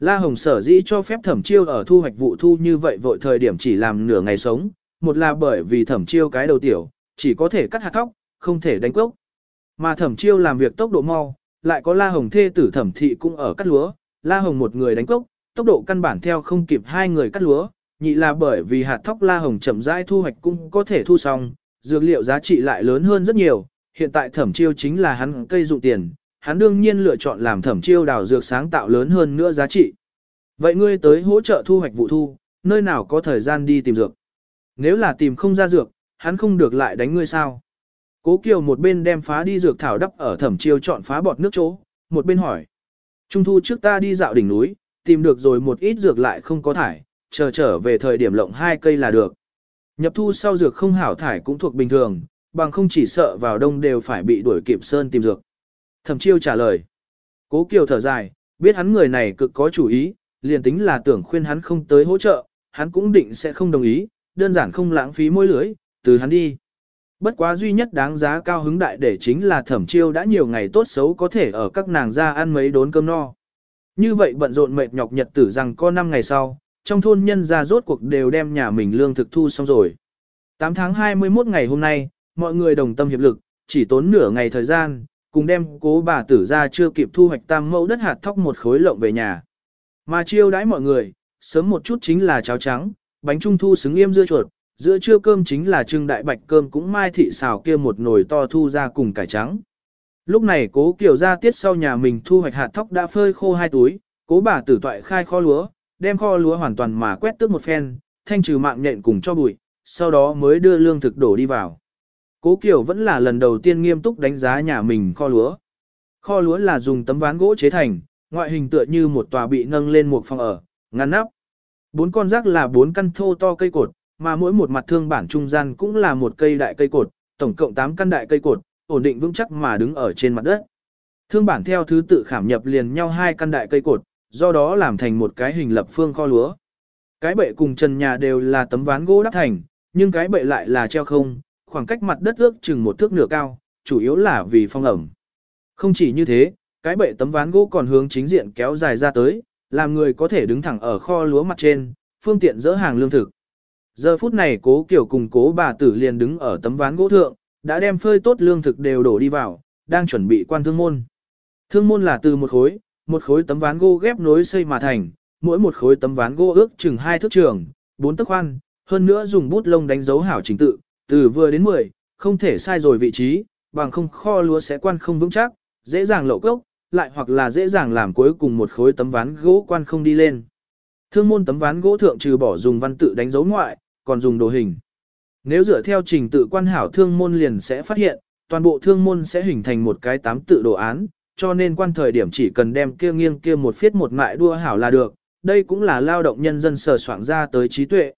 La Hồng sở dĩ cho phép thẩm chiêu ở thu hoạch vụ thu như vậy vội thời điểm chỉ làm nửa ngày sống, một là bởi vì thẩm chiêu cái đầu tiểu, chỉ có thể cắt hạt thóc, không thể đánh cốc. Mà thẩm chiêu làm việc tốc độ mau, lại có La Hồng thê tử thẩm thị cũng ở cắt lúa, La Hồng một người đánh cốc, tốc độ căn bản theo không kịp hai người cắt lúa, nhị là bởi vì hạt thóc La Hồng chậm rãi thu hoạch cũng có thể thu xong, dược liệu giá trị lại lớn hơn rất nhiều, hiện tại thẩm chiêu chính là hắn cây dụng tiền, hắn đương nhiên lựa chọn làm thẩm chiêu đào dược sáng tạo lớn hơn nữa giá trị. Vậy ngươi tới hỗ trợ thu hoạch vụ thu, nơi nào có thời gian đi tìm dược? Nếu là tìm không ra dược, hắn không được lại đánh ngươi sao? Cố Kiều một bên đem phá đi dược thảo đắp ở thẩm chiêu chọn phá bọt nước chỗ, một bên hỏi. Trung thu trước ta đi dạo đỉnh núi, tìm được rồi một ít dược lại không có thải, chờ trở về thời điểm lộng hai cây là được. Nhập thu sau dược không hảo thải cũng thuộc bình thường, bằng không chỉ sợ vào đông đều phải bị đuổi kịp sơn tìm dược. Thẩm chiêu trả lời. Cố Kiều thở dài, biết hắn người này cực có chủ ý, liền tính là tưởng khuyên hắn không tới hỗ trợ, hắn cũng định sẽ không đồng ý, đơn giản không lãng phí môi lưới, từ hắn đi. Bất quá duy nhất đáng giá cao hứng đại để chính là thẩm chiêu đã nhiều ngày tốt xấu có thể ở các nàng ra ăn mấy đốn cơm no. Như vậy bận rộn mệt nhọc nhật tử rằng có 5 ngày sau, trong thôn nhân ra rốt cuộc đều đem nhà mình lương thực thu xong rồi. 8 tháng 21 ngày hôm nay, mọi người đồng tâm hiệp lực, chỉ tốn nửa ngày thời gian, cùng đem cố bà tử ra chưa kịp thu hoạch tam mẫu đất hạt thóc một khối lộng về nhà. Mà chiêu đãi mọi người, sớm một chút chính là cháo trắng, bánh trung thu xứng yêm dưa chuột, giữa trưa cơm chính là trưng đại bạch cơm cũng mai thị xào kia một nồi to thu ra cùng cải trắng. Lúc này cố kiểu ra tiết sau nhà mình thu hoạch hạt thóc đã phơi khô hai túi, cố bà tử toại khai kho lúa, đem kho lúa hoàn toàn mà quét tước một phen, thanh trừ mạng nhện cùng cho bụi, sau đó mới đưa lương thực đổ đi vào. Cố Kiều vẫn là lần đầu tiên nghiêm túc đánh giá nhà mình kho lúa. Kho lúa là dùng tấm ván gỗ chế thành, ngoại hình tựa như một tòa bị nâng lên một phòng ở, ngăn nắp. Bốn con rác là bốn căn thô to cây cột, mà mỗi một mặt thương bản trung gian cũng là một cây đại cây cột, tổng cộng 8 căn đại cây cột, ổn định vững chắc mà đứng ở trên mặt đất. Thương bản theo thứ tự khảm nhập liền nhau hai căn đại cây cột, do đó làm thành một cái hình lập phương kho lúa. Cái bệ cùng trần nhà đều là tấm ván gỗ đắp thành, nhưng cái bệ lại là treo không, khoảng cách mặt đất ước chừng một thước nửa cao, chủ yếu là vì phong ẩm. Không chỉ như thế, cái bệ tấm ván gỗ còn hướng chính diện kéo dài ra tới, làm người có thể đứng thẳng ở kho lúa mặt trên, phương tiện dỡ hàng lương thực. Giờ phút này cố kiểu cùng cố bà tử liền đứng ở tấm ván gỗ thượng, đã đem phơi tốt lương thực đều đổ đi vào, đang chuẩn bị quan thương môn. Thương môn là từ một khối, một khối tấm ván gỗ ghép nối xây mà thành, mỗi một khối tấm ván gỗ ước chừng hai thước trường, bốn tấc khoan, hơn nữa dùng bút lông đánh dấu hảo trình tự, từ vừa đến 10, không thể sai rồi vị trí, bằng không kho lúa sẽ quan không vững chắc, dễ dàng lộ cốc, lại hoặc là dễ dàng làm cuối cùng một khối tấm ván gỗ quan không đi lên. Thương môn tấm ván gỗ thượng trừ bỏ dùng văn tự đánh dấu ngoại, còn dùng đồ hình. Nếu dựa theo trình tự quan hảo thương môn liền sẽ phát hiện, toàn bộ thương môn sẽ hình thành một cái tám tự đồ án, cho nên quan thời điểm chỉ cần đem kia nghiêng kia một phiết một mại đua hảo là được, đây cũng là lao động nhân dân sở soạn ra tới trí tuệ.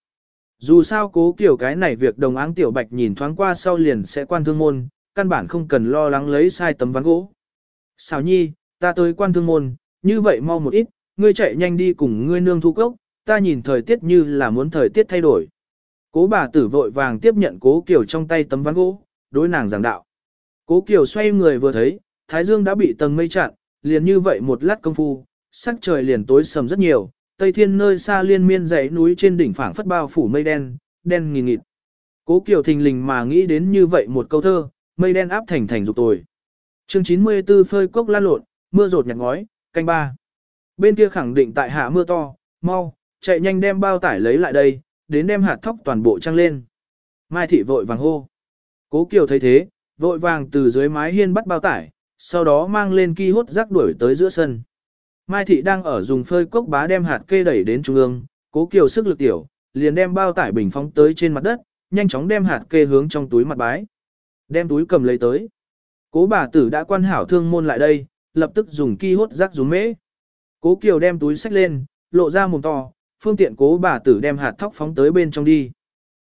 Dù sao cố kiểu cái này việc đồng áng tiểu bạch nhìn thoáng qua sau liền sẽ quan thương môn, căn bản không cần lo lắng lấy sai tấm ván gỗ. Xào nhi, ta tới quan thương môn, như vậy mau một ít, ngươi chạy nhanh đi cùng ngươi nương thu cốc, ta nhìn thời tiết như là muốn thời tiết thay đổi. Cố bà tử vội vàng tiếp nhận cố kiểu trong tay tấm ván gỗ, đối nàng giảng đạo. Cố kiểu xoay người vừa thấy, Thái Dương đã bị tầng mây chặn, liền như vậy một lát công phu, sắc trời liền tối sầm rất nhiều, tây thiên nơi xa liên miên dãy núi trên đỉnh phảng phất bao phủ mây đen, đen nghìn nghịt. Cố Kiều thình lình mà nghĩ đến như vậy một câu thơ, mây đen áp thành thành dục tồi. Chương 94 phơi cốc lan lộn, mưa rột nhặt ngói, canh ba. Bên kia khẳng định tại hạ mưa to, mau, chạy nhanh đem bao tải lấy lại đây, đến đem hạt thóc toàn bộ trăng lên. Mai thị vội vàng hô. Cố Kiều thấy thế, vội vàng từ dưới mái hiên bắt bao tải, sau đó mang lên ki hốt rác đuổi tới giữa sân. Mai thị đang ở dùng phơi cốc bá đem hạt kê đẩy đến trung ương, cố Kiều sức lực tiểu, liền đem bao tải bình phóng tới trên mặt đất, nhanh chóng đem hạt kê hướng trong túi mặt bái. Đem túi cầm lấy tới. Cố bà tử đã quan hảo thương môn lại đây, lập tức dùng ki hốt rác rúm mễ. Cố Kiều đem túi xách lên, lộ ra mồm to, phương tiện cố bà tử đem hạt thóc phóng tới bên trong đi.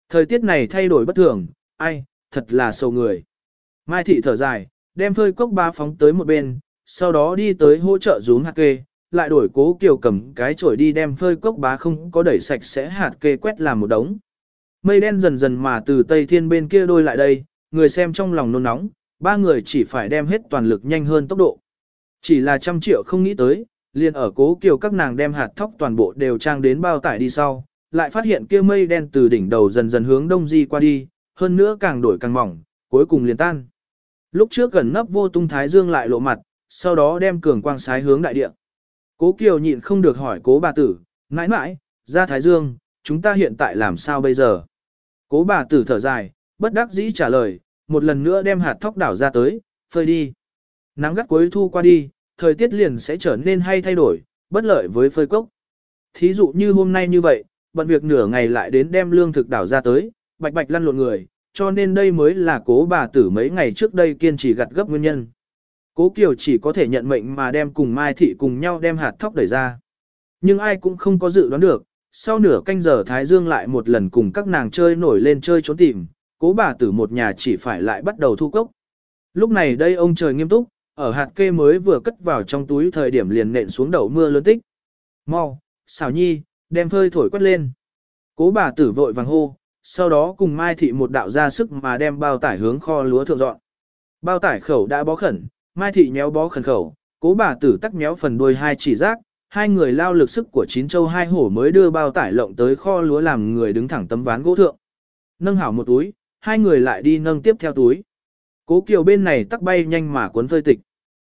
Thời tiết này thay đổi bất thường, ai, thật là sầu người. Mai thị thở dài, đem phơi cốc ba phóng tới một bên, sau đó đi tới hỗ trợ rúm hạt kê, lại đổi cố kiều cầm cái chổi đi đem phơi cốc bá không có đẩy sạch sẽ hạt kê quét làm một đống. Mây đen dần dần mà từ tây thiên bên kia đôi lại đây, người xem trong lòng nôn nóng, ba người chỉ phải đem hết toàn lực nhanh hơn tốc độ. Chỉ là trăm triệu không nghĩ tới, liền ở cố kiều các nàng đem hạt thóc toàn bộ đều trang đến bao tải đi sau, lại phát hiện kia mây đen từ đỉnh đầu dần dần hướng đông di qua đi, hơn nữa càng đổi càng mỏng, cuối cùng liền tan. Lúc trước gần nấp vô tung thái dương lại lộ mặt, sau đó đem cường quang sái hướng đại địa. Cố Kiều nhịn không được hỏi cố bà tử, mãi mãi, ra thái dương, chúng ta hiện tại làm sao bây giờ? Cố bà tử thở dài, bất đắc dĩ trả lời, một lần nữa đem hạt thóc đảo ra tới, phơi đi. Nắng gắt cuối thu qua đi, thời tiết liền sẽ trở nên hay thay đổi, bất lợi với phơi cốc. Thí dụ như hôm nay như vậy, bận việc nửa ngày lại đến đem lương thực đảo ra tới, bạch bạch lăn lộn người, cho nên đây mới là cố bà tử mấy ngày trước đây kiên trì gặt gấp nguyên nhân. Cố Kiều chỉ có thể nhận mệnh mà đem cùng Mai Thị cùng nhau đem hạt thóc đẩy ra. Nhưng ai cũng không có dự đoán được, sau nửa canh giờ Thái Dương lại một lần cùng các nàng chơi nổi lên chơi trốn tìm, cố bà tử một nhà chỉ phải lại bắt đầu thu cốc. Lúc này đây ông trời nghiêm túc, ở hạt kê mới vừa cất vào trong túi thời điểm liền nện xuống đầu mưa lớn tích. Mau, xảo nhi, đem phơi thổi quét lên. Cố bà tử vội vàng hô, sau đó cùng Mai Thị một đạo ra sức mà đem bao tải hướng kho lúa thượng dọn. Bao tải khẩu đã bó khẩn, Mai Thị nhéo bó khẩn khẩu, cố bà tử tắc nhéo phần đuôi hai chỉ rác, hai người lao lực sức của chín châu hai hổ mới đưa bao tải lộng tới kho lúa làm người đứng thẳng tấm ván gỗ thượng. Nâng hảo một túi, hai người lại đi nâng tiếp theo túi. Cố Kiều bên này tắc bay nhanh mà cuốn phơi tịch.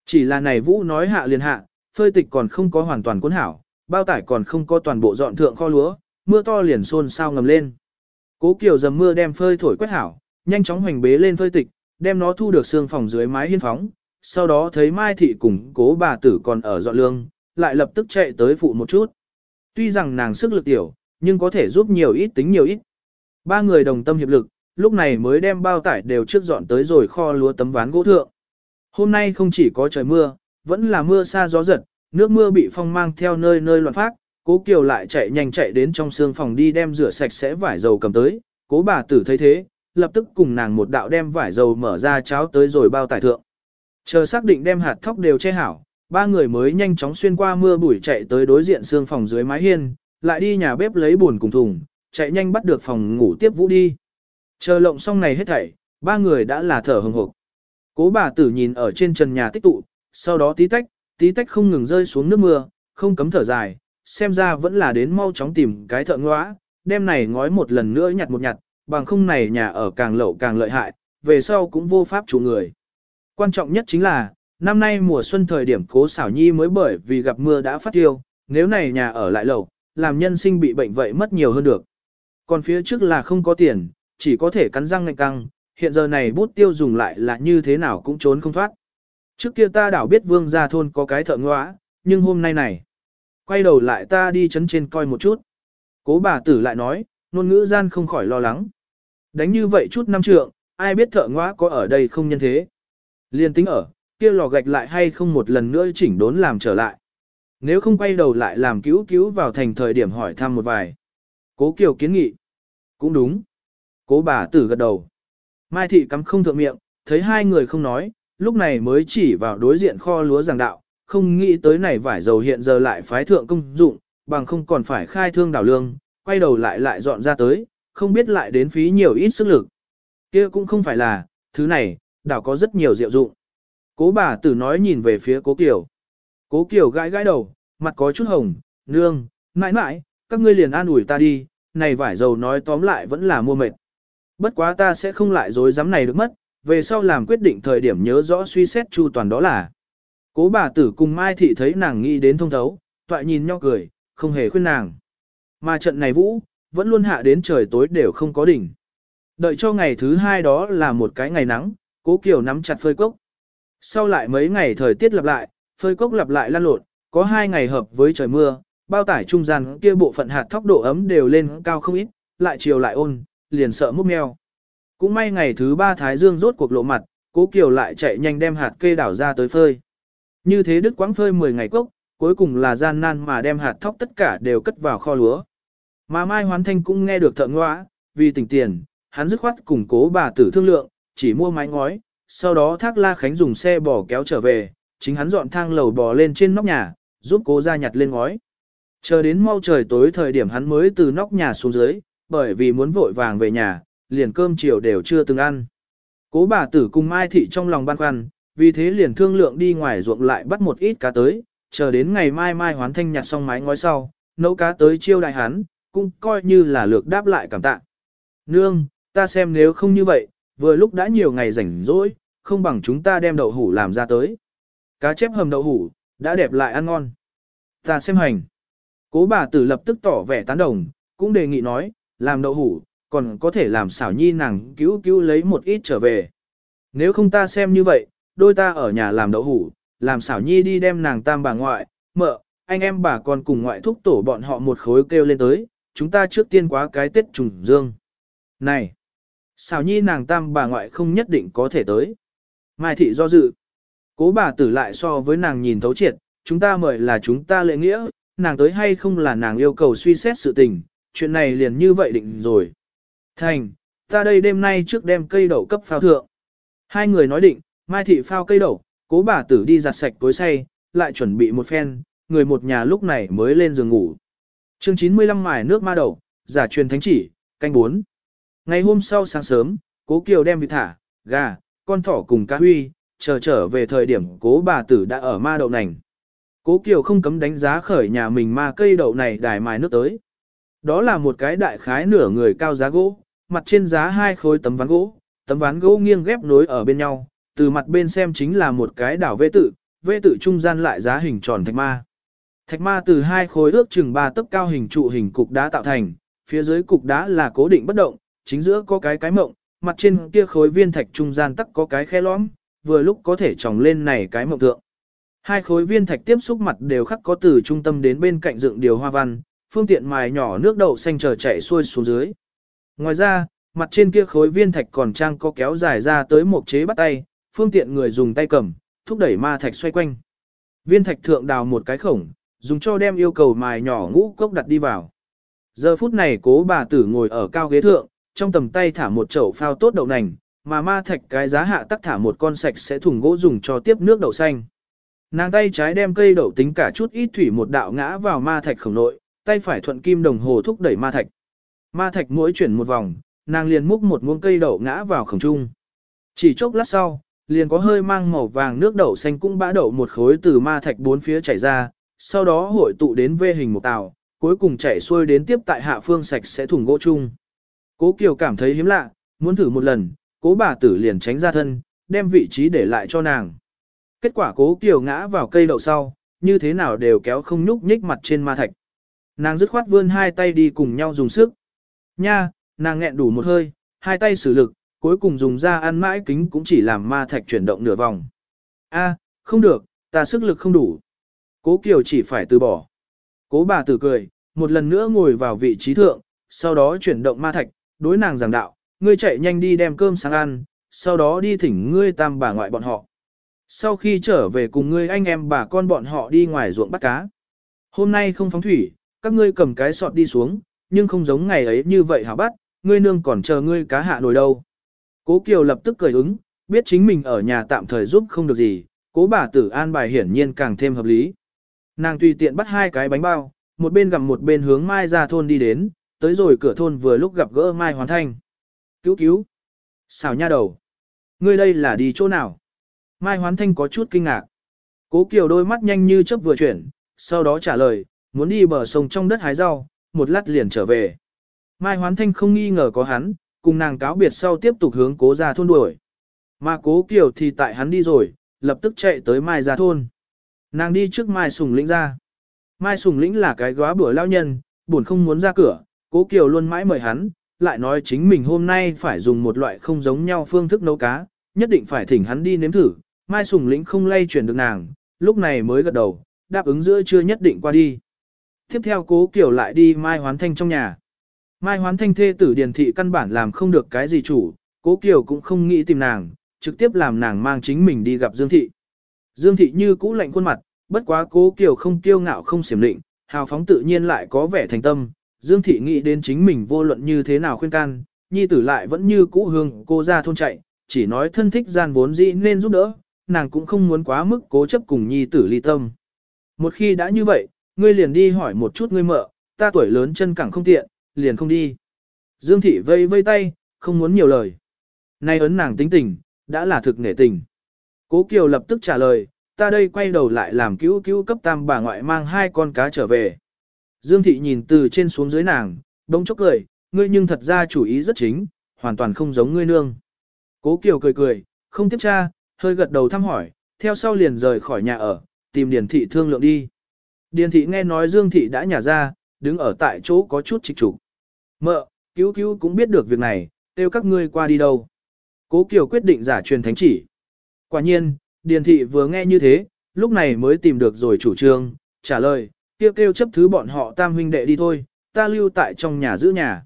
Chỉ là này Vũ nói hạ liền hạ, phơi tịch còn không có hoàn toàn cuốn hảo, bao tải còn không có toàn bộ dọn thượng kho lúa, mưa to liền xôn xao ngầm lên. Cố Kiều dầm mưa đem phơi thổi quét hảo, nhanh chóng hoành bế lên phơi tịch, đem nó thu được xương phòng dưới mái hiên phóng, sau đó thấy Mai Thị cùng cố bà tử còn ở dọn lương, lại lập tức chạy tới phụ một chút. Tuy rằng nàng sức lực tiểu, nhưng có thể giúp nhiều ít tính nhiều ít. Ba người đồng tâm hiệp lực, lúc này mới đem bao tải đều trước dọn tới rồi kho lúa tấm ván gỗ thượng. Hôm nay không chỉ có trời mưa, vẫn là mưa xa gió giật, nước mưa bị phong mang theo nơi nơi loạn phát, cố Kiều lại chạy nhanh chạy đến trong xương phòng đi đem rửa sạch sẽ vải dầu cầm tới, cố bà tử thấy thế, lập tức cùng nàng một đạo đem vải dầu mở ra cháo tới rồi bao tải thượng. Chờ xác định đem hạt thóc đều che hảo, ba người mới nhanh chóng xuyên qua mưa bụi chạy tới đối diện xương phòng dưới mái hiên, lại đi nhà bếp lấy buồn cùng thùng, chạy nhanh bắt được phòng ngủ tiếp vũ đi. Chờ lộng xong này hết thảy, ba người đã là thở hừng hực. Cố bà tử nhìn ở trên trần nhà tích tụ, sau đó tí tách, tí tách không ngừng rơi xuống nước mưa, không cấm thở dài, xem ra vẫn là đến mau chóng tìm cái thợ ngõa, đem này ngói một lần nữa nhặt một nhặt, bằng không này nhà ở càng lậu càng lợi hại, về sau cũng vô pháp chủ người. Quan trọng nhất chính là, năm nay mùa xuân thời điểm cố xảo nhi mới bởi vì gặp mưa đã phát tiêu, nếu này nhà ở lại lầu, làm nhân sinh bị bệnh vậy mất nhiều hơn được. Còn phía trước là không có tiền, chỉ có thể cắn răng ngạnh căng, hiện giờ này bút tiêu dùng lại là như thế nào cũng trốn không thoát. Trước kia ta đảo biết vương gia thôn có cái thợ ngõa, nhưng hôm nay này, quay đầu lại ta đi chấn trên coi một chút. Cố bà tử lại nói, ngôn ngữ gian không khỏi lo lắng. Đánh như vậy chút năm trượng, ai biết thợ ngõa có ở đây không nhân thế. Liên tính ở, kia lò gạch lại hay không một lần nữa chỉnh đốn làm trở lại. Nếu không quay đầu lại làm cứu cứu vào thành thời điểm hỏi thăm một vài. Cố Kiều kiến nghị. Cũng đúng. Cố bà tử gật đầu. Mai thị cắm không thượng miệng, thấy hai người không nói, lúc này mới chỉ vào đối diện kho lúa giảng đạo, không nghĩ tới này vải dầu hiện giờ lại phái thượng công dụng, bằng không còn phải khai thương đảo lương, quay đầu lại lại dọn ra tới, không biết lại đến phí nhiều ít sức lực. kia cũng không phải là, thứ này, đảo có rất nhiều diệu dụng. Cố bà tử nói nhìn về phía cố Kiều. Cố Kiều gãi gãi đầu, mặt có chút hồng, nương, mãi mãi, các ngươi liền an ủi ta đi, này vải dầu nói tóm lại vẫn là mua mệt. Bất quá ta sẽ không lại dối dám này được mất, về sau làm quyết định thời điểm nhớ rõ suy xét chu toàn đó là. Cố bà tử cùng Mai Thị thấy nàng nghĩ đến thông thấu, toại nhìn nhau cười, không hề khuyên nàng. Mà trận này vũ, vẫn luôn hạ đến trời tối đều không có đỉnh. Đợi cho ngày thứ hai đó là một cái ngày nắng, cố Kiều nắm chặt phơi cốc. Sau lại mấy ngày thời tiết lặp lại, phơi cốc lặp lại lan lộn, có hai ngày hợp với trời mưa, bao tải trung gian kia bộ phận hạt thóc độ ấm đều lên cao không ít, lại chiều lại ôn, liền sợ múc meo. Cũng may ngày thứ ba Thái Dương rốt cuộc lộ mặt, cố Kiều lại chạy nhanh đem hạt kê đảo ra tới phơi. Như thế đức quãng phơi 10 ngày cốc, cuối cùng là gian nan mà đem hạt thóc tất cả đều cất vào kho lúa. Mà Mai Hoán Thanh cũng nghe được thợ ngoã, vì tỉnh tiền, hắn dứt khoát cùng cố bà tử thương lượng, chỉ mua mái ngói, sau đó Thác La Khánh dùng xe bò kéo trở về, chính hắn dọn thang lầu bò lên trên nóc nhà, giúp cố ra nhặt lên ngói. Chờ đến mau trời tối thời điểm hắn mới từ nóc nhà xuống dưới, bởi vì muốn vội vàng về nhà, liền cơm chiều đều chưa từng ăn. Cố bà tử cùng Mai Thị trong lòng băn khoăn, vì thế liền thương lượng đi ngoài ruộng lại bắt một ít cá tới, chờ đến ngày mai mai hoán thanh nhặt xong mái ngói sau, nấu cá tới chiêu đại hắn, cũng coi như là lược đáp lại cảm tạ. Nương, ta xem nếu không như vậy, vừa lúc đã nhiều ngày rảnh rỗi, không bằng chúng ta đem đậu hủ làm ra tới. Cá chép hầm đậu hủ, đã đẹp lại ăn ngon. Ta xem hành. Cố bà tử lập tức tỏ vẻ tán đồng, cũng đề nghị nói, làm đậu hủ, còn có thể làm xảo nhi nàng cứu cứu lấy một ít trở về. Nếu không ta xem như vậy, đôi ta ở nhà làm đậu hủ, làm xảo nhi đi đem nàng tam bà ngoại, mợ, anh em bà con cùng ngoại thúc tổ bọn họ một khối kêu lên tới, chúng ta trước tiên quá cái tết trùng dương. Này, xảo nhi nàng tam bà ngoại không nhất định có thể tới. Mai thị do dự. Cố bà tử lại so với nàng nhìn thấu triệt, chúng ta mời là chúng ta lệ nghĩa, nàng tới hay không là nàng yêu cầu suy xét sự tình, chuyện này liền như vậy định rồi. Thành, ta đây đêm nay trước đem cây đậu cấp phao thượng. Hai người nói định, Mai thị phao cây đậu, cố bà tử đi giặt sạch cối say, lại chuẩn bị một phen, người một nhà lúc này mới lên giường ngủ. chương 95 mài nước ma đậu, giả truyền thánh chỉ, canh 4. Ngày hôm sau sáng sớm, cố Kiều đem vịt thả, gà, con thỏ cùng cá huy, chờ trở về thời điểm cố bà tử đã ở ma đậu nành. Cố Kiều không cấm đánh giá khởi nhà mình ma cây đậu này đài mài nước tới. Đó là một cái đại khái nửa người cao giá gỗ, mặt trên giá hai khối tấm ván gỗ, tấm ván gỗ nghiêng ghép nối ở bên nhau, từ mặt bên xem chính là một cái đảo vê tự, vê tự trung gian lại giá hình tròn thạch ma. Thạch ma từ hai khối ước chừng ba tấc cao hình trụ hình cục đá tạo thành, phía dưới cục đá là cố định bất động, chính giữa có cái cái mộng, mặt trên kia khối viên thạch trung gian tắc có cái khe lõm, vừa lúc có thể tròng lên này cái mộng tượng. Hai khối viên thạch tiếp xúc mặt đều khắc có từ trung tâm đến bên cạnh dựng điều hoa văn, phương tiện mài nhỏ nước đậu xanh trở chảy xuôi xuống dưới. Ngoài ra, mặt trên kia khối viên thạch còn trang có kéo dài ra tới một chế bắt tay, phương tiện người dùng tay cầm, thúc đẩy ma thạch xoay quanh. Viên thạch thượng đào một cái khổng, dùng cho đem yêu cầu mài nhỏ ngũ cốc đặt đi vào. Giờ phút này cố bà tử ngồi ở cao ghế thượng, trong tầm tay thả một chậu phao tốt đậu nành, mà ma thạch cái giá hạ tắc thả một con sạch sẽ thùng gỗ dùng cho tiếp nước đậu xanh. Nàng tay trái đem cây đậu tính cả chút ít thủy một đạo ngã vào ma thạch khổng nội, tay phải thuận kim đồng hồ thúc đẩy ma thạch. Ma thạch mỗi chuyển một vòng, nàng liền múc một muỗng cây đậu ngã vào khổng trung. Chỉ chốc lát sau, liền có hơi mang màu vàng nước đậu xanh cũng bã đậu một khối từ ma thạch bốn phía chảy ra, sau đó hội tụ đến vê hình một tàu, cuối cùng chảy xuôi đến tiếp tại hạ phương sạch sẽ thùng gỗ chung. Cố Kiều cảm thấy hiếm lạ, muốn thử một lần, cố bà tử liền tránh ra thân, đem vị trí để lại cho nàng. Kết quả cố Kiều ngã vào cây đậu sau, như thế nào đều kéo không nhúc nhích mặt trên ma thạch. Nàng dứt khoát vươn hai tay đi cùng nhau dùng sức. Nha, nàng nghẹn đủ một hơi, hai tay sử lực, cuối cùng dùng ra ăn mãi kính cũng chỉ làm ma thạch chuyển động nửa vòng. A, không được, ta sức lực không đủ. Cố Kiều chỉ phải từ bỏ. Cố bà tử cười, một lần nữa ngồi vào vị trí thượng, sau đó chuyển động ma thạch, đối nàng giảng đạo, ngươi chạy nhanh đi đem cơm sáng ăn, sau đó đi thỉnh ngươi tam bà ngoại bọn họ. Sau khi trở về cùng ngươi anh em bà con bọn họ đi ngoài ruộng bắt cá. Hôm nay không phóng thủy, các ngươi cầm cái sọt đi xuống, nhưng không giống ngày ấy như vậy hả bắt, ngươi nương còn chờ ngươi cá hạ nồi đâu. Cố Kiều lập tức cười ứng, biết chính mình ở nhà tạm thời giúp không được gì, cố bà tử an bài hiển nhiên càng thêm hợp lý. Nàng tùy tiện bắt hai cái bánh bao, một bên gặm một bên hướng Mai ra thôn đi đến, tới rồi cửa thôn vừa lúc gặp gỡ Mai Hoàn Thanh. Cứu cứu! Xào nha đầu! Ngươi đây là đi chỗ nào? Mai Hoán Thanh có chút kinh ngạc. Cố Kiều đôi mắt nhanh như chớp vừa chuyển, sau đó trả lời, muốn đi bờ sông trong đất hái rau, một lát liền trở về. Mai Hoán Thanh không nghi ngờ có hắn, cùng nàng cáo biệt sau tiếp tục hướng cố ra thôn đuổi. Mà cố Kiều thì tại hắn đi rồi, lập tức chạy tới Mai ra thôn. Nàng đi trước Mai Sùng Lĩnh ra. Mai Sùng Lĩnh là cái góa bữa lao nhân, buồn không muốn ra cửa, cố Kiều luôn mãi mời hắn, lại nói chính mình hôm nay phải dùng một loại không giống nhau phương thức nấu cá, nhất định phải thỉnh hắn đi nếm thử. Mai Sùng Lĩnh không lay chuyển được nàng, lúc này mới gật đầu, đáp ứng giữa chưa nhất định qua đi. Tiếp theo cố Kiều lại đi Mai Hoán Thanh trong nhà. Mai Hoán Thanh thê tử Điền Thị căn bản làm không được cái gì chủ, cố Kiều cũng không nghĩ tìm nàng, trực tiếp làm nàng mang chính mình đi gặp Dương Thị. Dương Thị như cũ lạnh khuôn mặt, bất quá cố Kiều không kiêu ngạo không xiểm định, hào phóng tự nhiên lại có vẻ thành tâm. Dương Thị nghĩ đến chính mình vô luận như thế nào khuyên can, nhi tử lại vẫn như cũ hương cô ra thôn chạy, chỉ nói thân thích gian vốn dĩ nên giúp đỡ, nàng cũng không muốn quá mức cố chấp cùng nhi tử ly tâm. Một khi đã như vậy, ngươi liền đi hỏi một chút ngươi mợ, ta tuổi lớn chân cẳng không tiện, liền không đi. Dương thị vây vây tay, không muốn nhiều lời. Nay ấn nàng tính tình, đã là thực nể tình. Cố Kiều lập tức trả lời, ta đây quay đầu lại làm cứu cứu cấp tam bà ngoại mang hai con cá trở về. Dương thị nhìn từ trên xuống dưới nàng, đông chốc cười, ngươi nhưng thật ra chủ ý rất chính, hoàn toàn không giống ngươi nương. Cố Kiều cười cười, không tiếp tra, hơi gật đầu thăm hỏi, theo sau liền rời khỏi nhà ở, tìm Điền thị thương lượng đi. Điền thị nghe nói Dương thị đã nhả ra, đứng ở tại chỗ có chút trịch trục. Mợ, cứu cứu cũng biết được việc này, kêu các ngươi qua đi đâu. Cố Kiều quyết định giả truyền thánh chỉ. Quả nhiên, Điền thị vừa nghe như thế, lúc này mới tìm được rồi chủ trương, trả lời, kêu kêu chấp thứ bọn họ tam huynh đệ đi thôi, ta lưu tại trong nhà giữ nhà.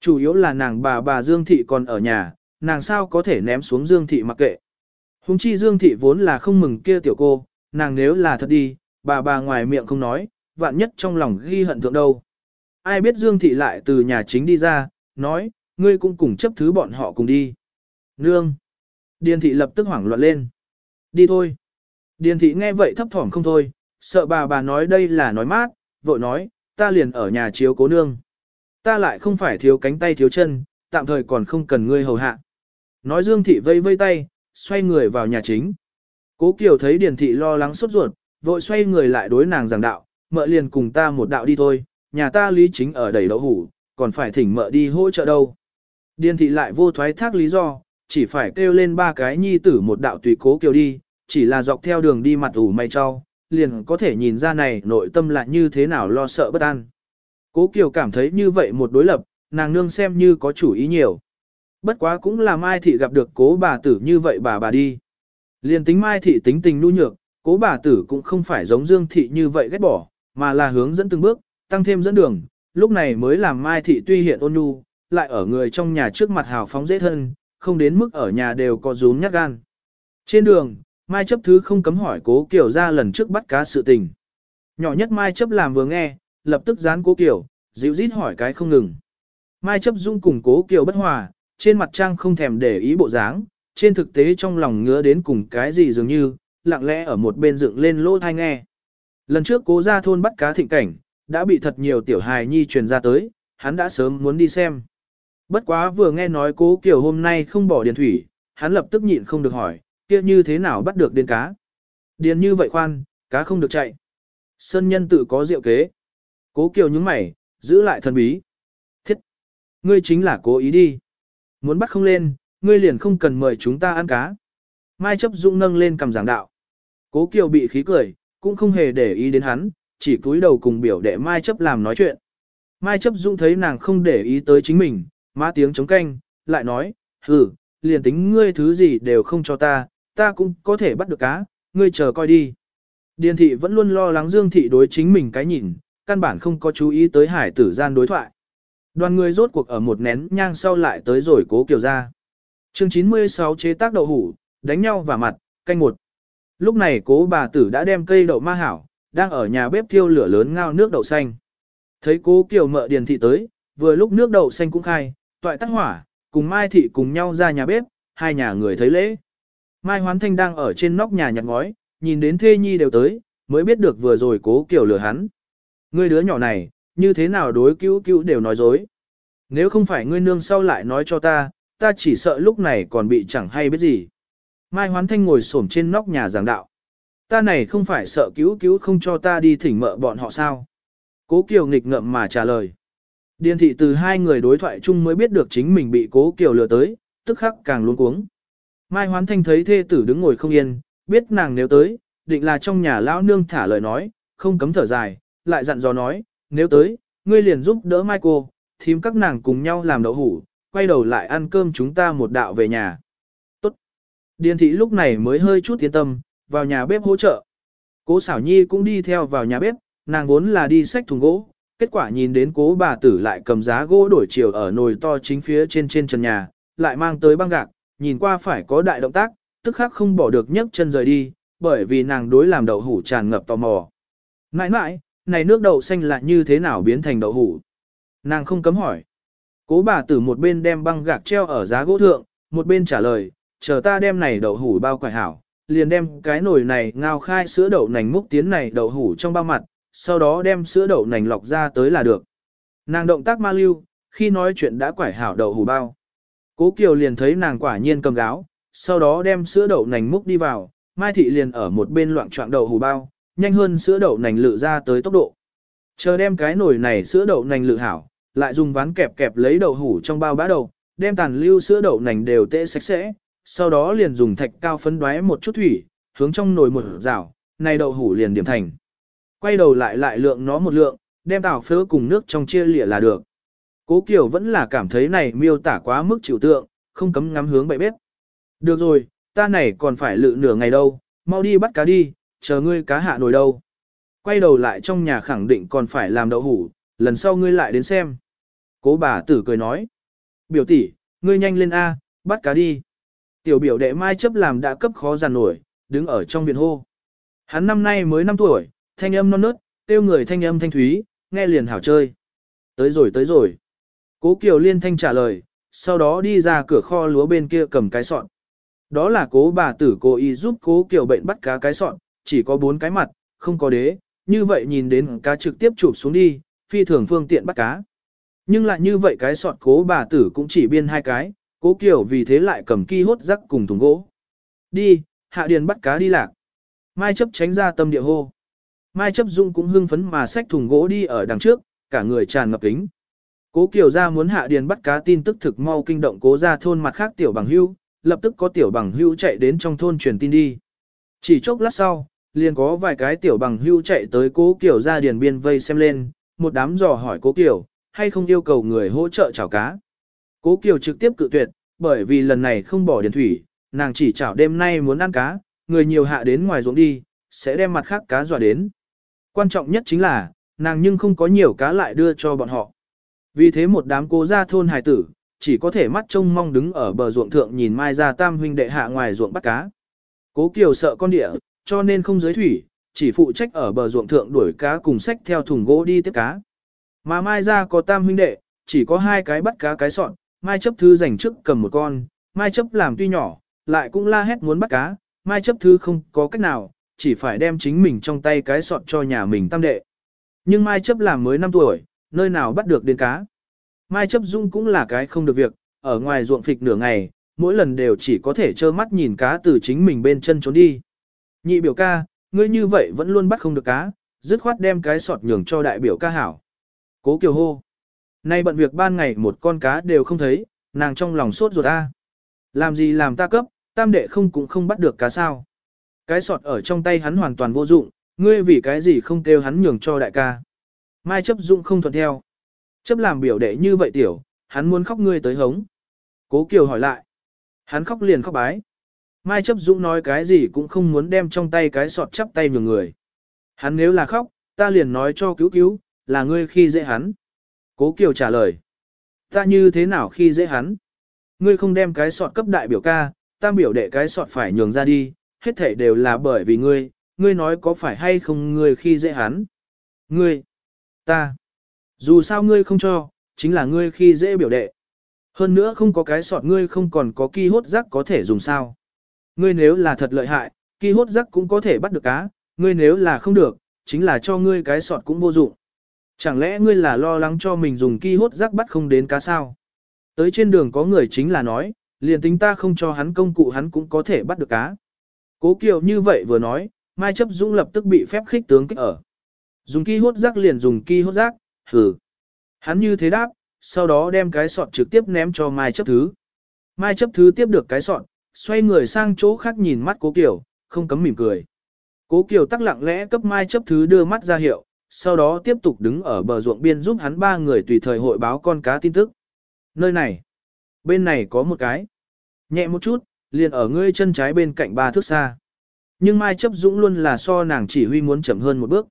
Chủ yếu là nàng bà bà Dương thị còn ở nhà, nàng sao có thể ném xuống Dương thị mặc kệ. Hùng chi Dương thị vốn là không mừng kia tiểu cô, nàng nếu là thật đi, bà bà ngoài miệng không nói, vạn nhất trong lòng ghi hận thượng đâu. Ai biết Dương thị lại từ nhà chính đi ra, nói, ngươi cũng cùng chấp thứ bọn họ cùng đi. Nương! Điền thị lập tức hoảng loạn lên. Đi thôi. Điền thị nghe vậy thấp thỏm không thôi, sợ bà bà nói đây là nói mát, vội nói, ta liền ở nhà chiếu cố nương. Ta lại không phải thiếu cánh tay thiếu chân, tạm thời còn không cần ngươi hầu hạ. Nói Dương thị vây vây tay, xoay người vào nhà chính. Cố Kiều thấy Điền thị lo lắng sốt ruột, vội xoay người lại đối nàng giảng đạo, mợ liền cùng ta một đạo đi thôi, nhà ta lý chính ở đầy đậu hủ, còn phải thỉnh mợ đi hỗ trợ đâu. Điền thị lại vô thoái thác lý do, chỉ phải kêu lên ba cái nhi tử một đạo tùy cố Kiều đi, chỉ là dọc theo đường đi mặt ủ mây cho, liền có thể nhìn ra này nội tâm là như thế nào lo sợ bất an. Cố Kiều cảm thấy như vậy một đối lập, nàng nương xem như có chủ ý nhiều. Bất quá cũng là Mai Thị gặp được cố bà tử như vậy bà bà đi. Liền tính Mai Thị tính tình nu nhược, cố bà tử cũng không phải giống Dương Thị như vậy ghét bỏ, mà là hướng dẫn từng bước, tăng thêm dẫn đường, lúc này mới làm Mai Thị tuy hiện ôn nhu, lại ở người trong nhà trước mặt hào phóng dễ thân, không đến mức ở nhà đều có rúm nhát gan. Trên đường, Mai chấp thứ không cấm hỏi cố Kiều ra lần trước bắt cá sự tình. Nhỏ nhất Mai chấp làm vừa nghe, lập tức dán cố Kiều, dịu rít hỏi cái không ngừng. Mai chấp dung cùng cố Kiều bất hòa, trên mặt trang không thèm để ý bộ dáng, trên thực tế trong lòng ngứa đến cùng cái gì dường như, lặng lẽ ở một bên dựng lên lỗ thai nghe. Lần trước cố ra thôn bắt cá thịnh cảnh, đã bị thật nhiều tiểu hài nhi truyền ra tới, hắn đã sớm muốn đi xem. Bất quá vừa nghe nói cố Kiều hôm nay không bỏ điện thủy, hắn lập tức nhịn không được hỏi, kia như thế nào bắt được điên cá. Điền như vậy khoan, cá không được chạy. Sơn nhân tự có diệu kế. Cố Kiều nhúng mày, giữ lại thần bí. Thiết! Ngươi chính là cố ý đi. Muốn bắt không lên, ngươi liền không cần mời chúng ta ăn cá. Mai chấp dũng nâng lên cầm giảng đạo. Cố Kiều bị khí cười, cũng không hề để ý đến hắn, chỉ cúi đầu cùng biểu đệ Mai chấp làm nói chuyện. Mai chấp dũng thấy nàng không để ý tới chính mình, má tiếng chống canh, lại nói, hừ, liền tính ngươi thứ gì đều không cho ta, ta cũng có thể bắt được cá, ngươi chờ coi đi. Điền thị vẫn luôn lo lắng Dương thị đối chính mình cái nhìn, căn bản không có chú ý tới hải tử gian đối thoại. Đoàn người rốt cuộc ở một nén nhang sau lại tới rồi cố kiều ra. chương 96 chế tác đậu hủ, đánh nhau và mặt, canh một. Lúc này cố bà tử đã đem cây đậu ma hảo, đang ở nhà bếp thiêu lửa lớn ngao nước đậu xanh. Thấy cố kiều mợ điền thị tới, vừa lúc nước đậu xanh cũng khai, toại tắt hỏa, cùng Mai thị cùng nhau ra nhà bếp, hai nhà người thấy lễ. Mai Hoán Thanh đang ở trên nóc nhà nhặt ngói, nhìn đến thê nhi đều tới, mới biết được vừa rồi cố kiểu lừa hắn. Ngươi đứa nhỏ này, như thế nào đối cứu cứu đều nói dối. Nếu không phải ngươi nương sau lại nói cho ta, ta chỉ sợ lúc này còn bị chẳng hay biết gì. Mai Hoán Thanh ngồi xổm trên nóc nhà giảng đạo. Ta này không phải sợ cứu cứu không cho ta đi thỉnh mợ bọn họ sao. Cố Kiều nghịch ngậm mà trả lời. Điền thị từ hai người đối thoại chung mới biết được chính mình bị cố Kiều lừa tới, tức khắc càng luống cuống. Mai Hoán Thanh thấy thê tử đứng ngồi không yên, biết nàng nếu tới, định là trong nhà lão nương thả lời nói, không cấm thở dài, lại dặn dò nói, nếu tới, ngươi liền giúp đỡ Mai cô, thím các nàng cùng nhau làm đậu hủ, quay đầu lại ăn cơm chúng ta một đạo về nhà. Tốt. Điền thị lúc này mới hơi chút tiến tâm, vào nhà bếp hỗ trợ. Cố xảo nhi cũng đi theo vào nhà bếp, nàng vốn là đi xách thùng gỗ, kết quả nhìn đến cố bà tử lại cầm giá gỗ đổi chiều ở nồi to chính phía trên trên trần nhà, lại mang tới băng gạc, nhìn qua phải có đại động tác, tức khắc không bỏ được nhấc chân rời đi, bởi vì nàng đối làm đậu hủ tràn ngập tò mò. Nãi nãi, này nước đậu xanh là như thế nào biến thành đậu hủ? Nàng không cấm hỏi. Cố bà tử một bên đem băng gạc treo ở giá gỗ thượng, một bên trả lời, chờ ta đem này đậu hủ bao quải hảo, liền đem cái nồi này ngao khai sữa đậu nành múc tiến này đậu hủ trong bao mặt, sau đó đem sữa đậu nành lọc ra tới là được. Nàng động tác ma lưu, khi nói chuyện đã quải hảo đậu hủ bao. Cố Kiều liền thấy nàng quả nhiên cầm gáo, sau đó đem sữa đậu nành múc đi vào, Mai Thị liền ở một bên loạn trọng đậu hủ bao, nhanh hơn sữa đậu nành lự ra tới tốc độ. Chờ đem cái nồi này sữa đậu nành lự hảo, lại dùng ván kẹp kẹp lấy đậu hủ trong bao bã đậu, đem tàn lưu sữa đậu nành đều tễ sạch sẽ, sau đó liền dùng thạch cao phấn đoái một chút thủy, hướng trong nồi một rảo, này đậu hủ liền điểm thành. Quay đầu lại lại lượng nó một lượng, đem tảo phớ cùng nước trong chia lịa là được. Cố Kiều vẫn là cảm thấy này miêu tả quá mức chịu tượng, không cấm ngắm hướng bậy bếp. Được rồi, ta này còn phải lự nửa ngày đâu, mau đi bắt cá đi, chờ ngươi cá hạ nồi đâu. Quay đầu lại trong nhà khẳng định còn phải làm đậu hủ, lần sau ngươi lại đến xem. Cố bà tử cười nói. Biểu tỷ, ngươi nhanh lên A, bắt cá đi. Tiểu biểu đệ mai chấp làm đã cấp khó giàn nổi, đứng ở trong viện hô. Hắn năm nay mới 5 tuổi, thanh âm non nớt, tiêu người thanh âm thanh thúy, nghe liền hảo chơi. Tới rồi tới rồi. Cố Kiều Liên thanh trả lời, sau đó đi ra cửa kho lúa bên kia cầm cái sọn. Đó là cố bà tử cố ý giúp cố Kiều bệnh bắt cá cái sọn, chỉ có bốn cái mặt, không có đế, như vậy nhìn đến cá trực tiếp chụp xuống đi, phi thường phương tiện bắt cá. Nhưng lại như vậy cái sọt cố bà tử cũng chỉ biên hai cái, cố Kiều vì thế lại cầm ki hốt rắc cùng thùng gỗ. Đi, hạ điền bắt cá đi lạc. Mai chấp tránh ra tâm địa hô. Mai chấp dung cũng hưng phấn mà xách thùng gỗ đi ở đằng trước, cả người tràn ngập kính. Cố Kiều Gia muốn hạ điền bắt cá tin tức thực mau kinh động cố ra thôn mặt khác tiểu bằng hưu, lập tức có tiểu bằng hưu chạy đến trong thôn truyền tin đi. Chỉ chốc lát sau, liền có vài cái tiểu bằng hưu chạy tới cố Kiều Gia điền biên vây xem lên, một đám dò hỏi cố Kiều, hay không yêu cầu người hỗ trợ chảo cá. Cố Kiều trực tiếp cự tuyệt, bởi vì lần này không bỏ điền thủy, nàng chỉ chảo đêm nay muốn ăn cá, người nhiều hạ đến ngoài ruộng đi, sẽ đem mặt khác cá dọa đến. Quan trọng nhất chính là, nàng nhưng không có nhiều cá lại đưa cho bọn họ. Vì thế một đám cố gia thôn hài tử, chỉ có thể mắt trông mong đứng ở bờ ruộng thượng nhìn Mai Gia Tam huynh đệ hạ ngoài ruộng bắt cá. Cố Kiều sợ con địa, cho nên không giới thủy, chỉ phụ trách ở bờ ruộng thượng đuổi cá cùng sách theo thùng gỗ đi tiếp cá. Mà Mai Gia có Tam huynh đệ, chỉ có hai cái bắt cá cái sọn, Mai chấp thư dành trước cầm một con, Mai chấp làm tuy nhỏ, lại cũng la hét muốn bắt cá, Mai chấp thư không có cách nào, chỉ phải đem chính mình trong tay cái sọt cho nhà mình tam đệ. Nhưng Mai chấp làm mới 5 tuổi, nơi nào bắt được đến cá. Mai chấp dung cũng là cái không được việc, ở ngoài ruộng phịch nửa ngày, mỗi lần đều chỉ có thể trơ mắt nhìn cá từ chính mình bên chân trốn đi. Nhị biểu ca, ngươi như vậy vẫn luôn bắt không được cá, dứt khoát đem cái sọt nhường cho đại biểu ca hảo. Cố kiều hô. Nay bận việc ban ngày một con cá đều không thấy, nàng trong lòng sốt ruột a. Làm gì làm ta cấp, tam đệ không cũng không bắt được cá sao. Cái sọt ở trong tay hắn hoàn toàn vô dụng, ngươi vì cái gì không kêu hắn nhường cho đại ca. Mai chấp dụng không thuận theo. Chấp làm biểu đệ như vậy tiểu, hắn muốn khóc ngươi tới hống. Cố Kiều hỏi lại. Hắn khóc liền khóc bái. Mai chấp dũng nói cái gì cũng không muốn đem trong tay cái sọt chắp tay nhường người. Hắn nếu là khóc, ta liền nói cho cứu cứu, là ngươi khi dễ hắn. Cố Kiều trả lời. Ta như thế nào khi dễ hắn? Ngươi không đem cái sọt cấp đại biểu ca, tam biểu đệ cái sọt phải nhường ra đi, hết thảy đều là bởi vì ngươi, ngươi nói có phải hay không ngươi khi dễ hắn. Ngươi, ta, dù sao ngươi không cho, chính là ngươi khi dễ biểu đệ. Hơn nữa không có cái sọt ngươi không còn có ki hốt rắc có thể dùng sao. Ngươi nếu là thật lợi hại, ki hốt rắc cũng có thể bắt được cá, ngươi nếu là không được, chính là cho ngươi cái sọt cũng vô dụng. Chẳng lẽ ngươi là lo lắng cho mình dùng ki hốt rắc bắt không đến cá sao? Tới trên đường có người chính là nói, liền tính ta không cho hắn công cụ hắn cũng có thể bắt được cá. Cố Kiều như vậy vừa nói, Mai chấp dũng lập tức bị phép khích tướng kích ở. Dùng ki hốt rác liền dùng ki hốt rác, hừ. Hắn như thế đáp, sau đó đem cái sọt trực tiếp ném cho Mai chấp thứ. Mai chấp thứ tiếp được cái sọt, xoay người sang chỗ khác nhìn mắt cố Kiều, không cấm mỉm cười. Cố Kiều tắc lặng lẽ cấp Mai chấp thứ đưa mắt ra hiệu, sau đó tiếp tục đứng ở bờ ruộng biên giúp hắn ba người tùy thời hội báo con cá tin tức. Nơi này, bên này có một cái. Nhẹ một chút, liền ở ngươi chân trái bên cạnh ba thước xa. Nhưng Mai chấp dũng luôn là so nàng chỉ huy muốn chậm hơn một bước.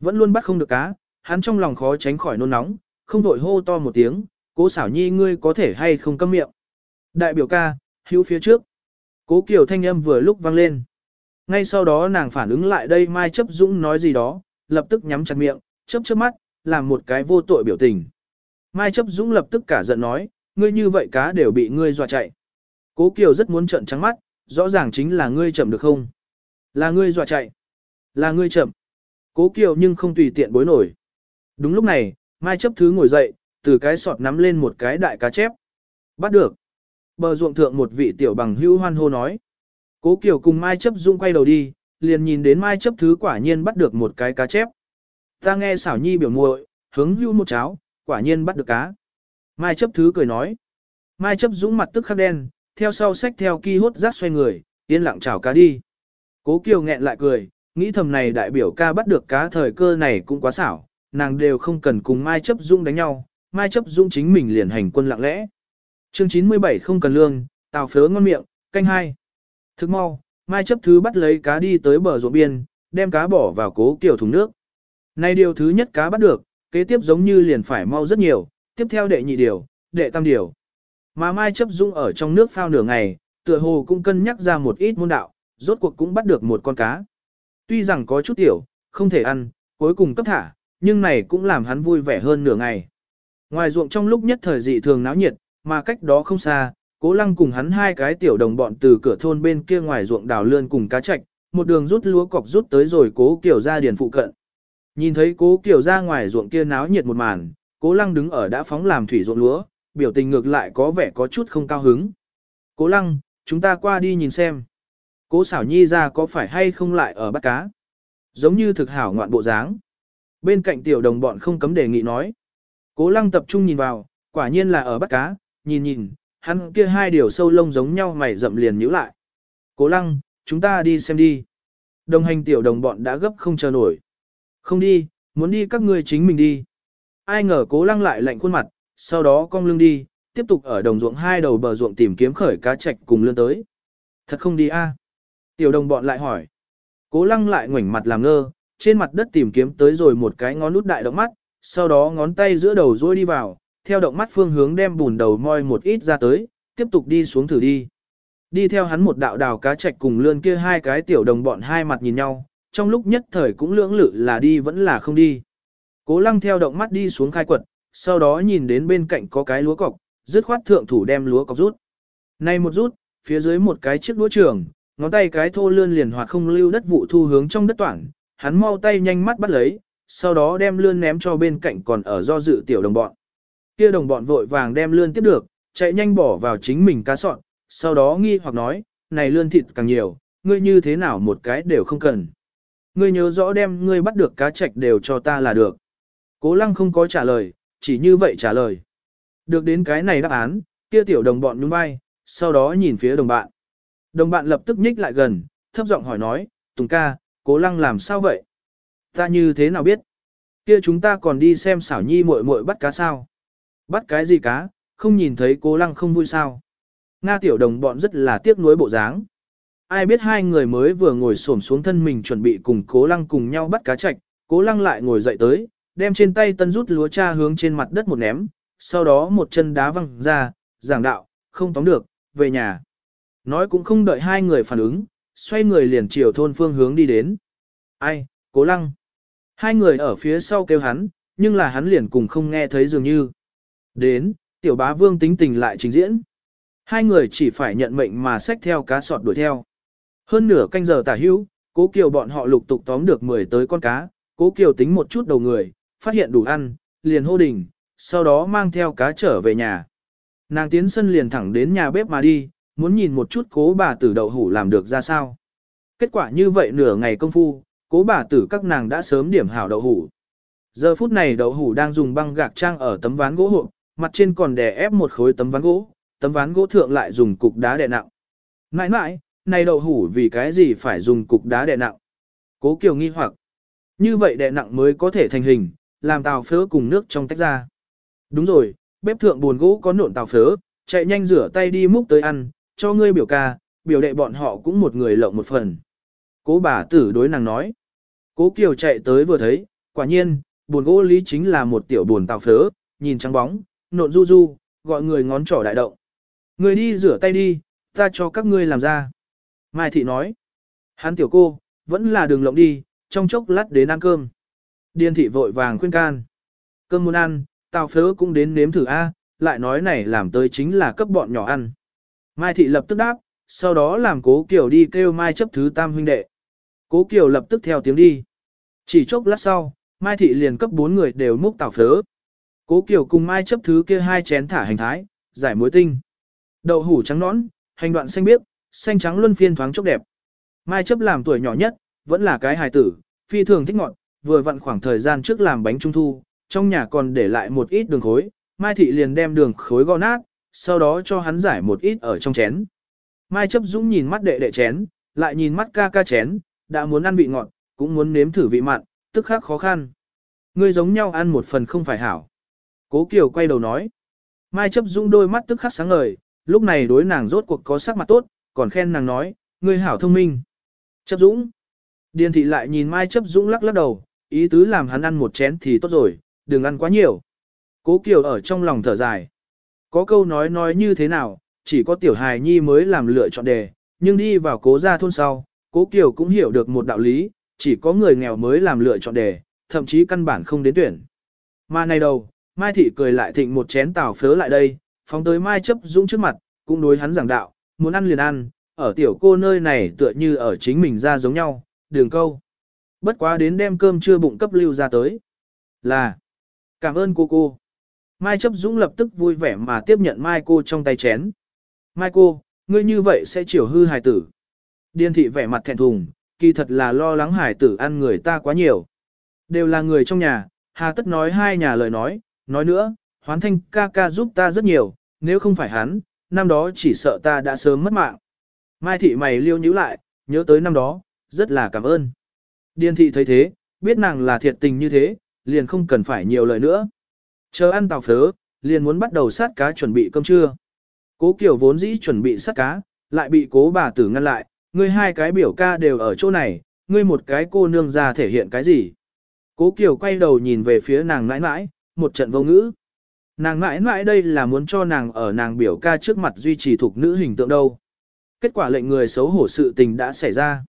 Vẫn luôn bắt không được cá, hắn trong lòng khó tránh khỏi nôn nóng, không vội hô to một tiếng, cố xảo nhi ngươi có thể hay không câm miệng. Đại biểu ca, hữu phía trước. Cố Kiều thanh âm vừa lúc vang lên. Ngay sau đó nàng phản ứng lại đây Mai chấp dũng nói gì đó, lập tức nhắm chặt miệng, chớp chớp mắt, làm một cái vô tội biểu tình. Mai chấp dũng lập tức cả giận nói, ngươi như vậy cá đều bị ngươi dọa chạy. Cố Kiều rất muốn trận trắng mắt, rõ ràng chính là ngươi chậm được không? Là ngươi dọa chạy. Là ngươi chậm. Cố Kiều nhưng không tùy tiện bối nổi. Đúng lúc này, Mai chấp thứ ngồi dậy, từ cái sọt nắm lên một cái đại cá chép. Bắt được. Bờ ruộng thượng một vị tiểu bằng hữu hoan hô nói. Cố Kiều cùng Mai chấp dung quay đầu đi, liền nhìn đến Mai chấp thứ quả nhiên bắt được một cái cá chép. Ta nghe xảo nhi biểu muội hướng hưu một cháo, quả nhiên bắt được cá. Mai chấp thứ cười nói. Mai chấp dũng mặt tức khắc đen, theo sau sách theo ki hốt rác xoay người, yên lặng chào cá đi. Cố Kiều nghẹn lại cười, nghĩ thầm này đại biểu ca bắt được cá thời cơ này cũng quá xảo, nàng đều không cần cùng Mai chấp dung đánh nhau, Mai chấp dung chính mình liền hành quân lặng lẽ. Chương 97 không cần lương, tào phớ ngon miệng, canh hai. Thức mau, Mai chấp thứ bắt lấy cá đi tới bờ ruộng biên, đem cá bỏ vào cố kiểu thùng nước. Này điều thứ nhất cá bắt được, kế tiếp giống như liền phải mau rất nhiều, tiếp theo đệ nhị điều, đệ tam điều. Mà Mai chấp dung ở trong nước phao nửa ngày, tựa hồ cũng cân nhắc ra một ít môn đạo, rốt cuộc cũng bắt được một con cá. Tuy rằng có chút tiểu, không thể ăn, cuối cùng cấp thả, nhưng này cũng làm hắn vui vẻ hơn nửa ngày. Ngoài ruộng trong lúc nhất thời dị thường náo nhiệt, mà cách đó không xa, cố lăng cùng hắn hai cái tiểu đồng bọn từ cửa thôn bên kia ngoài ruộng đào lươn cùng cá chạch, một đường rút lúa cọc rút tới rồi cố kiểu ra điền phụ cận. Nhìn thấy cố kiểu ra ngoài ruộng kia náo nhiệt một màn, cố lăng đứng ở đã phóng làm thủy ruộng lúa, biểu tình ngược lại có vẻ có chút không cao hứng. Cố lăng, chúng ta qua đi nhìn xem. Cố xảo nhi ra có phải hay không lại ở bắt cá. Giống như thực hảo ngoạn bộ dáng. Bên cạnh tiểu đồng bọn không cấm đề nghị nói. Cố lăng tập trung nhìn vào, quả nhiên là ở bắt cá, nhìn nhìn, hắn kia hai điều sâu lông giống nhau mày rậm liền nhíu lại. Cố lăng, chúng ta đi xem đi. Đồng hành tiểu đồng bọn đã gấp không chờ nổi. Không đi, muốn đi các ngươi chính mình đi. Ai ngờ cố lăng lại lạnh khuôn mặt, sau đó cong lưng đi, tiếp tục ở đồng ruộng hai đầu bờ ruộng tìm kiếm khởi cá trạch cùng lươn tới. Thật không đi a? Tiểu đồng bọn lại hỏi. Cố lăng lại ngoảnh mặt làm ngơ, trên mặt đất tìm kiếm tới rồi một cái ngón nút đại động mắt, sau đó ngón tay giữa đầu rôi đi vào, theo động mắt phương hướng đem bùn đầu moi một ít ra tới, tiếp tục đi xuống thử đi. Đi theo hắn một đạo đào cá trạch cùng lươn kia hai cái tiểu đồng bọn hai mặt nhìn nhau, trong lúc nhất thời cũng lưỡng lự là đi vẫn là không đi. Cố lăng theo động mắt đi xuống khai quật, sau đó nhìn đến bên cạnh có cái lúa cọc, dứt khoát thượng thủ đem lúa cọc rút. Này một rút, phía dưới một cái chiếc đũa trường, ngón tay cái thô lươn liền hoạt không lưu đất vụ thu hướng trong đất toản, hắn mau tay nhanh mắt bắt lấy, sau đó đem lươn ném cho bên cạnh còn ở do dự tiểu đồng bọn. Kia đồng bọn vội vàng đem lươn tiếp được, chạy nhanh bỏ vào chính mình cá sọn, sau đó nghi hoặc nói, này lươn thịt càng nhiều, ngươi như thế nào một cái đều không cần. Ngươi nhớ rõ đem ngươi bắt được cá trạch đều cho ta là được. Cố lăng không có trả lời, chỉ như vậy trả lời. Được đến cái này đáp án, kia tiểu đồng bọn nhún vai, sau đó nhìn phía đồng bạn. Đồng bạn lập tức nhích lại gần, thấp giọng hỏi nói, Tùng ca, cố lăng làm sao vậy? Ta như thế nào biết? Kia chúng ta còn đi xem xảo nhi muội muội bắt cá sao? Bắt cái gì cá, không nhìn thấy cố lăng không vui sao? Nga tiểu đồng bọn rất là tiếc nuối bộ dáng. Ai biết hai người mới vừa ngồi xổm xuống thân mình chuẩn bị cùng cố lăng cùng nhau bắt cá chạch, cố lăng lại ngồi dậy tới, đem trên tay tân rút lúa cha hướng trên mặt đất một ném, sau đó một chân đá văng ra, giảng đạo, không tóm được, về nhà. Nói cũng không đợi hai người phản ứng, xoay người liền chiều thôn phương hướng đi đến. Ai, cố lăng. Hai người ở phía sau kêu hắn, nhưng là hắn liền cùng không nghe thấy dường như. Đến, tiểu bá vương tính tình lại trình diễn. Hai người chỉ phải nhận mệnh mà xách theo cá sọt đuổi theo. Hơn nửa canh giờ tả hữu, cố kiều bọn họ lục tục tóm được 10 tới con cá, cố kiều tính một chút đầu người, phát hiện đủ ăn, liền hô đình, sau đó mang theo cá trở về nhà. Nàng tiến sân liền thẳng đến nhà bếp mà đi, muốn nhìn một chút cố bà tử đậu hủ làm được ra sao. Kết quả như vậy nửa ngày công phu, cố bà tử các nàng đã sớm điểm hảo đậu hủ. Giờ phút này đậu hủ đang dùng băng gạc trang ở tấm ván gỗ hộp, mặt trên còn đè ép một khối tấm ván gỗ, tấm ván gỗ thượng lại dùng cục đá đè nặng. Mãi mãi, này đậu hủ vì cái gì phải dùng cục đá đè nặng? Cố Kiều nghi hoặc. Như vậy đè nặng mới có thể thành hình, làm tàu phớ cùng nước trong tách ra. Đúng rồi, bếp thượng buồn gỗ có nộn tàu phớ, chạy nhanh rửa tay đi múc tới ăn, cho ngươi biểu ca, biểu đệ bọn họ cũng một người lộng một phần. Cố bà tử đối nàng nói. Cố Kiều chạy tới vừa thấy, quả nhiên, buồn gỗ lý chính là một tiểu buồn tàu phớ, nhìn trắng bóng, nộn du du, gọi người ngón trỏ đại động. Người đi rửa tay đi, ta cho các ngươi làm ra. Mai thị nói. Hắn tiểu cô, vẫn là đường lộng đi, trong chốc lát đến ăn cơm. Điên thị vội vàng khuyên can. Cơm muốn ăn, tàu phớ cũng đến nếm thử A, lại nói này làm tới chính là cấp bọn nhỏ ăn. Mai thị lập tức đáp, sau đó làm cố Kiều đi kêu Mai chấp thứ tam huynh đệ. Cố Kiều lập tức theo tiếng đi. Chỉ chốc lát sau, Mai thị liền cấp bốn người đều múc tảo phớ. Cố Kiều cùng Mai chấp thứ kia hai chén thả hành thái, giải muối tinh. Đậu hủ trắng nõn, hành đoạn xanh biếc, xanh trắng luân phiên thoáng chốc đẹp. Mai chấp làm tuổi nhỏ nhất, vẫn là cái hài tử, phi thường thích ngọn, vừa vặn khoảng thời gian trước làm bánh trung thu, trong nhà còn để lại một ít đường khối, Mai thị liền đem đường khối gõ nát, sau đó cho hắn giải một ít ở trong chén. Mai chấp dũng nhìn mắt đệ đệ chén, lại nhìn mắt ca ca chén, đã muốn ăn vị ngọt, cũng muốn nếm thử vị mặn, tức khắc khó khăn. Ngươi giống nhau ăn một phần không phải hảo. Cố Kiều quay đầu nói. Mai chấp dũng đôi mắt tức khắc sáng ngời, lúc này đối nàng rốt cuộc có sắc mặt tốt, còn khen nàng nói, ngươi hảo thông minh. Chấp dũng. Điền thị lại nhìn Mai chấp dũng lắc lắc đầu, ý tứ làm hắn ăn một chén thì tốt rồi, đừng ăn quá nhiều. Cố Kiều ở trong lòng thở dài. Có câu nói nói như thế nào, chỉ có tiểu hài nhi mới làm lựa chọn đề, nhưng đi vào cố gia thôn sau, cố Kiều cũng hiểu được một đạo lý, chỉ có người nghèo mới làm lựa chọn đề, thậm chí căn bản không đến tuyển. Mà này đầu, Mai Thị cười lại thịnh một chén tàu phớ lại đây, phóng tới Mai chấp dũng trước mặt, cũng đối hắn giảng đạo, muốn ăn liền ăn, ở tiểu cô nơi này tựa như ở chính mình ra giống nhau, đường câu. Bất quá đến đem cơm chưa bụng cấp lưu ra tới. Là, cảm ơn cô cô. Mai chấp dũng lập tức vui vẻ mà tiếp nhận Mai cô trong tay chén. Mai cô, ngươi như vậy sẽ chiều hư hài tử. Điên thị vẻ mặt thẹn thùng, kỳ thật là lo lắng hài tử ăn người ta quá nhiều. Đều là người trong nhà, hà tất nói hai nhà lời nói, nói nữa, hoán thanh ca ca giúp ta rất nhiều, nếu không phải hắn, năm đó chỉ sợ ta đã sớm mất mạng. Mai thị mày liêu nhíu lại, nhớ tới năm đó, rất là cảm ơn. Điên thị thấy thế, biết nàng là thiệt tình như thế, liền không cần phải nhiều lời nữa. Chờ ăn tàu phớ, liền muốn bắt đầu sát cá chuẩn bị cơm trưa. Cố Kiều vốn dĩ chuẩn bị sát cá, lại bị cố bà tử ngăn lại, ngươi hai cái biểu ca đều ở chỗ này, ngươi một cái cô nương ra thể hiện cái gì. Cố Kiều quay đầu nhìn về phía nàng mãi mãi, một trận vô ngữ. Nàng mãi mãi đây là muốn cho nàng ở nàng biểu ca trước mặt duy trì thuộc nữ hình tượng đâu. Kết quả lệnh người xấu hổ sự tình đã xảy ra.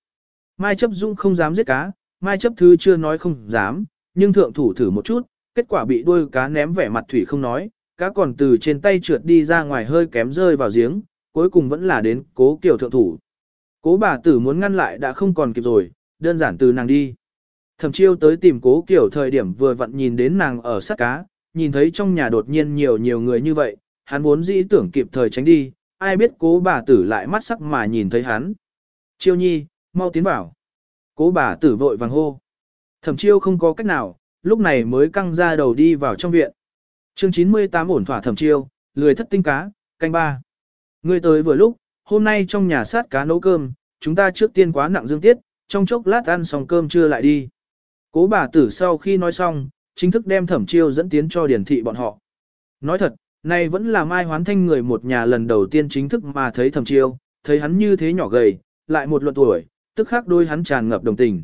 Mai chấp dung không dám giết cá, mai chấp thứ chưa nói không dám, nhưng thượng thủ thử một chút, kết quả bị đuôi cá ném vẻ mặt thủy không nói, cá còn từ trên tay trượt đi ra ngoài hơi kém rơi vào giếng, cuối cùng vẫn là đến cố kiểu thượng thủ. Cố bà tử muốn ngăn lại đã không còn kịp rồi, đơn giản từ nàng đi. Thẩm chiêu tới tìm cố kiểu thời điểm vừa vặn nhìn đến nàng ở sát cá, nhìn thấy trong nhà đột nhiên nhiều nhiều người như vậy, hắn vốn dĩ tưởng kịp thời tránh đi, ai biết cố bà tử lại mắt sắc mà nhìn thấy hắn. Chiêu nhi, mau tiến vào. Cố bà tử vội vàng hô. Thẩm chiêu không có cách nào, lúc này mới căng ra đầu đi vào trong viện. chương 98 ổn thỏa thẩm chiêu, lười thất tinh cá, canh ba. Người tới vừa lúc, hôm nay trong nhà sát cá nấu cơm, chúng ta trước tiên quá nặng dương tiết, trong chốc lát ăn xong cơm trưa lại đi. Cố bà tử sau khi nói xong, chính thức đem thẩm chiêu dẫn tiến cho điển thị bọn họ. Nói thật, nay vẫn là mai hoán thanh người một nhà lần đầu tiên chính thức mà thấy thẩm chiêu, thấy hắn như thế nhỏ gầy, lại một luận tuổi, tức khắc đôi hắn tràn ngập đồng tình.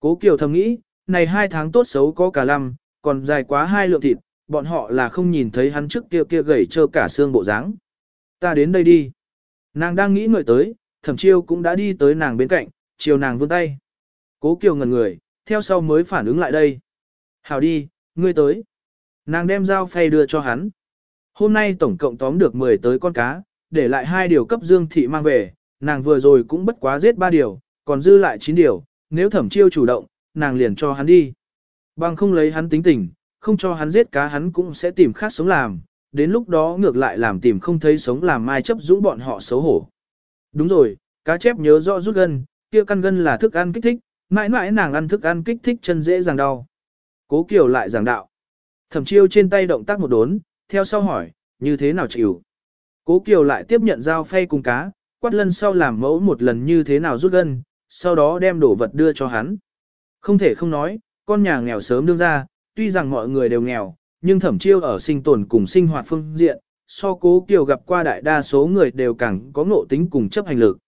Cố Kiều thầm nghĩ, này hai tháng tốt xấu có cả lăm, còn dài quá hai lượng thịt, bọn họ là không nhìn thấy hắn trước kia kia gầy trơ cả xương bộ dáng. Ta đến đây đi. Nàng đang nghĩ ngợi tới, thẩm chiêu cũng đã đi tới nàng bên cạnh, chiều nàng vươn tay. Cố Kiều ngần người, theo sau mới phản ứng lại đây. Hảo đi, ngươi tới. Nàng đem dao phay đưa cho hắn. Hôm nay tổng cộng tóm được 10 tới con cá, để lại hai điều cấp dương thị mang về, nàng vừa rồi cũng bất quá giết ba điều, còn dư lại 9 điều, nếu thẩm chiêu chủ động, nàng liền cho hắn đi. Bằng không lấy hắn tính tình, không cho hắn giết cá hắn cũng sẽ tìm khác sống làm, đến lúc đó ngược lại làm tìm không thấy sống làm mai chấp dũng bọn họ xấu hổ. Đúng rồi, cá chép nhớ rõ rút gân, kia căn gân là thức ăn kích thích, mãi mãi nàng ăn thức ăn kích thích chân dễ dàng đau. Cố Kiều lại giảng đạo. Thẩm chiêu trên tay động tác một đốn, theo sau hỏi, như thế nào chịu? Cố Kiều lại tiếp nhận dao phay cùng cá, quát lân sau làm mẫu một lần như thế nào rút gân, sau đó đem đổ vật đưa cho hắn. Không thể không nói, con nhà nghèo sớm đương ra, tuy rằng mọi người đều nghèo, nhưng thẩm chiêu ở sinh tồn cùng sinh hoạt phương diện, so cố Kiều gặp qua đại đa số người đều càng có ngộ tính cùng chấp hành lực.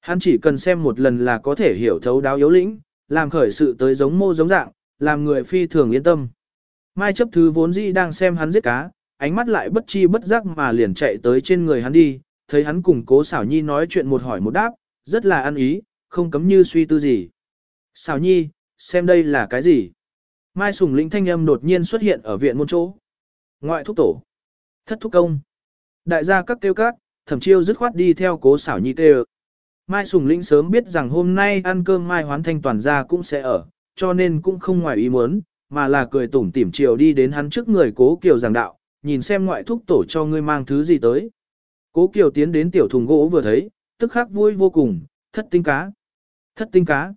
Hắn chỉ cần xem một lần là có thể hiểu thấu đáo yếu lĩnh, làm khởi sự tới giống mô giống dạng, làm người phi thường yên tâm. Mai chấp thứ vốn dĩ đang xem hắn giết cá, ánh mắt lại bất chi bất giác mà liền chạy tới trên người hắn đi, thấy hắn cùng cố xảo nhi nói chuyện một hỏi một đáp, rất là ăn ý, không cấm như suy tư gì. Xảo nhi, xem đây là cái gì? Mai sùng lĩnh thanh âm đột nhiên xuất hiện ở viện môn chỗ. Ngoại thúc tổ. Thất thúc công. Đại gia các tiêu các, thẩm chiêu dứt khoát đi theo cố xảo nhi tê Mai Sùng Linh sớm biết rằng hôm nay ăn cơm Mai Hoán Thanh toàn gia cũng sẽ ở, cho nên cũng không ngoài ý muốn, mà là cười tủm tỉm chiều đi đến hắn trước người Cố Kiều giảng đạo, nhìn xem ngoại thúc tổ cho ngươi mang thứ gì tới. Cố Kiều tiến đến tiểu thùng gỗ vừa thấy, tức khắc vui vô cùng, thất tinh cá. Thất tinh cá.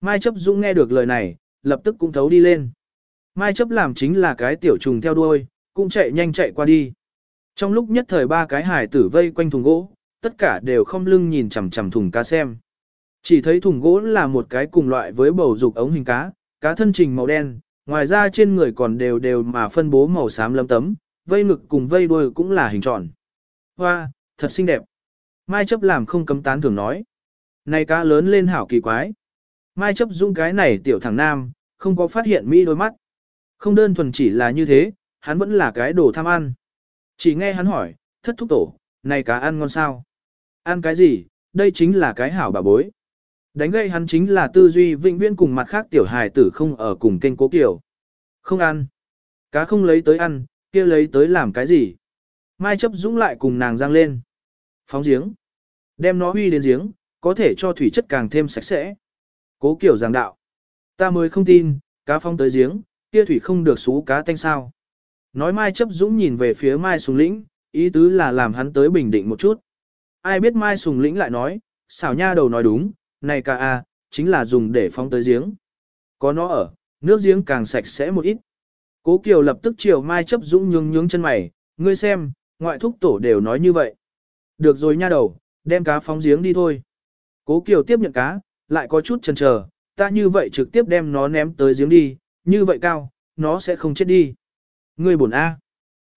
Mai chấp dũng nghe được lời này, lập tức cũng thấu đi lên. Mai chấp làm chính là cái tiểu trùng theo đuôi, cũng chạy nhanh chạy qua đi. Trong lúc nhất thời ba cái hải tử vây quanh thùng gỗ, tất cả đều không lưng nhìn chằm chằm thùng cá xem. Chỉ thấy thùng gỗ là một cái cùng loại với bầu dục ống hình cá, cá thân trình màu đen, ngoài ra trên người còn đều đều mà phân bố màu xám lấm tấm, vây ngực cùng vây đuôi cũng là hình tròn. Hoa, thật xinh đẹp. Mai chấp làm không cấm tán thường nói. Này cá lớn lên hảo kỳ quái. Mai chấp dung cái này tiểu thằng nam, không có phát hiện Mỹ đôi mắt. Không đơn thuần chỉ là như thế, hắn vẫn là cái đồ tham ăn. Chỉ nghe hắn hỏi, thất thúc tổ, này cá ăn ngon sao? Ăn cái gì, đây chính là cái hảo bà bối. Đánh gây hắn chính là tư duy vĩnh viễn cùng mặt khác tiểu hài tử không ở cùng kênh cố kiểu. Không ăn. Cá không lấy tới ăn, kia lấy tới làm cái gì? Mai chấp dũng lại cùng nàng giang lên. Phóng giếng. Đem nó huy đến giếng, có thể cho thủy chất càng thêm sạch sẽ. Cố kiểu giảng đạo. Ta mới không tin, cá phong tới giếng, kia thủy không được xú cá tanh sao. Nói Mai chấp dũng nhìn về phía Mai Sùng Lĩnh, ý tứ là làm hắn tới bình định một chút. Ai biết Mai Sùng Lĩnh lại nói, xảo nha đầu nói đúng, này ca a, chính là dùng để phóng tới giếng. Có nó ở, nước giếng càng sạch sẽ một ít. Cố Kiều lập tức chiều Mai chấp dũng nhướng nhướng chân mày, ngươi xem, ngoại thúc tổ đều nói như vậy. Được rồi nha đầu, đem cá phóng giếng đi thôi. Cố Kiều tiếp nhận cá, lại có chút chần chờ, ta như vậy trực tiếp đem nó ném tới giếng đi, như vậy cao, nó sẽ không chết đi. Ngươi buồn A.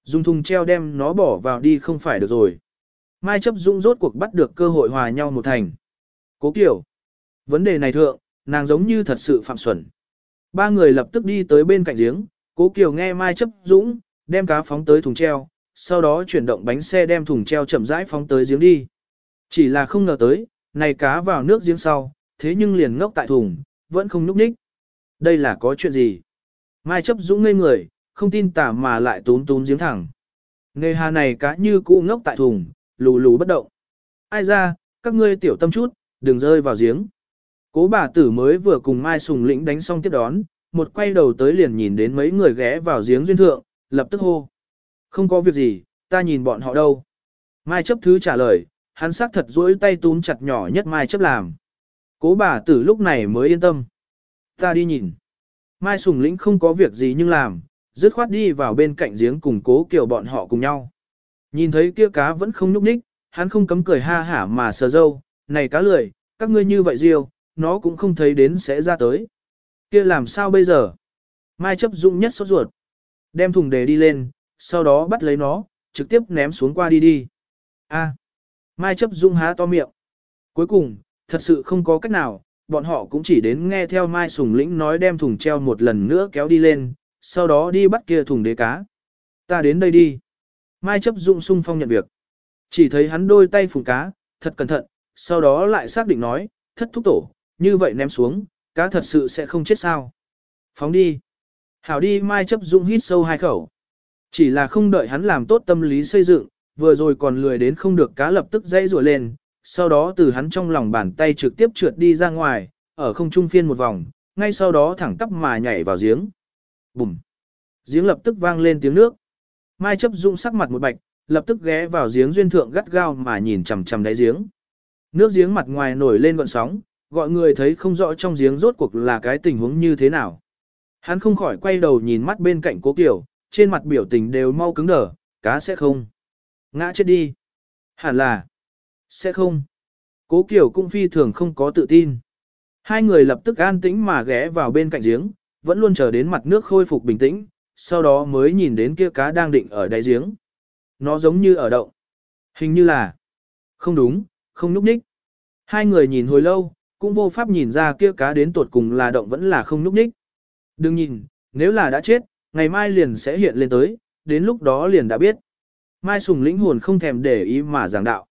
Dùng thùng treo đem nó bỏ vào đi không phải được rồi. Mai chấp dũng rốt cuộc bắt được cơ hội hòa nhau một thành. Cố Kiều. Vấn đề này thượng, nàng giống như thật sự phạm xuẩn. Ba người lập tức đi tới bên cạnh giếng, Cố Kiều nghe Mai chấp dũng, đem cá phóng tới thùng treo, sau đó chuyển động bánh xe đem thùng treo chậm rãi phóng tới giếng đi. Chỉ là không ngờ tới, này cá vào nước giếng sau, thế nhưng liền ngốc tại thùng, vẫn không núp ních. Đây là có chuyện gì? Mai chấp dũng ngây người, không tin tả mà lại tún tún giếng thẳng. Nghề hà này cá như cũ ngốc tại thùng, lù lù bất động. Ai ra, các ngươi tiểu tâm chút, đừng rơi vào giếng. Cố bà tử mới vừa cùng Mai Sùng Lĩnh đánh xong tiếp đón, một quay đầu tới liền nhìn đến mấy người ghé vào giếng duyên thượng, lập tức hô. Không có việc gì, ta nhìn bọn họ đâu. Mai chấp thứ trả lời, hắn xác thật duỗi tay túm chặt nhỏ nhất Mai chấp làm. Cố bà tử lúc này mới yên tâm. Ta đi nhìn. Mai Sùng Lĩnh không có việc gì nhưng làm, dứt khoát đi vào bên cạnh giếng cùng cố kiểu bọn họ cùng nhau. Nhìn thấy kia cá vẫn không nhúc ních, hắn không cấm cười ha hả mà sờ dâu, này cá lười, các ngươi như vậy riêu, nó cũng không thấy đến sẽ ra tới. Kia làm sao bây giờ? Mai chấp dụng nhất sốt ruột. Đem thùng đề đi lên, sau đó bắt lấy nó, trực tiếp ném xuống qua đi đi. A. Mai chấp dung há to miệng. Cuối cùng, thật sự không có cách nào, bọn họ cũng chỉ đến nghe theo Mai Sùng Lĩnh nói đem thùng treo một lần nữa kéo đi lên, sau đó đi bắt kia thùng đế cá. Ta đến đây đi. Mai chấp dụng sung phong nhận việc. Chỉ thấy hắn đôi tay phùng cá, thật cẩn thận, sau đó lại xác định nói, thất thúc tổ, như vậy ném xuống, cá thật sự sẽ không chết sao. Phóng đi. Hảo đi Mai chấp dụng hít sâu hai khẩu. Chỉ là không đợi hắn làm tốt tâm lý xây dựng, vừa rồi còn lười đến không được cá lập tức dây rùa lên, sau đó từ hắn trong lòng bàn tay trực tiếp trượt đi ra ngoài, ở không trung phiên một vòng, ngay sau đó thẳng tắp mà nhảy vào giếng. Bùm! Giếng lập tức vang lên tiếng nước. Mai chấp dụng sắc mặt một bạch, lập tức ghé vào giếng duyên thượng gắt gao mà nhìn chằm chằm đáy giếng. Nước giếng mặt ngoài nổi lên gọn sóng, gọi người thấy không rõ trong giếng rốt cuộc là cái tình huống như thế nào. Hắn không khỏi quay đầu nhìn mắt bên cạnh cố kiểu, trên mặt biểu tình đều mau cứng đờ, cá sẽ không. Ngã chết đi. Hẳn là. Sẽ không. Cố Kiều cũng phi thường không có tự tin. Hai người lập tức an tĩnh mà ghé vào bên cạnh giếng, vẫn luôn chờ đến mặt nước khôi phục bình tĩnh, sau đó mới nhìn đến kia cá đang định ở đáy giếng. Nó giống như ở động. Hình như là. Không đúng, không núp ních. Hai người nhìn hồi lâu, cũng vô pháp nhìn ra kia cá đến tuột cùng là động vẫn là không núp ních. Đừng nhìn, nếu là đã chết, ngày mai liền sẽ hiện lên tới, đến lúc đó liền đã biết. Mai Sùng lĩnh hồn không thèm để ý mà giảng đạo.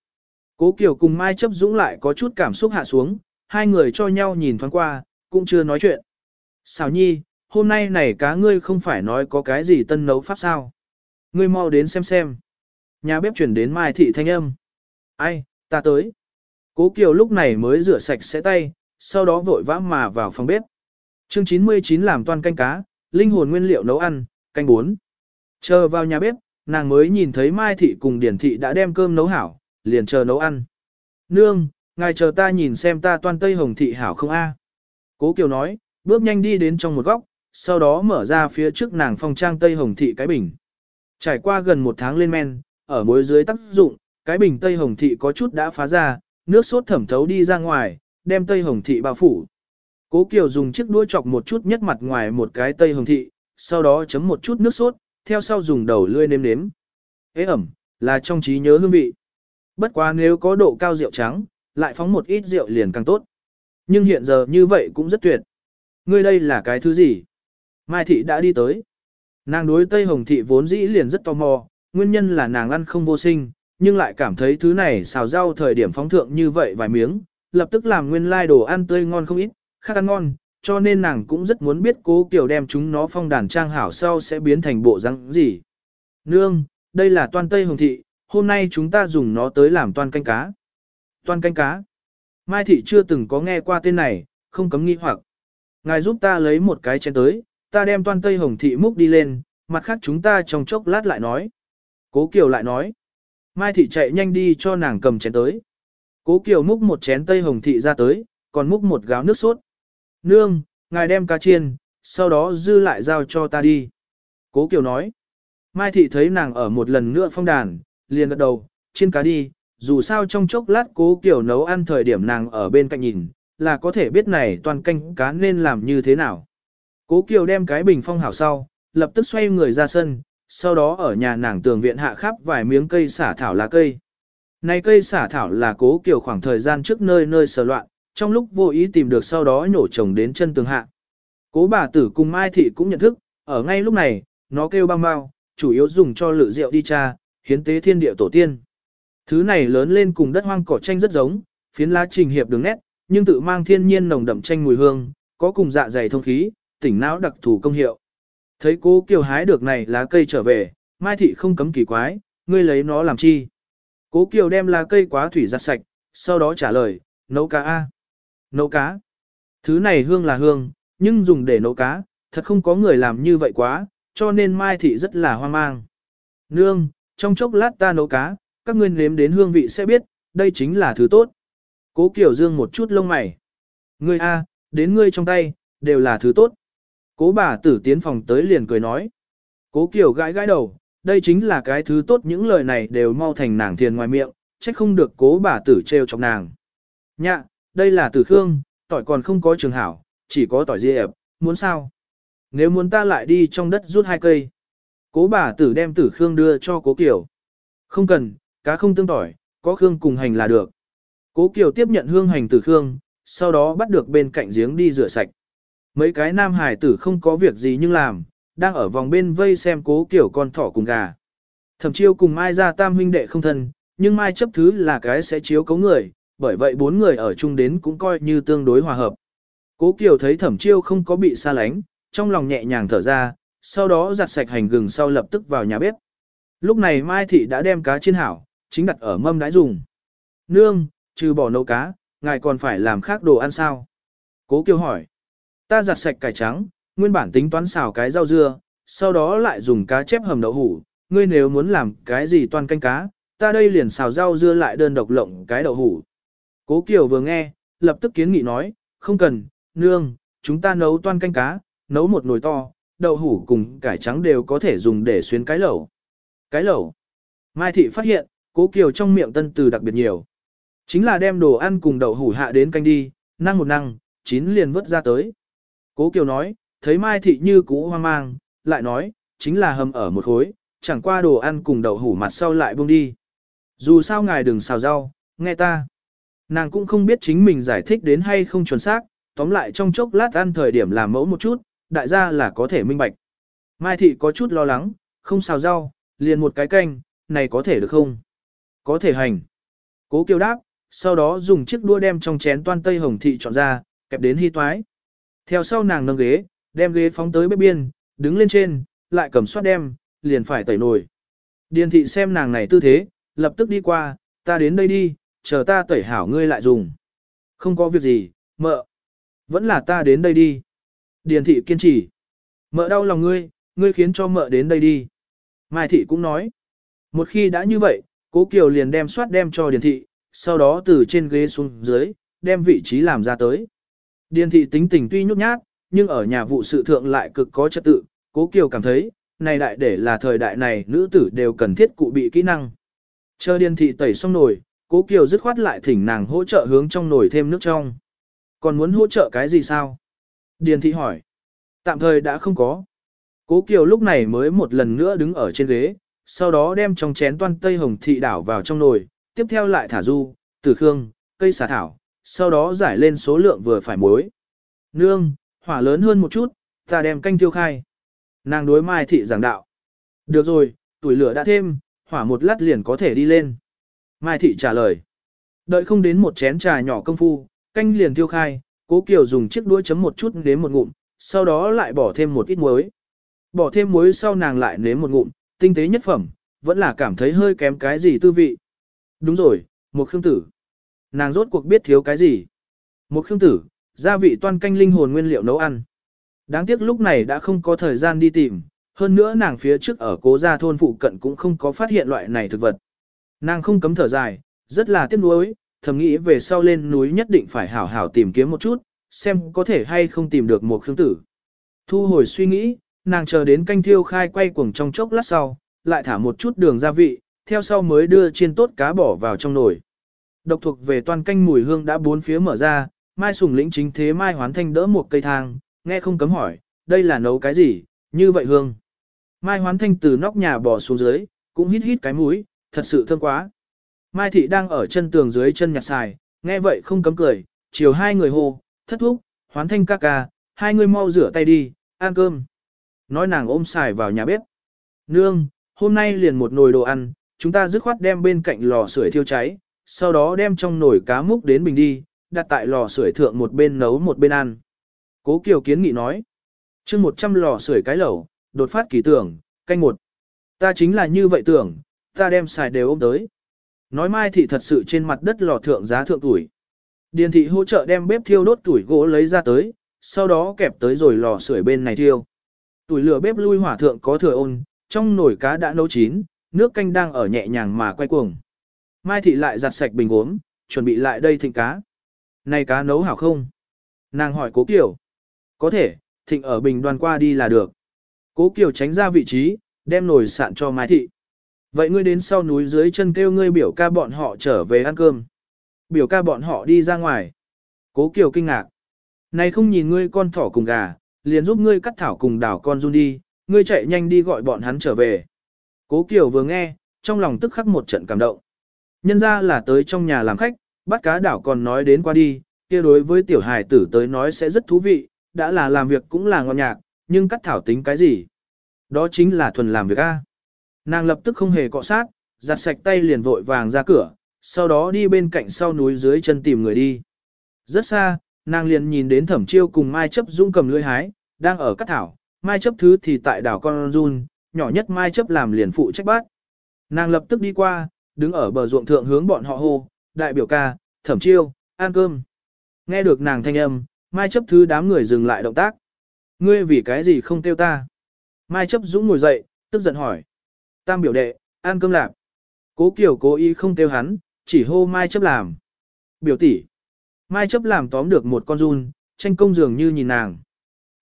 Cố Kiều cùng Mai chấp dũng lại có chút cảm xúc hạ xuống, hai người cho nhau nhìn thoáng qua, cũng chưa nói chuyện. Xào nhi, hôm nay này cá ngươi không phải nói có cái gì tân nấu pháp sao. Ngươi mau đến xem xem. Nhà bếp chuyển đến Mai thị thanh âm. Ai, ta tới. Cố Kiều lúc này mới rửa sạch sẽ tay, sau đó vội vã mà vào phòng bếp. Chương 99 làm toàn canh cá, linh hồn nguyên liệu nấu ăn, canh 4. Chờ vào nhà bếp, nàng mới nhìn thấy Mai Thị cùng Điển Thị đã đem cơm nấu hảo, liền chờ nấu ăn. Nương, ngài chờ ta nhìn xem ta toan tây hồng thị hảo không a? Cố Kiều nói, bước nhanh đi đến trong một góc, sau đó mở ra phía trước nàng phong trang tây hồng thị cái bình. Trải qua gần một tháng lên men, ở mối dưới tác dụng, cái bình tây hồng thị có chút đã phá ra, nước sốt thẩm thấu đi ra ngoài, đem tây hồng thị bao phủ. Cố Kiều dùng chiếc đũa chọc một chút nhất mặt ngoài một cái tây hồng thị, sau đó chấm một chút nước sốt, theo sau dùng đầu lươi nếm nếm. Ế ẩm, là trong trí nhớ hương vị. Bất quá nếu có độ cao rượu trắng, lại phóng một ít rượu liền càng tốt. Nhưng hiện giờ như vậy cũng rất tuyệt. Ngươi đây là cái thứ gì? Mai thị đã đi tới. Nàng đối Tây Hồng thị vốn dĩ liền rất tò mò, nguyên nhân là nàng ăn không vô sinh, nhưng lại cảm thấy thứ này xào rau thời điểm phóng thượng như vậy vài miếng, lập tức làm nguyên lai đồ ăn tươi ngon không ít, khác ăn ngon, cho nên nàng cũng rất muốn biết cố kiểu đem chúng nó phong đàn trang hảo sau sẽ biến thành bộ răng gì. Nương, đây là toan Tây Hồng Thị, hôm nay chúng ta dùng nó tới làm toan canh cá. Toan canh cá. Mai Thị chưa từng có nghe qua tên này, không cấm nghi hoặc. Ngài giúp ta lấy một cái chén tới, ta đem toan Tây Hồng Thị múc đi lên, mặt khác chúng ta trong chốc lát lại nói. Cố Kiều lại nói. Mai Thị chạy nhanh đi cho nàng cầm chén tới. Cố Kiều múc một chén Tây Hồng Thị ra tới, còn múc một gáo nước sốt. Nương, ngài đem cá chiên, sau đó dư lại giao cho ta đi. Cố Kiều nói. Mai Thị thấy nàng ở một lần nữa phong đàn, liền gật đầu, chiên cá đi, dù sao trong chốc lát Cố Kiều nấu ăn thời điểm nàng ở bên cạnh nhìn, là có thể biết này toàn canh cá nên làm như thế nào. Cố Kiều đem cái bình phong hảo sau, lập tức xoay người ra sân, sau đó ở nhà nàng tường viện hạ khắp vài miếng cây xả thảo lá cây. Này cây xả thảo là Cố Kiều khoảng thời gian trước nơi nơi sờ loạn, trong lúc vô ý tìm được sau đó nhổ trồng đến chân tường hạ. Cố bà tử cùng Mai Thị cũng nhận thức, ở ngay lúc này, nó kêu băng bao, chủ yếu dùng cho lự rượu đi cha, hiến tế thiên địa tổ tiên. Thứ này lớn lên cùng đất hoang cỏ tranh rất giống, phiến lá trình hiệp đường nét, nhưng tự mang thiên nhiên nồng đậm tranh mùi hương, có cùng dạ dày thông khí, tỉnh não đặc thù công hiệu. Thấy cố kiều hái được này lá cây trở về, Mai Thị không cấm kỳ quái, ngươi lấy nó làm chi. Cố kiều đem lá cây quá thủy giặt sạch, sau đó trả lời, nấu cá A. Nấu cá. Thứ này hương là hương, nhưng dùng để nấu cá, thật không có người làm như vậy quá, cho nên Mai Thị rất là hoang mang. Nương, trong chốc lát ta nấu cá, các ngươi nếm đến hương vị sẽ biết, đây chính là thứ tốt. Cố Kiều Dương một chút lông mày. Ngươi a, đến ngươi trong tay, đều là thứ tốt. Cố bà tử tiến phòng tới liền cười nói. Cố Kiều gãi gãi đầu, đây chính là cái thứ tốt những lời này đều mau thành nàng thiền ngoài miệng, trách không được cố bà tử trêu chọc nàng. Nhạ, đây là tử khương, tỏi còn không có trường hảo, chỉ có tỏi diệp, muốn sao? Nếu muốn ta lại đi trong đất rút hai cây. Cố bà tử đem tử khương đưa cho cố Kiều. Không cần, cá không tương tỏi, có khương cùng hành là được. Cố Kiều tiếp nhận hương hành tử khương, sau đó bắt được bên cạnh giếng đi rửa sạch. Mấy cái nam hải tử không có việc gì nhưng làm, đang ở vòng bên vây xem cố Kiều con thỏ cùng gà. Thẩm chiêu cùng Mai ra tam huynh đệ không thân, nhưng Mai chấp thứ là cái sẽ chiếu cấu người, bởi vậy bốn người ở chung đến cũng coi như tương đối hòa hợp. Cố Kiều thấy thẩm chiêu không có bị xa lánh, trong lòng nhẹ nhàng thở ra, sau đó giặt sạch hành gừng sau lập tức vào nhà bếp. Lúc này Mai Thị đã đem cá chiên hảo, chính đặt ở mâm đãi dùng. Nương, trừ bỏ nấu cá, ngài còn phải làm khác đồ ăn sao? Cố Kiều hỏi. Ta giặt sạch cải trắng, nguyên bản tính toán xào cái rau dưa, sau đó lại dùng cá chép hầm đậu hủ. Ngươi nếu muốn làm cái gì toàn canh cá, ta đây liền xào rau dưa lại đơn độc lộng cái đậu hủ. Cố Kiều vừa nghe, lập tức kiến nghị nói, không cần, nương, chúng ta nấu toan canh cá, nấu một nồi to, đậu hủ cùng cải trắng đều có thể dùng để xuyến cái lẩu. Cái lẩu. Mai thị phát hiện, cố kiều trong miệng tân từ đặc biệt nhiều. Chính là đem đồ ăn cùng đậu hủ hạ đến canh đi, năng một năng, chín liền vớt ra tới. Cố kiều nói, thấy mai thị như cũ hoang mang, lại nói, chính là hầm ở một khối, chẳng qua đồ ăn cùng đậu hủ mặt sau lại buông đi. Dù sao ngài đừng xào rau, nghe ta. Nàng cũng không biết chính mình giải thích đến hay không chuẩn xác, tóm lại trong chốc lát ăn thời điểm làm mẫu một chút, đại gia là có thể minh bạch. Mai thị có chút lo lắng, không xào rau, liền một cái canh, này có thể được không? Có thể hành. Cố kiêu đáp, sau đó dùng chiếc đua đem trong chén toan tây hồng thị chọn ra, kẹp đến hy toái. Theo sau nàng nâng ghế, đem ghế phóng tới bếp biên, đứng lên trên, lại cầm soát đem, liền phải tẩy nồi. Điền thị xem nàng này tư thế, lập tức đi qua, ta đến đây đi, chờ ta tẩy hảo ngươi lại dùng. Không có việc gì, mợ. Vẫn là ta đến đây đi. Điền thị kiên trì. Mợ đau lòng ngươi, ngươi khiến cho mợ đến đây đi. Mai thị cũng nói. Một khi đã như vậy, cố Kiều liền đem soát đem cho Điền thị, sau đó từ trên ghế xuống dưới, đem vị trí làm ra tới. Điền thị tính tình tuy nhút nhát, nhưng ở nhà vụ sự thượng lại cực có trật tự, cố kiều cảm thấy, này đại để là thời đại này nữ tử đều cần thiết cụ bị kỹ năng. Chờ điền thị tẩy xong nồi, cố kiều dứt khoát lại thỉnh nàng hỗ trợ hướng trong nồi thêm nước trong. Còn muốn hỗ trợ cái gì sao? Điền thị hỏi. Tạm thời đã không có. Cố kiều lúc này mới một lần nữa đứng ở trên ghế, sau đó đem trong chén toan tây hồng thị đảo vào trong nồi, tiếp theo lại thả du, tử khương, cây xà thảo, sau đó giải lên số lượng vừa phải muối. Nương, hỏa lớn hơn một chút, ta đem canh tiêu khai. Nàng đối Mai Thị giảng đạo. Được rồi, tuổi lửa đã thêm, hỏa một lát liền có thể đi lên. Mai Thị trả lời. Đợi không đến một chén trà nhỏ công phu, canh liền tiêu khai, cố Kiều dùng chiếc đũa chấm một chút đến một ngụm, sau đó lại bỏ thêm một ít muối. Bỏ thêm muối sau nàng lại nếm một ngụm, tinh tế nhất phẩm, vẫn là cảm thấy hơi kém cái gì tư vị. Đúng rồi, một khương tử. Nàng rốt cuộc biết thiếu cái gì. Một khương tử, gia vị toan canh linh hồn nguyên liệu nấu ăn. Đáng tiếc lúc này đã không có thời gian đi tìm, hơn nữa nàng phía trước ở cố gia thôn phụ cận cũng không có phát hiện loại này thực vật. Nàng không cấm thở dài, rất là tiếc nuối, thầm nghĩ về sau lên núi nhất định phải hảo hảo tìm kiếm một chút, xem có thể hay không tìm được một khương tử. Thu hồi suy nghĩ, nàng chờ đến canh thiêu khai quay cuồng trong chốc lát sau, lại thả một chút đường gia vị, theo sau mới đưa chiên tốt cá bỏ vào trong nồi. Độc thuộc về toàn canh mùi hương đã bốn phía mở ra, Mai Sùng lĩnh chính thế Mai Hoán Thanh đỡ một cây thang, nghe không cấm hỏi, đây là nấu cái gì, như vậy hương. Mai Hoán Thanh từ nóc nhà bỏ xuống dưới, cũng hít hít cái mũi, thật sự thơm quá. Mai Thị đang ở chân tường dưới chân nhặt xài, nghe vậy không cấm cười, chiều hai người hô, thất thúc, Hoán Thanh ca ca, hai người mau rửa tay đi, ăn cơm. Nói nàng ôm xài vào nhà bếp. Nương, hôm nay liền một nồi đồ ăn, chúng ta dứt khoát đem bên cạnh lò sưởi thiêu cháy, sau đó đem trong nồi cá múc đến bình đi, đặt tại lò sưởi thượng một bên nấu một bên ăn. Cố Kiều kiến nghị nói, chương 100 lò sưởi cái lẩu, đột phát kỳ tưởng, canh một. Ta chính là như vậy tưởng, ta đem xài đều ôm tới. Nói mai thị thật sự trên mặt đất lò thượng giá thượng tuổi. Điền thị hỗ trợ đem bếp thiêu đốt tuổi gỗ lấy ra tới, sau đó kẹp tới rồi lò sưởi bên này thiêu. Tuổi lửa bếp lui hỏa thượng có thừa ôn, trong nồi cá đã nấu chín, nước canh đang ở nhẹ nhàng mà quay cuồng. Mai thị lại giặt sạch bình uống, chuẩn bị lại đây thịnh cá. Này cá nấu hảo không? Nàng hỏi cố Kiều. Có thể, thịnh ở bình đoàn qua đi là được. Cố Kiều tránh ra vị trí, đem nồi sạn cho Mai thị. Vậy ngươi đến sau núi dưới chân kêu ngươi biểu ca bọn họ trở về ăn cơm. Biểu ca bọn họ đi ra ngoài. Cố Kiều kinh ngạc. Này không nhìn ngươi con thỏ cùng gà, liền giúp ngươi cắt thảo cùng đảo con run đi, ngươi chạy nhanh đi gọi bọn hắn trở về. Cố Kiều vừa nghe, trong lòng tức khắc một trận cảm động. Nhân ra là tới trong nhà làm khách, bắt cá đảo còn nói đến qua đi, kia đối với tiểu hài tử tới nói sẽ rất thú vị, đã là làm việc cũng là ngon nhạc, nhưng cắt thảo tính cái gì? Đó chính là thuần làm việc A. Nàng lập tức không hề cọ sát, giặt sạch tay liền vội vàng ra cửa, sau đó đi bên cạnh sau núi dưới chân tìm người đi. Rất xa, nàng liền nhìn đến thẩm chiêu cùng Mai chấp dung cầm lưỡi hái, đang ở cắt thảo, Mai chấp thứ thì tại đảo con run, nhỏ nhất Mai chấp làm liền phụ trách bát. Nàng lập tức đi qua, đứng ở bờ ruộng thượng hướng bọn họ hô, đại biểu ca, thẩm chiêu, ăn cơm. Nghe được nàng thanh âm, Mai chấp thứ đám người dừng lại động tác. Ngươi vì cái gì không kêu ta? Mai chấp dũng ngồi dậy, tức giận hỏi. Tam biểu đệ, ăn cơm lạp. Cố Kiều cố ý không kêu hắn, chỉ hô Mai chấp làm. Biểu tỷ. Mai chấp làm tóm được một con run, tranh công dường như nhìn nàng.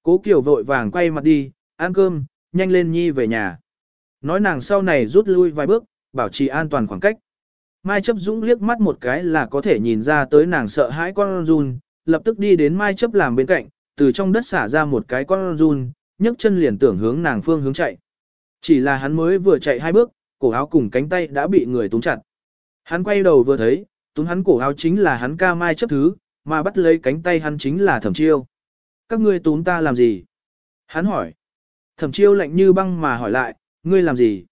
Cố Kiều vội vàng quay mặt đi, ăn cơm, nhanh lên nhi về nhà. Nói nàng sau này rút lui vài bước, bảo trì an toàn khoảng cách. Mai chấp dũng liếc mắt một cái là có thể nhìn ra tới nàng sợ hãi con run, lập tức đi đến Mai chấp làm bên cạnh, từ trong đất xả ra một cái con run, nhấc chân liền tưởng hướng nàng phương hướng chạy. Chỉ là hắn mới vừa chạy hai bước, cổ áo cùng cánh tay đã bị người túm chặt. Hắn quay đầu vừa thấy, túm hắn cổ áo chính là hắn ca Mai chấp thứ, mà bắt lấy cánh tay hắn chính là thẩm chiêu. Các ngươi túm ta làm gì? Hắn hỏi. Thẩm chiêu lạnh như băng mà hỏi lại, ngươi làm gì?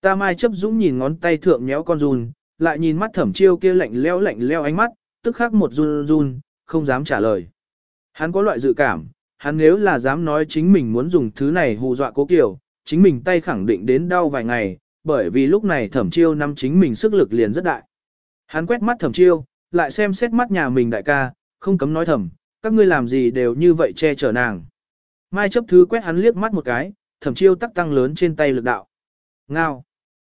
Ta Mai chấp dũng nhìn ngón tay thượng nhéo con run, lại nhìn mắt thẩm chiêu kia lạnh leo lạnh leo ánh mắt, tức khắc một run run, không dám trả lời. Hắn có loại dự cảm, hắn nếu là dám nói chính mình muốn dùng thứ này hù dọa cố kiều, chính mình tay khẳng định đến đau vài ngày, bởi vì lúc này thẩm chiêu nắm chính mình sức lực liền rất đại. Hắn quét mắt thẩm chiêu, lại xem xét mắt nhà mình đại ca, không cấm nói thầm, các ngươi làm gì đều như vậy che chở nàng. Mai chấp thứ quét hắn liếc mắt một cái, thẩm chiêu tắc tăng lớn trên tay lực đạo. Ngao.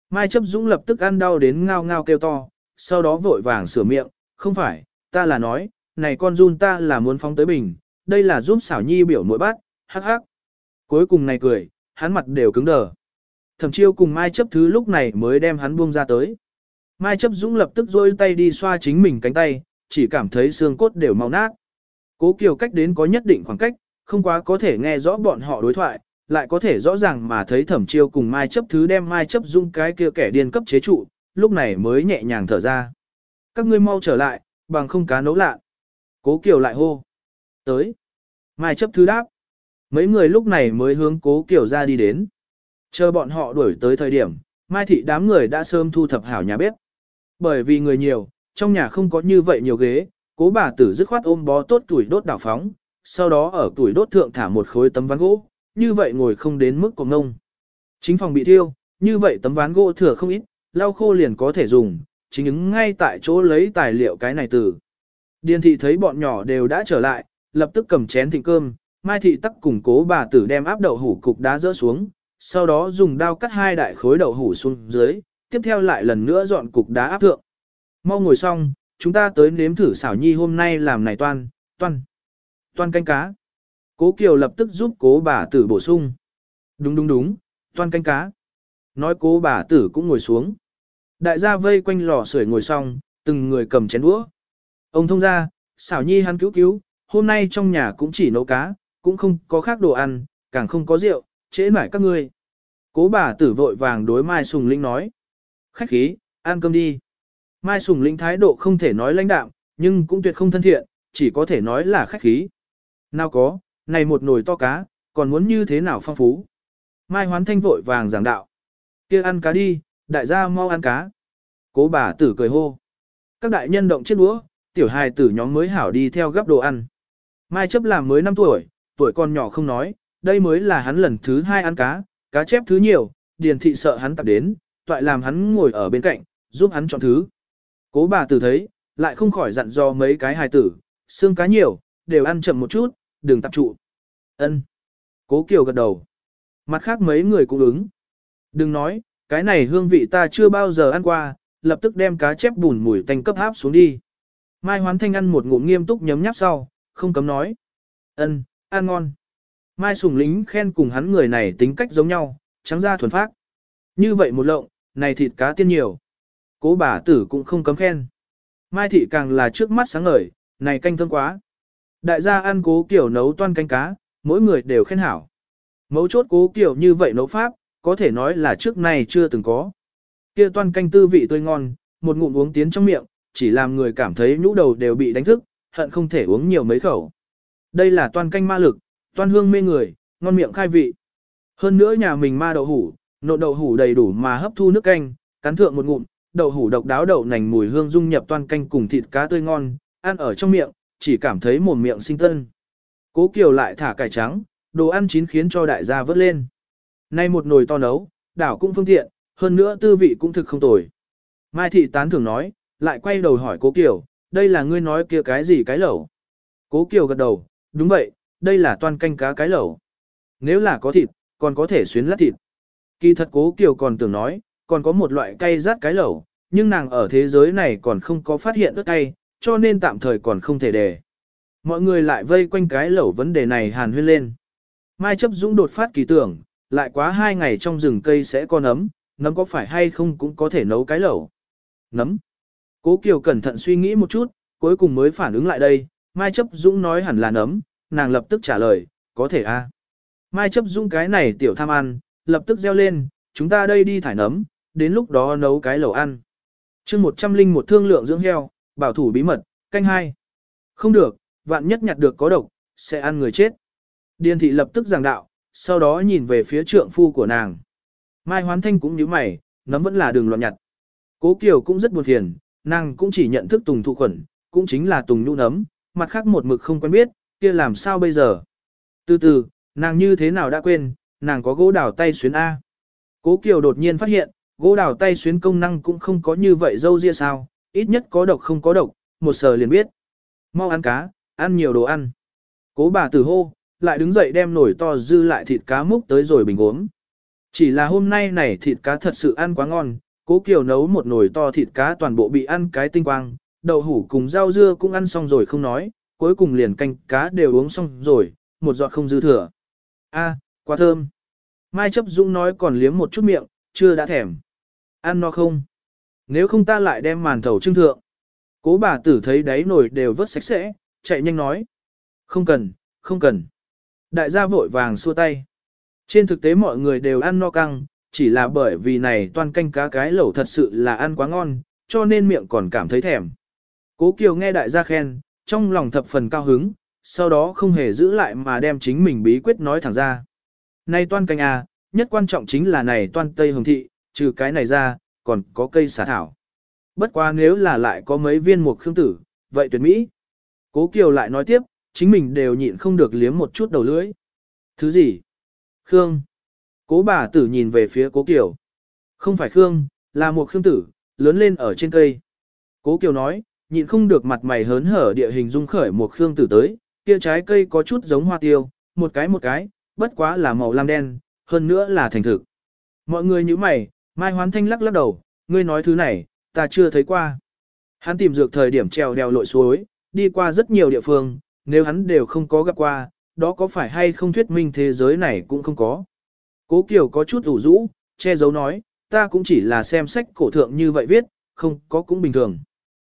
Mai chấp dũng lập tức ăn đau đến ngao ngao kêu to, sau đó vội vàng sửa miệng, không phải, ta là nói, này con run ta là muốn phóng tới bình, đây là giúp xảo nhi biểu mũi bát, hắc hắc. Cuối cùng này cười, hắn mặt đều cứng đờ. Thẩm chiêu cùng Mai chấp thứ lúc này mới đem hắn buông ra tới. Mai chấp dũng lập tức rôi tay đi xoa chính mình cánh tay, chỉ cảm thấy xương cốt đều mau nát. Cố Kiều cách đến có nhất định khoảng cách, không quá có thể nghe rõ bọn họ đối thoại, lại có thể rõ ràng mà thấy thẩm chiêu cùng Mai chấp thứ đem Mai chấp dũng cái kia kẻ điên cấp chế trụ, lúc này mới nhẹ nhàng thở ra. Các ngươi mau trở lại, bằng không cá nấu lạ. Cố Kiều lại hô. Tới. Mai chấp thứ đáp. Mấy người lúc này mới hướng Cố kiểu ra đi đến. Chờ bọn họ đuổi tới thời điểm, Mai thị đám người đã sớm thu thập hảo nhà bếp. Bởi vì người nhiều, trong nhà không có như vậy nhiều ghế, cố bà tử dứt khoát ôm bó tốt tuổi đốt đảo phóng, sau đó ở tuổi đốt thượng thả một khối tấm ván gỗ, như vậy ngồi không đến mức của ngông. Chính phòng bị thiêu, như vậy tấm ván gỗ thừa không ít, lau khô liền có thể dùng, chính ứng ngay tại chỗ lấy tài liệu cái này từ. Điền thị thấy bọn nhỏ đều đã trở lại, lập tức cầm chén thịnh cơm, Mai thị tắc cùng cố bà tử đem áp đậu hủ cục đá rỡ xuống, sau đó dùng dao cắt hai đại khối đậu hủ xuống dưới, tiếp theo lại lần nữa dọn cục đá áp thượng. Mau ngồi xong, chúng ta tới nếm thử xảo nhi hôm nay làm này toan, toan, toan canh cá. Cố Kiều lập tức giúp cố bà tử bổ sung. Đúng đúng đúng, toan canh cá. Nói cố bà tử cũng ngồi xuống. Đại gia vây quanh lò sưởi ngồi xong, từng người cầm chén đũa. Ông thông ra, xảo nhi hắn cứu cứu, hôm nay trong nhà cũng chỉ nấu cá, cũng không có khác đồ ăn, càng không có rượu, trễ mải các ngươi. Cố bà tử vội vàng đối Mai Sùng Linh nói. Khách khí, ăn cơm đi. Mai Sùng Linh thái độ không thể nói lãnh đạm, nhưng cũng tuyệt không thân thiện, chỉ có thể nói là khách khí. Nào có, này một nồi to cá, còn muốn như thế nào phong phú. Mai Hoán Thanh vội vàng giảng đạo. kia ăn cá đi, đại gia mau ăn cá. Cố bà tử cười hô. Các đại nhân động chiếc đũa, tiểu hài tử nhóm mới hảo đi theo gấp đồ ăn. Mai chấp làm mới 5 tuổi, tuổi còn nhỏ không nói, đây mới là hắn lần thứ hai ăn cá, cá chép thứ nhiều, điền thị sợ hắn tập đến, toại làm hắn ngồi ở bên cạnh, giúp hắn chọn thứ. Cố bà tử thấy, lại không khỏi dặn dò mấy cái hài tử, xương cá nhiều, đều ăn chậm một chút, đừng tập trụ. Ân. Cố Kiều gật đầu. Mặt khác mấy người cũng ứng. Đừng nói, cái này hương vị ta chưa bao giờ ăn qua, lập tức đem cá chép bùn mùi tanh cấp háp xuống đi. Mai Hoán Thanh ăn một ngụm nghiêm túc nhấm nháp sau, không cấm nói. Ân, ăn ngon. Mai Sùng Lính khen cùng hắn người này tính cách giống nhau, trắng da thuần phác. Như vậy một lộng, này thịt cá tiên nhiều. Cố bà tử cũng không cấm khen. Mai thị càng là trước mắt sáng ngời, này canh thơm quá. Đại gia ăn cố kiểu nấu toan canh cá, mỗi người đều khen hảo. Mấu chốt cố kiểu như vậy nấu pháp, có thể nói là trước này chưa từng có. Kia toan canh tư vị tươi ngon, một ngụm uống tiến trong miệng, chỉ làm người cảm thấy nhũ đầu đều bị đánh thức, hận không thể uống nhiều mấy khẩu. Đây là toan canh ma lực, toan hương mê người, ngon miệng khai vị. Hơn nữa nhà mình ma đậu hủ, nộn đậu hủ đầy đủ mà hấp thu nước canh, cắn thượng một ngụm, đậu hủ độc đáo đậu nành mùi hương dung nhập toan canh cùng thịt cá tươi ngon, ăn ở trong miệng, chỉ cảm thấy mồm miệng sinh tân. Cố Kiều lại thả cải trắng, đồ ăn chín khiến cho đại gia vớt lên. Nay một nồi to nấu, đảo cũng phương tiện, hơn nữa tư vị cũng thực không tồi. Mai thị tán thường nói, lại quay đầu hỏi cố Kiều, đây là ngươi nói kia cái gì cái lẩu. Cố Kiều gật đầu, đúng vậy, đây là toan canh cá cái lẩu. Nếu là có thịt, còn có thể xuyến lát thịt. Kỳ thật cố Kiều còn tưởng nói, còn có một loại cay rát cái lẩu, nhưng nàng ở thế giới này còn không có phát hiện ớt cay, cho nên tạm thời còn không thể đề. Mọi người lại vây quanh cái lẩu vấn đề này hàn huyên lên. Mai chấp dũng đột phát kỳ tưởng, lại quá hai ngày trong rừng cây sẽ có nấm, nấm có phải hay không cũng có thể nấu cái lẩu. Nấm. Cố Kiều cẩn thận suy nghĩ một chút, cuối cùng mới phản ứng lại đây, Mai chấp dũng nói hẳn là nấm, nàng lập tức trả lời, có thể a. Mai chấp dũng cái này tiểu tham ăn, lập tức reo lên, chúng ta đây đi thải nấm, đến lúc đó nấu cái lẩu ăn. chương một trăm linh một thương lượng dưỡng heo, bảo thủ bí mật, canh hai. Không được, vạn nhất nhặt được có độc, sẽ ăn người chết. Điền thị lập tức giảng đạo, sau đó nhìn về phía trượng phu của nàng. Mai Hoán Thanh cũng như mày, nấm vẫn là đường loạn nhặt. Cố Kiều cũng rất buồn phiền, nàng cũng chỉ nhận thức tùng thụ khuẩn, cũng chính là tùng nhu nấm, mặt khác một mực không quen biết, kia làm sao bây giờ. Từ từ, nàng như thế nào đã quên, nàng có gỗ đào tay xuyến A. Cố Kiều đột nhiên phát hiện, gỗ đào tay xuyến công năng cũng không có như vậy dâu ria sao, ít nhất có độc không có độc, một sờ liền biết. Mau ăn cá, ăn nhiều đồ ăn. Cố bà tử hô, lại đứng dậy đem nổi to dư lại thịt cá múc tới rồi bình uống. Chỉ là hôm nay này thịt cá thật sự ăn quá ngon, Cố Kiều nấu một nồi to thịt cá toàn bộ bị ăn cái tinh quang, đậu hủ cùng rau dưa cũng ăn xong rồi không nói, cuối cùng liền canh cá đều uống xong rồi, một giọt không dư thừa. A, quá thơm. Mai chấp dũng nói còn liếm một chút miệng, chưa đã thèm. Ăn no không? Nếu không ta lại đem màn thầu trưng thượng. Cố bà tử thấy đáy nồi đều vớt sạch sẽ, chạy nhanh nói. Không cần, không cần. Đại gia vội vàng xua tay. Trên thực tế mọi người đều ăn no căng, chỉ là bởi vì này toàn canh cá cái lẩu thật sự là ăn quá ngon, cho nên miệng còn cảm thấy thèm. Cố Kiều nghe đại gia khen, trong lòng thập phần cao hứng, sau đó không hề giữ lại mà đem chính mình bí quyết nói thẳng ra. Này toan canh à, nhất quan trọng chính là này toan tây hồng thị, trừ cái này ra, còn có cây xả thảo. Bất quá nếu là lại có mấy viên mục khương tử, vậy tuyệt mỹ. Cố Kiều lại nói tiếp, chính mình đều nhịn không được liếm một chút đầu lưỡi. Thứ gì? Khương. Cố bà tử nhìn về phía cố Kiều. Không phải Khương, là một Khương tử, lớn lên ở trên cây. Cố Kiều nói, nhịn không được mặt mày hớn hở địa hình dung khởi một Khương tử tới, kia trái cây có chút giống hoa tiêu, một cái một cái, bất quá là màu lam đen, hơn nữa là thành thực. Mọi người như mày, Mai Hoán Thanh lắc lắc đầu, ngươi nói thứ này, ta chưa thấy qua. Hắn tìm dược thời điểm trèo đèo lội suối, đi qua rất nhiều địa phương, nếu hắn đều không có gặp qua, đó có phải hay không thuyết minh thế giới này cũng không có. Cố Kiều có chút ủ rũ, che giấu nói, ta cũng chỉ là xem sách cổ thượng như vậy viết, không có cũng bình thường.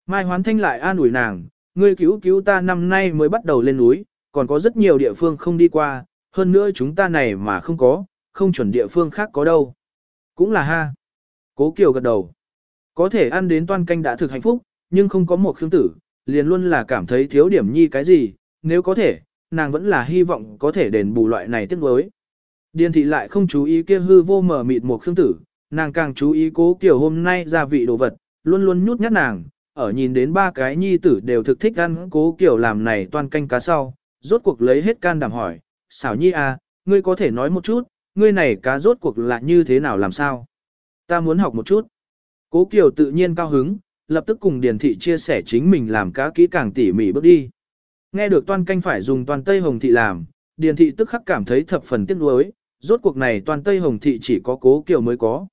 Mai Hoán Thanh lại an ủi nàng, ngươi cứu cứu ta năm nay mới bắt đầu lên núi, còn có rất nhiều địa phương không đi qua, hơn nữa chúng ta này mà không có, không chuẩn địa phương khác có đâu. Cũng là ha. Cố Kiều gật đầu. Có thể ăn đến toan canh đã thực hạnh phúc, nhưng không có một khương tử, liền luôn là cảm thấy thiếu điểm nhi cái gì, nếu có thể, nàng vẫn là hy vọng có thể đền bù loại này tiếc nuối. Điền thị lại không chú ý kia hư vô mở mịt một khương tử, nàng càng chú ý cố kiểu hôm nay gia vị đồ vật, luôn luôn nhút nhát nàng, ở nhìn đến ba cái nhi tử đều thực thích ăn cố kiểu làm này toàn canh cá sau, rốt cuộc lấy hết can đảm hỏi, xảo nhi à, ngươi có thể nói một chút, ngươi này cá rốt cuộc là như thế nào làm sao? Ta muốn học một chút. Cố Kiều tự nhiên cao hứng, lập tức cùng Điền Thị chia sẻ chính mình làm cá kỹ càng tỉ mỉ bước đi. Nghe được toàn canh phải dùng toàn Tây Hồng Thị làm, Điền Thị tức khắc cảm thấy thập phần tiếc nuối, rốt cuộc này toàn Tây Hồng Thị chỉ có Cố Kiều mới có.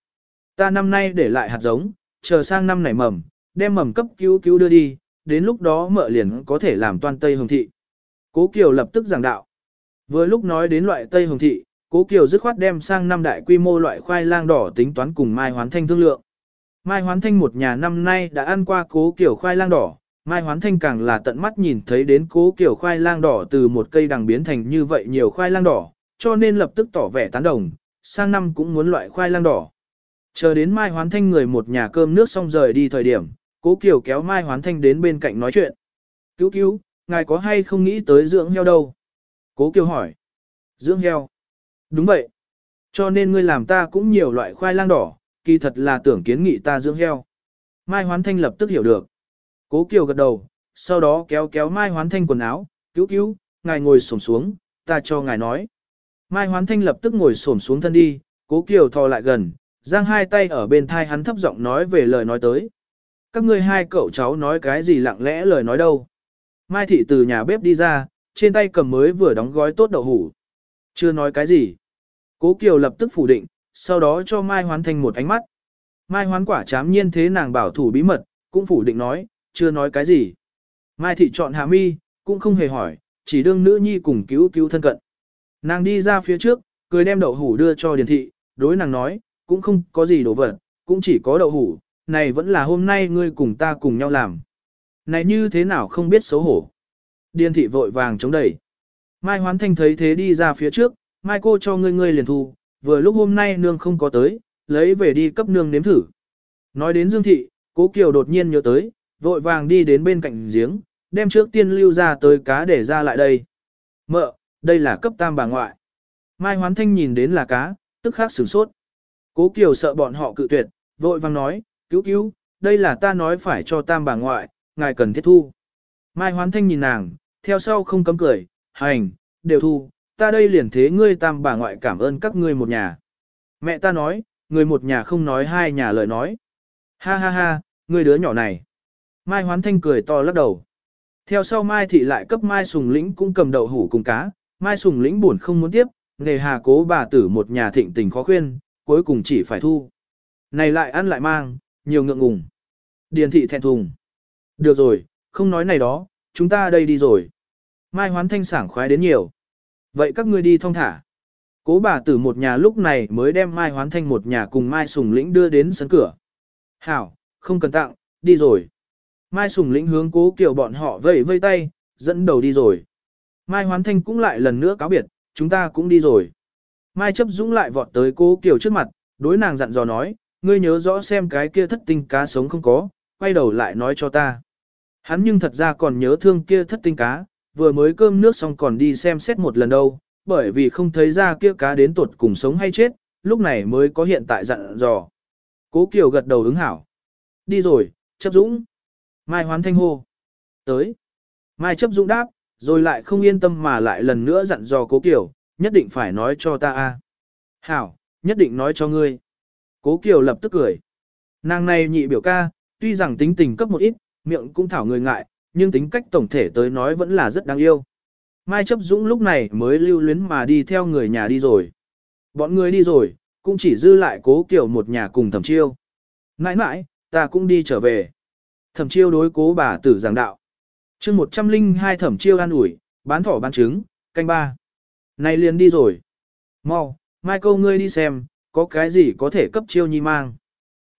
Ta năm nay để lại hạt giống, chờ sang năm nảy mầm, đem mầm cấp cứu cứu đưa đi, đến lúc đó mợ liền có thể làm toàn Tây Hồng Thị. Cố Kiều lập tức giảng đạo. Vừa lúc nói đến loại Tây Hồng Thị, Cố Kiều dứt khoát đem sang năm đại quy mô loại khoai lang đỏ tính toán cùng Mai Hoán Thanh thương lượng. Mai Hoán Thanh một nhà năm nay đã ăn qua Cố Kiều khoai lang đỏ, Mai Hoán Thanh càng là tận mắt nhìn thấy đến Cố Kiều khoai lang đỏ từ một cây đằng biến thành như vậy nhiều khoai lang đỏ, cho nên lập tức tỏ vẻ tán đồng, sang năm cũng muốn loại khoai lang đỏ. Chờ đến Mai Hoán Thanh người một nhà cơm nước xong rời đi thời điểm, Cố Kiều kéo Mai Hoán Thanh đến bên cạnh nói chuyện. Cứu cứu, ngài có hay không nghĩ tới dưỡng heo đâu? Cố Kiều hỏi. Dưỡng heo. Đúng vậy. Cho nên ngươi làm ta cũng nhiều loại khoai lang đỏ, kỳ thật là tưởng kiến nghị ta dưỡng heo. Mai Hoán Thanh lập tức hiểu được. Cố Kiều gật đầu, sau đó kéo kéo Mai Hoán Thanh quần áo, cứu cứu, ngài ngồi xổm xuống, ta cho ngài nói. Mai Hoán Thanh lập tức ngồi xổm xuống thân đi, Cố Kiều thò lại gần, giang hai tay ở bên thai hắn thấp giọng nói về lời nói tới. Các ngươi hai cậu cháu nói cái gì lặng lẽ lời nói đâu. Mai Thị từ nhà bếp đi ra, trên tay cầm mới vừa đóng gói tốt đậu hủ. Chưa nói cái gì. Cố Kiều lập tức phủ định, sau đó cho Mai Hoán thành một ánh mắt. Mai Hoán quả chám nhiên thế nàng bảo thủ bí mật, cũng phủ định nói, chưa nói cái gì. Mai Thị chọn hạ mi, cũng không hề hỏi, chỉ đương nữ nhi cùng cứu cứu thân cận. Nàng đi ra phía trước, cười đem đậu hủ đưa cho Điền Thị, đối nàng nói, cũng không có gì đồ vật, cũng chỉ có đậu hủ, này vẫn là hôm nay ngươi cùng ta cùng nhau làm. Này như thế nào không biết xấu hổ. Điền Thị vội vàng chống đẩy. Mai Hoán Thanh thấy thế đi ra phía trước, Mai cô cho ngươi ngươi liền thu, vừa lúc hôm nay nương không có tới, lấy về đi cấp nương nếm thử. Nói đến Dương Thị, Cố Kiều đột nhiên nhớ tới, vội vàng đi đến bên cạnh giếng, đem trước tiên lưu ra tới cá để ra lại đây. Mợ, đây là cấp tam bà ngoại. Mai Hoán Thanh nhìn đến là cá, tức khắc sửng sốt. Cố Kiều sợ bọn họ cự tuyệt, vội vàng nói, cứu cứu, đây là ta nói phải cho tam bà ngoại, ngài cần thiết thu. Mai Hoán Thanh nhìn nàng, theo sau không cấm cười, hành, đều thu, ta đây liền thế ngươi tam bà ngoại cảm ơn các ngươi một nhà. Mẹ ta nói, người một nhà không nói hai nhà lời nói. Ha ha ha, ngươi đứa nhỏ này. Mai Hoán Thanh cười to lắc đầu. Theo sau Mai Thị lại cấp Mai Sùng Lĩnh cũng cầm đậu hủ cùng cá, Mai Sùng Lĩnh buồn không muốn tiếp, nề hà cố bà tử một nhà thịnh tình khó khuyên, cuối cùng chỉ phải thu. Này lại ăn lại mang, nhiều ngượng ngùng. Điền thị thẹn thùng. Được rồi, không nói này đó, chúng ta đây đi rồi. Mai hoán thanh sảng khoái đến nhiều. Vậy các ngươi đi thong thả. Cố bà tử một nhà lúc này mới đem Mai hoán thanh một nhà cùng Mai sùng lĩnh đưa đến sân cửa. Hảo, không cần tặng, đi rồi. Mai sùng lĩnh hướng cố kiểu bọn họ vẫy vây tay, dẫn đầu đi rồi. Mai hoán thanh cũng lại lần nữa cáo biệt, chúng ta cũng đi rồi. Mai chấp dũng lại vọt tới cố kiểu trước mặt, đối nàng dặn dò nói, ngươi nhớ rõ xem cái kia thất tinh cá sống không có, quay đầu lại nói cho ta. Hắn nhưng thật ra còn nhớ thương kia thất tinh cá, vừa mới cơm nước xong còn đi xem xét một lần đâu, bởi vì không thấy ra kia cá đến tuột cùng sống hay chết, lúc này mới có hiện tại dặn dò. Cố Kiều gật đầu ứng hảo. Đi rồi, chấp dũng. Mai hoán thanh hô. Tới. Mai chấp dũng đáp, rồi lại không yên tâm mà lại lần nữa dặn dò cố Kiều, nhất định phải nói cho ta a. Hảo, nhất định nói cho ngươi. Cố Kiều lập tức cười. Nàng này nhị biểu ca, tuy rằng tính tình cấp một ít, miệng cũng thảo người ngại, nhưng tính cách tổng thể tới nói vẫn là rất đáng yêu. Mai chấp dũng lúc này mới lưu luyến mà đi theo người nhà đi rồi. Bọn người đi rồi, cũng chỉ dư lại cố kiểu một nhà cùng thẩm chiêu. Nãi nãi, ta cũng đi trở về. Thẩm chiêu đối cố bà tử giảng đạo. chương 102 thẩm chiêu an ủi, bán thỏ bán trứng, canh ba. Này liền đi rồi. Mau, mai câu ngươi đi xem, có cái gì có thể cấp chiêu nhi mang.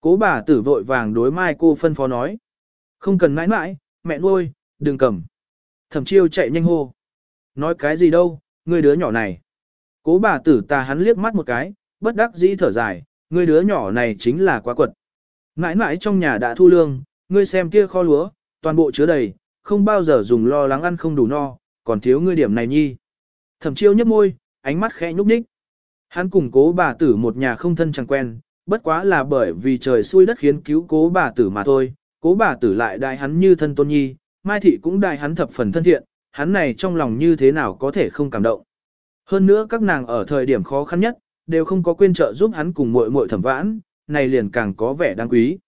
Cố bà tử vội vàng đối mai cô phân phó nói. Không cần mãi mãi, mẹ nuôi, đừng cầm. Thẩm chiêu chạy nhanh hô. Nói cái gì đâu, ngươi đứa nhỏ này. Cố bà tử ta hắn liếc mắt một cái, bất đắc dĩ thở dài, ngươi đứa nhỏ này chính là quá quật. Mãi mãi trong nhà đã thu lương, ngươi xem kia kho lúa, toàn bộ chứa đầy, không bao giờ dùng lo lắng ăn không đủ no, còn thiếu ngươi điểm này nhi. Thẩm chiêu nhấp môi, ánh mắt khẽ nhúc nhích. Hắn cùng cố bà tử một nhà không thân chẳng quen, bất quá là bởi vì trời xui đất khiến cứu cố bà tử mà thôi, cố bà tử lại đại hắn như thân tôn nhi, Mai Thị cũng đại hắn thập phần thân thiện, hắn này trong lòng như thế nào có thể không cảm động. Hơn nữa các nàng ở thời điểm khó khăn nhất, đều không có quên trợ giúp hắn cùng muội muội thẩm vãn, này liền càng có vẻ đáng quý.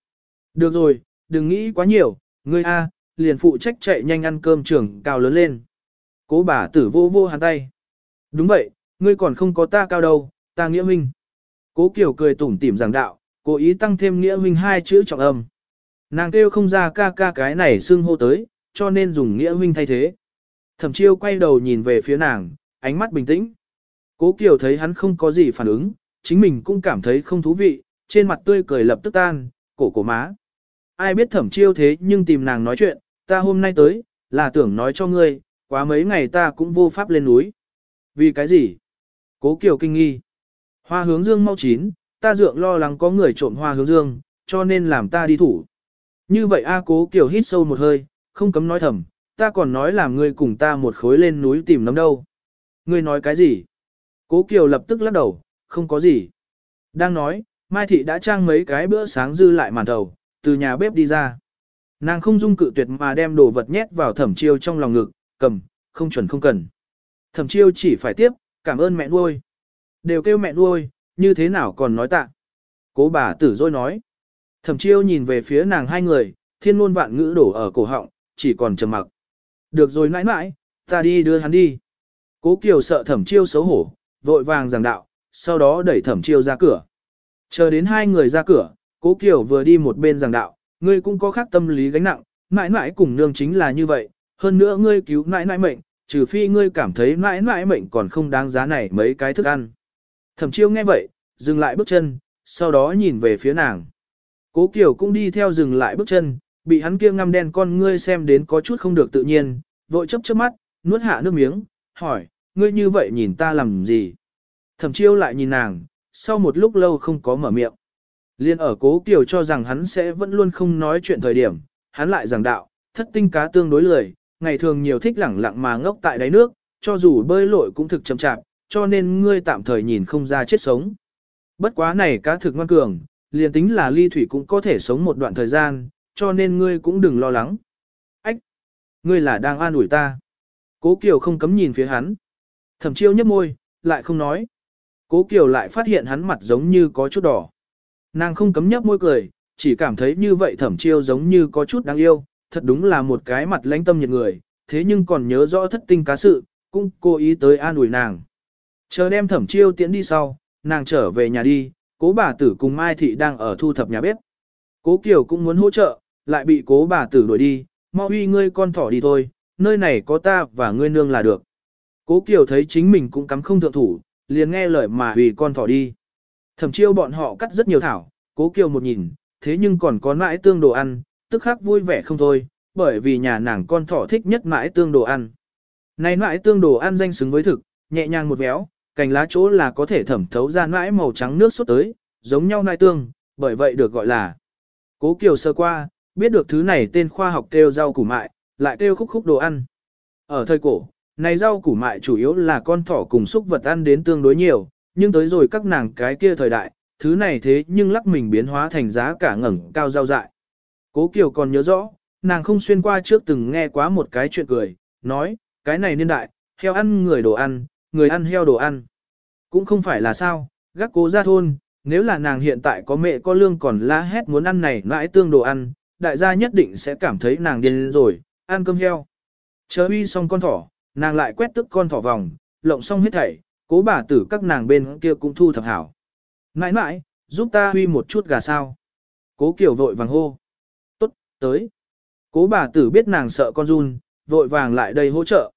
Được rồi, đừng nghĩ quá nhiều, ngươi A, liền phụ trách chạy nhanh ăn cơm trường cao lớn lên. Cố bà tử vô vô hắn tay. Đúng vậy, ngươi còn không có ta cao đâu, ta nghĩa minh. Cố Kiều cười tủm tỉm giảng đạo, cố ý tăng thêm nghĩa minh hai chữ trọng âm. Nàng kêu không ra ca ca cái này xưng hô tới, cho nên dùng nghĩa minh thay thế. Thẩm chiêu quay đầu nhìn về phía nàng, ánh mắt bình tĩnh. Cố Kiều thấy hắn không có gì phản ứng, chính mình cũng cảm thấy không thú vị, trên mặt tươi cười lập tức tan, cổ cổ má. Ai biết thẩm chiêu thế nhưng tìm nàng nói chuyện, ta hôm nay tới, là tưởng nói cho ngươi, quá mấy ngày ta cũng vô pháp lên núi. Vì cái gì? Cố Kiều kinh nghi. Hoa hướng dương mau chín, ta dượng lo lắng có người trộm hoa hướng dương, cho nên làm ta đi thủ. Như vậy A Cố Kiều hít sâu một hơi, không cấm nói thầm, ta còn nói làm ngươi cùng ta một khối lên núi tìm nấm đâu. Ngươi nói cái gì? Cố Kiều lập tức lắc đầu, không có gì. Đang nói, Mai Thị đã trang mấy cái bữa sáng dư lại màn đầu, từ nhà bếp đi ra. Nàng không dung cự tuyệt mà đem đồ vật nhét vào thẩm chiêu trong lòng ngực, cầm, không chuẩn không cần. Thẩm chiêu chỉ phải tiếp, cảm ơn mẹ nuôi. Đều kêu mẹ nuôi, như thế nào còn nói tạ. Cố bà tử dôi nói. Thẩm chiêu nhìn về phía nàng hai người, thiên ngôn vạn ngữ đổ ở cổ họng, chỉ còn trầm mặc. Được rồi mãi mãi, ta đi đưa hắn đi. Cố Kiều sợ thẩm chiêu xấu hổ, vội vàng giảng đạo, sau đó đẩy thẩm chiêu ra cửa. Chờ đến hai người ra cửa, cố Kiều vừa đi một bên giảng đạo, ngươi cũng có khác tâm lý gánh nặng, mãi mãi cùng nương chính là như vậy, hơn nữa ngươi cứu mãi mãi mệnh, trừ phi ngươi cảm thấy mãi mãi mệnh còn không đáng giá này mấy cái thức ăn. Thẩm chiêu nghe vậy, dừng lại bước chân, sau đó nhìn về phía nàng. Cố Kiều cũng đi theo dừng lại bước chân, bị hắn kia ngăm đen con ngươi xem đến có chút không được tự nhiên, vội chấp chớp mắt, nuốt hạ nước miếng, hỏi, ngươi như vậy nhìn ta làm gì? Thẩm chiêu lại nhìn nàng, sau một lúc lâu không có mở miệng. Liên ở cố Kiều cho rằng hắn sẽ vẫn luôn không nói chuyện thời điểm, hắn lại giảng đạo, thất tinh cá tương đối lười, ngày thường nhiều thích lẳng lặng mà ngốc tại đáy nước, cho dù bơi lội cũng thực chậm chạp, cho nên ngươi tạm thời nhìn không ra chết sống. Bất quá này cá thực ngoan cường, liền tính là ly thủy cũng có thể sống một đoạn thời gian, cho nên ngươi cũng đừng lo lắng. Ách! Ngươi là đang an ủi ta. Cố Kiều không cấm nhìn phía hắn. Thẩm chiêu nhấp môi, lại không nói. Cố Kiều lại phát hiện hắn mặt giống như có chút đỏ. Nàng không cấm nhấp môi cười, chỉ cảm thấy như vậy thẩm chiêu giống như có chút đáng yêu, thật đúng là một cái mặt lãnh tâm nhiệt người, thế nhưng còn nhớ rõ thất tinh cá sự, cũng cố ý tới an ủi nàng. Chờ đem thẩm chiêu tiễn đi sau, nàng trở về nhà đi, Cố bà tử cùng Mai Thị đang ở thu thập nhà bếp. Cố Kiều cũng muốn hỗ trợ, lại bị cố bà tử đuổi đi, mau uy ngươi con thỏ đi thôi, nơi này có ta và ngươi nương là được. Cố Kiều thấy chính mình cũng cắm không thượng thủ, liền nghe lời mà uy con thỏ đi. Thẩm chiêu bọn họ cắt rất nhiều thảo, cố Kiều một nhìn, thế nhưng còn có mãi tương đồ ăn, tức khắc vui vẻ không thôi, bởi vì nhà nàng con thỏ thích nhất mãi tương đồ ăn. Này mãi tương đồ ăn danh xứng với thực, nhẹ nhàng một véo, cành lá chỗ là có thể thẩm thấu ra mãi màu trắng nước sốt tới, giống nhau nai tương, bởi vậy được gọi là. Cố Kiều sơ qua, biết được thứ này tên khoa học kêu rau củ mại, lại kêu khúc khúc đồ ăn. Ở thời cổ, này rau củ mại chủ yếu là con thỏ cùng xúc vật ăn đến tương đối nhiều, nhưng tới rồi các nàng cái kia thời đại, thứ này thế nhưng lắc mình biến hóa thành giá cả ngẩng cao rau dại. Cố Kiều còn nhớ rõ, nàng không xuyên qua trước từng nghe quá một cái chuyện cười, nói, cái này niên đại, heo ăn người đồ ăn, người ăn heo đồ ăn. Cũng không phải là sao, gác cố ra thôn, nếu là nàng hiện tại có mẹ có lương còn la hét muốn ăn này mãi tương đồ ăn, đại gia nhất định sẽ cảm thấy nàng điên rồi, ăn cơm heo. Chờ uy xong con thỏ, nàng lại quét tức con thỏ vòng, lộng xong hết thảy, cố bà tử các nàng bên kia cũng thu thập hảo. Nãi nãi, giúp ta huy một chút gà sao. Cố kiểu vội vàng hô. Tới. Cố bà tử biết nàng sợ con run, vội vàng lại đây hỗ trợ.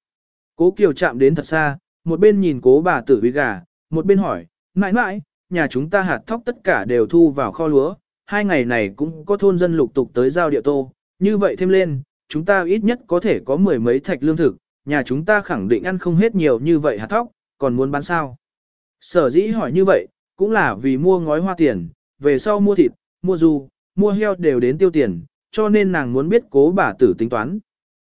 Cố kiều chạm đến thật xa, một bên nhìn cố bà tử huy gà, một bên hỏi, mãi mãi, nhà chúng ta hạt thóc tất cả đều thu vào kho lúa, hai ngày này cũng có thôn dân lục tục tới giao địa tô, như vậy thêm lên, chúng ta ít nhất có thể có mười mấy thạch lương thực, nhà chúng ta khẳng định ăn không hết nhiều như vậy hạt thóc, còn muốn bán sao. Sở dĩ hỏi như vậy, cũng là vì mua ngói hoa tiền, về sau mua thịt, mua du, mua heo đều đến tiêu tiền, cho nên nàng muốn biết cố bà tử tính toán.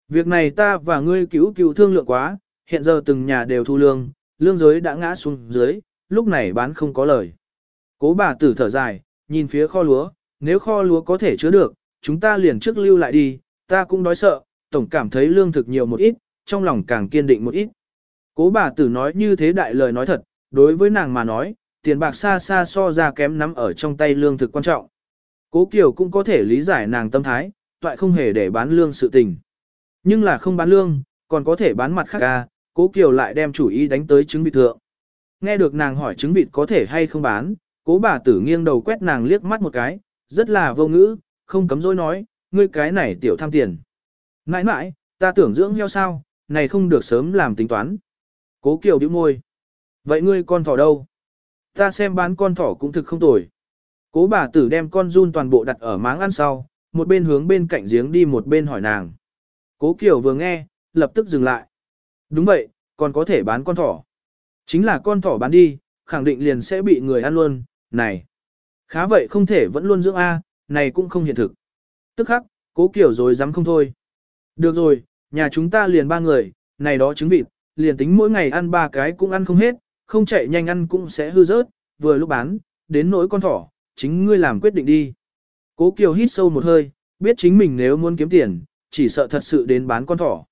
Việc này ta và ngươi cứu cứu thương lượng quá, hiện giờ từng nhà đều thu lương, lương giới đã ngã xuống dưới, lúc này bán không có lời. Cố bà tử thở dài, nhìn phía kho lúa, nếu kho lúa có thể chứa được, chúng ta liền trước lưu lại đi, ta cũng đói sợ, tổng cảm thấy lương thực nhiều một ít, trong lòng càng kiên định một ít. Cố bà tử nói như thế đại lời nói thật, đối với nàng mà nói, tiền bạc xa xa so ra kém nắm ở trong tay lương thực quan trọng. Cố Kiều cũng có thể lý giải nàng tâm thái, toại không hề để bán lương sự tình. Nhưng là không bán lương, còn có thể bán mặt khác ca, Cố Kiều lại đem chủ ý đánh tới trứng vịt thượng. Nghe được nàng hỏi trứng vịt có thể hay không bán, cố bà tử nghiêng đầu quét nàng liếc mắt một cái, rất là vô ngữ, không cấm dối nói, ngươi cái này tiểu tham tiền. Nãi nãi, ta tưởng dưỡng heo sao, này không được sớm làm tính toán. Cố Kiều bĩu môi. Vậy ngươi con thỏ đâu? Ta xem bán con thỏ cũng thực không tồi. Cố bà tử đem con run toàn bộ đặt ở máng ăn sau, một bên hướng bên cạnh giếng đi một bên hỏi nàng. Cố Kiều vừa nghe, lập tức dừng lại. Đúng vậy, còn có thể bán con thỏ. Chính là con thỏ bán đi, khẳng định liền sẽ bị người ăn luôn, này. Khá vậy không thể vẫn luôn dưỡng A, này cũng không hiện thực. Tức khắc, cố Kiều rồi dám không thôi. Được rồi, nhà chúng ta liền ba người, này đó trứng vịt, liền tính mỗi ngày ăn ba cái cũng ăn không hết, không chạy nhanh ăn cũng sẽ hư rớt, vừa lúc bán, đến nỗi con thỏ, chính ngươi làm quyết định đi. Cố Kiều hít sâu một hơi, biết chính mình nếu muốn kiếm tiền, chỉ sợ thật sự đến bán con thỏ.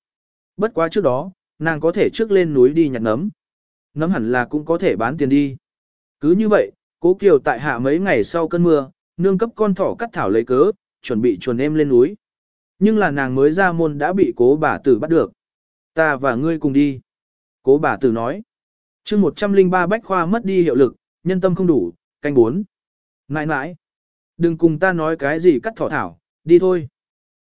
Bất quá trước đó, nàng có thể trước lên núi đi nhặt nấm. Nấm hẳn là cũng có thể bán tiền đi. Cứ như vậy, Cố Kiều tại hạ mấy ngày sau cơn mưa, nương cấp con thỏ cắt thảo lấy cớ, chuẩn bị chuồn em lên núi. Nhưng là nàng mới ra môn đã bị cố bà tử bắt được. Ta và ngươi cùng đi. Cố bà tử nói. chương 103 bách khoa mất đi hiệu lực, nhân tâm không đủ, canh bốn. Nãi nãi. Đừng cùng ta nói cái gì cắt thỏ thảo, đi thôi.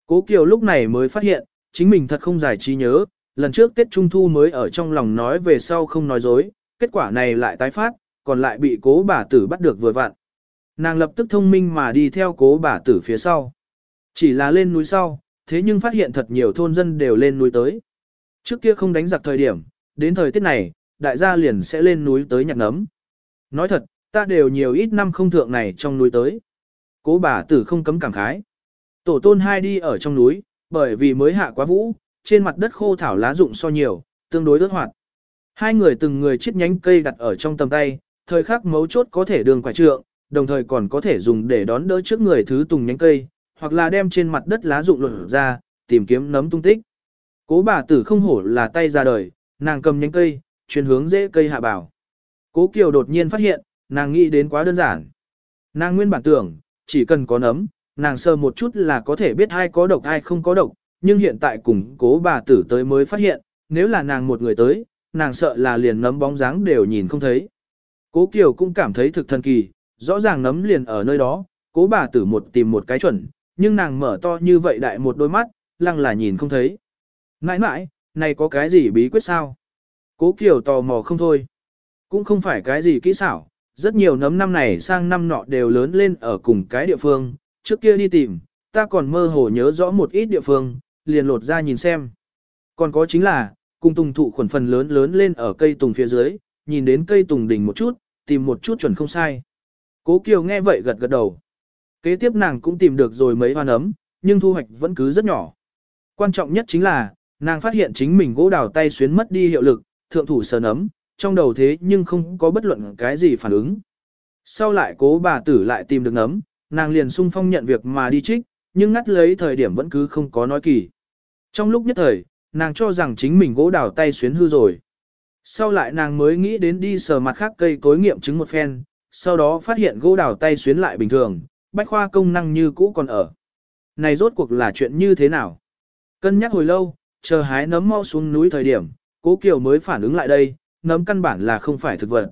Cố Kiều lúc này mới phát hiện, chính mình thật không giải trí nhớ, lần trước Tết Trung Thu mới ở trong lòng nói về sau không nói dối, kết quả này lại tái phát, còn lại bị cố bà tử bắt được vừa vặn. Nàng lập tức thông minh mà đi theo cố bà tử phía sau. Chỉ là lên núi sau, thế nhưng phát hiện thật nhiều thôn dân đều lên núi tới. Trước kia không đánh giặc thời điểm, đến thời tiết này, đại gia liền sẽ lên núi tới nhặt nấm. Nói thật, ta đều nhiều ít năm không thượng này trong núi tới. Cố bà tử không cấm cảm khái. Tổ tôn hai đi ở trong núi, bởi vì mới hạ quá vũ, trên mặt đất khô thảo lá rụng so nhiều, tương đối ướt hoạt. Hai người từng người chiết nhánh cây đặt ở trong tầm tay, thời khắc mấu chốt có thể đường quả trượng, đồng thời còn có thể dùng để đón đỡ trước người thứ tùng nhánh cây, hoặc là đem trên mặt đất lá rụng lột ra, tìm kiếm nấm tung tích. Cố bà tử không hổ là tay ra đời, nàng cầm nhánh cây, chuyển hướng dễ cây hạ bảo. Cố Kiều đột nhiên phát hiện, nàng nghĩ đến quá đơn giản. Nàng nguyên bản tưởng, chỉ cần có nấm, nàng sơ một chút là có thể biết ai có độc ai không có độc, nhưng hiện tại cùng cố bà tử tới mới phát hiện, nếu là nàng một người tới, nàng sợ là liền nấm bóng dáng đều nhìn không thấy. Cố Kiều cũng cảm thấy thực thần kỳ, Rõ ràng nấm liền ở nơi đó, cố bà tử một tìm một cái chuẩn, nhưng nàng mở to như vậy đại một đôi mắt, lăng là nhìn không thấy. Nãi nãi, này có cái gì bí quyết sao? Cố Kiều tò mò không thôi. Cũng không phải cái gì kỹ xảo, rất nhiều nấm năm này sang năm nọ đều lớn lên ở cùng cái địa phương, trước kia đi tìm, ta còn mơ hồ nhớ rõ một ít địa phương, liền lột ra nhìn xem. Còn có chính là, cùng tùng thụ khuẩn phần lớn lớn lên ở cây tùng phía dưới, nhìn đến cây tùng đỉnh một chút, tìm một chút chuẩn không sai. Cố Kiều nghe vậy gật gật đầu. Kế tiếp nàng cũng tìm được rồi mấy hoa nấm, nhưng thu hoạch vẫn cứ rất nhỏ. Quan trọng nhất chính là, nàng phát hiện chính mình gỗ đào tay xuyến mất đi hiệu lực, thượng thủ sờ nấm, trong đầu thế nhưng không có bất luận cái gì phản ứng. Sau lại cố bà tử lại tìm được nấm, nàng liền sung phong nhận việc mà đi trích, nhưng ngắt lấy thời điểm vẫn cứ không có nói kỳ. Trong lúc nhất thời, nàng cho rằng chính mình gỗ đào tay xuyến hư rồi. Sau lại nàng mới nghĩ đến đi sờ mặt khác cây cối nghiệm chứng một phen, sau đó phát hiện gỗ đào tay xuyến lại bình thường, bách khoa công năng như cũ còn ở. Này rốt cuộc là chuyện như thế nào? Cân nhắc hồi lâu, chờ hái nấm mau xuống núi thời điểm, cố Kiều mới phản ứng lại đây, nấm căn bản là không phải thực vật.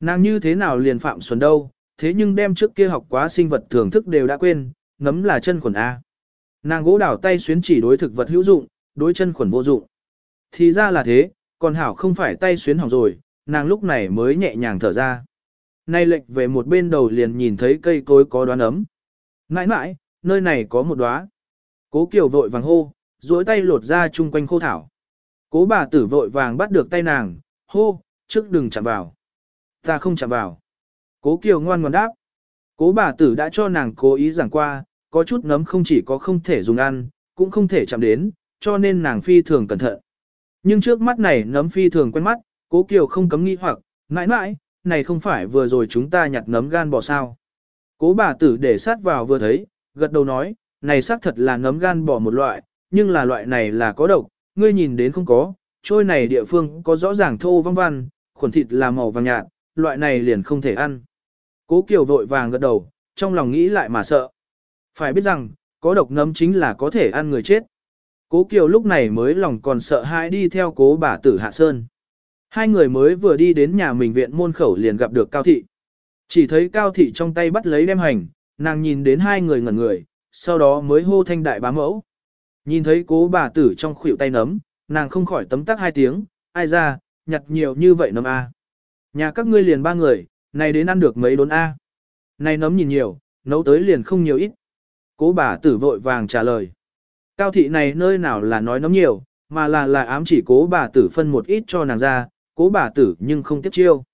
Nàng như thế nào liền phạm xuân đâu, thế nhưng đem trước kia học quá sinh vật thưởng thức đều đã quên, nấm là chân khuẩn A. Nàng gỗ đảo tay xuyến chỉ đối thực vật hữu dụng, đối chân khuẩn vô dụng. Thì ra là thế, còn hảo không phải tay xuyến hỏng rồi, nàng lúc này mới nhẹ nhàng thở ra. Nay lệch về một bên đầu liền nhìn thấy cây cối có đoán ấm. Nãi nãi, nơi này có một đóa. Cố Kiều vội vàng hô, duỗi tay lột ra chung quanh khô thảo. Cố bà tử vội vàng bắt được tay nàng, hô, trước đừng chạm vào. Ta không chạm vào. Cố Kiều ngoan ngoãn đáp. Cố bà tử đã cho nàng cố ý giảng qua, có chút nấm không chỉ có không thể dùng ăn, cũng không thể chạm đến, cho nên nàng phi thường cẩn thận. Nhưng trước mắt này nấm phi thường quen mắt, cố Kiều không cấm nghi hoặc, mãi mãi, này không phải vừa rồi chúng ta nhặt nấm gan bò sao. Cố bà tử để sát vào vừa thấy, gật đầu nói, này xác thật là nấm gan bò một loại, nhưng là loại này là có độc, ngươi nhìn đến không có, trôi này địa phương có rõ ràng thô văng văn, khuẩn thịt là màu vàng nhạt, loại này liền không thể ăn. Cố Kiều vội vàng gật đầu, trong lòng nghĩ lại mà sợ. Phải biết rằng, có độc nấm chính là có thể ăn người chết. Cố Kiều lúc này mới lòng còn sợ hãi đi theo cố bà tử Hạ Sơn. Hai người mới vừa đi đến nhà mình viện môn khẩu liền gặp được Cao Thị. Chỉ thấy Cao Thị trong tay bắt lấy đem hành, nàng nhìn đến hai người ngẩn người, sau đó mới hô thanh đại bá mẫu. Nhìn thấy cố bà tử trong khuỷu tay nấm, nàng không khỏi tấm tắc hai tiếng, ai ra, nhặt nhiều như vậy nấm A. Nhà các ngươi liền ba người, này đến ăn được mấy đốn A. Này nấm nhìn nhiều, nấu tới liền không nhiều ít. Cố bà tử vội vàng trả lời. Cao thị này nơi nào là nói nấm nhiều, mà là là ám chỉ cố bà tử phân một ít cho nàng ra, cố bà tử nhưng không tiếp chiêu.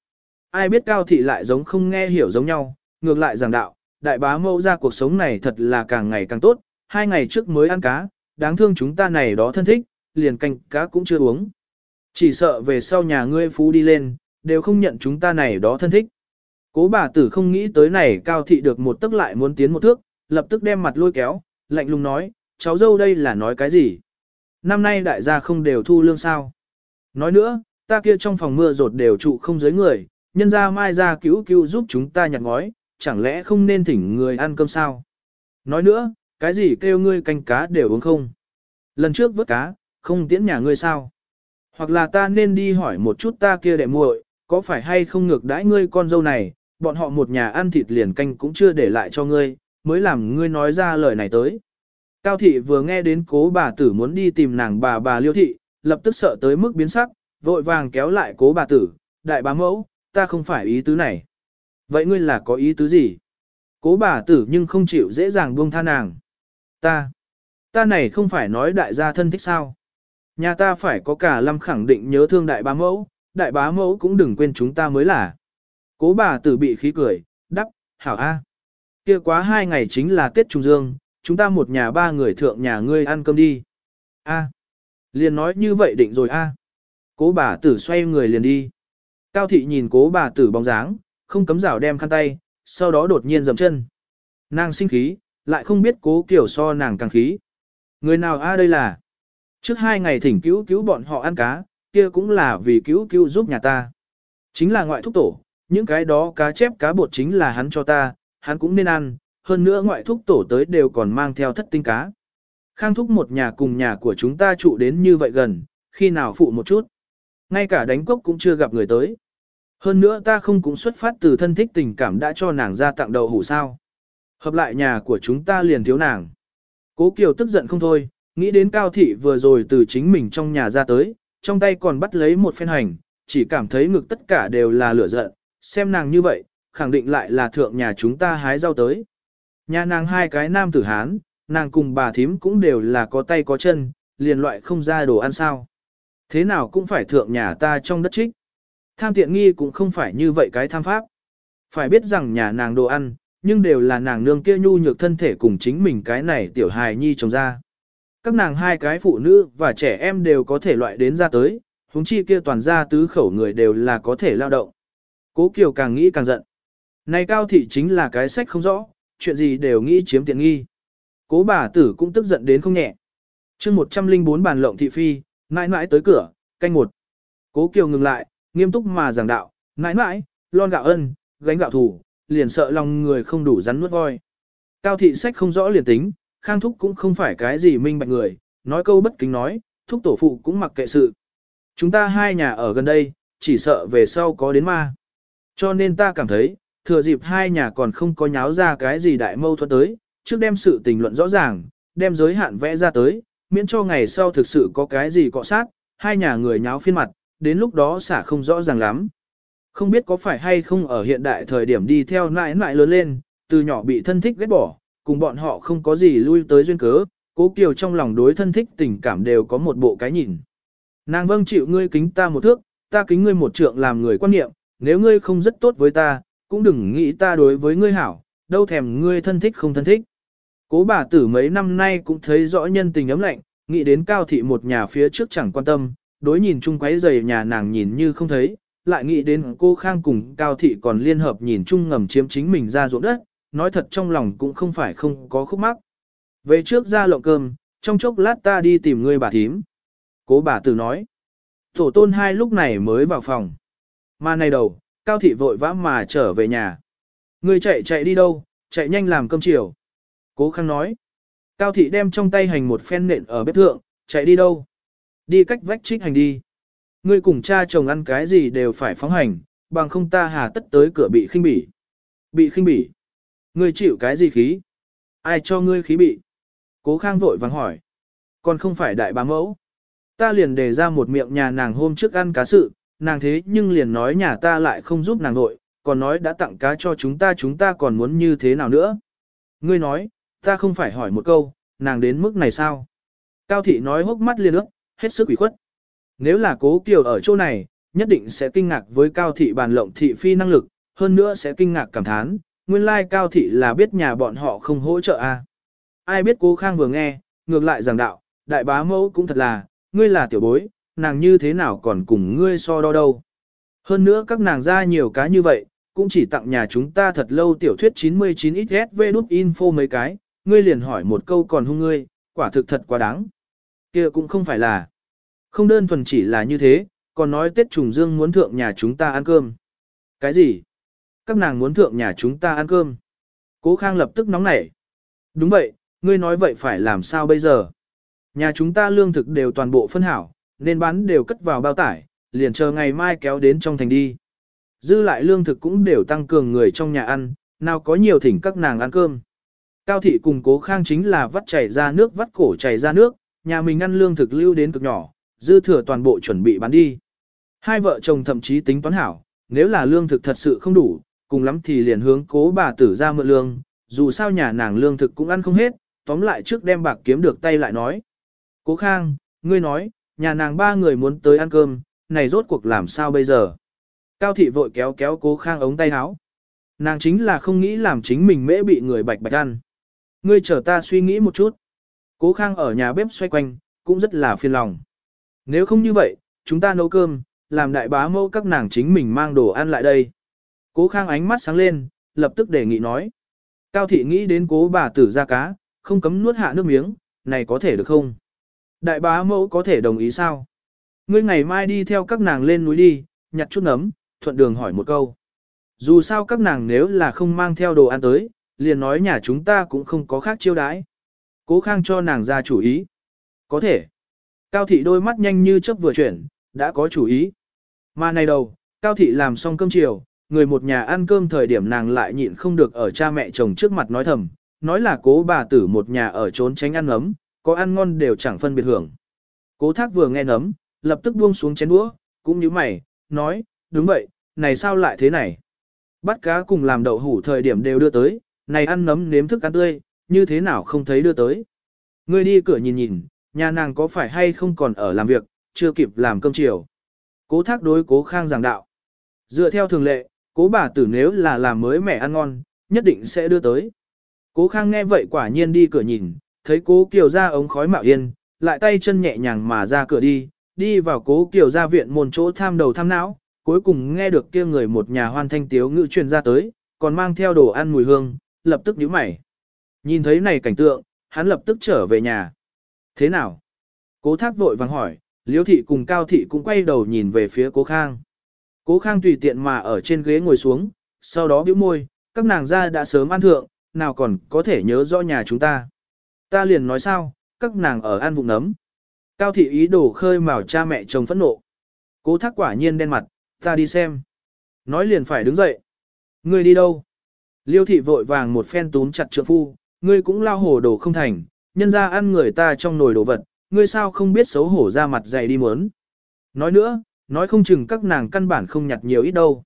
Ai biết cao thị lại giống không nghe hiểu giống nhau, ngược lại giảng đạo, đại bá mẫu ra cuộc sống này thật là càng ngày càng tốt, hai ngày trước mới ăn cá, đáng thương chúng ta này đó thân thích, liền canh cá cũng chưa uống. Chỉ sợ về sau nhà ngươi phú đi lên, đều không nhận chúng ta này đó thân thích. Cố bà tử không nghĩ tới này cao thị được một tức lại muốn tiến một thước, lập tức đem mặt lôi kéo, lạnh lùng nói, cháu dâu đây là nói cái gì? Năm nay đại gia không đều thu lương sao? Nói nữa, ta kia trong phòng mưa rột đều trụ không giới người, nhân ra mai ra cứu cứu giúp chúng ta nhặt ngói, chẳng lẽ không nên thỉnh người ăn cơm sao? Nói nữa, cái gì kêu ngươi canh cá đều uống không? Lần trước vớt cá, không tiễn nhà ngươi sao? Hoặc là ta nên đi hỏi một chút ta kia đệ muội, có phải hay không ngược đãi ngươi con dâu này, bọn họ một nhà ăn thịt liền canh cũng chưa để lại cho ngươi, mới làm ngươi nói ra lời này tới. Cao thị vừa nghe đến cố bà tử muốn đi tìm nàng bà bà liêu thị, lập tức sợ tới mức biến sắc, vội vàng kéo lại cố bà tử, đại bá mẫu, ta không phải ý tứ này. Vậy ngươi là có ý tứ gì? Cố bà tử nhưng không chịu dễ dàng buông tha nàng. Ta, ta này không phải nói đại gia thân thích sao? Nhà ta phải có cả lâm khẳng định nhớ thương đại bá mẫu, đại bá mẫu cũng đừng quên chúng ta mới là. Cố bà tử bị khí cười, đắp, hảo a. Kia quá hai ngày chính là Tết Trung Dương, chúng ta một nhà ba người thượng nhà ngươi ăn cơm đi. A. Liền nói như vậy định rồi a. Cố bà tử xoay người liền đi. Cao thị nhìn cố bà tử bóng dáng, không cấm rảo đem khăn tay, sau đó đột nhiên dầm chân. Nàng sinh khí, lại không biết cố kiểu so nàng càng khí. Người nào a đây là? Trước hai ngày thỉnh cứu cứu bọn họ ăn cá, kia cũng là vì cứu cứu giúp nhà ta. Chính là ngoại thúc tổ, những cái đó cá chép cá bột chính là hắn cho ta, hắn cũng nên ăn, hơn nữa ngoại thúc tổ tới đều còn mang theo thất tinh cá. Khang thúc một nhà cùng nhà của chúng ta trụ đến như vậy gần, khi nào phụ một chút. Ngay cả đánh cốc cũng chưa gặp người tới. Hơn nữa ta không cũng xuất phát từ thân thích tình cảm đã cho nàng ra tặng đầu hủ sao. Hợp lại nhà của chúng ta liền thiếu nàng. Cố Kiều tức giận không thôi, nghĩ đến Cao Thị vừa rồi từ chính mình trong nhà ra tới, trong tay còn bắt lấy một phen hành, chỉ cảm thấy ngực tất cả đều là lửa giận, xem nàng như vậy, khẳng định lại là thượng nhà chúng ta hái rau tới. Nhà nàng hai cái nam tử Hán, nàng cùng bà thím cũng đều là có tay có chân, liền loại không ra đồ ăn sao. Thế nào cũng phải thượng nhà ta trong đất trích. Tham tiện nghi cũng không phải như vậy cái tham pháp. Phải biết rằng nhà nàng đồ ăn, nhưng đều là nàng nương kia nhu nhược thân thể cùng chính mình cái này tiểu hài nhi trồng ra. Các nàng hai cái phụ nữ và trẻ em đều có thể loại đến ra tới, huống chi kia toàn ra tứ khẩu người đều là có thể lao động. Cố Kiều càng nghĩ càng giận. Này cao thị chính là cái sách không rõ, chuyện gì đều nghĩ chiếm tiện nghi. Cố bà tử cũng tức giận đến không nhẹ. chương 104 bàn lộng thị phi, mãi mãi tới cửa, canh một. Cố Kiều ngừng lại, nghiêm túc mà giảng đạo, mãi mãi, lon gạo ân, gánh gạo thủ, liền sợ lòng người không đủ rắn nuốt voi. Cao thị sách không rõ liền tính, khang thúc cũng không phải cái gì minh bạch người, nói câu bất kính nói, thúc tổ phụ cũng mặc kệ sự. Chúng ta hai nhà ở gần đây, chỉ sợ về sau có đến ma. Cho nên ta cảm thấy, thừa dịp hai nhà còn không có nháo ra cái gì đại mâu thuẫn tới, trước đem sự tình luận rõ ràng, đem giới hạn vẽ ra tới, miễn cho ngày sau thực sự có cái gì cọ sát, hai nhà người nháo phiên mặt, đến lúc đó xả không rõ ràng lắm. Không biết có phải hay không ở hiện đại thời điểm đi theo nãi nãi lớn lên, từ nhỏ bị thân thích ghét bỏ, cùng bọn họ không có gì lui tới duyên cớ, cố kiều trong lòng đối thân thích tình cảm đều có một bộ cái nhìn. Nàng vâng chịu ngươi kính ta một thước, ta kính ngươi một trượng làm người quan niệm, nếu ngươi không rất tốt với ta, cũng đừng nghĩ ta đối với ngươi hảo, đâu thèm ngươi thân thích không thân thích. Cố bà tử mấy năm nay cũng thấy rõ nhân tình ấm lạnh, nghĩ đến cao thị một nhà phía trước chẳng quan tâm, đối nhìn chung quấy giày nhà nàng nhìn như không thấy, lại nghĩ đến cô Khang cùng cao thị còn liên hợp nhìn chung ngầm chiếm chính mình ra ruộng đất, nói thật trong lòng cũng không phải không có khúc mắc. Về trước ra lộng cơm, trong chốc lát ta đi tìm ngươi bà thím. Cố bà tử nói. Tổ tôn hai lúc này mới vào phòng. Mà này đầu, cao thị vội vã mà trở về nhà. Ngươi chạy chạy đi đâu, chạy nhanh làm cơm chiều. Cố khang nói. Cao thị đem trong tay hành một phen nện ở bếp thượng, chạy đi đâu? Đi cách vách trích hành đi. Ngươi cùng cha chồng ăn cái gì đều phải phóng hành, bằng không ta hà tất tới cửa bị khinh bỉ. Bị khinh bỉ. Ngươi chịu cái gì khí? Ai cho ngươi khí bị? Cố khang vội vàng hỏi. Còn không phải đại bá mẫu. Ta liền đề ra một miệng nhà nàng hôm trước ăn cá sự, nàng thế nhưng liền nói nhà ta lại không giúp nàng nội, còn nói đã tặng cá cho chúng ta chúng ta còn muốn như thế nào nữa. Ngươi nói, ta không phải hỏi một câu, nàng đến mức này sao? Cao thị nói hốc mắt liền ước, hết sức ủy khuất. Nếu là cố kiều ở chỗ này, nhất định sẽ kinh ngạc với cao thị bàn lộng thị phi năng lực, hơn nữa sẽ kinh ngạc cảm thán, nguyên lai cao thị là biết nhà bọn họ không hỗ trợ a. À? Ai biết cố khang vừa nghe, ngược lại giảng đạo, đại bá mẫu cũng thật là, ngươi là tiểu bối, nàng như thế nào còn cùng ngươi so đo đâu. Hơn nữa các nàng ra nhiều cá như vậy, cũng chỉ tặng nhà chúng ta thật lâu tiểu thuyết 99XSV đút info mấy cái, ngươi liền hỏi một câu còn hung ngươi, quả thực thật quá đáng. kia cũng không phải là, không đơn thuần chỉ là như thế, còn nói Tết trùng dương muốn thượng nhà chúng ta ăn cơm. Cái gì? Các nàng muốn thượng nhà chúng ta ăn cơm. Cố Khang lập tức nóng nảy. Đúng vậy, ngươi nói vậy phải làm sao bây giờ? Nhà chúng ta lương thực đều toàn bộ phân hảo, nên bán đều cất vào bao tải, liền chờ ngày mai kéo đến trong thành đi. Dư lại lương thực cũng đều tăng cường người trong nhà ăn, nào có nhiều thỉnh các nàng ăn cơm. Cao thị cùng cố khang chính là vắt chảy ra nước vắt cổ chảy ra nước, nhà mình ăn lương thực lưu đến cực nhỏ, dư thừa toàn bộ chuẩn bị bán đi. Hai vợ chồng thậm chí tính toán hảo, nếu là lương thực thật sự không đủ, cùng lắm thì liền hướng cố bà tử ra mượn lương, dù sao nhà nàng lương thực cũng ăn không hết, tóm lại trước đem bạc kiếm được tay lại nói. Cố Khang, ngươi nói, nhà nàng ba người muốn tới ăn cơm, này rốt cuộc làm sao bây giờ? Cao thị vội kéo kéo cố Khang ống tay áo. Nàng chính là không nghĩ làm chính mình mễ bị người bạch bạch ăn. Ngươi chờ ta suy nghĩ một chút. Cố Khang ở nhà bếp xoay quanh, cũng rất là phiền lòng. Nếu không như vậy, chúng ta nấu cơm, làm đại bá mẫu các nàng chính mình mang đồ ăn lại đây. Cố Khang ánh mắt sáng lên, lập tức đề nghị nói. Cao thị nghĩ đến cố bà tử ra cá, không cấm nuốt hạ nước miếng, này có thể được không? Đại bá mẫu có thể đồng ý sao? Ngươi ngày mai đi theo các nàng lên núi đi, nhặt chút nấm, thuận đường hỏi một câu. Dù sao các nàng nếu là không mang theo đồ ăn tới, liền nói nhà chúng ta cũng không có khác chiêu đãi. Cố khang cho nàng ra chủ ý. Có thể. Cao thị đôi mắt nhanh như chớp vừa chuyển, đã có chủ ý. Mà này đầu, Cao thị làm xong cơm chiều, người một nhà ăn cơm thời điểm nàng lại nhịn không được ở cha mẹ chồng trước mặt nói thầm, nói là cố bà tử một nhà ở trốn tránh ăn ấm, có ăn ngon đều chẳng phân biệt hưởng. Cố thác vừa nghe nấm, lập tức buông xuống chén đũa, cũng như mày, nói, đúng vậy, này sao lại thế này? Bắt cá cùng làm đậu hủ thời điểm đều đưa tới, này ăn nấm nếm thức ăn tươi, như thế nào không thấy đưa tới? Ngươi đi cửa nhìn nhìn, nhà nàng có phải hay không còn ở làm việc, chưa kịp làm cơm chiều. Cố thác đối cố khang giảng đạo. Dựa theo thường lệ, cố bà tử nếu là làm mới mẻ ăn ngon, nhất định sẽ đưa tới. Cố khang nghe vậy quả nhiên đi cửa nhìn, thấy cố kiều ra ống khói mạo yên, lại tay chân nhẹ nhàng mà ra cửa đi, đi vào cố kiều ra viện môn chỗ tham đầu tham não, cuối cùng nghe được kia người một nhà hoan thanh tiếu ngữ truyền ra tới, còn mang theo đồ ăn mùi hương, lập tức nhíu mày. Nhìn thấy này cảnh tượng, hắn lập tức trở về nhà. Thế nào? Cố thác vội vàng hỏi, liễu thị cùng cao thị cũng quay đầu nhìn về phía cố khang. Cố khang tùy tiện mà ở trên ghế ngồi xuống, sau đó bĩu môi, các nàng ra đã sớm ăn thượng, nào còn có thể nhớ rõ nhà chúng ta. Ta liền nói sao, các nàng ở ăn vụng nấm. Cao thị ý đồ khơi mào cha mẹ chồng phẫn nộ. Cố thác quả nhiên đen mặt, ta đi xem. Nói liền phải đứng dậy. Ngươi đi đâu? Liêu thị vội vàng một phen túm chặt trượng phu, ngươi cũng lao hổ đồ không thành, nhân ra ăn người ta trong nồi đồ vật, ngươi sao không biết xấu hổ ra mặt dày đi muốn. Nói nữa, nói không chừng các nàng căn bản không nhặt nhiều ít đâu.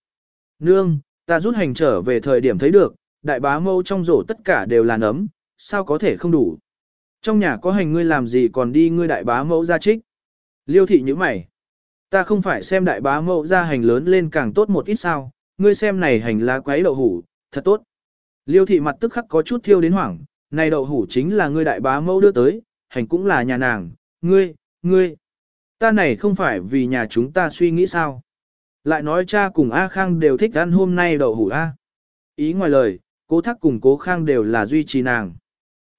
Nương, ta rút hành trở về thời điểm thấy được, đại bá mâu trong rổ tất cả đều là nấm, sao có thể không đủ. Trong nhà có hành ngươi làm gì còn đi ngươi đại bá mẫu ra trích. Liêu thị như mày. Ta không phải xem đại bá mẫu ra hành lớn lên càng tốt một ít sao, ngươi xem này hành lá quấy đậu hủ, thật tốt. Liêu thị mặt tức khắc có chút thiêu đến hoảng, này đậu hủ chính là ngươi đại bá mẫu đưa tới, hành cũng là nhà nàng, ngươi, ngươi. Ta này không phải vì nhà chúng ta suy nghĩ sao. Lại nói cha cùng A Khang đều thích ăn hôm nay đậu hủ A. Ý ngoài lời, cố thắc cùng cố Khang đều là duy trì nàng.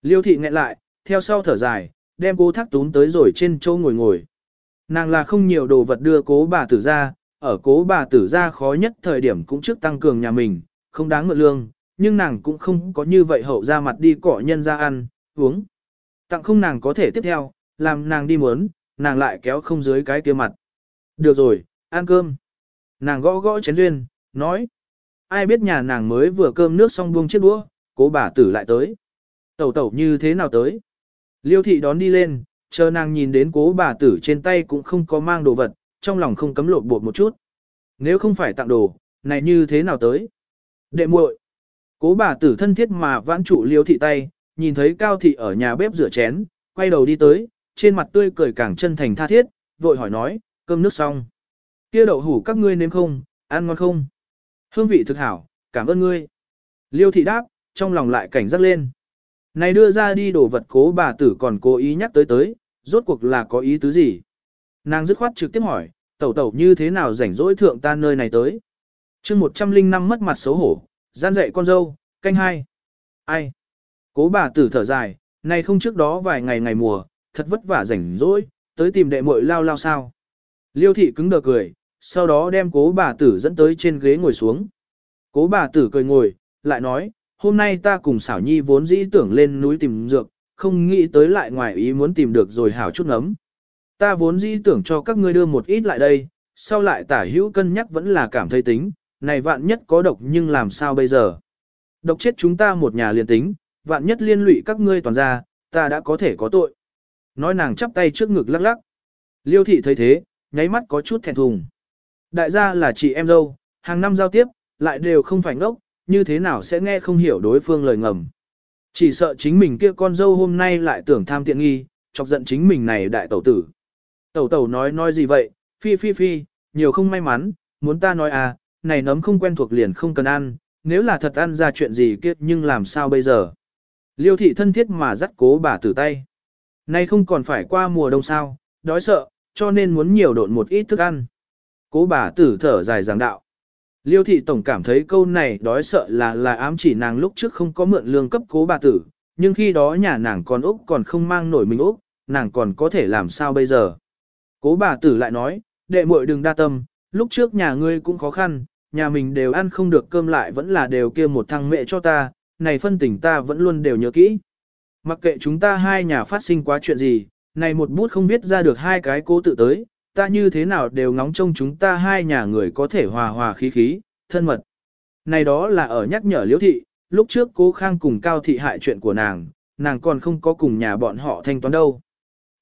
Liêu thị nghẹn lại, theo sau thở dài, đem cố thắc tún tới rồi trên chỗ ngồi ngồi. Nàng là không nhiều đồ vật đưa cố bà tử ra, ở cố bà tử ra khó nhất thời điểm cũng trước tăng cường nhà mình, không đáng mượn lương, nhưng nàng cũng không có như vậy hậu ra mặt đi cỏ nhân ra ăn, uống. Tặng không nàng có thể tiếp theo, làm nàng đi muốn, nàng lại kéo không dưới cái kia mặt. Được rồi, ăn cơm. Nàng gõ gõ chén duyên, nói. Ai biết nhà nàng mới vừa cơm nước xong buông chiếc đũa, cố bà tử lại tới. Tẩu tẩu như thế nào tới? Liêu thị đón đi lên, chờ nàng nhìn đến cố bà tử trên tay cũng không có mang đồ vật, trong lòng không cấm lột bột một chút. Nếu không phải tặng đồ, này như thế nào tới? Đệ muội. Cố bà tử thân thiết mà vãn trụ liêu thị tay, nhìn thấy cao thị ở nhà bếp rửa chén, quay đầu đi tới, trên mặt tươi cười càng chân thành tha thiết, vội hỏi nói, cơm nước xong. Kia đậu hủ các ngươi nếm không, ăn ngon không? Hương vị thực hảo, cảm ơn ngươi. Liêu thị đáp, trong lòng lại cảnh giác lên. Này đưa ra đi đồ vật cố bà tử còn cố ý nhắc tới tới, rốt cuộc là có ý tứ gì? Nàng dứt khoát trực tiếp hỏi, tẩu tẩu như thế nào rảnh rỗi thượng ta nơi này tới? chương 105 mất mặt xấu hổ, gian dạy con dâu, canh hai. Ai? Cố bà tử thở dài, này không trước đó vài ngày ngày mùa, thật vất vả rảnh rỗi, tới tìm đệ muội lao lao sao. Liêu thị cứng đờ cười, sau đó đem cố bà tử dẫn tới trên ghế ngồi xuống. Cố bà tử cười ngồi, lại nói, hôm nay ta cùng xảo nhi vốn dĩ tưởng lên núi tìm dược, không nghĩ tới lại ngoài ý muốn tìm được rồi hảo chút nấm. Ta vốn dĩ tưởng cho các ngươi đưa một ít lại đây, sau lại tả hữu cân nhắc vẫn là cảm thấy tính, này vạn nhất có độc nhưng làm sao bây giờ. Độc chết chúng ta một nhà liền tính, vạn nhất liên lụy các ngươi toàn ra, ta đã có thể có tội. Nói nàng chắp tay trước ngực lắc lắc. Liêu thị thấy thế, nháy mắt có chút thẹn thùng. Đại gia là chị em dâu, hàng năm giao tiếp, lại đều không phải ngốc, như thế nào sẽ nghe không hiểu đối phương lời ngầm. Chỉ sợ chính mình kia con dâu hôm nay lại tưởng tham tiện nghi, chọc giận chính mình này đại tẩu tử. Tẩu tẩu nói nói gì vậy, phi phi phi, nhiều không may mắn, muốn ta nói à, này nấm không quen thuộc liền không cần ăn, nếu là thật ăn ra chuyện gì kia nhưng làm sao bây giờ. Liêu thị thân thiết mà dắt cố bà tử tay. Nay không còn phải qua mùa đông sao, đói sợ, cho nên muốn nhiều độn một ít thức ăn. Cố bà tử thở dài giảng đạo. Liêu thị tổng cảm thấy câu này đói sợ là là ám chỉ nàng lúc trước không có mượn lương cấp cố bà tử, nhưng khi đó nhà nàng còn Úc còn không mang nổi mình Úc, nàng còn có thể làm sao bây giờ. Cố bà tử lại nói, đệ muội đừng đa tâm, lúc trước nhà ngươi cũng khó khăn, nhà mình đều ăn không được cơm lại vẫn là đều kia một thằng mẹ cho ta, này phân tình ta vẫn luôn đều nhớ kỹ. Mặc kệ chúng ta hai nhà phát sinh quá chuyện gì, này một bút không biết ra được hai cái cố tự tới, ta như thế nào đều ngóng trông chúng ta hai nhà người có thể hòa hòa khí khí, thân mật. Này đó là ở nhắc nhở liễu thị, lúc trước cố khang cùng cao thị hại chuyện của nàng, nàng còn không có cùng nhà bọn họ thanh toán đâu.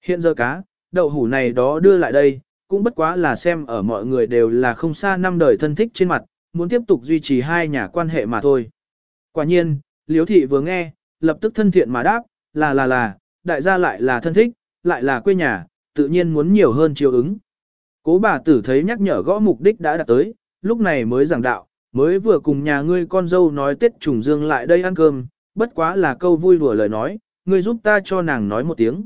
Hiện giờ cá, đậu hủ này đó đưa lại đây, cũng bất quá là xem ở mọi người đều là không xa năm đời thân thích trên mặt, muốn tiếp tục duy trì hai nhà quan hệ mà thôi. Quả nhiên, liễu thị vừa nghe, lập tức thân thiện mà đáp, là là là, đại gia lại là thân thích, lại là quê nhà, tự nhiên muốn nhiều hơn chiều ứng. Cố bà tử thấy nhắc nhở gõ mục đích đã đạt tới, lúc này mới giảng đạo, mới vừa cùng nhà ngươi con dâu nói Tết trùng dương lại đây ăn cơm, bất quá là câu vui đùa lời nói, ngươi giúp ta cho nàng nói một tiếng.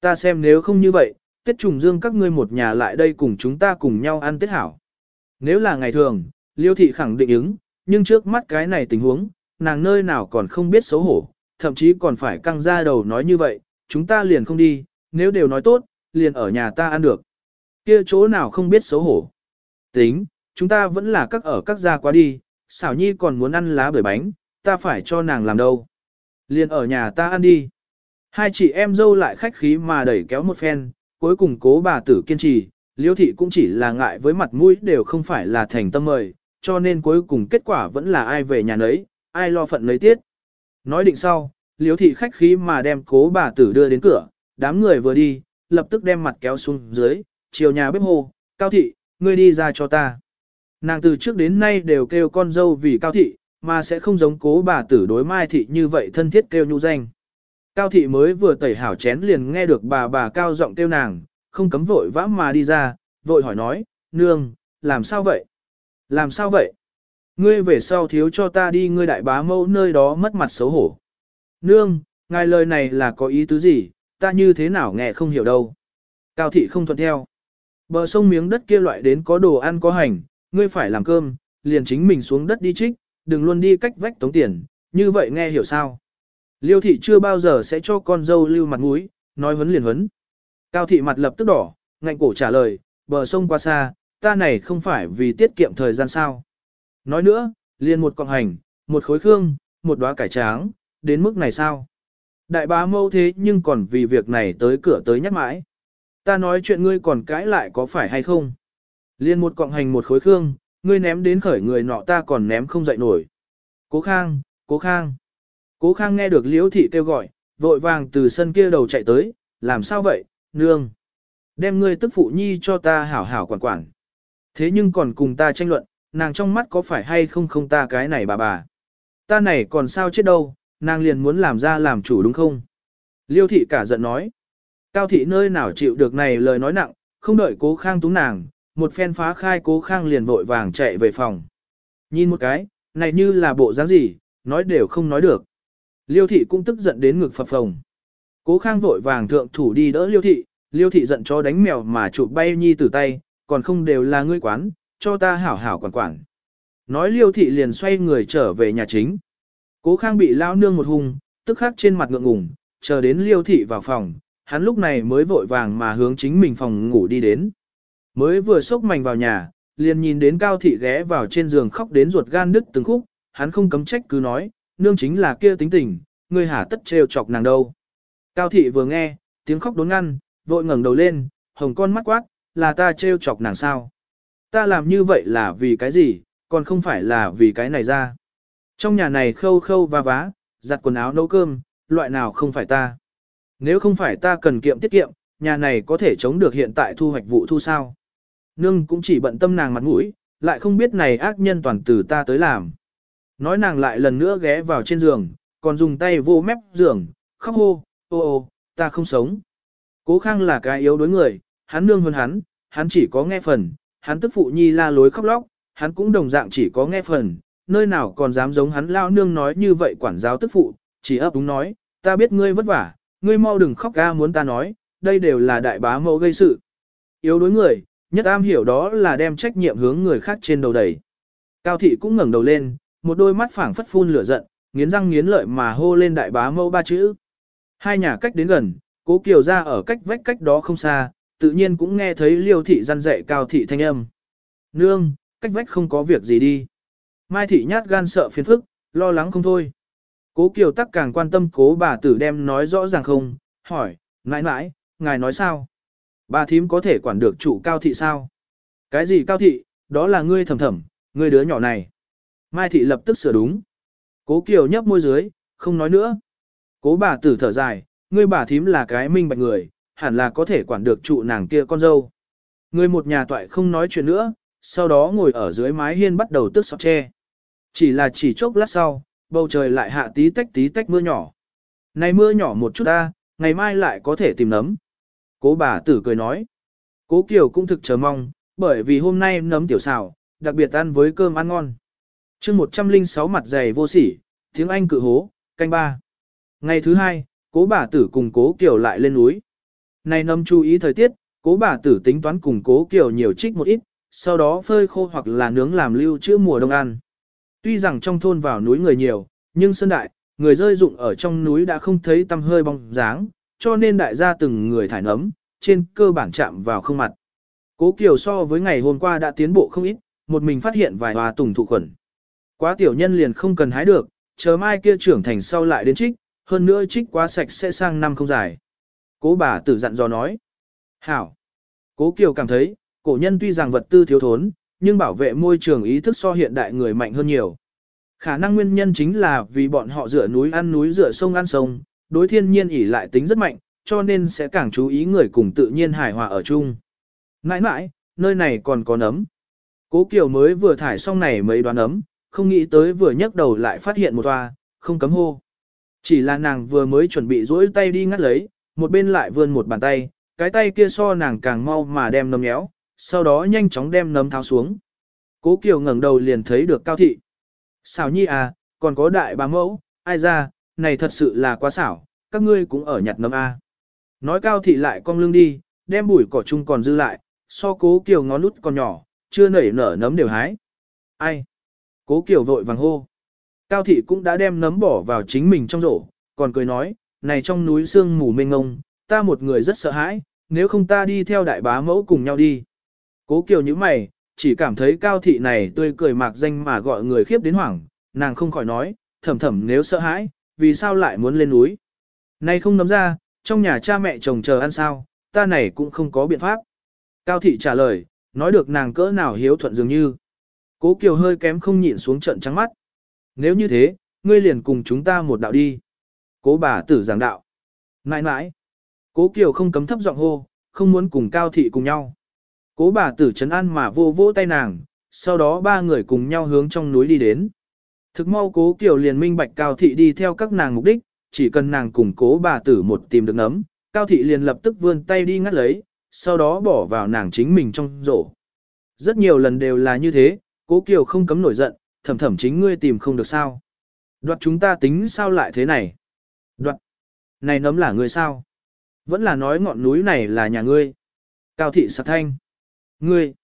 Ta xem nếu không như vậy, Tết trùng dương các ngươi một nhà lại đây cùng chúng ta cùng nhau ăn Tết hảo. Nếu là ngày thường, Liêu thị khẳng định ứng, nhưng trước mắt cái này tình huống, nàng nơi nào còn không biết xấu hổ, thậm chí còn phải căng ra đầu nói như vậy, chúng ta liền không đi, nếu đều nói tốt, liền ở nhà ta ăn được. Kia chỗ nào không biết xấu hổ. Tính, chúng ta vẫn là các ở các gia quá đi, xảo nhi còn muốn ăn lá bưởi bánh, ta phải cho nàng làm đâu. Liền ở nhà ta ăn đi. Hai chị em dâu lại khách khí mà đẩy kéo một phen, cuối cùng cố bà tử kiên trì, liêu thị cũng chỉ là ngại với mặt mũi đều không phải là thành tâm mời, cho nên cuối cùng kết quả vẫn là ai về nhà nấy, ai lo phận lấy tiết. Nói định sau, liếu thị khách khí mà đem cố bà tử đưa đến cửa, đám người vừa đi, lập tức đem mặt kéo xuống dưới, chiều nhà bếp hồ, cao thị, ngươi đi ra cho ta. Nàng từ trước đến nay đều kêu con dâu vì cao thị, mà sẽ không giống cố bà tử đối mai thị như vậy thân thiết kêu nhu danh. Cao thị mới vừa tẩy hảo chén liền nghe được bà bà cao giọng kêu nàng, không cấm vội vã mà đi ra, vội hỏi nói, nương, làm sao vậy? Làm sao vậy? Ngươi về sau thiếu cho ta đi ngươi đại bá mẫu nơi đó mất mặt xấu hổ. Nương, ngài lời này là có ý tứ gì, ta như thế nào nghe không hiểu đâu. Cao thị không thuận theo. Bờ sông miếng đất kia loại đến có đồ ăn có hành, ngươi phải làm cơm, liền chính mình xuống đất đi trích, đừng luôn đi cách vách tống tiền, như vậy nghe hiểu sao. Liêu thị chưa bao giờ sẽ cho con dâu lưu mặt mũi, nói huấn liền huấn. Cao thị mặt lập tức đỏ, ngạnh cổ trả lời, bờ sông qua xa, ta này không phải vì tiết kiệm thời gian sao. Nói nữa, liền một cọng hành, một khối khương, một đóa cải tráng, đến mức này sao? Đại bá mâu thế nhưng còn vì việc này tới cửa tới nhắc mãi. Ta nói chuyện ngươi còn cãi lại có phải hay không? Liên một cọng hành một khối khương, ngươi ném đến khởi người nọ ta còn ném không dậy nổi. Cố khang, cố khang. Cố khang nghe được liễu thị kêu gọi, vội vàng từ sân kia đầu chạy tới, làm sao vậy, nương. Đem ngươi tức phụ nhi cho ta hảo hảo quản quản. Thế nhưng còn cùng ta tranh luận, nàng trong mắt có phải hay không không ta cái này bà bà. Ta này còn sao chết đâu, nàng liền muốn làm ra làm chủ đúng không? Liêu thị cả giận nói. Cao thị nơi nào chịu được này lời nói nặng, không đợi cố khang túng nàng, một phen phá khai cố khang liền vội vàng chạy về phòng. Nhìn một cái, này như là bộ dáng gì, nói đều không nói được. Liêu thị cũng tức giận đến ngực phập phồng. Cố khang vội vàng thượng thủ đi đỡ liêu thị, liêu thị giận cho đánh mèo mà chụp bay nhi từ tay, còn không đều là ngươi quán, cho ta hảo hảo quản quản. Nói liêu thị liền xoay người trở về nhà chính. Cố khang bị lao nương một hùng, tức khắc trên mặt ngượng ngùng, chờ đến liêu thị vào phòng, hắn lúc này mới vội vàng mà hướng chính mình phòng ngủ đi đến. Mới vừa sốc mảnh vào nhà, liền nhìn đến cao thị ghé vào trên giường khóc đến ruột gan đứt từng khúc, hắn không cấm trách cứ nói, nương chính là kia tính tình, ngươi hả tất trêu chọc nàng đâu. Cao thị vừa nghe, tiếng khóc đốn ngăn, vội ngẩng đầu lên, hồng con mắt quát, là ta trêu chọc nàng sao. Ta làm như vậy là vì cái gì, còn không phải là vì cái này ra. Trong nhà này khâu khâu va vá, giặt quần áo nấu cơm, loại nào không phải ta. Nếu không phải ta cần kiệm tiết kiệm, nhà này có thể chống được hiện tại thu hoạch vụ thu sao. Nương cũng chỉ bận tâm nàng mặt mũi, lại không biết này ác nhân toàn từ ta tới làm. Nói nàng lại lần nữa ghé vào trên giường, còn dùng tay vô mép giường, khóc hô, ô ô, ta không sống. Cố khang là cái yếu đối người, hắn nương hơn hắn, hắn chỉ có nghe phần, hắn tức phụ nhi la lối khóc lóc, hắn cũng đồng dạng chỉ có nghe phần, nơi nào còn dám giống hắn lao nương nói như vậy quản giáo tức phụ, chỉ ấp đúng nói, ta biết ngươi vất vả, ngươi mau đừng khóc ga muốn ta nói, đây đều là đại bá mẫu gây sự. Yếu đối người, nhất am hiểu đó là đem trách nhiệm hướng người khác trên đầu đẩy. Cao thị cũng ngẩng đầu lên, một đôi mắt phảng phất phun lửa giận, nghiến răng nghiến lợi mà hô lên đại bá mẫu ba chữ. Hai nhà cách đến gần, cố kiều ra ở cách vách cách đó không xa, tự nhiên cũng nghe thấy liêu thị răn dạy cao thị thanh âm. Nương, cách vách không có việc gì đi. Mai thị nhát gan sợ phiền phức, lo lắng không thôi. Cố Kiều tắc càng quan tâm cố bà tử đem nói rõ ràng không, hỏi, nãi nãi, ngài nói sao? Bà thím có thể quản được chủ cao thị sao? Cái gì cao thị, đó là ngươi thầm thầm, ngươi đứa nhỏ này. Mai thị lập tức sửa đúng. Cố Kiều nhấp môi dưới, không nói nữa. Cố bà tử thở dài, ngươi bà thím là cái minh bạch người, hẳn là có thể quản được trụ nàng kia con dâu. Người một nhà toại không nói chuyện nữa, sau đó ngồi ở dưới mái hiên bắt đầu tước sọt tre. Chỉ là chỉ chốc lát sau, bầu trời lại hạ tí tách tí tách mưa nhỏ. Này mưa nhỏ một chút ta, ngày mai lại có thể tìm nấm. Cố bà tử cười nói. Cố Kiều cũng thực chờ mong, bởi vì hôm nay nấm tiểu xào, đặc biệt ăn với cơm ăn ngon. chương 106 mặt dày vô sỉ, tiếng Anh cự hố, canh ba. Ngày thứ hai, cố bà tử cùng cố Kiều lại lên núi. Này nấm chú ý thời tiết, cố bà tử tính toán cùng cố kiểu nhiều trích một ít, sau đó phơi khô hoặc là nướng làm lưu trữ mùa đông ăn. Tuy rằng trong thôn vào núi người nhiều, nhưng sơn đại, người rơi dụng ở trong núi đã không thấy tăm hơi bóng dáng, cho nên đại gia từng người thải nấm, trên cơ bản chạm vào không mặt. Cố Kiều so với ngày hôm qua đã tiến bộ không ít, một mình phát hiện vài hoa tùng thụ khuẩn. Quá tiểu nhân liền không cần hái được, chờ mai kia trưởng thành sau lại đến trích, hơn nữa trích quá sạch sẽ sang năm không dài. Cố bà tử dặn dò nói. Hảo. Cố Kiều cảm thấy, cổ nhân tuy rằng vật tư thiếu thốn, nhưng bảo vệ môi trường ý thức so hiện đại người mạnh hơn nhiều. Khả năng nguyên nhân chính là vì bọn họ dựa núi ăn núi dựa sông ăn sông, đối thiên nhiên ỉ lại tính rất mạnh, cho nên sẽ càng chú ý người cùng tự nhiên hài hòa ở chung. Nãi nãi, nơi này còn có nấm. Cố Kiều mới vừa thải xong này mấy đoán nấm, không nghĩ tới vừa nhấc đầu lại phát hiện một toa, không cấm hô. Chỉ là nàng vừa mới chuẩn bị duỗi tay đi ngắt lấy, một bên lại vươn một bàn tay, cái tay kia so nàng càng mau mà đem nấm nhéo, sau đó nhanh chóng đem nấm tháo xuống. Cố Kiều ngẩng đầu liền thấy được Cao Thị. Xảo nhi à, còn có đại bá mẫu, ai ra, này thật sự là quá xảo, các ngươi cũng ở nhặt nấm A. Nói Cao Thị lại cong lưng đi, đem bụi cỏ chung còn dư lại, so cố Kiều ngón nút còn nhỏ, chưa nảy nở nấm đều hái. Ai? Cố Kiều vội vàng hô. Cao Thị cũng đã đem nấm bỏ vào chính mình trong rổ, còn cười nói, này trong núi sương mù mênh ngông, ta một người rất sợ hãi, nếu không ta đi theo đại bá mẫu cùng nhau đi. Cố Kiều như mày, chỉ cảm thấy cao thị này tươi cười mạc danh mà gọi người khiếp đến hoảng, nàng không khỏi nói, thầm thầm nếu sợ hãi, vì sao lại muốn lên núi. Này không nắm ra, trong nhà cha mẹ chồng chờ ăn sao, ta này cũng không có biện pháp. Cao thị trả lời, nói được nàng cỡ nào hiếu thuận dường như. Cố Kiều hơi kém không nhịn xuống trận trắng mắt. Nếu như thế, ngươi liền cùng chúng ta một đạo đi. Cố bà tử giảng đạo. Nãi nãi. Cố Kiều không cấm thấp giọng hô, không muốn cùng Cao thị cùng nhau. Cố bà tử trấn an mà vô vỗ tay nàng, sau đó ba người cùng nhau hướng trong núi đi đến. Thực mau cố Kiều liền minh bạch Cao Thị đi theo các nàng mục đích, chỉ cần nàng cùng cố bà tử một tìm được nấm, Cao Thị liền lập tức vươn tay đi ngắt lấy, sau đó bỏ vào nàng chính mình trong rổ. Rất nhiều lần đều là như thế, cố Kiều không cấm nổi giận, thầm thầm chính ngươi tìm không được sao. Đoạt chúng ta tính sao lại thế này? Đoạt. Này nấm là người sao? Vẫn là nói ngọn núi này là nhà ngươi. Cao Thị sạc thanh. Ngươi,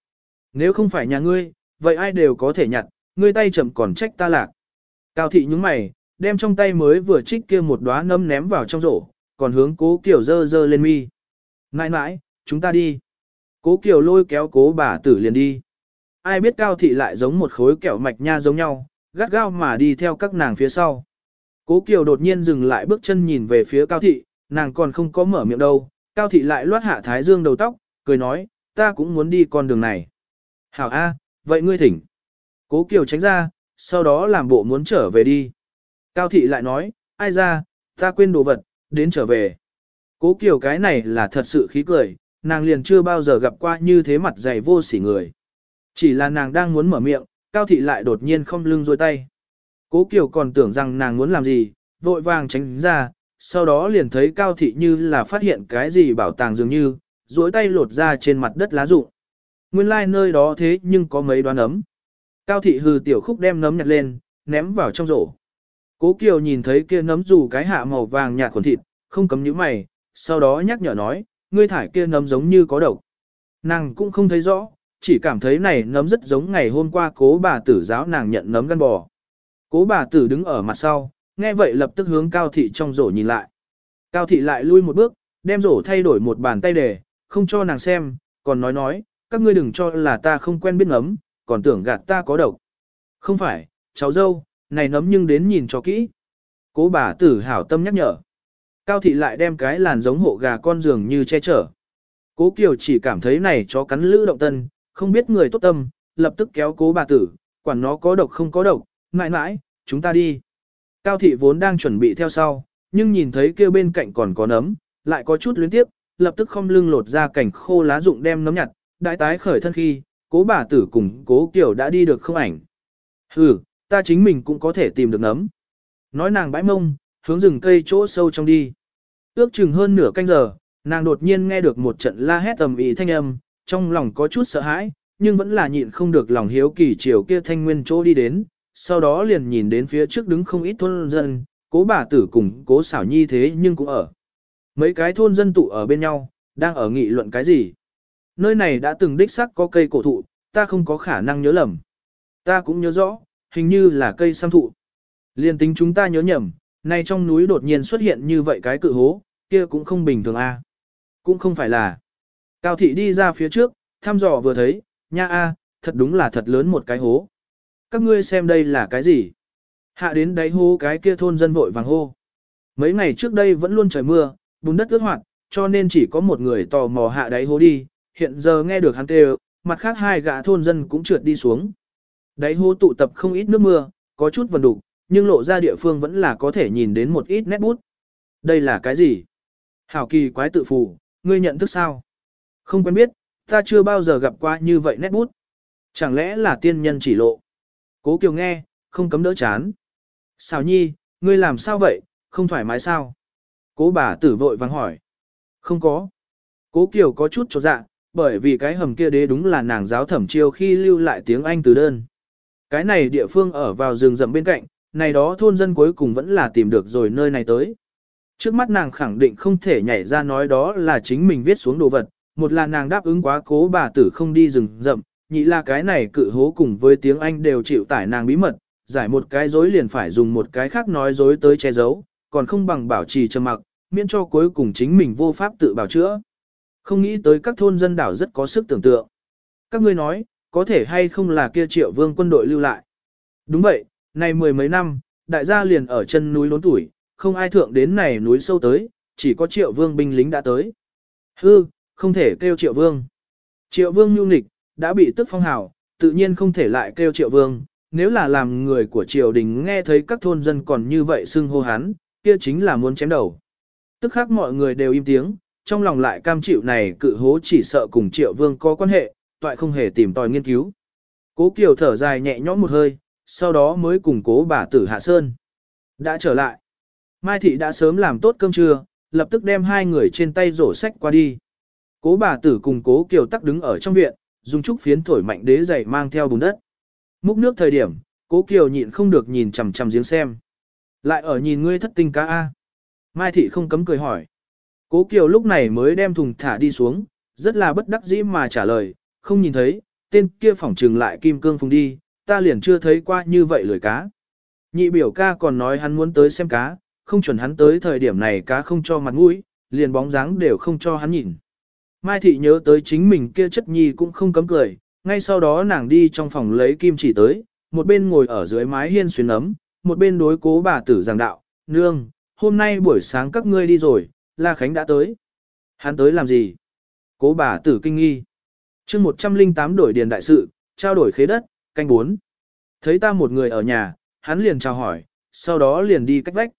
nếu không phải nhà ngươi, vậy ai đều có thể nhặt, ngươi tay chậm còn trách ta lạc. Cao thị nhúng mày, đem trong tay mới vừa trích kia một đóa nấm ném vào trong rổ, còn hướng cố kiểu dơ dơ lên mi. Nãi nãi, chúng ta đi. Cố kiểu lôi kéo cố bà tử liền đi. Ai biết cao thị lại giống một khối kẹo mạch nha giống nhau, gắt gao mà đi theo các nàng phía sau. Cố Kiều đột nhiên dừng lại bước chân nhìn về phía Cao Thị, nàng còn không có mở miệng đâu. Cao Thị lại loát hạ thái dương đầu tóc, cười nói, ta cũng muốn đi con đường này. Hảo A, vậy ngươi thỉnh. Cố Kiều tránh ra, sau đó làm bộ muốn trở về đi. Cao Thị lại nói, ai ra, ta quên đồ vật, đến trở về. Cố Kiều cái này là thật sự khí cười, nàng liền chưa bao giờ gặp qua như thế mặt dày vô sỉ người. Chỉ là nàng đang muốn mở miệng, Cao Thị lại đột nhiên không lưng dôi tay. Cố Kiều còn tưởng rằng nàng muốn làm gì, vội vàng tránh ra, sau đó liền thấy Cao Thị như là phát hiện cái gì bảo tàng dường như, duỗi tay lột ra trên mặt đất lá rụng. Nguyên lai like nơi đó thế nhưng có mấy đoán ấm. Cao thị hừ tiểu khúc đem nấm nhặt lên, ném vào trong rổ. Cố Kiều nhìn thấy kia nấm dù cái hạ màu vàng nhạt khuẩn thịt, không cấm nhíu mày, sau đó nhắc nhở nói, ngươi thải kia nấm giống như có độc. Nàng cũng không thấy rõ, chỉ cảm thấy này nấm rất giống ngày hôm qua cố bà tử giáo nàng nhận nấm gan bò. Cố bà tử đứng ở mặt sau, nghe vậy lập tức hướng Cao thị trong rổ nhìn lại. Cao thị lại lui một bước, đem rổ thay đổi một bàn tay để, không cho nàng xem, còn nói nói, các ngươi đừng cho là ta không quen biết nấm, còn tưởng gạt ta có độc. Không phải, cháu dâu, này nấm nhưng đến nhìn cho kỹ. Cố bà tử hảo tâm nhắc nhở. Cao thị lại đem cái làn giống hộ gà con giường như che chở. Cố Kiều chỉ cảm thấy này chó cắn lữ động tân, không biết người tốt tâm, lập tức kéo cố bà tử, quản nó có độc không có độc, mãi mãi, chúng ta đi. Cao thị vốn đang chuẩn bị theo sau, nhưng nhìn thấy kia bên cạnh còn có nấm, lại có chút luyến tiếp, lập tức không lưng lột ra cảnh khô lá rụng đem nấm nhặt, đại tái khởi thân khi, cố bà tử cùng cố kiểu đã đi được không ảnh. Hừ, ta chính mình cũng có thể tìm được nấm. Nói nàng bãi mông, hướng rừng cây chỗ sâu trong đi. Ước chừng hơn nửa canh giờ, nàng đột nhiên nghe được một trận la hét tầm ý thanh âm, trong lòng có chút sợ hãi, nhưng vẫn là nhịn không được lòng hiếu kỳ chiều kia thanh nguyên chỗ đi đến, sau đó liền nhìn đến phía trước đứng không ít thôn dân, cố bà tử cùng cố xảo nhi thế nhưng cũng ở. Mấy cái thôn dân tụ ở bên nhau, đang ở nghị luận cái gì. Nơi này đã từng đích sắc có cây cổ thụ, ta không có khả năng nhớ lầm. Ta cũng nhớ rõ, hình như là cây sam thụ. Liên tính chúng ta nhớ nhầm, nay trong núi đột nhiên xuất hiện như vậy cái cự hố, kia cũng không bình thường a. Cũng không phải là. Cao thị đi ra phía trước, thăm dò vừa thấy, nha a, thật đúng là thật lớn một cái hố. Các ngươi xem đây là cái gì? Hạ đến đáy hố cái kia thôn dân vội vàng hô. Mấy ngày trước đây vẫn luôn trời mưa, bùn đất ướt hoạt, cho nên chỉ có một người tò mò hạ đáy hố đi, hiện giờ nghe được hắn kêu, mặt khác hai gã thôn dân cũng trượt đi xuống. Đáy hố tụ tập không ít nước mưa, có chút vần đục, nhưng lộ ra địa phương vẫn là có thể nhìn đến một ít nét bút. Đây là cái gì? Hảo kỳ quái tự phù, ngươi nhận thức sao? Không quen biết, ta chưa bao giờ gặp qua như vậy nét bút. Chẳng lẽ là tiên nhân chỉ lộ? Cố Kiều nghe, không cấm đỡ chán. Xào nhi, ngươi làm sao vậy, không thoải mái sao? Cố bà tử vội vàng hỏi. Không có. Cố Kiều có chút trột dạ, bởi vì cái hầm kia đế đúng là nàng giáo thẩm chiêu khi lưu lại tiếng Anh từ đơn. Cái này địa phương ở vào rừng rậm bên cạnh, này đó thôn dân cuối cùng vẫn là tìm được rồi nơi này tới. Trước mắt nàng khẳng định không thể nhảy ra nói đó là chính mình viết xuống đồ vật, một là nàng đáp ứng quá cố bà tử không đi rừng rậm, nhị là cái này cự hố cùng với tiếng Anh đều chịu tải nàng bí mật, giải một cái dối liền phải dùng một cái khác nói dối tới che giấu, còn không bằng bảo trì trầm mặc, miễn cho cuối cùng chính mình vô pháp tự bảo chữa. Không nghĩ tới các thôn dân đảo rất có sức tưởng tượng. Các ngươi nói, có thể hay không là kia triệu vương quân đội lưu lại. Đúng vậy, này mười mấy năm, đại gia liền ở chân núi lốn tuổi, không ai thượng đến này núi sâu tới, chỉ có triệu vương binh lính đã tới. Hư, không thể kêu triệu vương. Triệu vương nhu nghịch, đã bị tức phong hào, tự nhiên không thể lại kêu triệu vương. Nếu là làm người của triều đình nghe thấy các thôn dân còn như vậy xưng hô hắn, kia chính là muốn chém đầu. Tức khác mọi người đều im tiếng, trong lòng lại cam chịu này cự hố chỉ sợ cùng triệu vương có quan hệ, toại không hề tìm tòi nghiên cứu. Cố Kiều thở dài nhẹ nhõm một hơi, sau đó mới cùng cố bà tử Hạ Sơn. Đã trở lại. Mai Thị đã sớm làm tốt cơm trưa, lập tức đem hai người trên tay rổ sách qua đi. Cố bà tử cùng cố Kiều tắc đứng ở trong viện, dùng trúc phiến thổi mạnh đế dày mang theo bùn đất. Múc nước thời điểm, cố Kiều nhịn không được nhìn chằm chằm giếng xem. Lại ở nhìn ngươi thất tinh cá A. Mai Thị không cấm cười hỏi. Cố Kiều lúc này mới đem thùng thả đi xuống, rất là bất đắc dĩ mà trả lời, không nhìn thấy, tên kia phỏng trừng lại kim cương phùng đi, ta liền chưa thấy qua như vậy lười cá. Nhị biểu ca còn nói hắn muốn tới xem cá, không chuẩn hắn tới thời điểm này cá không cho mặt mũi, liền bóng dáng đều không cho hắn nhìn. Mai thị nhớ tới chính mình kia chất nhi cũng không cấm cười, ngay sau đó nàng đi trong phòng lấy kim chỉ tới, một bên ngồi ở dưới mái hiên xuyến ấm, một bên đối cố bà tử giảng đạo, nương, hôm nay buổi sáng các ngươi đi rồi, La Khánh đã tới. Hắn tới làm gì? Cố bà tử kinh nghi chương 108 đổi điền đại sự, trao đổi khế đất, canh bốn Thấy ta một người ở nhà, hắn liền chào hỏi, sau đó liền đi cách vách.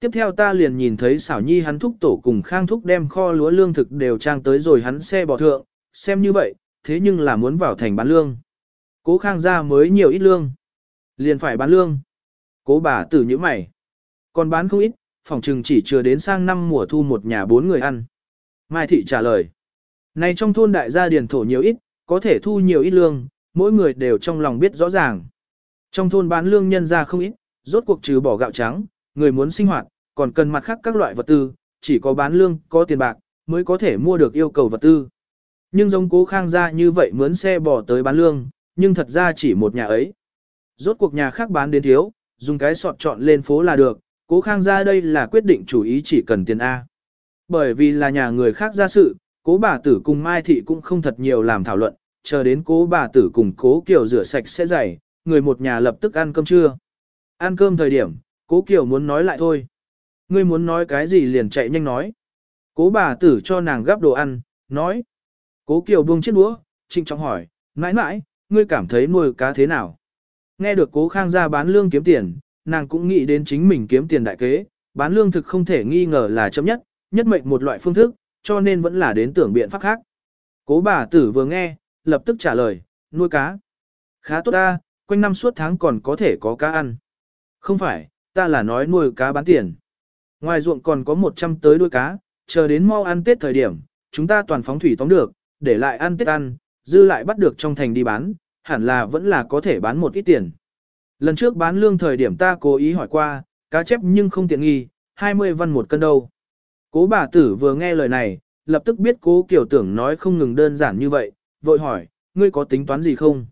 Tiếp theo ta liền nhìn thấy xảo nhi hắn thúc tổ cùng khang thúc đem kho lúa lương thực đều trang tới rồi hắn xe bỏ thượng, xem như vậy, thế nhưng là muốn vào thành bán lương. Cố khang ra mới nhiều ít lương. Liền phải bán lương. Cố bà tử như mày. Còn bán không ít, phòng trừng chỉ chưa đến sang năm mùa thu một nhà bốn người ăn. Mai thị trả lời. Này trong thôn đại gia điền thổ nhiều ít, có thể thu nhiều ít lương, mỗi người đều trong lòng biết rõ ràng. Trong thôn bán lương nhân ra không ít, rốt cuộc trừ bỏ gạo trắng, người muốn sinh hoạt, còn cần mặt khác các loại vật tư, chỉ có bán lương, có tiền bạc, mới có thể mua được yêu cầu vật tư. Nhưng giống cố khang ra như vậy mướn xe bỏ tới bán lương, nhưng thật ra chỉ một nhà ấy. Rốt cuộc nhà khác bán đến thiếu, dùng cái sọt chọn lên phố là được, cố khang ra đây là quyết định chủ ý chỉ cần tiền A. Bởi vì là nhà người khác ra sự, Cố bà tử cùng Mai Thị cũng không thật nhiều làm thảo luận, chờ đến cố bà tử cùng cố Kiều rửa sạch sẽ dày, người một nhà lập tức ăn cơm trưa. Ăn cơm thời điểm, cố Kiều muốn nói lại thôi. Ngươi muốn nói cái gì liền chạy nhanh nói. Cố bà tử cho nàng gắp đồ ăn, nói. Cố Kiều buông chiếc đũa, trịnh trọng hỏi, mãi mãi, ngươi cảm thấy nuôi cá thế nào? Nghe được cố khang ra bán lương kiếm tiền, nàng cũng nghĩ đến chính mình kiếm tiền đại kế, bán lương thực không thể nghi ngờ là chấm nhất, nhất mệnh một loại phương thức, cho nên vẫn là đến tưởng biện pháp khác. Cố bà tử vừa nghe, lập tức trả lời, nuôi cá. Khá tốt ta, quanh năm suốt tháng còn có thể có cá ăn. Không phải, ta là nói nuôi cá bán tiền. Ngoài ruộng còn có 100 tới đuôi cá, chờ đến mau ăn Tết thời điểm, chúng ta toàn phóng thủy tóm được, để lại ăn Tết ăn, dư lại bắt được trong thành đi bán, hẳn là vẫn là có thể bán một ít tiền. Lần trước bán lương thời điểm ta cố ý hỏi qua, cá chép nhưng không tiện nghi, 20 văn một cân đâu. Cố bà tử vừa nghe lời này, lập tức biết cố kiểu tưởng nói không ngừng đơn giản như vậy, vội hỏi, ngươi có tính toán gì không?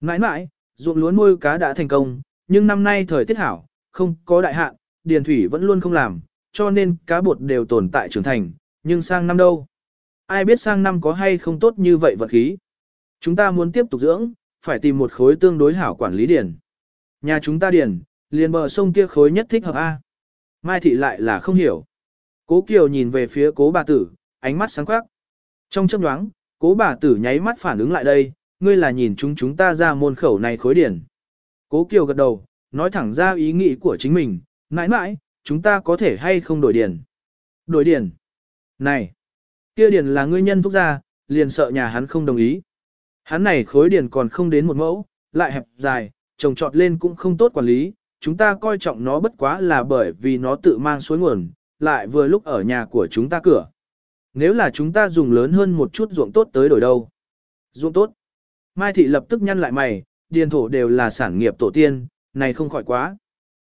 Nãi nãi, ruộng lúa nuôi cá đã thành công, nhưng năm nay thời tiết hảo, không có đại hạn, điền thủy vẫn luôn không làm, cho nên cá bột đều tồn tại trưởng thành, nhưng sang năm đâu? Ai biết sang năm có hay không tốt như vậy vật khí? Chúng ta muốn tiếp tục dưỡng, phải tìm một khối tương đối hảo quản lý điền. Nhà chúng ta điền, liền bờ sông kia khối nhất thích hợp A. Mai thị lại là không hiểu. Cố Kiều nhìn về phía cố bà tử, ánh mắt sáng quắc. Trong chớp nhoáng, cố bà tử nháy mắt phản ứng lại đây, ngươi là nhìn chúng chúng ta ra môn khẩu này khối điển. Cố Kiều gật đầu, nói thẳng ra ý nghĩ của chính mình, mãi mãi, chúng ta có thể hay không đổi điền, Đổi điền, Này, kia điền là ngươi nhân thúc gia, liền sợ nhà hắn không đồng ý. Hắn này khối điền còn không đến một mẫu, lại hẹp dài, trồng trọt lên cũng không tốt quản lý, chúng ta coi trọng nó bất quá là bởi vì nó tự mang suối nguồn, lại vừa lúc ở nhà của chúng ta cửa. Nếu là chúng ta dùng lớn hơn một chút ruộng tốt tới đổi đâu? Ruộng tốt. Mai thị lập tức nhăn lại mày, điền thổ đều là sản nghiệp tổ tiên, này không khỏi quá.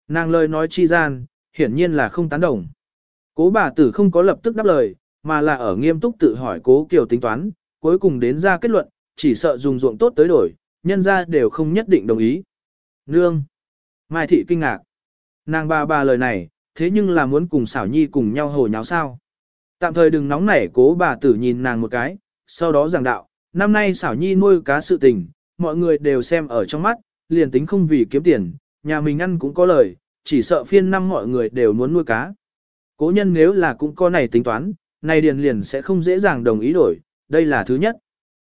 Nàng lời nói chi gian, hiển nhiên là không tán đồng. Cố bà tử không có lập tức đáp lời, mà là ở nghiêm túc tự hỏi cố kiều tính toán, cuối cùng đến ra kết luận, chỉ sợ dùng ruộng tốt tới đổi, nhân ra đều không nhất định đồng ý. Nương! Mai thị kinh ngạc. Nàng bà bà lời này, thế nhưng là muốn cùng xảo nhi cùng nhau hồ nháo sao. Tạm thời đừng nóng nảy cố bà tử nhìn nàng một cái, sau đó giảng đạo, năm nay xảo nhi nuôi cá sự tình, mọi người đều xem ở trong mắt, liền tính không vì kiếm tiền, nhà mình ăn cũng có lời, chỉ sợ phiên năm mọi người đều muốn nuôi cá. Cố nhân nếu là cũng có này tính toán, này điền liền sẽ không dễ dàng đồng ý đổi, đây là thứ nhất.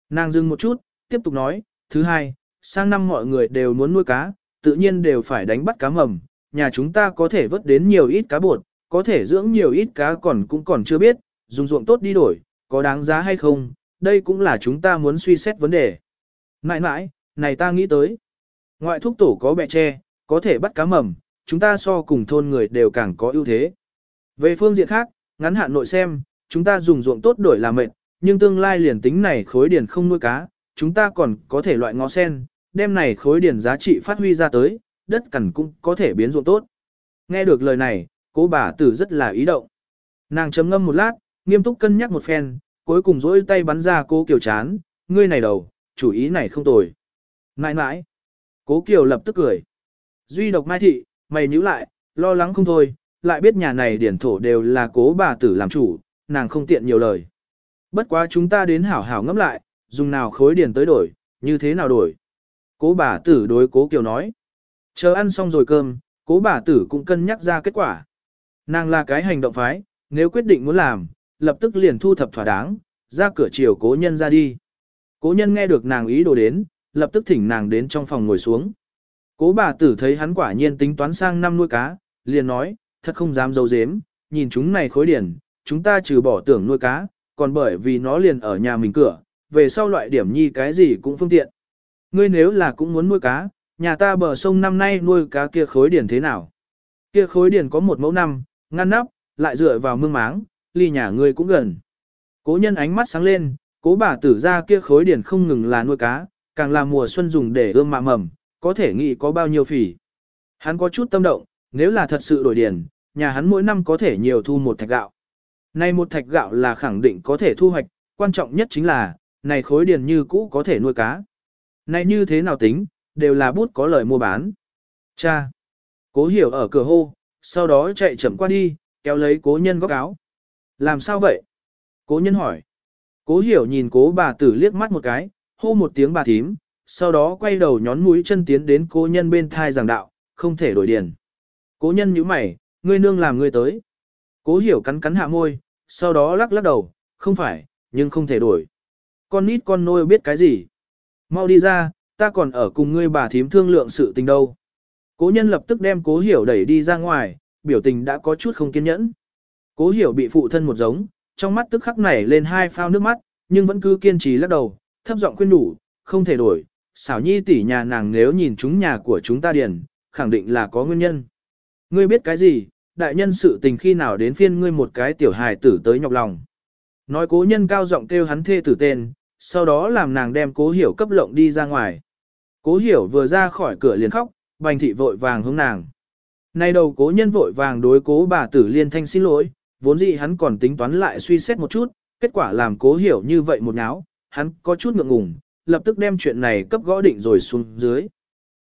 Nàng dừng một chút, tiếp tục nói, thứ hai, sang năm mọi người đều muốn nuôi cá, tự nhiên đều phải đánh bắt cá mầm, nhà chúng ta có thể vớt đến nhiều ít cá bột, có thể dưỡng nhiều ít cá còn cũng còn chưa biết, dùng ruộng tốt đi đổi, có đáng giá hay không, đây cũng là chúng ta muốn suy xét vấn đề. Mãi mãi, này ta nghĩ tới. Ngoại thuốc tổ có bẹ tre, có thể bắt cá mầm, chúng ta so cùng thôn người đều càng có ưu thế. Về phương diện khác, ngắn hạn nội xem, chúng ta dùng ruộng tốt đổi là mệt, nhưng tương lai liền tính này khối điển không nuôi cá, chúng ta còn có thể loại ngó sen, đem này khối điển giá trị phát huy ra tới, đất cằn cũng có thể biến ruộng tốt. Nghe được lời này, cố bà tử rất là ý động. Nàng chấm ngâm một lát, nghiêm túc cân nhắc một phen, cuối cùng dỗi tay bắn ra cố kiều chán, ngươi này đầu, chủ ý này không tồi. Nãi nãi. Cố kiều lập tức cười. Duy độc mai thị, mày nhíu lại, lo lắng không thôi, lại biết nhà này điển thổ đều là cố bà tử làm chủ, nàng không tiện nhiều lời. Bất quá chúng ta đến hảo hảo ngẫm lại, dùng nào khối điển tới đổi, như thế nào đổi. Cố bà tử đối cố kiều nói. Chờ ăn xong rồi cơm, cố bà tử cũng cân nhắc ra kết quả. Nàng là cái hành động phái, nếu quyết định muốn làm, lập tức liền thu thập thỏa đáng, ra cửa chiều cố nhân ra đi. Cố nhân nghe được nàng ý đồ đến, lập tức thỉnh nàng đến trong phòng ngồi xuống. Cố bà tử thấy hắn quả nhiên tính toán sang năm nuôi cá, liền nói, thật không dám dấu dếm, nhìn chúng này khối điển, chúng ta trừ bỏ tưởng nuôi cá, còn bởi vì nó liền ở nhà mình cửa, về sau loại điểm nhi cái gì cũng phương tiện. Ngươi nếu là cũng muốn nuôi cá, nhà ta bờ sông năm nay nuôi cá kia khối điển thế nào? Kia khối điển có một mẫu năm, ngăn nắp, lại dựa vào mương máng, ly nhà ngươi cũng gần. Cố nhân ánh mắt sáng lên, cố bà tử ra kia khối điển không ngừng là nuôi cá, càng là mùa xuân dùng để ươm mạ mầm, có thể nghĩ có bao nhiêu phỉ. Hắn có chút tâm động, nếu là thật sự đổi điền, nhà hắn mỗi năm có thể nhiều thu một thạch gạo. Này một thạch gạo là khẳng định có thể thu hoạch, quan trọng nhất chính là, này khối điền như cũ có thể nuôi cá. Này như thế nào tính, đều là bút có lời mua bán. Cha! Cố hiểu ở cửa hô, sau đó chạy chậm qua đi, kéo lấy cố nhân góc áo. Làm sao vậy? Cố nhân hỏi. Cố hiểu nhìn cố bà tử liếc mắt một cái, hô một tiếng bà thím, sau đó quay đầu nhón mũi chân tiến đến cố nhân bên thai giảng đạo, không thể đổi điền. Cố nhân nhíu mày, ngươi nương làm ngươi tới. Cố hiểu cắn cắn hạ môi, sau đó lắc lắc đầu, không phải, nhưng không thể đổi. Con nít con nôi biết cái gì? Mau đi ra, ta còn ở cùng ngươi bà thím thương lượng sự tình đâu. Cố nhân lập tức đem cố hiểu đẩy đi ra ngoài, biểu tình đã có chút không kiên nhẫn. Cố hiểu bị phụ thân một giống, trong mắt tức khắc nảy lên hai phao nước mắt, nhưng vẫn cứ kiên trì lắc đầu, thấp giọng khuyên đủ, không thể đổi, xảo nhi tỷ nhà nàng nếu nhìn chúng nhà của chúng ta điền, khẳng định là có nguyên nhân. Ngươi biết cái gì, đại nhân sự tình khi nào đến phiên ngươi một cái tiểu hài tử tới nhọc lòng. Nói cố nhân cao giọng kêu hắn thê tử tên, sau đó làm nàng đem cố hiểu cấp lộng đi ra ngoài. Cố hiểu vừa ra khỏi cửa liền khóc, bành thị vội vàng hướng nàng. Nay đầu cố nhân vội vàng đối cố bà tử liên thanh xin lỗi, vốn dĩ hắn còn tính toán lại suy xét một chút, kết quả làm cố hiểu như vậy một náo, hắn có chút ngượng ngùng, lập tức đem chuyện này cấp gõ định rồi xuống dưới.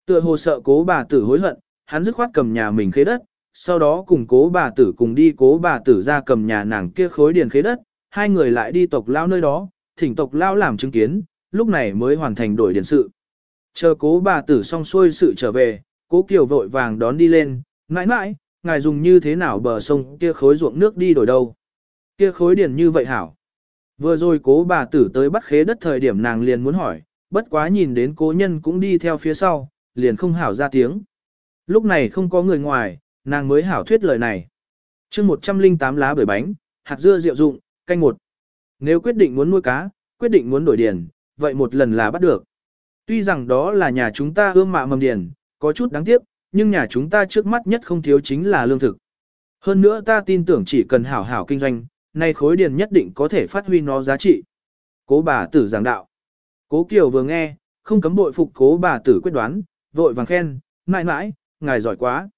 Tựa hồ sợ cố bà tử hối hận, hắn dứt khoát cầm nhà mình khế đất, sau đó cùng cố bà tử cùng đi cố bà tử ra cầm nhà nàng kia khối điền khế đất, hai người lại đi tộc lao nơi đó, thỉnh tộc lao làm chứng kiến, lúc này mới hoàn thành đổi điền sự. Chờ cố bà tử xong xuôi sự trở về, cố kiều vội vàng đón đi lên, mãi mãi, ngài dùng như thế nào bờ sông kia khối ruộng nước đi đổi đâu. Kia khối điền như vậy hảo. Vừa rồi cố bà tử tới bắt khế đất thời điểm nàng liền muốn hỏi, bất quá nhìn đến cố nhân cũng đi theo phía sau, liền không hảo ra tiếng. Lúc này không có người ngoài, nàng mới hảo thuyết lời này. chương 108 lá bưởi bánh, hạt dưa rượu dụng, canh một. Nếu quyết định muốn nuôi cá, quyết định muốn đổi điền, vậy một lần là bắt được. Tuy rằng đó là nhà chúng ta ươm mạ mầm điền, có chút đáng tiếc, nhưng nhà chúng ta trước mắt nhất không thiếu chính là lương thực. Hơn nữa ta tin tưởng chỉ cần hảo hảo kinh doanh, nay khối điền nhất định có thể phát huy nó giá trị. Cố bà tử giảng đạo. Cố Kiều vừa nghe, không cấm bội phục cố bà tử quyết đoán, vội vàng khen, mãi mãi, ngài giỏi quá.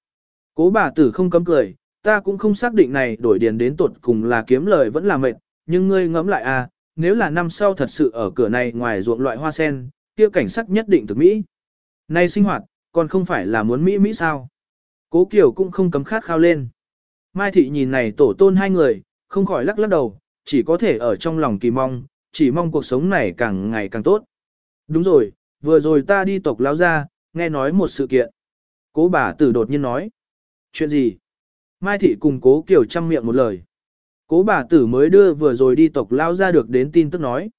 Cố bà tử không cấm cười, ta cũng không xác định này đổi điền đến tuột cùng là kiếm lời vẫn là mệt, nhưng ngươi ngẫm lại à, nếu là năm sau thật sự ở cửa này ngoài ruộng loại hoa sen, kia cảnh sắc nhất định thực mỹ. Nay sinh hoạt, còn không phải là muốn mỹ mỹ sao. Cố Kiều cũng không cấm khát khao lên. Mai thị nhìn này tổ tôn hai người, không khỏi lắc lắc đầu, chỉ có thể ở trong lòng kỳ mong, chỉ mong cuộc sống này càng ngày càng tốt. Đúng rồi, vừa rồi ta đi tộc lão ra, nghe nói một sự kiện. Cố bà tử đột nhiên nói. Chuyện gì? Mai thị cùng cố Kiều chăm miệng một lời. Cố bà tử mới đưa vừa rồi đi tộc lao ra được đến tin tức nói.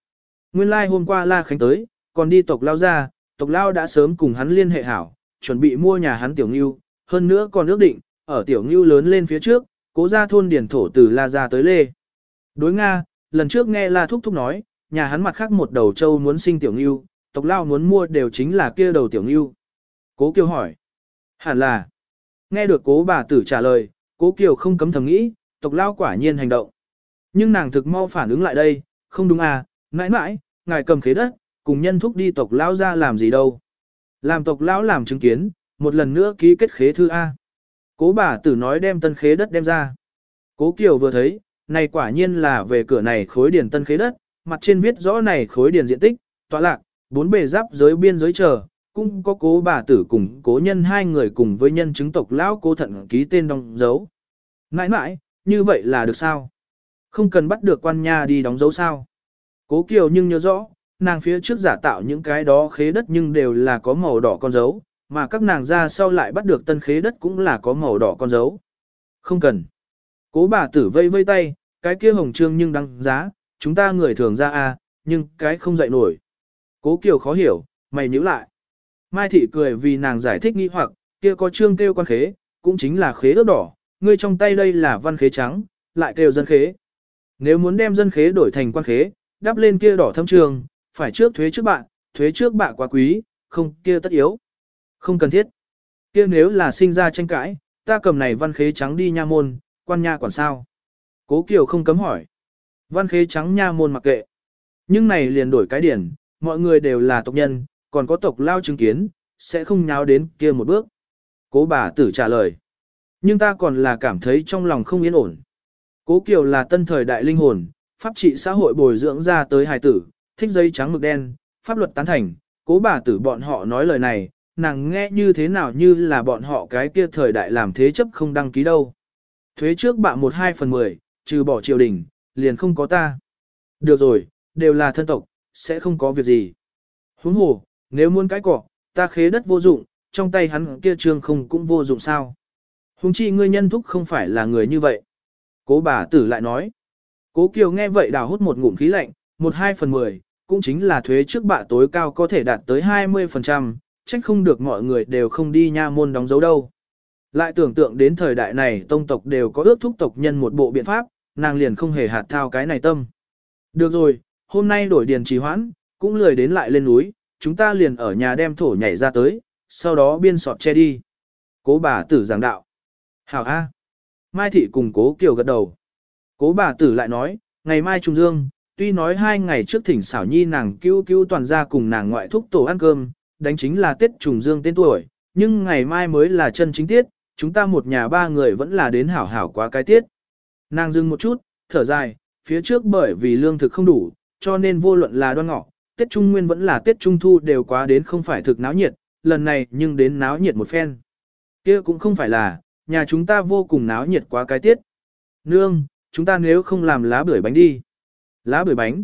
Nguyên lai like hôm qua La Khánh tới, còn đi tộc lao ra, tộc lao đã sớm cùng hắn liên hệ hảo, chuẩn bị mua nhà hắn tiểu ngưu, hơn nữa còn ước định, ở tiểu ngưu lớn lên phía trước, cố ra thôn điển thổ từ La ra tới Lê. Đối Nga, lần trước nghe La Thúc Thúc nói, nhà hắn mặt khác một đầu châu muốn sinh tiểu ngưu, tộc lao muốn mua đều chính là kia đầu tiểu ngưu. Cố Kiều hỏi. Hẳn là. Nghe được cố bà tử trả lời, cố Kiều không cấm thầm nghĩ, tộc lao quả nhiên hành động. Nhưng nàng thực mau phản ứng lại đây, không đúng à, mãi mãi, ngài cầm khế đất, cùng nhân thúc đi tộc lao ra làm gì đâu. Làm tộc lão làm chứng kiến, một lần nữa ký kết khế thư A. Cố bà tử nói đem tân khế đất đem ra. Cố Kiều vừa thấy, này quả nhiên là về cửa này khối điền tân khế đất, mặt trên viết rõ này khối điền diện tích, tọa lạc, bốn bề giáp giới biên giới chờ, cũng có cố bà tử cùng cố nhân hai người cùng với nhân chứng tộc lão cố thận ký tên đóng dấu. Nãi nãi, như vậy là được sao? Không cần bắt được quan nha đi đóng dấu sao? Cố Kiều nhưng nhớ rõ, nàng phía trước giả tạo những cái đó khế đất nhưng đều là có màu đỏ con dấu, mà các nàng ra sau lại bắt được tân khế đất cũng là có màu đỏ con dấu. Không cần. Cố bà tử vây vây tay, cái kia hồng trương nhưng đăng giá, chúng ta người thường ra a, nhưng cái không dậy nổi. Cố Kiều khó hiểu, mày nhíu lại. Mai thị cười vì nàng giải thích nghi hoặc, kia có trương kêu quan khế, cũng chính là khế đất đỏ, ngươi trong tay đây là văn khế trắng, lại kêu dân khế. Nếu muốn đem dân khế đổi thành quan khế, đắp lên kia đỏ thâm trường, phải trước thuế trước bạn, thuế trước bạn quá quý, không kia tất yếu. Không cần thiết. Kia nếu là sinh ra tranh cãi, ta cầm này văn khế trắng đi nha môn, quan nha quản sao. Cố Kiều không cấm hỏi. Văn khế trắng nha môn mặc kệ. Nhưng này liền đổi cái điển, mọi người đều là tộc nhân, còn có tộc lao chứng kiến, sẽ không nháo đến kia một bước. Cố bà tử trả lời. Nhưng ta còn là cảm thấy trong lòng không yên ổn. Cố Kiều là tân thời đại linh hồn, pháp trị xã hội bồi dưỡng ra tới hài tử, thích giấy trắng mực đen, pháp luật tán thành, cố bà tử bọn họ nói lời này, nàng nghe như thế nào như là bọn họ cái kia thời đại làm thế chấp không đăng ký đâu. Thuế trước bạ 12 phần 10, trừ bỏ triều đình, liền không có ta. Được rồi, đều là thân tộc, sẽ không có việc gì. Huống hồ, nếu muốn cái cỏ, ta khế đất vô dụng, trong tay hắn kia trương không cũng vô dụng sao. Huống chi ngươi nhân thúc không phải là người như vậy. Cố bà tử lại nói. Cố Kiều nghe vậy đào hút một ngụm khí lạnh, một hai phần 10, cũng chính là thuế trước bạ tối cao có thể đạt tới 20%, trách không được mọi người đều không đi nha môn đóng dấu đâu. Lại tưởng tượng đến thời đại này tông tộc đều có ước thúc tộc nhân một bộ biện pháp, nàng liền không hề hạt thao cái này tâm. Được rồi, hôm nay đổi điền trì hoãn, cũng lười đến lại lên núi, chúng ta liền ở nhà đem thổ nhảy ra tới, sau đó biên sọt che đi. Cố bà tử giảng đạo. Hảo A. Mai thị cùng cố kiều gật đầu. Cố bà tử lại nói, ngày mai trung dương, tuy nói hai ngày trước thỉnh xảo nhi nàng cứu cứu toàn gia cùng nàng ngoại thúc tổ ăn cơm, đánh chính là Tết trùng dương tên tuổi, nhưng ngày mai mới là chân chính tiết, chúng ta một nhà ba người vẫn là đến hảo hảo quá cái tiết. Nàng dừng một chút, thở dài, phía trước bởi vì lương thực không đủ, cho nên vô luận là đoan ngọ, Tết Trung Nguyên vẫn là Tết Trung Thu đều quá đến không phải thực náo nhiệt, lần này nhưng đến náo nhiệt một phen. kia cũng không phải là, nhà chúng ta vô cùng náo nhiệt quá cái tiết. Nương, chúng ta nếu không làm lá bưởi bánh đi. Lá bưởi bánh.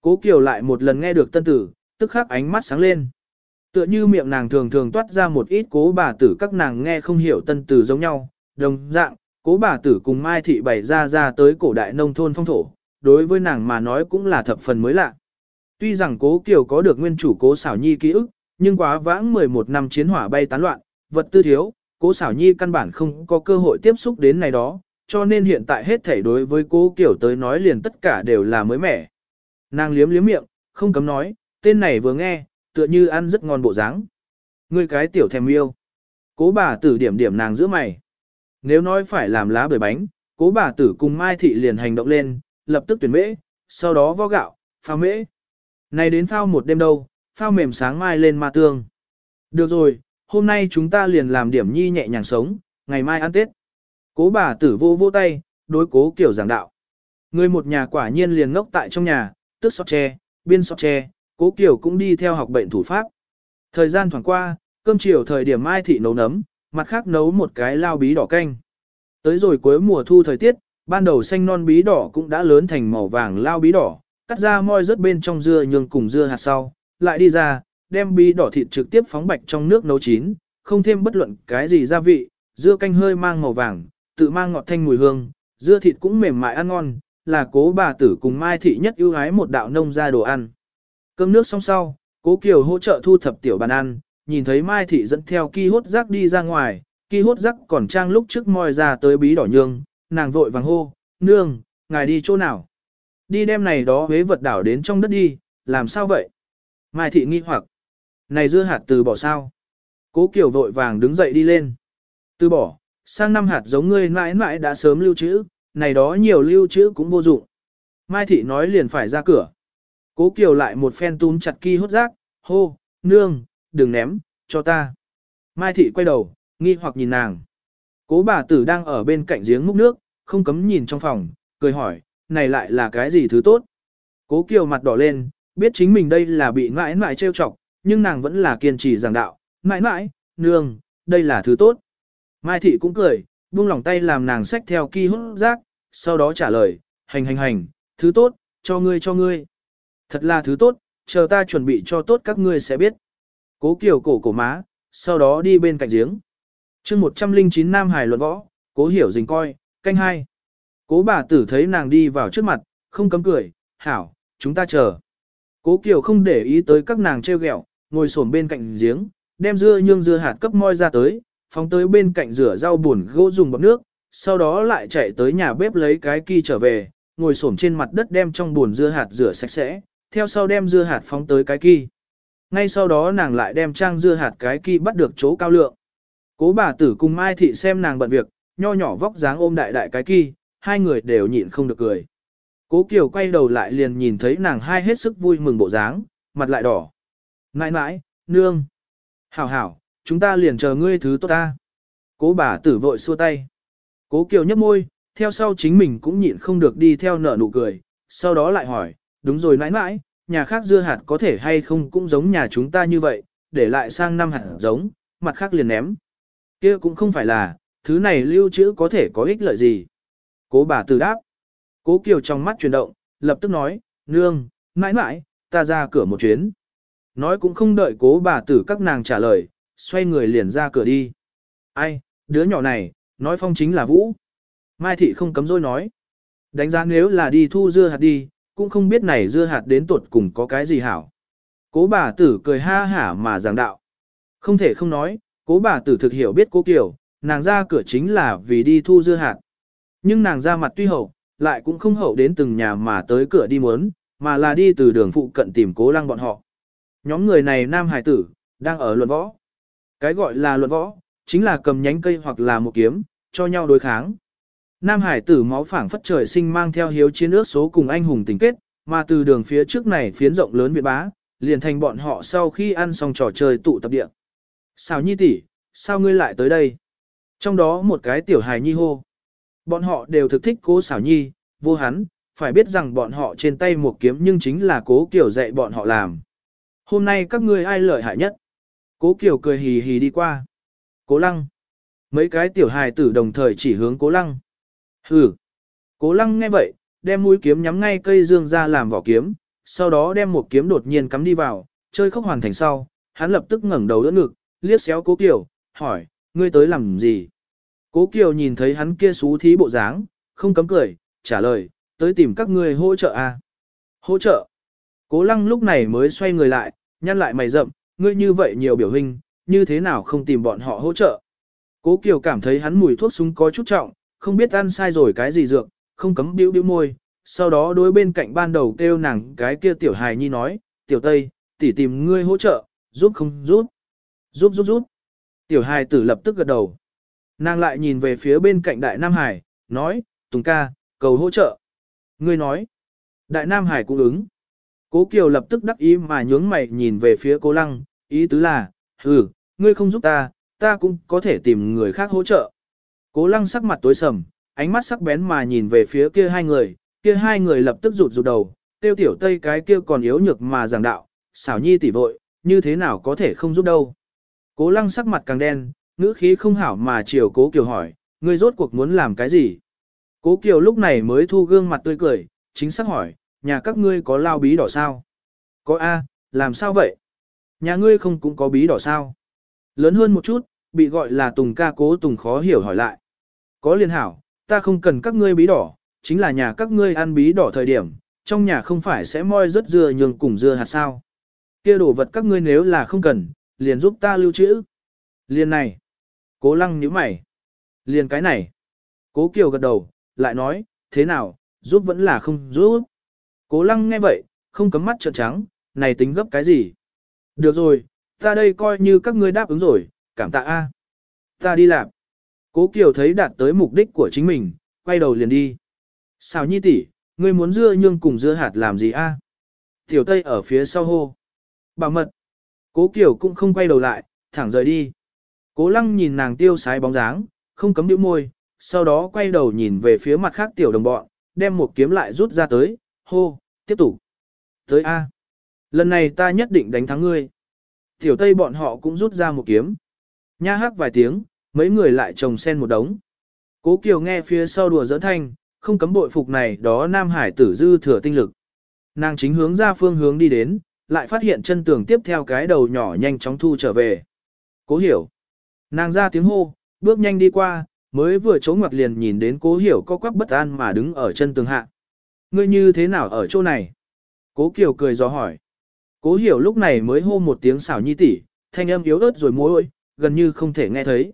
Cố Kiều lại một lần nghe được tân tử, tức khắc ánh mắt sáng lên. Tựa như miệng nàng thường thường toát ra một ít cố bà tử các nàng nghe không hiểu tân từ giống nhau, đồng dạng, cố bà tử cùng Mai Thị bày ra ra tới cổ đại nông thôn phong thổ, đối với nàng mà nói cũng là thập phần mới lạ. Tuy rằng cố Kiều có được nguyên chủ cố xảo nhi ký ức, nhưng quá vãng 11 năm chiến hỏa bay tán loạn, vật tư thiếu, cố xảo nhi căn bản không có cơ hội tiếp xúc đến này đó, cho nên hiện tại hết thảy đối với cố Kiều tới nói liền tất cả đều là mới mẻ. Nàng liếm liếm miệng, không cấm nói, tên này vừa nghe, tựa như ăn rất ngon bộ dáng. Ngươi cái tiểu thèm yêu. Cố bà tử điểm điểm nàng giữa mày. Nếu nói phải làm lá bưởi bánh, cố bà tử cùng Mai Thị liền hành động lên, lập tức tuyển mễ, sau đó vo gạo, phao mễ. Này đến phao một đêm đâu, phao mềm sáng mai lên ma tương. Được rồi, hôm nay chúng ta liền làm điểm nhi nhẹ nhàng sống, ngày mai ăn Tết. Cố bà tử vô vô tay, đối cố kiểu giảng đạo. Người một nhà quả nhiên liền ngốc tại trong nhà, tức sọt tre, biên sọt tre, cố Kiều cũng đi theo học bệnh thủ pháp. Thời gian thoảng qua, cơm chiều thời điểm mai thị nấu nấm, mặt khác nấu một cái lao bí đỏ canh. Tới rồi cuối mùa thu thời tiết, ban đầu xanh non bí đỏ cũng đã lớn thành màu vàng lao bí đỏ, cắt ra moi rớt bên trong dưa nhường cùng dưa hạt sau, lại đi ra, đem bí đỏ thịt trực tiếp phóng bạch trong nước nấu chín, không thêm bất luận cái gì gia vị, dưa canh hơi mang màu vàng, tự mang ngọt thanh mùi hương, dưa thịt cũng mềm mại ăn ngon, là cố bà tử cùng Mai thị nhất ưu ái một đạo nông gia đồ ăn. Cơm nước xong sau, cố Kiều hỗ trợ thu thập tiểu bàn ăn, nhìn thấy Mai thị dẫn theo ki hốt rác đi ra ngoài, ki hốt rác còn trang lúc trước moi ra tới bí đỏ nhương, nàng vội vàng hô, nương, ngài đi chỗ nào? Đi đem này đó huế vật đảo đến trong đất đi, làm sao vậy? Mai thị nghi hoặc, này dưa hạt từ bỏ sao? Cố Kiều vội vàng đứng dậy đi lên. Từ bỏ, sang năm hạt giống ngươi mãi mãi đã sớm lưu trữ, này đó nhiều lưu trữ cũng vô dụng. Mai thị nói liền phải ra cửa. Cố Kiều lại một phen túm chặt ki hốt rác, hô, nương, đừng ném, cho ta. Mai thị quay đầu, nghi hoặc nhìn nàng. Cố bà tử đang ở bên cạnh giếng múc nước, không cấm nhìn trong phòng, cười hỏi, này lại là cái gì thứ tốt? Cố Kiều mặt đỏ lên, biết chính mình đây là bị mãi mãi trêu chọc, nhưng nàng vẫn là kiên trì giảng đạo, mãi mãi, nương, đây là thứ tốt. Mai thị cũng cười, buông lòng tay làm nàng xách theo ki hút rác, sau đó trả lời, hành hành hành, thứ tốt, cho ngươi cho ngươi. Thật là thứ tốt, chờ ta chuẩn bị cho tốt các ngươi sẽ biết. Cố Kiều cổ cổ má, sau đó đi bên cạnh giếng. chương 109 Nam Hải luận võ, cố hiểu dình coi, canh hai. Cố bà tử thấy nàng đi vào trước mặt, không cấm cười, hảo, chúng ta chờ. Cố Kiều không để ý tới các nàng treo ghẹo, ngồi xổm bên cạnh giếng, đem dưa nhương dưa hạt cấp moi ra tới, phóng tới bên cạnh rửa rau buồn gỗ dùng bọc nước, sau đó lại chạy tới nhà bếp lấy cái kỳ trở về, ngồi xổm trên mặt đất đem trong buồn dưa hạt rửa sạch sẽ, theo sau đem dưa hạt phóng tới cái kỳ. Ngay sau đó nàng lại đem trang dưa hạt cái kỳ bắt được chỗ cao lượng. Cố bà tử cùng Mai Thị xem nàng bận việc, nho nhỏ vóc dáng ôm đại đại cái kỳ, hai người đều nhịn không được cười. Cố Kiều quay đầu lại liền nhìn thấy nàng hai hết sức vui mừng bộ dáng, mặt lại đỏ. Nãi nãi, nương. Hảo hảo, chúng ta liền chờ ngươi thứ tốt ta. Cố bà tử vội xua tay. Cố Kiều nhấp môi, theo sau chính mình cũng nhịn không được đi theo nở nụ cười, sau đó lại hỏi, đúng rồi nãi nãi, nhà khác dưa hạt có thể hay không cũng giống nhà chúng ta như vậy, để lại sang năm hạt giống, mặt khác liền ném. kia cũng không phải là, thứ này lưu trữ có thể có ích lợi gì. Cố bà tử đáp. Cố Kiều trong mắt chuyển động, lập tức nói, nương, mãi mãi, ta ra cửa một chuyến. Nói cũng không đợi cố bà tử các nàng trả lời, xoay người liền ra cửa đi. Ai, đứa nhỏ này, nói phong chính là Vũ. Mai thị không cấm dối nói. Đánh giá nếu là đi thu dưa hạt đi, cũng không biết này dưa hạt đến tuột cùng có cái gì hảo. Cố bà tử cười ha hả mà giảng đạo. Không thể không nói, cố bà tử thực hiểu biết cố kiểu, nàng ra cửa chính là vì đi thu dưa hạt. Nhưng nàng ra mặt tuy hậu, lại cũng không hậu đến từng nhà mà tới cửa đi muốn, mà là đi từ đường phụ cận tìm cố lăng bọn họ. Nhóm người này nam hải tử, đang ở luận võ. Cái gọi là luận võ, chính là cầm nhánh cây hoặc là một kiếm, cho nhau đối kháng. Nam hải tử máu phảng phất trời sinh mang theo hiếu chiến ước số cùng anh hùng tình kết, mà từ đường phía trước này phiến rộng lớn viện bá, liền thành bọn họ sau khi ăn xong trò chơi tụ tập địa. Sao nhi tỷ, sao ngươi lại tới đây? Trong đó một cái tiểu hài nhi hô. Bọn họ đều thực thích cố xảo nhi, vô hắn, phải biết rằng bọn họ trên tay một kiếm nhưng chính là cố kiểu dạy bọn họ làm. Hôm nay các ngươi ai lợi hại nhất? Cố kiểu cười hì hì đi qua. Cố lăng. Mấy cái tiểu hài tử đồng thời chỉ hướng cố lăng. Hừ. Cố lăng nghe vậy, đem mũi kiếm nhắm ngay cây dương ra làm vỏ kiếm, sau đó đem một kiếm đột nhiên cắm đi vào, chơi không hoàn thành sau, hắn lập tức ngẩng đầu đỡ ngực, liếc xéo cố Kiều, hỏi, ngươi tới làm gì? Cố Kiều nhìn thấy hắn kia xú thí bộ dáng, không cấm cười, trả lời, tới tìm các ngươi hỗ trợ à? Hỗ trợ? Cố lăng lúc này mới xoay người lại, nhăn lại mày rậm, ngươi như vậy nhiều biểu hình, như thế nào không tìm bọn họ hỗ trợ? Cố Kiều cảm thấy hắn mùi thuốc súng có chút trọng, không biết ăn sai rồi cái gì dược, không cấm bĩu bĩu môi, sau đó đối bên cạnh ban đầu kêu nàng cái kia tiểu hài nhi nói, tiểu tây, tỷ tìm ngươi hỗ trợ, giúp không giúp? Giúp giúp giúp. Tiểu hài tử lập tức gật đầu. Nàng lại nhìn về phía bên cạnh Đại Nam Hải, nói, Tùng ca, cầu hỗ trợ. Ngươi nói, Đại Nam Hải cũng ứng. Cố Kiều lập tức đắc ý mà nhướng mày nhìn về phía cố lăng, ý tứ là, ừ, ngươi không giúp ta, ta cũng có thể tìm người khác hỗ trợ. Cố lăng sắc mặt tối sầm, ánh mắt sắc bén mà nhìn về phía kia hai người, kia hai người lập tức rụt rụt đầu, tiêu tiểu tây cái kia còn yếu nhược mà giảng đạo, xảo nhi tỉ vội, như thế nào có thể không giúp đâu. Cố lăng sắc mặt càng đen, ngữ khí không hảo mà chiều cố kiều hỏi, ngươi rốt cuộc muốn làm cái gì? Cố kiều lúc này mới thu gương mặt tươi cười, chính xác hỏi, nhà các ngươi có lao bí đỏ sao? Có A, làm sao vậy? Nhà ngươi không cũng có bí đỏ sao? Lớn hơn một chút, bị gọi là Tùng ca cố Tùng khó hiểu hỏi lại. Có liên hảo, ta không cần các ngươi bí đỏ, chính là nhà các ngươi ăn bí đỏ thời điểm, trong nhà không phải sẽ moi rất dưa nhường cùng dưa hạt sao. kia đồ vật các ngươi nếu là không cần, liền giúp ta lưu trữ. Liền này. Cố lăng nhíu mày. Liền cái này. Cố Kiều gật đầu, lại nói, thế nào, giúp vẫn là không giúp. Cố lăng nghe vậy, không cấm mắt trợn trắng, này tính gấp cái gì. Được rồi, ta đây coi như các ngươi đáp ứng rồi, cảm tạ a. Ta đi làm. Cố Kiều thấy đạt tới mục đích của chính mình, quay đầu liền đi. Xào nhi tỷ, ngươi muốn dưa nhương cùng dưa hạt làm gì a? Tiểu Tây ở phía sau hô. Bảo mật. Cố Kiều cũng không quay đầu lại, thẳng rời đi. Cố lăng nhìn nàng tiêu sái bóng dáng, không cấm nhíu môi, sau đó quay đầu nhìn về phía mặt khác tiểu đồng bọn, đem một kiếm lại rút ra tới, hô, tiếp tục. Tới A. Lần này ta nhất định đánh thắng ngươi. Tiểu tây bọn họ cũng rút ra một kiếm. Nha hắc vài tiếng, mấy người lại trồng sen một đống. Cố Kiều nghe phía sau đùa giỡn thanh, không cấm bội phục này đó Nam Hải tử dư thừa tinh lực. Nàng chính hướng ra phương hướng đi đến, lại phát hiện chân tường tiếp theo cái đầu nhỏ nhanh chóng thu trở về. Cố hiểu. Nàng ra tiếng hô, bước nhanh đi qua, mới vừa chỗ ngoặt liền nhìn đến cố hiểu có quắc bất an mà đứng ở chân tường hạ. Ngươi như thế nào ở chỗ này? Cố Kiều cười gió hỏi. Cố hiểu lúc này mới hô một tiếng xảo nhi tỉ, thanh âm yếu ớt rồi mối gần như không thể nghe thấy.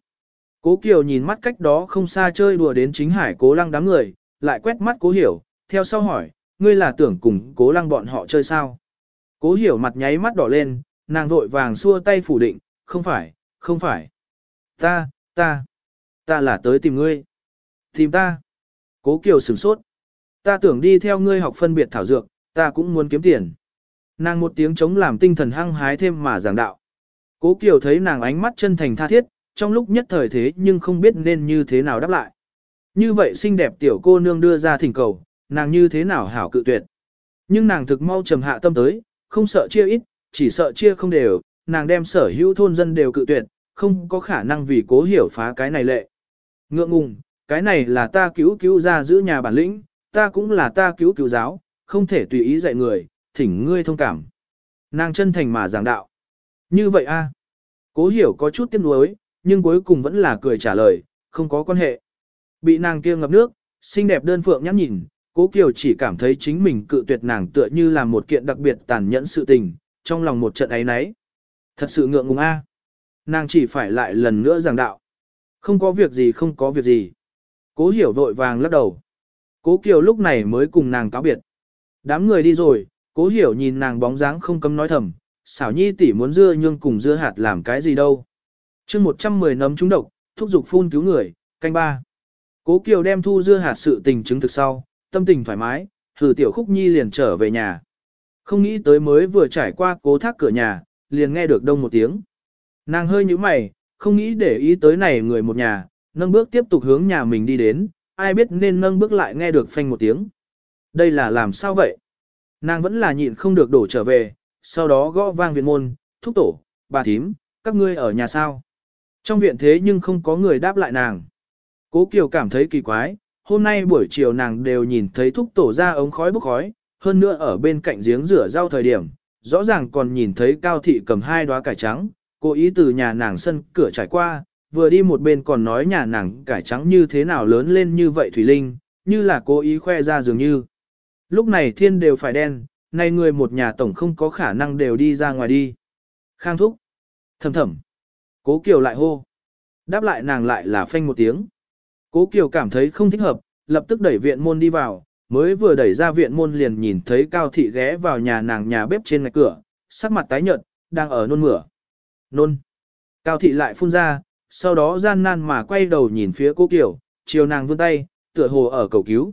Cố Kiều nhìn mắt cách đó không xa chơi đùa đến chính hải cố lăng đám người, lại quét mắt cố hiểu, theo sau hỏi, ngươi là tưởng cùng cố lăng bọn họ chơi sao? Cố hiểu mặt nháy mắt đỏ lên, nàng vội vàng xua tay phủ định, không phải, không phải. Ta, ta, ta là tới tìm ngươi. Tìm ta. Cố Kiều sửng sốt. Ta tưởng đi theo ngươi học phân biệt thảo dược, ta cũng muốn kiếm tiền. Nàng một tiếng chống làm tinh thần hăng hái thêm mà giảng đạo. Cố Kiều thấy nàng ánh mắt chân thành tha thiết, trong lúc nhất thời thế nhưng không biết nên như thế nào đáp lại. Như vậy xinh đẹp tiểu cô nương đưa ra thỉnh cầu, nàng như thế nào hảo cự tuyệt. Nhưng nàng thực mau trầm hạ tâm tới, không sợ chia ít, chỉ sợ chia không đều, nàng đem sở hữu thôn dân đều cự tuyệt, không có khả năng vì cố hiểu phá cái này lệ. Ngượng ngùng, cái này là ta cứu cứu ra giữ nhà bản lĩnh, ta cũng là ta cứu cứu giáo, không thể tùy ý dạy người, thỉnh ngươi thông cảm. Nàng chân thành mà giảng đạo. Như vậy a Cố hiểu có chút tiếc nuối, nhưng cuối cùng vẫn là cười trả lời, không có quan hệ. Bị nàng kia ngập nước, xinh đẹp đơn phượng nhắm nhìn, Cố Kiều chỉ cảm thấy chính mình cự tuyệt nàng tựa như là một kiện đặc biệt tàn nhẫn sự tình, trong lòng một trận ấy nấy. Thật sự ngượng ngùng a. Nàng chỉ phải lại lần nữa giảng đạo. Không có việc gì không có việc gì. Cố hiểu vội vàng lắc đầu. Cố Kiều lúc này mới cùng nàng cáo biệt. Đám người đi rồi, cố hiểu nhìn nàng bóng dáng không cấm nói thầm, xảo nhi tỷ muốn dưa nhưng cùng dưa hạt làm cái gì đâu chương 110 nấm trúng độc, thúc giục phun cứu người, canh ba. Cố Kiều đem thu dưa hạt sự tình chứng thực sau, tâm tình thoải mái, thử tiểu khúc nhi liền trở về nhà. Không nghĩ tới mới vừa trải qua cố thác cửa nhà, liền nghe được đông một tiếng. Nàng hơi như mày, không nghĩ để ý tới này người một nhà, nâng bước tiếp tục hướng nhà mình đi đến, ai biết nên nâng bước lại nghe được phanh một tiếng. Đây là làm sao vậy? Nàng vẫn là nhịn không được đổ trở về, sau đó gõ vang viện môn, thúc tổ, bà thím, các ngươi ở nhà sao? Trong viện thế nhưng không có người đáp lại nàng. Cố Kiều cảm thấy kỳ quái, hôm nay buổi chiều nàng đều nhìn thấy thúc tổ ra ống khói bốc khói, hơn nữa ở bên cạnh giếng rửa rau thời điểm, rõ ràng còn nhìn thấy cao thị cầm hai đóa cải trắng, cố ý từ nhà nàng sân cửa trải qua, vừa đi một bên còn nói nhà nàng cải trắng như thế nào lớn lên như vậy Thủy Linh, như là cố ý khoe ra dường như. Lúc này thiên đều phải đen, nay người một nhà tổng không có khả năng đều đi ra ngoài đi. Khang thúc. Thầm thầm. Cố Kiều lại hô. Đáp lại nàng lại là phanh một tiếng. Cố Kiều cảm thấy không thích hợp, lập tức đẩy viện môn đi vào, mới vừa đẩy ra viện môn liền nhìn thấy Cao Thị ghé vào nhà nàng nhà bếp trên ngạch cửa, sắc mặt tái nhợt, đang ở nôn mửa. Nôn. Cao Thị lại phun ra, sau đó gian nan mà quay đầu nhìn phía cố Kiều, chiều nàng vươn tay, tựa hồ ở cầu cứu.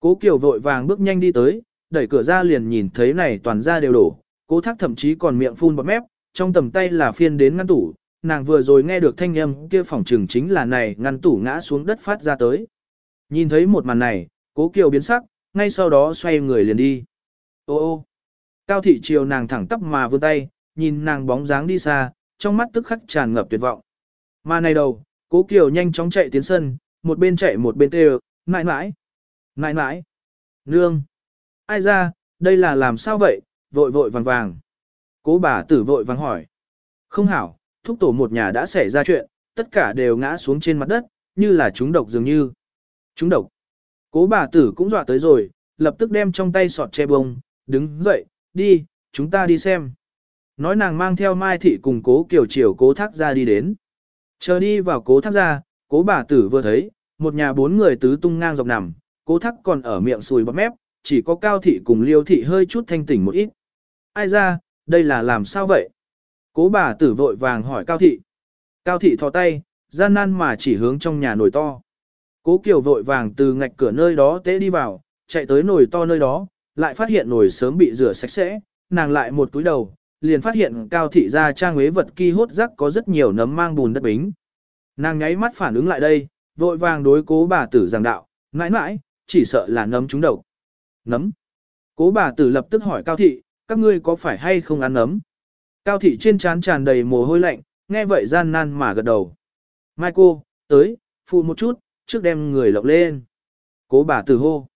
Cố Kiều vội vàng bước nhanh đi tới, đẩy cửa ra liền nhìn thấy này toàn ra đều đổ, cố thác thậm chí còn miệng phun bọt mép, trong tầm tay là phiên đến ngăn tủ, nàng vừa rồi nghe được thanh âm kia phòng trừng chính là này ngăn tủ ngã xuống đất phát ra tới. Nhìn thấy một màn này, cố kiều biến sắc, ngay sau đó xoay người liền đi. Ô ô, cao thị chiều nàng thẳng tắp mà vươn tay, nhìn nàng bóng dáng đi xa, trong mắt tức khắc tràn ngập tuyệt vọng. Mà này đầu, cố kiều nhanh chóng chạy tiến sân, một bên chạy một bên kêu, nãi nãi, nãi nãi, nương. Ai ra, đây là làm sao vậy, vội vội vàng vàng. Cố bà tử vội vàng hỏi. Không hảo, thúc tổ một nhà đã xảy ra chuyện, tất cả đều ngã xuống trên mặt đất, như là chúng độc dường như. Chúng độc. Cố bà tử cũng dọa tới rồi, lập tức đem trong tay sọt che bông, đứng dậy, đi, chúng ta đi xem. Nói nàng mang theo Mai Thị cùng cố kiểu chiều cố thác ra đi đến. Chờ đi vào cố thác ra, cố bà tử vừa thấy, một nhà bốn người tứ tung ngang dọc nằm, cố thác còn ở miệng sùi bắp mép, chỉ có cao thị cùng liêu thị hơi chút thanh tỉnh một ít. Ai ra, đây là làm sao vậy? Cố bà tử vội vàng hỏi Cao Thị. Cao Thị thò tay, gian nan mà chỉ hướng trong nhà nồi to. Cố Kiều vội vàng từ ngạch cửa nơi đó tế đi vào, chạy tới nồi to nơi đó, lại phát hiện nồi sớm bị rửa sạch sẽ, nàng lại một túi đầu, liền phát hiện Cao Thị ra trang huế vật kỳ hốt rắc có rất nhiều nấm mang bùn đất bính. Nàng nháy mắt phản ứng lại đây, vội vàng đối cố bà tử giảng đạo, mãi mãi, chỉ sợ là nấm trúng đầu. Nấm. Cố bà tử lập tức hỏi Cao Thị, các ngươi có phải hay không ăn nấm? Cao thị trên trán tràn đầy mồ hôi lạnh, nghe vậy gian nan mà gật đầu. Mai cô, tới, phụ một chút, trước đem người lộng lên. Cố bà tử hô.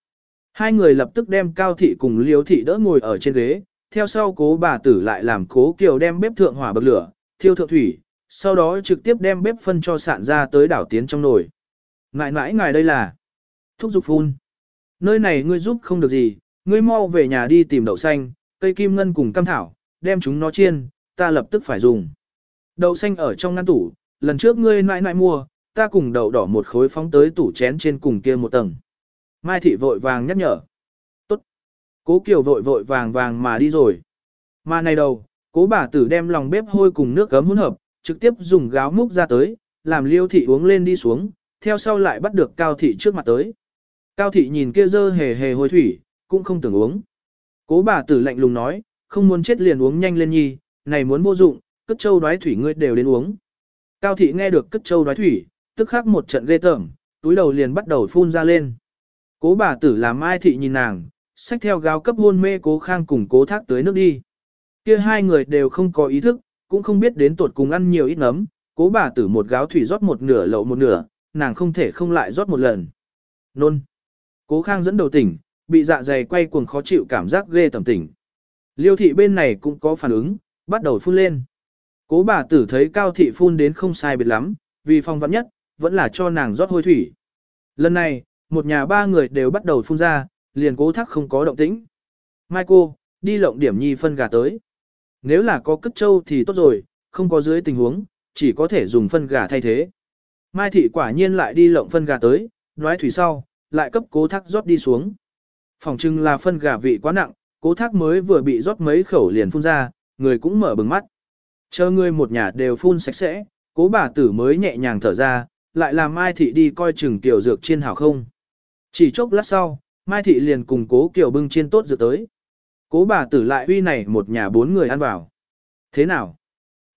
Hai người lập tức đem cao thị cùng liêu thị đỡ ngồi ở trên ghế, theo sau cố bà tử lại làm cố kiều đem bếp thượng hỏa bậc lửa, thiêu thượng thủy, sau đó trực tiếp đem bếp phân cho sạn ra tới đảo tiến trong nồi. Ngại mãi ngài đây là thúc dục phun. Nơi này ngươi giúp không được gì, ngươi mau về nhà đi tìm đậu xanh, cây kim ngân cùng cam thảo, đem chúng nó chiên, ta lập tức phải dùng. Đậu xanh ở trong ngăn tủ, lần trước ngươi nãi nãi mua, ta cùng đậu đỏ một khối phóng tới tủ chén trên cùng kia một tầng. Mai thị vội vàng nhắc nhở. Tốt. Cố Kiều vội vội vàng vàng mà đi rồi. Mà này đầu, cố bà tử đem lòng bếp hôi cùng nước gấm hỗn hợp, trực tiếp dùng gáo múc ra tới, làm liêu thị uống lên đi xuống, theo sau lại bắt được cao thị trước mặt tới. Cao thị nhìn kia dơ hề hề hôi thủy, cũng không tưởng uống. Cố bà tử lạnh lùng nói, không muốn chết liền uống nhanh lên nhi, này muốn vô dụng, cất châu đoái thủy ngươi đều đến uống. Cao thị nghe được cất châu đoái thủy, tức khắc một trận ghê tởm, túi đầu liền bắt đầu phun ra lên. Cố bà tử làm ai thị nhìn nàng, xách theo gáo cấp hôn mê cố khang cùng cố thác tới nước đi. Kia hai người đều không có ý thức, cũng không biết đến tuột cùng ăn nhiều ít nấm, cố bà tử một gáo thủy rót một nửa lậu một nửa, nàng không thể không lại rót một lần. Nôn. Cố khang dẫn đầu tỉnh, bị dạ dày quay cuồng khó chịu cảm giác ghê tẩm tỉnh. Liêu thị bên này cũng có phản ứng, bắt đầu phun lên. Cố bà tử thấy cao thị phun đến không sai biệt lắm, vì phong vắn nhất, vẫn là cho nàng rót hôi thủy. Lần này, một nhà ba người đều bắt đầu phun ra, liền cố thắc không có động tĩnh. Mai cô, đi lộng điểm nhi phân gà tới. Nếu là có cất trâu thì tốt rồi, không có dưới tình huống, chỉ có thể dùng phân gà thay thế. Mai thị quả nhiên lại đi lộng phân gà tới, nói thủy sau, lại cấp cố thác rót đi xuống. Phòng trưng là phân gà vị quá nặng, cố thác mới vừa bị rót mấy khẩu liền phun ra, người cũng mở bừng mắt. Chờ người một nhà đều phun sạch sẽ, cố bà tử mới nhẹ nhàng thở ra, lại làm Mai thị đi coi chừng tiểu dược chiên hảo không. Chỉ chốc lát sau, Mai thị liền cùng cố kiểu bưng chiên tốt dược tới. Cố bà tử lại uy này một nhà bốn người ăn vào. Thế nào?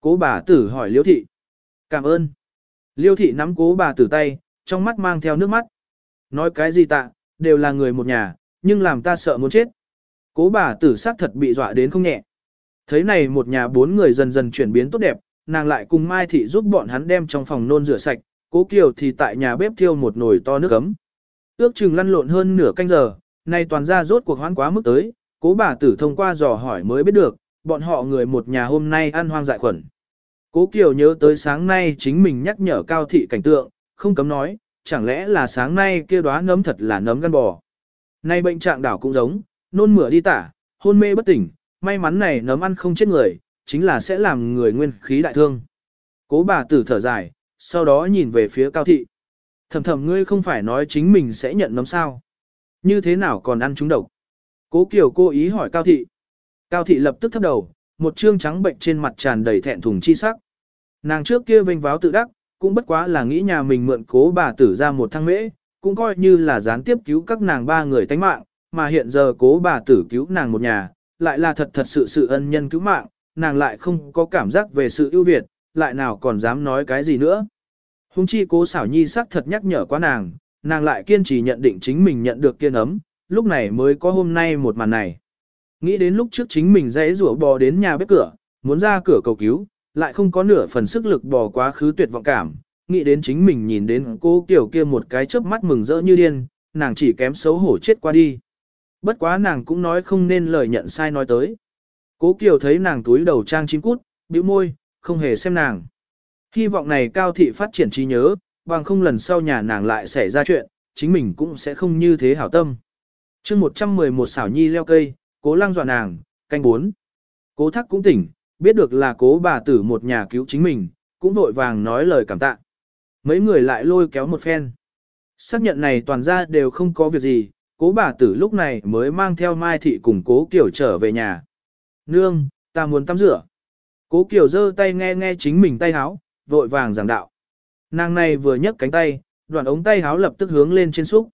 Cố bà tử hỏi liêu thị. Cảm ơn. Liêu thị nắm cố bà tử tay, trong mắt mang theo nước mắt. Nói cái gì tạ, đều là người một nhà, nhưng làm ta sợ muốn chết. Cố bà tử xác thật bị dọa đến không nhẹ. Thấy này một nhà bốn người dần dần chuyển biến tốt đẹp, nàng lại cùng Mai Thị giúp bọn hắn đem trong phòng nôn rửa sạch, cố Kiều thì tại nhà bếp thiêu một nồi to nước ấm. Ước chừng lăn lộn hơn nửa canh giờ, nay toàn ra rốt cuộc hoãn quá mức tới, cố bà tử thông qua dò hỏi mới biết được, bọn họ người một nhà hôm nay ăn hoang dại khuẩn. Cố Kiều nhớ tới sáng nay chính mình nhắc nhở cao thị cảnh tượng, không cấm nói, chẳng lẽ là sáng nay kia đóa nấm thật là nấm gan bò. Nay bệnh trạng đảo cũng giống, nôn mửa đi tả, hôn mê bất tỉnh, may mắn này nấm ăn không chết người, chính là sẽ làm người nguyên khí đại thương. Cố bà tử thở dài, sau đó nhìn về phía cao thị. Thầm thầm ngươi không phải nói chính mình sẽ nhận nấm sao. Như thế nào còn ăn chúng độc? Cố Kiều cố ý hỏi cao thị. Cao thị lập tức thấp đầu, một trương trắng bệnh trên mặt tràn đầy thẹn thùng chi sắc. Nàng trước kia vênh váo tự đắc, cũng bất quá là nghĩ nhà mình mượn cố bà tử ra một thăng mễ, cũng coi như là gián tiếp cứu các nàng ba người tánh mạng, mà hiện giờ cố bà tử cứu nàng một nhà, lại là thật thật sự sự ân nhân cứu mạng, nàng lại không có cảm giác về sự ưu việt, lại nào còn dám nói cái gì nữa. Hùng chi cố xảo nhi sắc thật nhắc nhở quá nàng, nàng lại kiên trì nhận định chính mình nhận được kiên ấm, lúc này mới có hôm nay một màn này. Nghĩ đến lúc trước chính mình dãy rủa bò đến nhà bếp cửa, muốn ra cửa cầu cứu, lại không có nửa phần sức lực bò quá khứ tuyệt vọng cảm, nghĩ đến chính mình nhìn đến cô kiểu kia một cái chớp mắt mừng rỡ như điên, nàng chỉ kém xấu hổ chết qua đi. Bất quá nàng cũng nói không nên lời nhận sai nói tới. Cố Kiều thấy nàng túi đầu trang chín cút, bĩu môi, không hề xem nàng. Hy vọng này cao thị phát triển trí nhớ, bằng không lần sau nhà nàng lại xảy ra chuyện, chính mình cũng sẽ không như thế hảo tâm. chương 111 xảo nhi leo cây, cố lăng dọa nàng, canh bốn. Cố thắc cũng tỉnh, biết được là cố bà tử một nhà cứu chính mình, cũng vội vàng nói lời cảm tạ. Mấy người lại lôi kéo một phen. Xác nhận này toàn ra đều không có việc gì, cố bà tử lúc này mới mang theo Mai Thị cùng cố Kiều trở về nhà. Nương, ta muốn tắm rửa. Cố Kiều giơ tay nghe nghe chính mình tay háo, vội vàng giảng đạo. Nàng này vừa nhấc cánh tay, đoạn ống tay háo lập tức hướng lên trên xúc.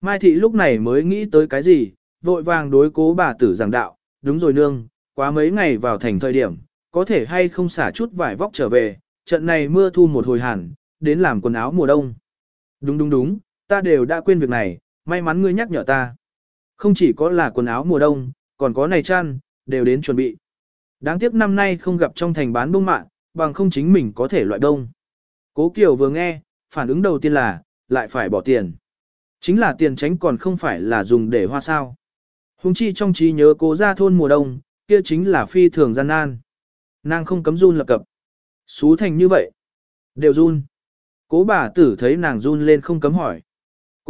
Mai Thị lúc này mới nghĩ tới cái gì, vội vàng đối cố bà tử giảng đạo, đúng rồi nương, quá mấy ngày vào thành thời điểm, có thể hay không xả chút vải vóc trở về, trận này mưa thu một hồi hẳn, đến làm quần áo mùa đông. Đúng đúng đúng, ta đều đã quên việc này, may mắn ngươi nhắc nhở ta. Không chỉ có là quần áo mùa đông, còn có này chăn, đều đến chuẩn bị. Đáng tiếc năm nay không gặp trong thành bán bông mạng, bằng không chính mình có thể loại đông. Cố Kiều vừa nghe, phản ứng đầu tiên là, lại phải bỏ tiền. Chính là tiền tránh còn không phải là dùng để hoa sao. Hùng chi trong trí nhớ cố ra thôn mùa đông, kia chính là phi thường gian nan. Nàng không cấm run lập cập. Xú thành như vậy. Đều run. Cố bà tử thấy nàng run lên không cấm hỏi.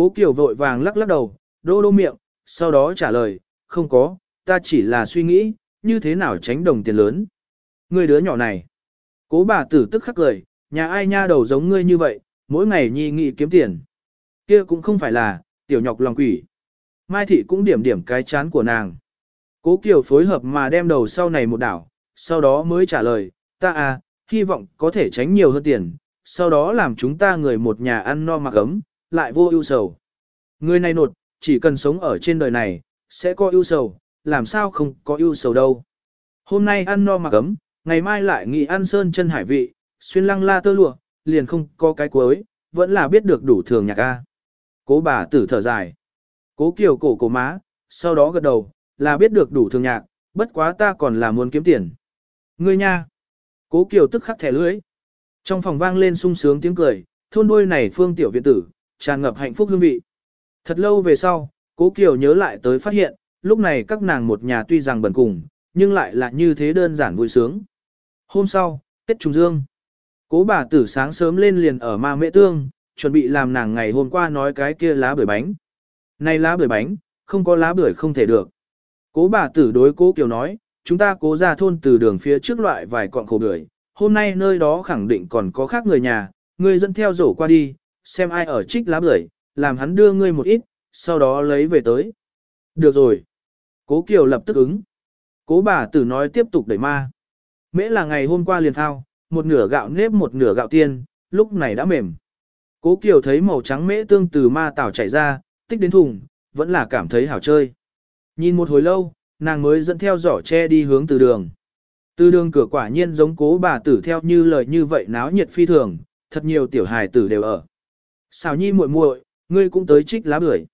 Cố Kiều vội vàng lắc lắc đầu, đô đô miệng, sau đó trả lời, không có, ta chỉ là suy nghĩ, như thế nào tránh đồng tiền lớn. Người đứa nhỏ này. Cố bà tử tức khắc cười, nhà ai nha đầu giống ngươi như vậy, mỗi ngày nhi nghị kiếm tiền. Kia cũng không phải là, tiểu nhọc lòng quỷ. Mai thị cũng điểm điểm cái chán của nàng. Cố Kiều phối hợp mà đem đầu sau này một đảo, sau đó mới trả lời, ta à, hy vọng có thể tránh nhiều hơn tiền, sau đó làm chúng ta người một nhà ăn no mặc ấm, lại vô ưu sầu. Người này nột, chỉ cần sống ở trên đời này, sẽ có ưu sầu, làm sao không có ưu sầu đâu. Hôm nay ăn no mặc ấm, ngày mai lại nghỉ ăn sơn chân hải vị, xuyên lăng la tơ lụa, liền không có cái cuối, vẫn là biết được đủ thường nhạc a. Cố bà tử thở dài. Cố kiều cổ cổ má, sau đó gật đầu, là biết được đủ thường nhạc, bất quá ta còn là muốn kiếm tiền. Ngươi nha. Cố kiều tức khắc thẻ lưỡi, Trong phòng vang lên sung sướng tiếng cười, thôn đuôi này phương tiểu viện tử, tràn ngập hạnh phúc hương vị. Thật lâu về sau, cố kiều nhớ lại tới phát hiện, lúc này các nàng một nhà tuy rằng bẩn cùng, nhưng lại là như thế đơn giản vui sướng. Hôm sau, Tết Trùng Dương. Cố bà tử sáng sớm lên liền ở ma mễ tương, chuẩn bị làm nàng ngày hôm qua nói cái kia lá bưởi bánh. Này lá bưởi bánh, không có lá bưởi không thể được. Cố bà tử đối cố Kiều nói, chúng ta cố ra thôn từ đường phía trước loại vài cọng khổ bưởi, hôm nay nơi đó khẳng định còn có khác người nhà, ngươi dẫn theo rổ qua đi, xem ai ở trích lá bưởi, làm hắn đưa ngươi một ít, sau đó lấy về tới. Được rồi. Cố Kiều lập tức ứng. Cố bà tử nói tiếp tục đẩy ma. Mễ là ngày hôm qua liền thao, một nửa gạo nếp một nửa gạo tiên, lúc này đã mềm. Cố Kiều thấy màu trắng mễ tương từ ma tảo chảy ra, tích đến thùng, vẫn là cảm thấy hảo chơi. Nhìn một hồi lâu, nàng mới dẫn theo giỏ tre đi hướng từ đường. Từ đường cửa quả nhiên giống cố bà tử theo như lời như vậy náo nhiệt phi thường, thật nhiều tiểu hài tử đều ở. Xào nhi muội muội, ngươi cũng tới trích lá bưởi.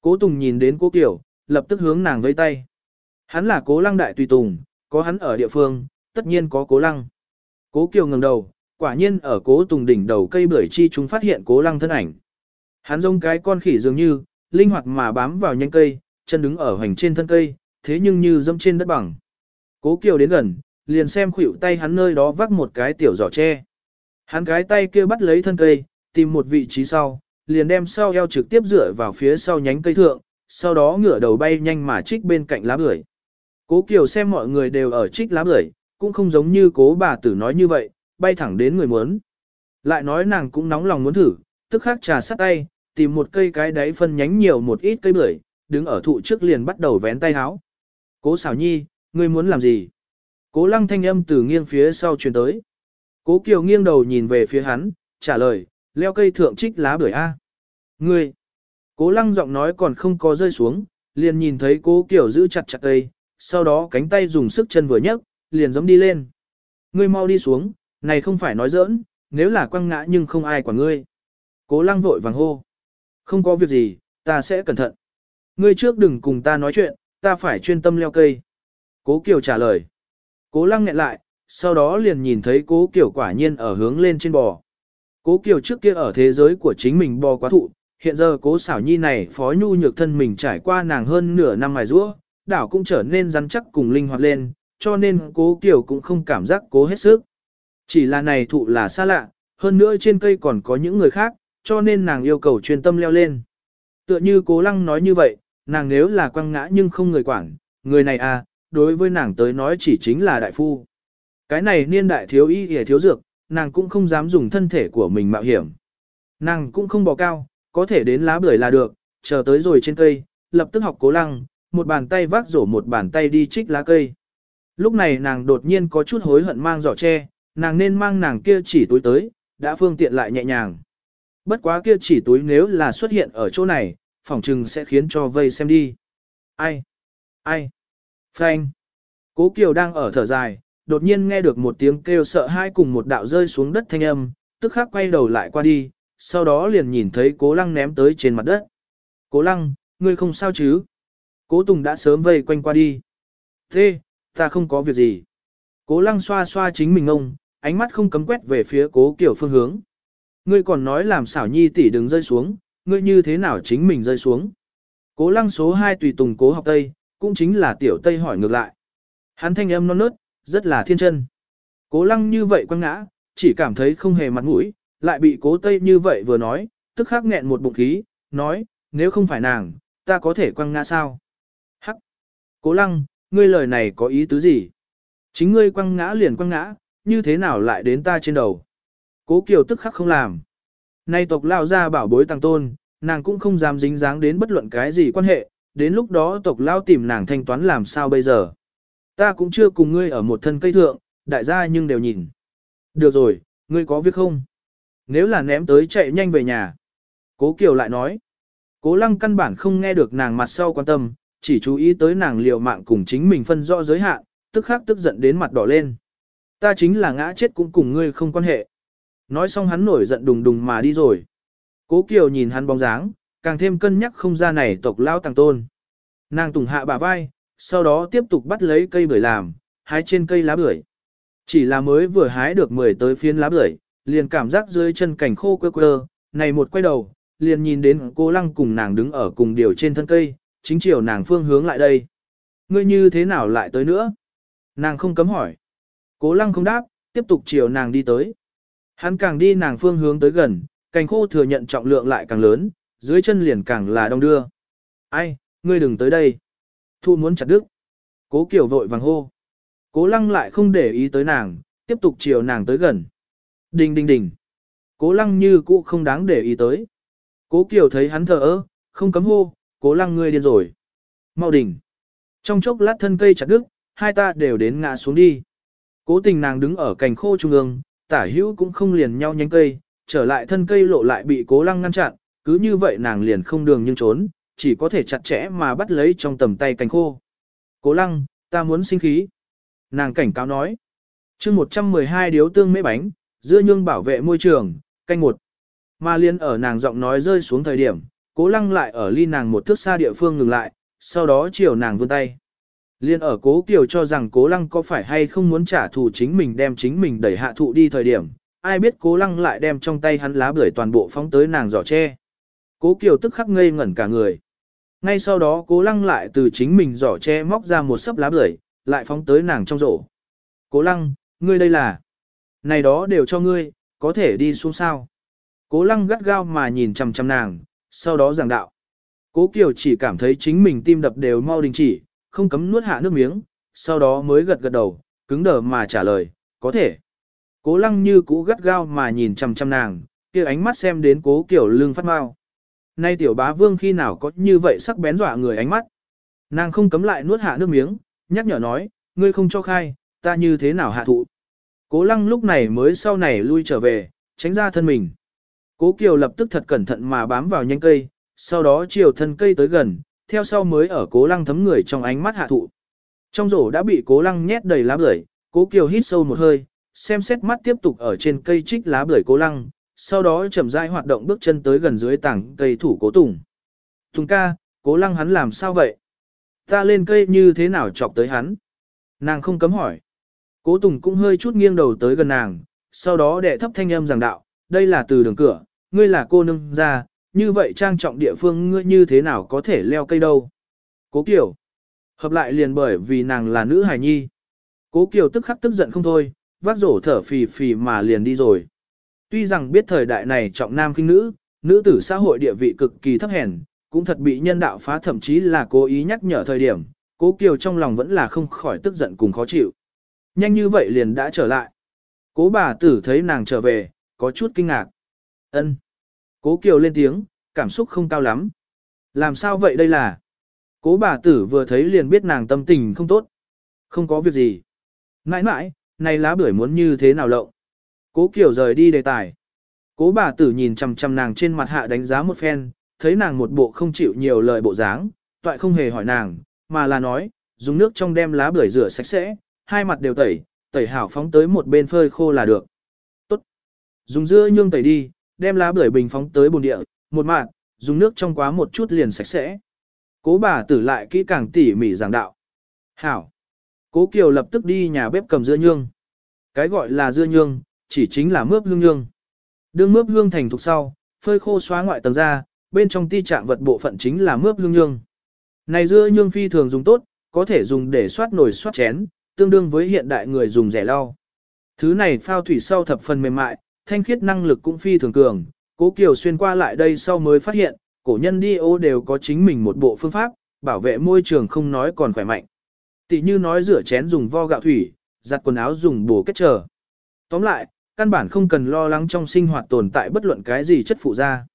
Cố Tùng nhìn đến cố Kiều, lập tức hướng nàng vây tay. Hắn là cố lăng đại tùy tùng, có hắn ở địa phương, tất nhiên có cố lăng. Cố Kiều ngẩng đầu, quả nhiên ở cố Tùng đỉnh đầu cây bưởi chi chúng phát hiện cố lăng thân ảnh. Hắn giống cái con khỉ dường như, linh hoạt mà bám vào nhánh cây, chân đứng ở hoành trên thân cây, thế nhưng như dâm trên đất bằng. Cố Kiều đến gần, liền xem khuỷu tay hắn nơi đó vác một cái tiểu giỏ tre. Hắn cái tay kia bắt lấy thân cây, tìm một vị trí sau, liền đem sau eo trực tiếp dựa vào phía sau nhánh cây thượng, sau đó ngửa đầu bay nhanh mà trích bên cạnh lá bưởi. Cố Kiều xem mọi người đều ở trích lá bưởi, cũng không giống như cố bà tử nói như vậy, bay thẳng đến người muốn. Lại nói nàng cũng nóng lòng muốn thử, tức khắc trà sắt tay, tìm một cây cái đáy phân nhánh nhiều một ít cây bưởi, đứng ở thụ trước liền bắt đầu vén tay háo. Cố xảo nhi, ngươi muốn làm gì? Cố lăng thanh âm từ nghiêng phía sau truyền tới. Cố Kiều nghiêng đầu nhìn về phía hắn, trả lời, leo cây thượng trích lá bưởi A. Ngươi! Cố lăng giọng nói còn không có rơi xuống, liền nhìn thấy cố Kiều giữ chặt chặt cây, sau đó cánh tay dùng sức chân vừa nhấc, liền giống đi lên. Ngươi mau đi xuống, này không phải nói giỡn, nếu là quăng ngã nhưng không ai quản ngươi. Cố lăng vội vàng hô. Không có việc gì, ta sẽ cẩn thận. Ngươi trước đừng cùng ta nói chuyện, ta phải chuyên tâm leo cây. Cố Kiều trả lời. Cố lăng nghẹn lại, sau đó liền nhìn thấy cố Kiều quả nhiên ở hướng lên trên bò. Cố Kiều trước kia ở thế giới của chính mình bò quá thụ, hiện giờ cố xảo nhi này phó nhu nhược thân mình trải qua nàng hơn nửa năm mài rũa, đảo cũng trở nên rắn chắc cùng linh hoạt lên, cho nên cố Kiều cũng không cảm giác cố hết sức. Chỉ là này thụ là xa lạ, hơn nữa trên cây còn có những người khác, cho nên nàng yêu cầu chuyên tâm leo lên. Tựa như cố lăng nói như vậy, nàng nếu là quăng ngã nhưng không người quản, người này à, đối với nàng tới nói chỉ chính là đại phu. Cái này niên đại thiếu y hề thiếu dược, nàng cũng không dám dùng thân thể của mình mạo hiểm. Nàng cũng không bỏ cao, có thể đến lá bưởi là được, chờ tới rồi trên cây, lập tức học cố lăng, một bàn tay vác rổ một bàn tay đi trích lá cây. Lúc này nàng đột nhiên có chút hối hận mang giỏ tre, nàng nên mang nàng kia chỉ túi tới, đã phương tiện lại nhẹ nhàng. Bất quá kia chỉ túi nếu là xuất hiện ở chỗ này, phỏng chừng sẽ khiến cho vây xem đi. Ai? Ai? Frank. Cố Kiều đang ở thở dài, đột nhiên nghe được một tiếng kêu sợ hai cùng một đạo rơi xuống đất thanh âm, tức khắc quay đầu lại qua đi, sau đó liền nhìn thấy cố lăng ném tới trên mặt đất. Cố lăng, ngươi không sao chứ? Cố Tùng đã sớm vây quanh qua đi. Thế, ta không có việc gì. Cố lăng xoa xoa chính mình ông, ánh mắt không cấm quét về phía cố kiểu phương hướng. Ngươi còn nói làm xảo nhi tỷ đừng rơi xuống, ngươi như thế nào chính mình rơi xuống. Cố lăng số 2 tùy tùng cố học Tây, cũng chính là tiểu Tây hỏi ngược lại. Hắn thanh âm non nớt, rất là thiên chân. Cố lăng như vậy quăng ngã, chỉ cảm thấy không hề mặt mũi, lại bị cố Tây như vậy vừa nói, tức khắc nghẹn một bụng khí, nói, nếu không phải nàng, ta có thể quăng ngã sao? Hắc! Cố lăng, ngươi lời này có ý tứ gì? Chính ngươi quăng ngã liền quăng ngã, như thế nào lại đến ta trên đầu? Cố Kiều tức khắc không làm. Nay tộc lao ra bảo bối tăng tôn, nàng cũng không dám dính dáng đến bất luận cái gì quan hệ, đến lúc đó tộc lao tìm nàng thanh toán làm sao bây giờ. Ta cũng chưa cùng ngươi ở một thân cây thượng, đại gia nhưng đều nhìn. Được rồi, ngươi có việc không? Nếu là ném tới chạy nhanh về nhà. Cố Kiều lại nói. Cố lăng căn bản không nghe được nàng mặt sau quan tâm, chỉ chú ý tới nàng liều mạng cùng chính mình phân rõ giới hạn, tức khắc tức giận đến mặt đỏ lên. Ta chính là ngã chết cũng cùng ngươi không quan hệ. Nói xong hắn nổi giận đùng đùng mà đi rồi. Cố Kiều nhìn hắn bóng dáng, càng thêm cân nhắc không ra này tộc lao tàng tôn. Nàng tùng hạ bà vai, sau đó tiếp tục bắt lấy cây bưởi làm, hái trên cây lá bưởi. Chỉ là mới vừa hái được 10 tới phiến lá bưởi, liền cảm giác dưới chân cảnh khô quơ quơ, này một quay đầu, liền nhìn đến cô lăng cùng nàng đứng ở cùng điều trên thân cây, chính chiều nàng phương hướng lại đây. Ngươi như thế nào lại tới nữa? Nàng không cấm hỏi. Cố lăng không đáp, tiếp tục chiều nàng đi tới. Hắn càng đi nàng phương hướng tới gần, cành khô thừa nhận trọng lượng lại càng lớn, dưới chân liền càng là đông đưa. Ai, ngươi đừng tới đây. Thu muốn chặt đứt. Cố Kiều vội vàng hô. Cố lăng lại không để ý tới nàng, tiếp tục chiều nàng tới gần. Đình đình đình. Cố lăng như cũ không đáng để ý tới. Cố Kiều thấy hắn thờ ơ, không cấm hô, cố lăng ngươi điên rồi. Mau đỉnh. Trong chốc lát thân cây chặt đứt, hai ta đều đến ngã xuống đi. Cố tình nàng đứng ở cành khô trung ương, tả hữu cũng không liền nhau nhánh cây, trở lại thân cây lộ lại bị cố lăng ngăn chặn, cứ như vậy nàng liền không đường nhưng trốn, chỉ có thể chặt chẽ mà bắt lấy trong tầm tay cánh khô. Cố lăng, ta muốn sinh khí. Nàng cảnh cáo nói. chương 112 điếu tương mễ bánh, dưa nhương bảo vệ môi trường, canh một. Mà liên ở nàng giọng nói rơi xuống thời điểm, cố lăng lại ở ly nàng một thước xa địa phương ngừng lại, sau đó chiều nàng vươn tay. Liên ở cố kiều cho rằng cố lăng có phải hay không muốn trả thù chính mình đem chính mình đẩy hạ thụ đi thời điểm, ai biết cố lăng lại đem trong tay hắn lá bưởi toàn bộ phóng tới nàng giỏ tre. Cố kiều tức khắc ngây ngẩn cả người. Ngay sau đó cố lăng lại từ chính mình giỏ che móc ra một sấp lá bưởi, lại phóng tới nàng trong rổ. Cố lăng, ngươi đây là... Này đó đều cho ngươi, có thể đi xuống sao. Cố lăng gắt gao mà nhìn chằm chằm nàng, sau đó giảng đạo. Cố Kiều chỉ cảm thấy chính mình tim đập đều mau đình chỉ, không cấm nuốt hạ nước miếng, sau đó mới gật gật đầu, cứng đờ mà trả lời, có thể. Cố lăng như cũ gắt gao mà nhìn chằm chằm nàng, kia ánh mắt xem đến cố Kiều lưng phát mau. Nay tiểu bá vương khi nào có như vậy sắc bén dọa người ánh mắt. Nàng không cấm lại nuốt hạ nước miếng, nhắc nhở nói, ngươi không cho khai, ta như thế nào hạ thụ. Cố lăng lúc này mới sau này lui trở về, tránh ra thân mình. Cố Kiều lập tức thật cẩn thận mà bám vào nhanh cây, sau đó chiều thân cây tới gần, theo sau mới ở cố lăng thấm người trong ánh mắt hạ thụ. Trong rổ đã bị cố lăng nhét đầy lá bưởi, cố Kiều hít sâu một hơi, xem xét mắt tiếp tục ở trên cây trích lá bưởi cố lăng, sau đó chậm rãi hoạt động bước chân tới gần dưới tảng cây thủ cố tùng. Tùng ca, cố lăng hắn làm sao vậy? Ta lên cây như thế nào chọc tới hắn? Nàng không cấm hỏi. Cố Tùng cũng hơi chút nghiêng đầu tới gần nàng, sau đó đệ thấp thanh âm giảng đạo, đây là từ đường cửa, ngươi là cô nương ra, như vậy trang trọng địa phương ngươi như thế nào có thể leo cây đâu. Cố Kiều. Hợp lại liền bởi vì nàng là nữ hài nhi. Cố Kiều tức khắc tức giận không thôi, vác rổ thở phì phì mà liền đi rồi. Tuy rằng biết thời đại này trọng nam khinh nữ, nữ tử xã hội địa vị cực kỳ thấp hèn, cũng thật bị nhân đạo phá thậm chí là cố ý nhắc nhở thời điểm, cố Kiều trong lòng vẫn là không khỏi tức giận cùng khó chịu. Nhanh như vậy liền đã trở lại. Cố bà tử thấy nàng trở về, có chút kinh ngạc. ân Cố Kiều lên tiếng, cảm xúc không cao lắm. Làm sao vậy đây là? Cố bà tử vừa thấy liền biết nàng tâm tình không tốt. Không có việc gì. Nãi nãi, này lá bưởi muốn như thế nào lộng? Cố Kiều rời đi đề tài. Cố bà tử nhìn chằm chằm nàng trên mặt hạ đánh giá một phen, thấy nàng một bộ không chịu nhiều lời bộ dáng, toại không hề hỏi nàng, mà là nói, dùng nước trong đem lá bưởi rửa sạch sẽ, hai mặt đều tẩy, tẩy hảo phóng tới một bên phơi khô là được. Tốt. Dùng dưa nhương tẩy đi, đem lá bưởi bình phóng tới bồn địa, một mạng, dùng nước trong quá một chút liền sạch sẽ. Cố bà tử lại kỹ càng tỉ mỉ giảng đạo. Hảo. Cố Kiều lập tức đi nhà bếp cầm dưa nhương. Cái gọi là dưa nhương, chỉ chính là mướp hương nhương. Đương mướp hương thành thục sau, phơi khô xóa ngoại tầng ra, bên trong ti trạng vật bộ phận chính là mướp hương nhương. Này dưa nhương phi thường dùng tốt, có thể dùng để xoát nồi xoát chén, tương đương với hiện đại người dùng rẻ lau. Thứ này phao thủy sau thập phần mềm mại, thanh khiết năng lực cũng phi thường cường, cố Kiều xuyên qua lại đây sau mới phát hiện, cổ nhân đi ô đều có chính mình một bộ phương pháp, bảo vệ môi trường không nói còn khỏe mạnh. Tỷ như nói rửa chén dùng vo gạo thủy, giặt quần áo dùng bổ kết trở. Tóm lại, căn bản không cần lo lắng trong sinh hoạt tồn tại bất luận cái gì chất phụ ra.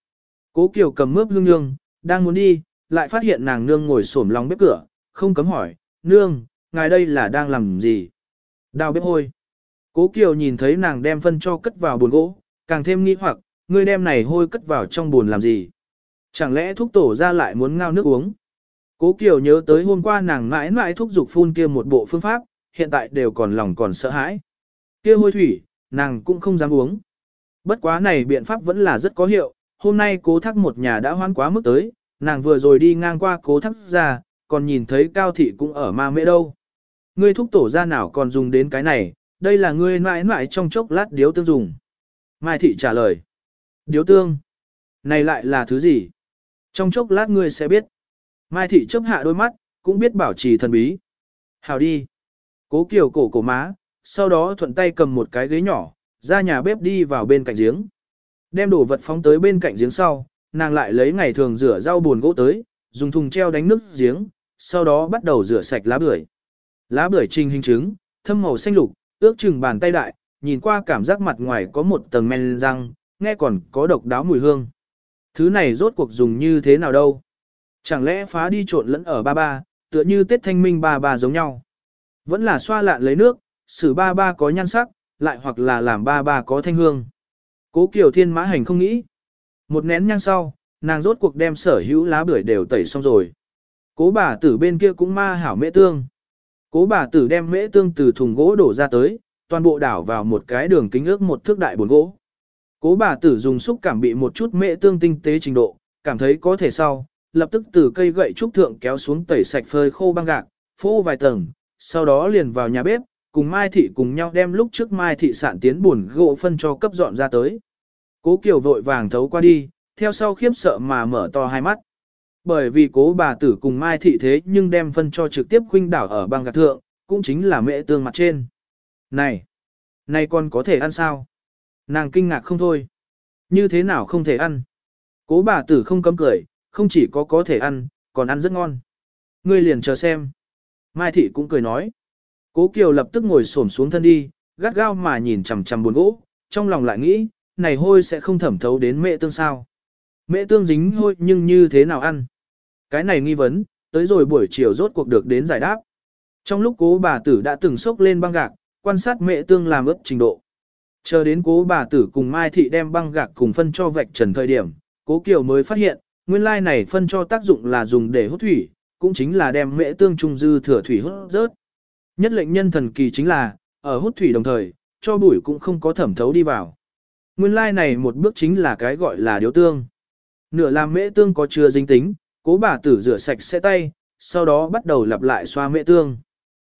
Cố Kiều cầm mướp hương nương, đang muốn đi, lại phát hiện nàng nương ngồi xổm lòng bếp cửa, không cấm hỏi, nương, ngài đây là đang làm gì? Đào bếp hôi. Cố Kiều nhìn thấy nàng đem phân cho cất vào buồn gỗ, càng thêm nghi hoặc, ngươi đem này hôi cất vào trong buồn làm gì? Chẳng lẽ thuốc tổ ra lại muốn ngao nước uống? Cố Kiều nhớ tới hôm qua nàng mãi mãi thúc dục phun kia một bộ phương pháp, hiện tại đều còn lòng còn sợ hãi. Kia hôi thủy, nàng cũng không dám uống. Bất quá này biện pháp vẫn là rất có hiệu, hôm nay cố thác một nhà đã hoan quá mức tới, nàng vừa rồi đi ngang qua cố thác ra, còn nhìn thấy cao thị cũng ở ma mễ đâu. Ngươi thúc tổ ra nào còn dùng đến cái này, đây là ngươi mãi mãi trong chốc lát điếu tương dùng. Mai thị trả lời. Điếu tương? Này lại là thứ gì? Trong chốc lát ngươi sẽ biết. Mai thị chấp hạ đôi mắt, cũng biết bảo trì thần bí. Hào đi. Cố kiều cổ cổ má, sau đó thuận tay cầm một cái ghế nhỏ, ra nhà bếp đi vào bên cạnh giếng. Đem đồ vật phóng tới bên cạnh giếng sau, nàng lại lấy ngày thường rửa rau buồn gỗ tới, dùng thùng treo đánh nước giếng, sau đó bắt đầu rửa sạch lá bưởi. Lá bưởi trình hình trứng, thâm màu xanh lục, ước chừng bàn tay đại, nhìn qua cảm giác mặt ngoài có một tầng men răng, nghe còn có độc đáo mùi hương. Thứ này rốt cuộc dùng như thế nào đâu? Chẳng lẽ phá đi trộn lẫn ở ba ba, tựa như Tết Thanh Minh ba ba giống nhau? Vẫn là xoa lạn lấy nước, xử ba ba có nhan sắc, lại hoặc là làm ba ba có thanh hương. Cố Kiều Thiên mã hành không nghĩ. Một nén nhang sau, nàng rốt cuộc đem sở hữu lá bưởi đều tẩy xong rồi. Cố bà tử bên kia cũng ma hảo mễ tương. Cố bà tử đem mễ tương từ thùng gỗ đổ ra tới, toàn bộ đảo vào một cái đường kính ước một thước đại buồn gỗ. Cố bà tử dùng xúc cảm bị một chút mễ tương tinh tế trình độ, cảm thấy có thể sau, lập tức từ cây gậy trúc thượng kéo xuống tẩy sạch phơi khô băng gạc, phô vài tầng, sau đó liền vào nhà bếp, cùng Mai Thị cùng nhau đem lúc trước Mai Thị sạn tiến buồn gỗ phân cho cấp dọn ra tới. Cố Kiều vội vàng thấu qua đi, theo sau khiếp sợ mà mở to hai mắt. Bởi vì cố bà tử cùng Mai Thị thế nhưng đem phân cho trực tiếp khuynh đảo ở băng gạt thượng, cũng chính là mẹ tương mặt trên. Này! Này con có thể ăn sao? Nàng kinh ngạc không thôi. Như thế nào không thể ăn? Cố bà tử không cấm cười, không chỉ có có thể ăn, còn ăn rất ngon. Ngươi liền chờ xem. Mai Thị cũng cười nói. Cố Kiều lập tức ngồi xổm xuống thân đi, gắt gao mà nhìn chằm chằm buồn gỗ, trong lòng lại nghĩ, này hôi sẽ không thẩm thấu đến mẹ tương sao. Mẹ tương dính hôi nhưng như thế nào ăn? Cái này nghi vấn, tới rồi buổi chiều rốt cuộc được đến giải đáp. Trong lúc cố bà tử đã từng sốc lên băng gạc, quan sát mẹ tương làm ướp trình độ. Chờ đến cố bà tử cùng Mai Thị đem băng gạc cùng phân cho vạch trần thời điểm, cố Kiều mới phát hiện, nguyên lai này phân cho tác dụng là dùng để hút thủy, cũng chính là đem mẹ tương trung dư thừa thủy hút rớt. Nhất lệnh nhân thần kỳ chính là, ở hút thủy đồng thời, cho bụi cũng không có thẩm thấu đi vào. Nguyên lai này một bước chính là cái gọi là điếu tương. Nửa làm mễ tương có chưa dính tính, cố bà tử rửa sạch sẽ tay, sau đó bắt đầu lặp lại xoa mễ tương.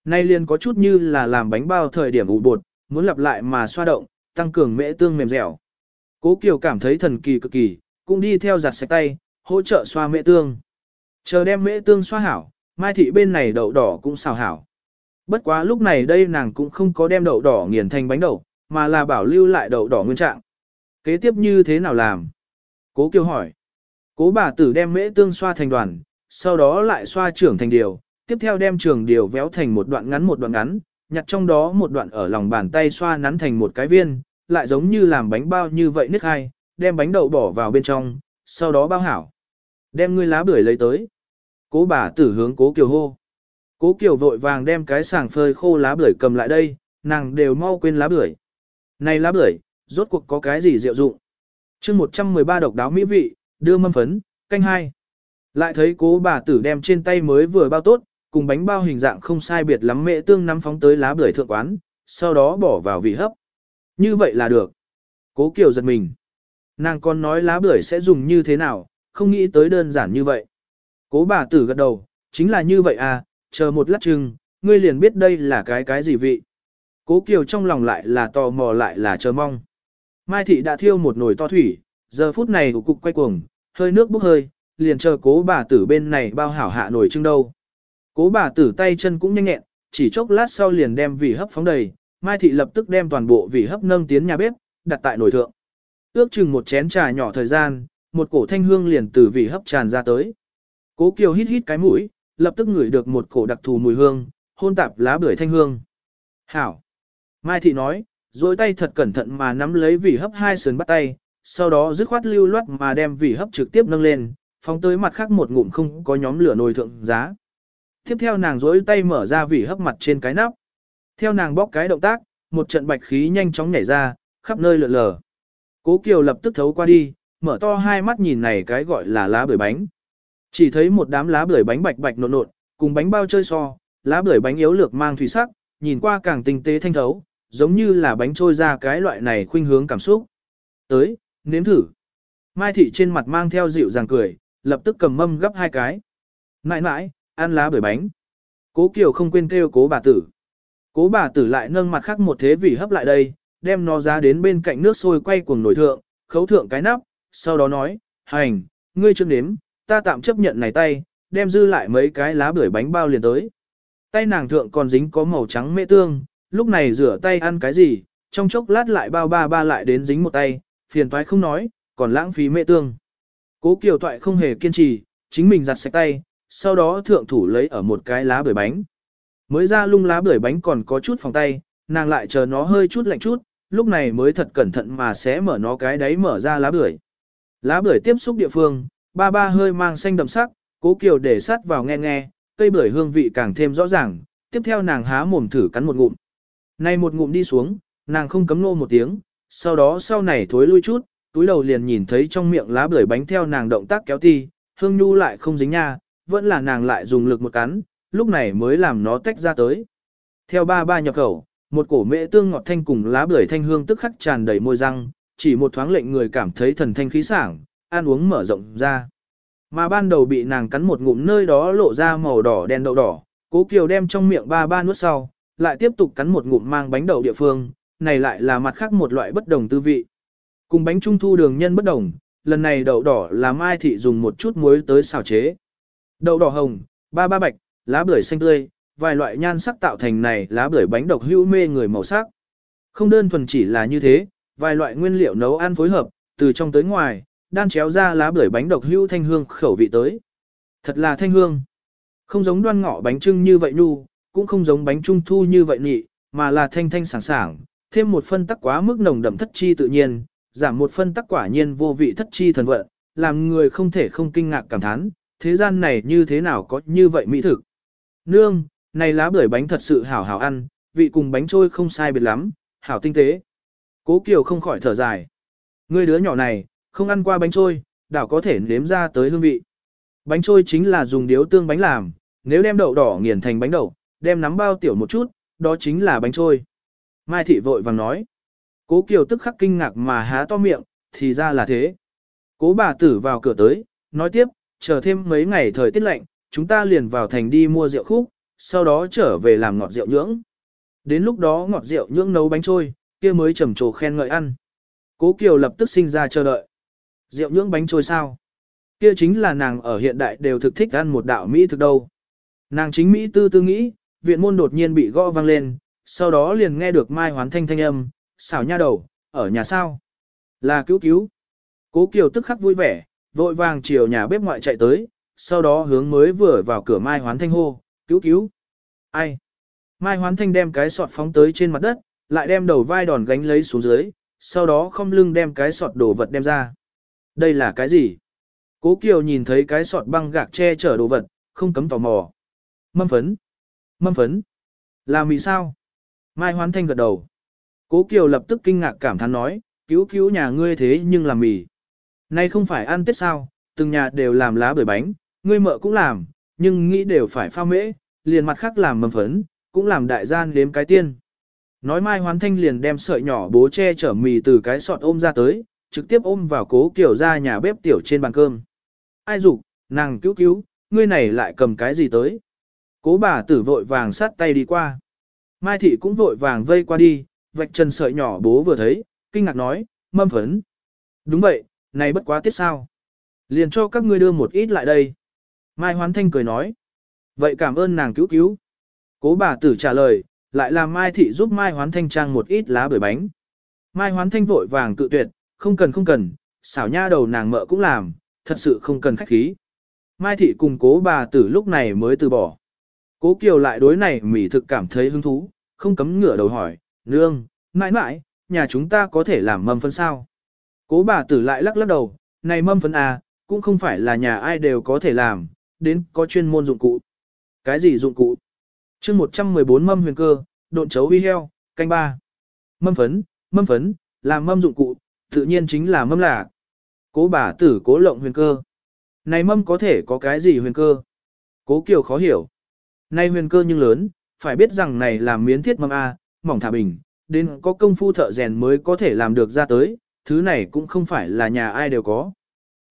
Nay liền có chút như là làm bánh bao thời điểm ủ bột, muốn lặp lại mà xoa động, tăng cường mễ tương mềm dẻo. Cố Kiều cảm thấy thần kỳ cực kỳ, cũng đi theo giặt sạch tay, hỗ trợ xoa mễ tương. Chờ đem mễ tương xoa hảo, mai thị bên này đậu đỏ cũng xào hảo. Bất quá lúc này đây nàng cũng không có đem đậu đỏ nghiền thành bánh đậu, mà là bảo lưu lại đậu đỏ nguyên trạng. Kế tiếp như thế nào làm? Cố Kiều hỏi. Cố bà tử đem mễ tương xoa thành đoàn, sau đó lại xoa trưởng thành điều, tiếp theo đem trưởng điều véo thành một đoạn ngắn một đoạn ngắn, nhặt trong đó một đoạn ở lòng bàn tay xoa nắn thành một cái viên, lại giống như làm bánh bao như vậy nứt hai, đem bánh đậu bỏ vào bên trong, sau đó bao hảo. Đem ngươi lá bưởi lấy tới. Cố bà tử hướng cố kiều hô. Cố kiều vội vàng đem cái sàng phơi khô lá bưởi cầm lại đây, nàng đều mau quên lá bưởi. Này lá bưởi, rốt cuộc có cái gì diệu dụng? chương 113 độc đáo mỹ vị, đưa mâm phấn, canh hai. Lại thấy cố bà tử đem trên tay mới vừa bao tốt, cùng bánh bao hình dạng không sai biệt lắm mẹ tương nắm phóng tới lá bưởi thượng quán, sau đó bỏ vào vị hấp. Như vậy là được. Cố Kiều giật mình. Nàng còn nói lá bưởi sẽ dùng như thế nào, không nghĩ tới đơn giản như vậy. Cố bà tử gật đầu, chính là như vậy à, chờ một lát chừng, ngươi liền biết đây là cái cái gì vị. Cố Kiều trong lòng lại là tò mò lại là chờ mong. Mai thị đã thiêu một nồi to thủy, giờ phút này của cục quay cuồng, hơi nước bốc hơi, liền chờ cố bà tử bên này bao hảo hạ nồi trưng đâu. Cố bà tử tay chân cũng nhanh nhẹn, chỉ chốc lát sau liền đem vị hấp phóng đầy, Mai thị lập tức đem toàn bộ vị hấp nâng tiến nhà bếp, đặt tại nồi thượng. Ước chừng một chén trà nhỏ thời gian, một cổ thanh hương liền từ vị hấp tràn ra tới. Cố Kiều hít hít cái mũi, lập tức ngửi được một cổ đặc thù mùi hương, hôn tạp lá bưởi thanh hương. Hảo! Mai thị nói, dối tay thật cẩn thận mà nắm lấy vỉ hấp hai sườn bắt tay, sau đó dứt khoát lưu loát mà đem vỉ hấp trực tiếp nâng lên, phóng tới mặt khác một ngụm không có nhóm lửa nồi thượng giá. Tiếp theo nàng dối tay mở ra vỉ hấp mặt trên cái nắp. Theo nàng bóc cái động tác, một trận bạch khí nhanh chóng nhảy ra, khắp nơi lượn lờ. Cố Kiều lập tức thấu qua đi, mở to hai mắt nhìn này cái gọi là lá bưởi bánh. Chỉ thấy một đám lá bưởi bánh bạch bạch nộn nộn, cùng bánh bao chơi so, lá bưởi bánh yếu lược mang thủy sắc, nhìn qua càng tinh tế thanh thấu, giống như là bánh trôi ra cái loại này khuynh hướng cảm xúc. Tới, nếm thử. Mai thị trên mặt mang theo dịu dàng cười, lập tức cầm mâm gấp hai cái. Mãi mãi, ăn lá bưởi bánh. Cố Kiều không quên kêu cố bà tử. Cố bà tử lại nâng mặt khác một thế vị hấp lại đây, đem nó ra đến bên cạnh nước sôi quay cuồng nổi thượng, khấu thượng cái nắp, sau đó nói, hành, ngươi chưa nếm, ta tạm chấp nhận này tay, đem dư lại mấy cái lá bưởi bánh bao liền tới. Tay nàng thượng còn dính có màu trắng mê tương, lúc này rửa tay ăn cái gì, trong chốc lát lại bao ba ba lại đến dính một tay, phiền toái không nói, còn lãng phí mê tương. Cố Kiều Toại không hề kiên trì, chính mình giặt sạch tay, sau đó thượng thủ lấy ở một cái lá bưởi bánh. Mới ra lung lá bưởi bánh còn có chút phòng tay, nàng lại chờ nó hơi chút lạnh chút, lúc này mới thật cẩn thận mà sẽ mở nó cái đấy mở ra lá bưởi. Lá bưởi tiếp xúc địa phương, ba ba hơi mang xanh đậm sắc, cố kiều để sát vào nghe nghe, cây bưởi hương vị càng thêm rõ ràng, tiếp theo nàng há mồm thử cắn một ngụm. Này một ngụm đi xuống, nàng không cấm nô một tiếng, sau đó sau này thối lui chút, túi đầu liền nhìn thấy trong miệng lá bưởi bánh theo nàng động tác kéo ti, hương nhu lại không dính nha, vẫn là nàng lại dùng lực một cắn, lúc này mới làm nó tách ra tới. Theo ba ba nhập khẩu, một cổ mễ tương ngọt thanh cùng lá bưởi thanh hương tức khắc tràn đầy môi răng, chỉ một thoáng lệnh người cảm thấy thần thanh khí sảng, ăn uống mở rộng ra. Mà ban đầu bị nàng cắn một ngụm nơi đó lộ ra màu đỏ đen đậu đỏ, cố kiều đem trong miệng ba ba nuốt sau, lại tiếp tục cắn một ngụm mang bánh đậu địa phương, này lại là mặt khác một loại bất đồng tư vị. Cùng bánh trung thu đường nhân bất đồng, lần này đậu đỏ là mai thị dùng một chút muối tới xào chế. Đậu đỏ hồng, ba ba bạch, lá bưởi xanh tươi, vài loại nhan sắc tạo thành này lá bưởi bánh độc hữu mê người màu sắc. Không đơn thuần chỉ là như thế, vài loại nguyên liệu nấu ăn phối hợp, từ trong tới ngoài, đan chéo ra lá bưởi bánh độc hữu thanh hương khẩu vị tới. Thật là thanh hương. Không giống đoan ngọ bánh trưng như vậy nhu, cũng không giống bánh trung thu như vậy nhị, mà là thanh thanh sảng sảng, thêm một phân tắc quá mức nồng đậm thất chi tự nhiên, giảm một phân tắc quả nhiên vô vị thất chi thần vận, làm người không thể không kinh ngạc cảm thán, thế gian này như thế nào có như vậy mỹ thực. Nương, này lá bưởi bánh thật sự hảo hảo ăn, vị cùng bánh trôi không sai biệt lắm, hảo tinh tế. Cố Kiều không khỏi thở dài. Ngươi đứa nhỏ này, không ăn qua bánh trôi, đảo có thể nếm ra tới hương vị. Bánh trôi chính là dùng điếu tương bánh làm, nếu đem đậu đỏ nghiền thành bánh đậu, đem nắm bao tiểu một chút, đó chính là bánh trôi. Mai thị vội vàng nói. Cố Kiều tức khắc kinh ngạc mà há to miệng, thì ra là thế. Cố bà tử vào cửa tới, nói tiếp, chờ thêm mấy ngày thời tiết lạnh, chúng ta liền vào thành đi mua rượu khúc, sau đó trở về làm ngọt rượu nhưỡng. Đến lúc đó ngọt rượu nhưỡng nấu bánh trôi, kia mới trầm trồ khen ngợi ăn. Cố Kiều lập tức sinh ra chờ đợi. Rượu nhưỡng bánh trôi sao? Kia chính là nàng ở hiện đại đều thực thích ăn một đạo Mỹ thực đâu. Nàng chính Mỹ tư tư nghĩ, viện môn đột nhiên bị gõ vang lên, sau đó liền nghe được Mai Hoán Thanh thanh âm, xảo nha đầu, ở nhà sao? Là cứu cứu. Cố Kiều tức khắc vui vẻ, vội vàng chiều nhà bếp ngoại chạy tới, sau đó hướng mới vừa vào cửa Mai Hoán Thanh hô, cứu cứu. Ai? Mai Hoán Thanh đem cái sọt phóng tới trên mặt đất, lại đem đầu vai đòn gánh lấy xuống dưới, sau đó không lưng đem cái sọt đổ vật đem ra. Đây là cái gì? Cố Kiều nhìn thấy cái sọt băng gạc che chở đồ vật, không cấm tò mò. Mâm phấn. Mâm phấn. Là mì sao? Mai Hoán Thanh gật đầu. Cố Kiều lập tức kinh ngạc cảm thán nói, cứu cứu nhà ngươi thế nhưng làm mì. Nay không phải ăn tết sao, từng nhà đều làm lá bưởi bánh, ngươi mợ cũng làm, nhưng nghĩ đều phải pha mễ, liền mặt khác làm mầm phấn, cũng làm đại gian đếm cái tiên. Nói Mai Hoán Thanh liền đem sợi nhỏ bố che chở mì từ cái sọt ôm ra tới, trực tiếp ôm vào cố kiểu ra nhà bếp tiểu trên bàn cơm. Ai dục nàng cứu cứu, ngươi này lại cầm cái gì tới? Cố bà tử vội vàng sát tay đi qua. Mai thị cũng vội vàng vây qua đi, vạch chân sợi nhỏ bố vừa thấy, kinh ngạc nói, mâm phấn. Đúng vậy, này bất quá tiết sao. Liền cho các ngươi đưa một ít lại đây. Mai Hoán Thanh cười nói. Vậy cảm ơn nàng cứu cứu. Cố bà tử trả lời, lại làm Mai Thị giúp Mai Hoán Thanh trang một ít lá bưởi bánh. Mai Hoán Thanh vội vàng cự tuyệt, không cần không cần, xảo nha đầu nàng mợ cũng làm, thật sự không cần khách khí. Mai Thị cùng cố bà tử lúc này mới từ bỏ. Cố Kiều lại đối này mỉ thực cảm thấy hứng thú, không cấm ngửa đầu hỏi, nương, mãi mãi, nhà chúng ta có thể làm mâm phân sao? Cố bà tử lại lắc lắc đầu, này mâm phân à, cũng không phải là nhà ai đều có thể làm, đến có chuyên môn dụng cụ. Cái gì dụng cụ? chương 114 mâm huyền cơ, độn chấu huy heo, canh ba. Mâm phấn, mâm phấn, làm mâm dụng cụ, tự nhiên chính là mâm lạc. Cố bà tử cố lộng huyền cơ. Này mâm có thể có cái gì huyền cơ? Cố kiều khó hiểu. Này huyền cơ nhưng lớn, phải biết rằng này là miến thiết mâm A, mỏng thả bình, đến có công phu thợ rèn mới có thể làm được ra tới, thứ này cũng không phải là nhà ai đều có.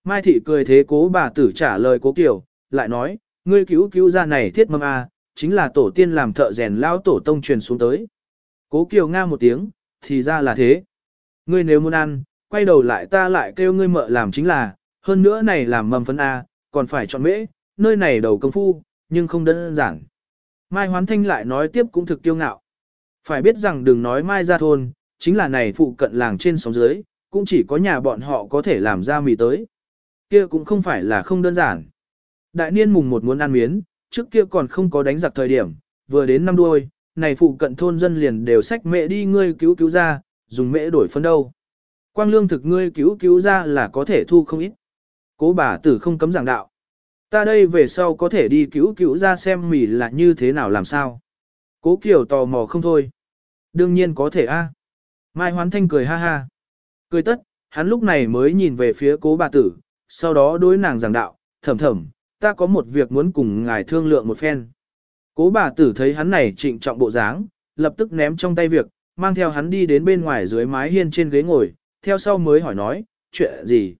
Mai thị cười thế cố bà tử trả lời cố kiều, lại nói, ngươi cứu cứu ra này thiết mâm A, chính là tổ tiên làm thợ rèn lao tổ tông truyền xuống tới. Cố kiều nga một tiếng, thì ra là thế. Ngươi nếu muốn ăn, quay đầu lại ta lại kêu ngươi mợ làm chính là, hơn nữa này làm mầm phấn A, còn phải chọn mễ, nơi này đầu công phu, nhưng không đơn giản. Mai Hoán Thanh lại nói tiếp cũng thực tiêu ngạo. Phải biết rằng đừng nói Mai ra thôn, chính là này phụ cận làng trên sóng dưới, cũng chỉ có nhà bọn họ có thể làm ra mì tới. Kia cũng không phải là không đơn giản. Đại niên mùng một muốn ăn miến, trước kia còn không có đánh giặc thời điểm, vừa đến năm đuôi, này phụ cận thôn dân liền đều sách mẹ đi ngươi cứu cứu ra, dùng mễ đổi phân đâu. Quang lương thực ngươi cứu cứu ra là có thể thu không ít. Cố bà tử không cấm giảng đạo. Ta đây về sau có thể đi cứu cứu ra xem mì là như thế nào làm sao. Cố Kiều tò mò không thôi. Đương nhiên có thể a. Mai Hoán Thanh cười ha ha. Cười tất, hắn lúc này mới nhìn về phía cố bà tử, sau đó đối nàng giảng đạo, thầm thầm, ta có một việc muốn cùng ngài thương lượng một phen. Cố bà tử thấy hắn này trịnh trọng bộ dáng, lập tức ném trong tay việc, mang theo hắn đi đến bên ngoài dưới mái hiên trên ghế ngồi, theo sau mới hỏi nói, chuyện gì?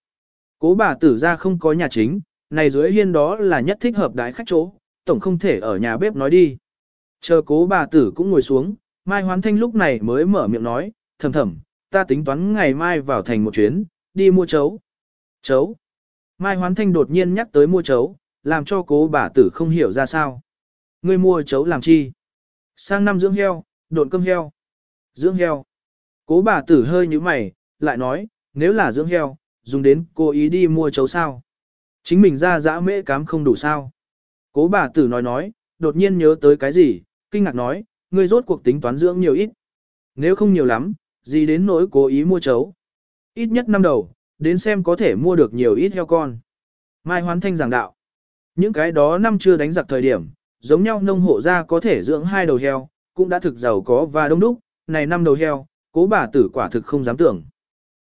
Cố bà tử ra không có nhà chính, này dưới hiên đó là nhất thích hợp đái khách chỗ, tổng không thể ở nhà bếp nói đi. Chờ cố bà tử cũng ngồi xuống, Mai Hoán Thanh lúc này mới mở miệng nói, thầm thầm, ta tính toán ngày mai vào thành một chuyến, đi mua chấu. Chấu. Mai Hoán Thanh đột nhiên nhắc tới mua chấu, làm cho cố bà tử không hiểu ra sao. Ngươi mua chấu làm chi? Sang năm dưỡng heo, độn cơm heo. Dưỡng heo. Cố bà tử hơi như mày, lại nói, nếu là dưỡng heo, dùng đến cô ý đi mua chấu sao? Chính mình ra dã mễ cám không đủ sao? Cố bà tử nói nói, đột nhiên nhớ tới cái gì, kinh ngạc nói, ngươi rốt cuộc tính toán dưỡng nhiều ít. Nếu không nhiều lắm, gì đến nỗi cố ý mua chấu. Ít nhất năm đầu, đến xem có thể mua được nhiều ít heo con. Mai Hoán Thanh giảng đạo. Những cái đó năm chưa đánh giặc thời điểm, giống nhau nông hộ ra có thể dưỡng hai đầu heo, cũng đã thực giàu có và đông đúc, này năm đầu heo, cố bà tử quả thực không dám tưởng.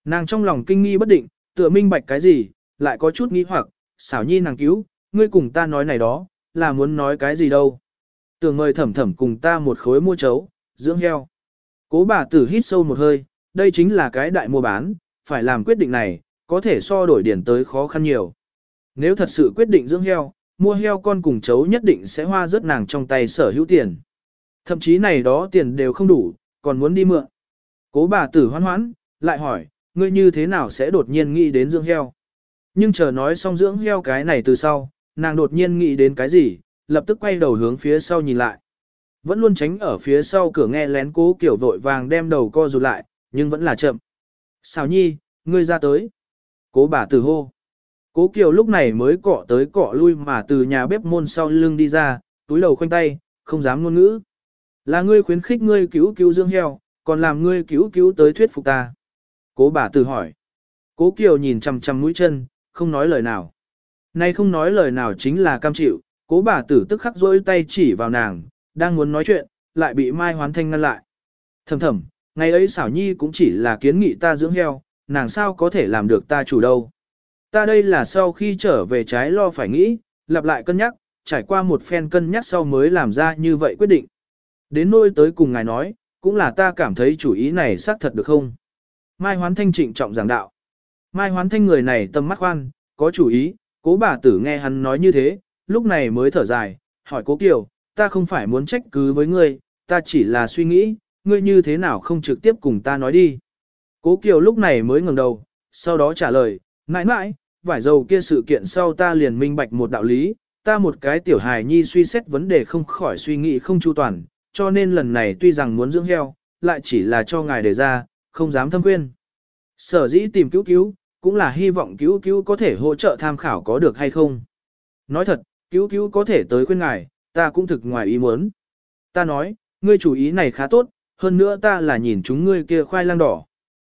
Nàng trong lòng kinh nghi bất định, tựa minh bạch cái gì, lại có chút nghi hoặc, xảo nhi nàng cứu, ngươi cùng ta nói này đó, là muốn nói cái gì đâu. Tưởng mời thẩm thẩm cùng ta một khối mua chấu, dưỡng heo. Cố bà tử hít sâu một hơi, đây chính là cái đại mua bán, phải làm quyết định này, có thể so đổi điển tới khó khăn nhiều. Nếu thật sự quyết định dưỡng heo, mua heo con cùng chấu nhất định sẽ hoa rất nàng trong tay sở hữu tiền. Thậm chí này đó tiền đều không đủ, còn muốn đi mượn. Cố bà tử hoan hoãn, lại hỏi, ngươi như thế nào sẽ đột nhiên nghĩ đến dưỡng heo? Nhưng chờ nói xong dưỡng heo cái này từ sau, nàng đột nhiên nghĩ đến cái gì, lập tức quay đầu hướng phía sau nhìn lại. Vẫn luôn tránh ở phía sau cửa nghe lén cố kiểu vội vàng đem đầu co rụt lại, nhưng vẫn là chậm. Xào nhi, ngươi ra tới. Cố bà tử hô. Cố Kiều lúc này mới cọ tới cọ lui mà từ nhà bếp môn sau lưng đi ra, túi đầu khoanh tay, không dám ngôn ngữ. Là ngươi khuyến khích ngươi cứu cứu dương heo, còn làm ngươi cứu cứu tới thuyết phục ta. Cố bà tử hỏi. Cố Kiều nhìn chằm chằm mũi chân, không nói lời nào. Nay không nói lời nào chính là cam chịu, cố bà tử tức khắc rỗi tay chỉ vào nàng, đang muốn nói chuyện, lại bị Mai Hoán Thanh ngăn lại. Thầm thầm, ngày ấy xảo nhi cũng chỉ là kiến nghị ta dưỡng heo, nàng sao có thể làm được ta chủ đâu. Ta đây là sau khi trở về trái lo phải nghĩ, lặp lại cân nhắc, trải qua một phen cân nhắc sau mới làm ra như vậy quyết định. Đến nôi tới cùng ngài nói, cũng là ta cảm thấy chủ ý này xác thật được không. Mai Hoán Thanh trịnh trọng giảng đạo. Mai Hoán Thanh người này tâm mắt khoan, có chủ ý, cố bà tử nghe hắn nói như thế, lúc này mới thở dài, hỏi cố Kiều, ta không phải muốn trách cứ với ngươi, ta chỉ là suy nghĩ, ngươi như thế nào không trực tiếp cùng ta nói đi. Cố Kiều lúc này mới ngẩng đầu, sau đó trả lời, mãi mãi, vải dầu kia sự kiện sau ta liền minh bạch một đạo lý, ta một cái tiểu hài nhi suy xét vấn đề không khỏi suy nghĩ không chu toàn, cho nên lần này tuy rằng muốn dưỡng heo, lại chỉ là cho ngài đề ra, không dám thâm khuyên. Sở dĩ tìm cứu cứu, cũng là hy vọng cứu cứu có thể hỗ trợ tham khảo có được hay không. Nói thật, cứu cứu có thể tới khuyên ngài, ta cũng thực ngoài ý muốn. Ta nói, ngươi chủ ý này khá tốt, hơn nữa ta là nhìn chúng ngươi kia khoai lang đỏ.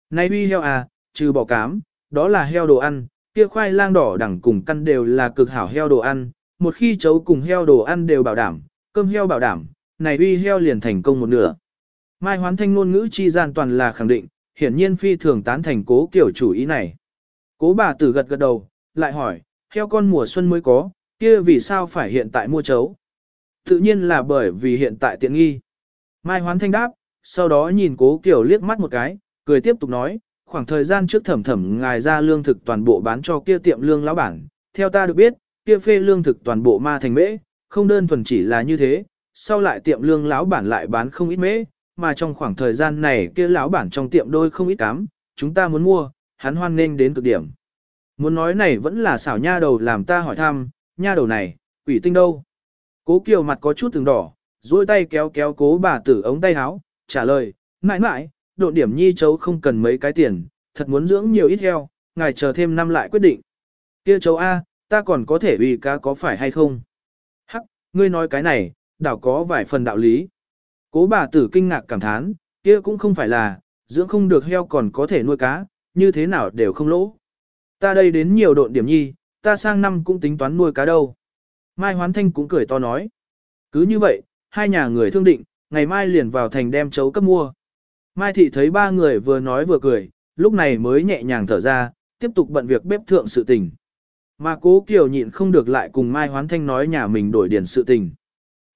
Này uy heo à, trừ bỏ cám, đó là heo đồ ăn, kia khoai lang đỏ đẳng cùng căn đều là cực hảo heo đồ ăn, một khi chấu cùng heo đồ ăn đều bảo đảm, cơm heo bảo đảm, này uy heo liền thành công một nửa. Mai hoán thanh ngôn ngữ chi gian toàn là khẳng định, hiển nhiên phi thường tán thành cố kiểu chủ ý này. Cố bà tử gật gật đầu, lại hỏi, heo con mùa xuân mới có, kia vì sao phải hiện tại mua chấu? Tự nhiên là bởi vì hiện tại tiện nghi. Mai hoán thanh đáp, sau đó nhìn cố kiểu liếc mắt một cái, cười tiếp tục nói, khoảng thời gian trước thẩm thẩm ngài ra lương thực toàn bộ bán cho kia tiệm lương lão bản, theo ta được biết, kia phê lương thực toàn bộ ma thành mễ, không đơn thuần chỉ là như thế, sau lại tiệm lương lão bản lại bán không ít mễ, mà trong khoảng thời gian này kia lão bản trong tiệm đôi không ít cám, chúng ta muốn mua, hắn hoan nghênh đến cực điểm. Muốn nói này vẫn là xảo nha đầu làm ta hỏi thăm, nha đầu này, quỷ tinh đâu? Cố Kiều mặt có chút từng đỏ, duỗi tay kéo kéo cố bà tử ống tay áo, trả lời, mãi mãi, độ điểm nhi chấu không cần mấy cái tiền, thật muốn dưỡng nhiều ít heo, ngài chờ thêm năm lại quyết định. Kia chấu A, ta còn có thể uy cá có phải hay không? Hắc, ngươi nói cái này, đảo có vài phần đạo lý. Cố bà tử kinh ngạc cảm thán, kia cũng không phải là, dưỡng không được heo còn có thể nuôi cá, như thế nào đều không lỗ. Ta đây đến nhiều độn điểm nhi, ta sang năm cũng tính toán nuôi cá đâu. Mai Hoán Thanh cũng cười to nói. Cứ như vậy, hai nhà người thương định, ngày mai liền vào thành đem chấu cấp mua. Mai Thị thấy ba người vừa nói vừa cười, lúc này mới nhẹ nhàng thở ra, tiếp tục bận việc bếp thượng sự tình. Mà cố Kiều nhịn không được lại cùng Mai Hoán Thanh nói nhà mình đổi điển sự tình.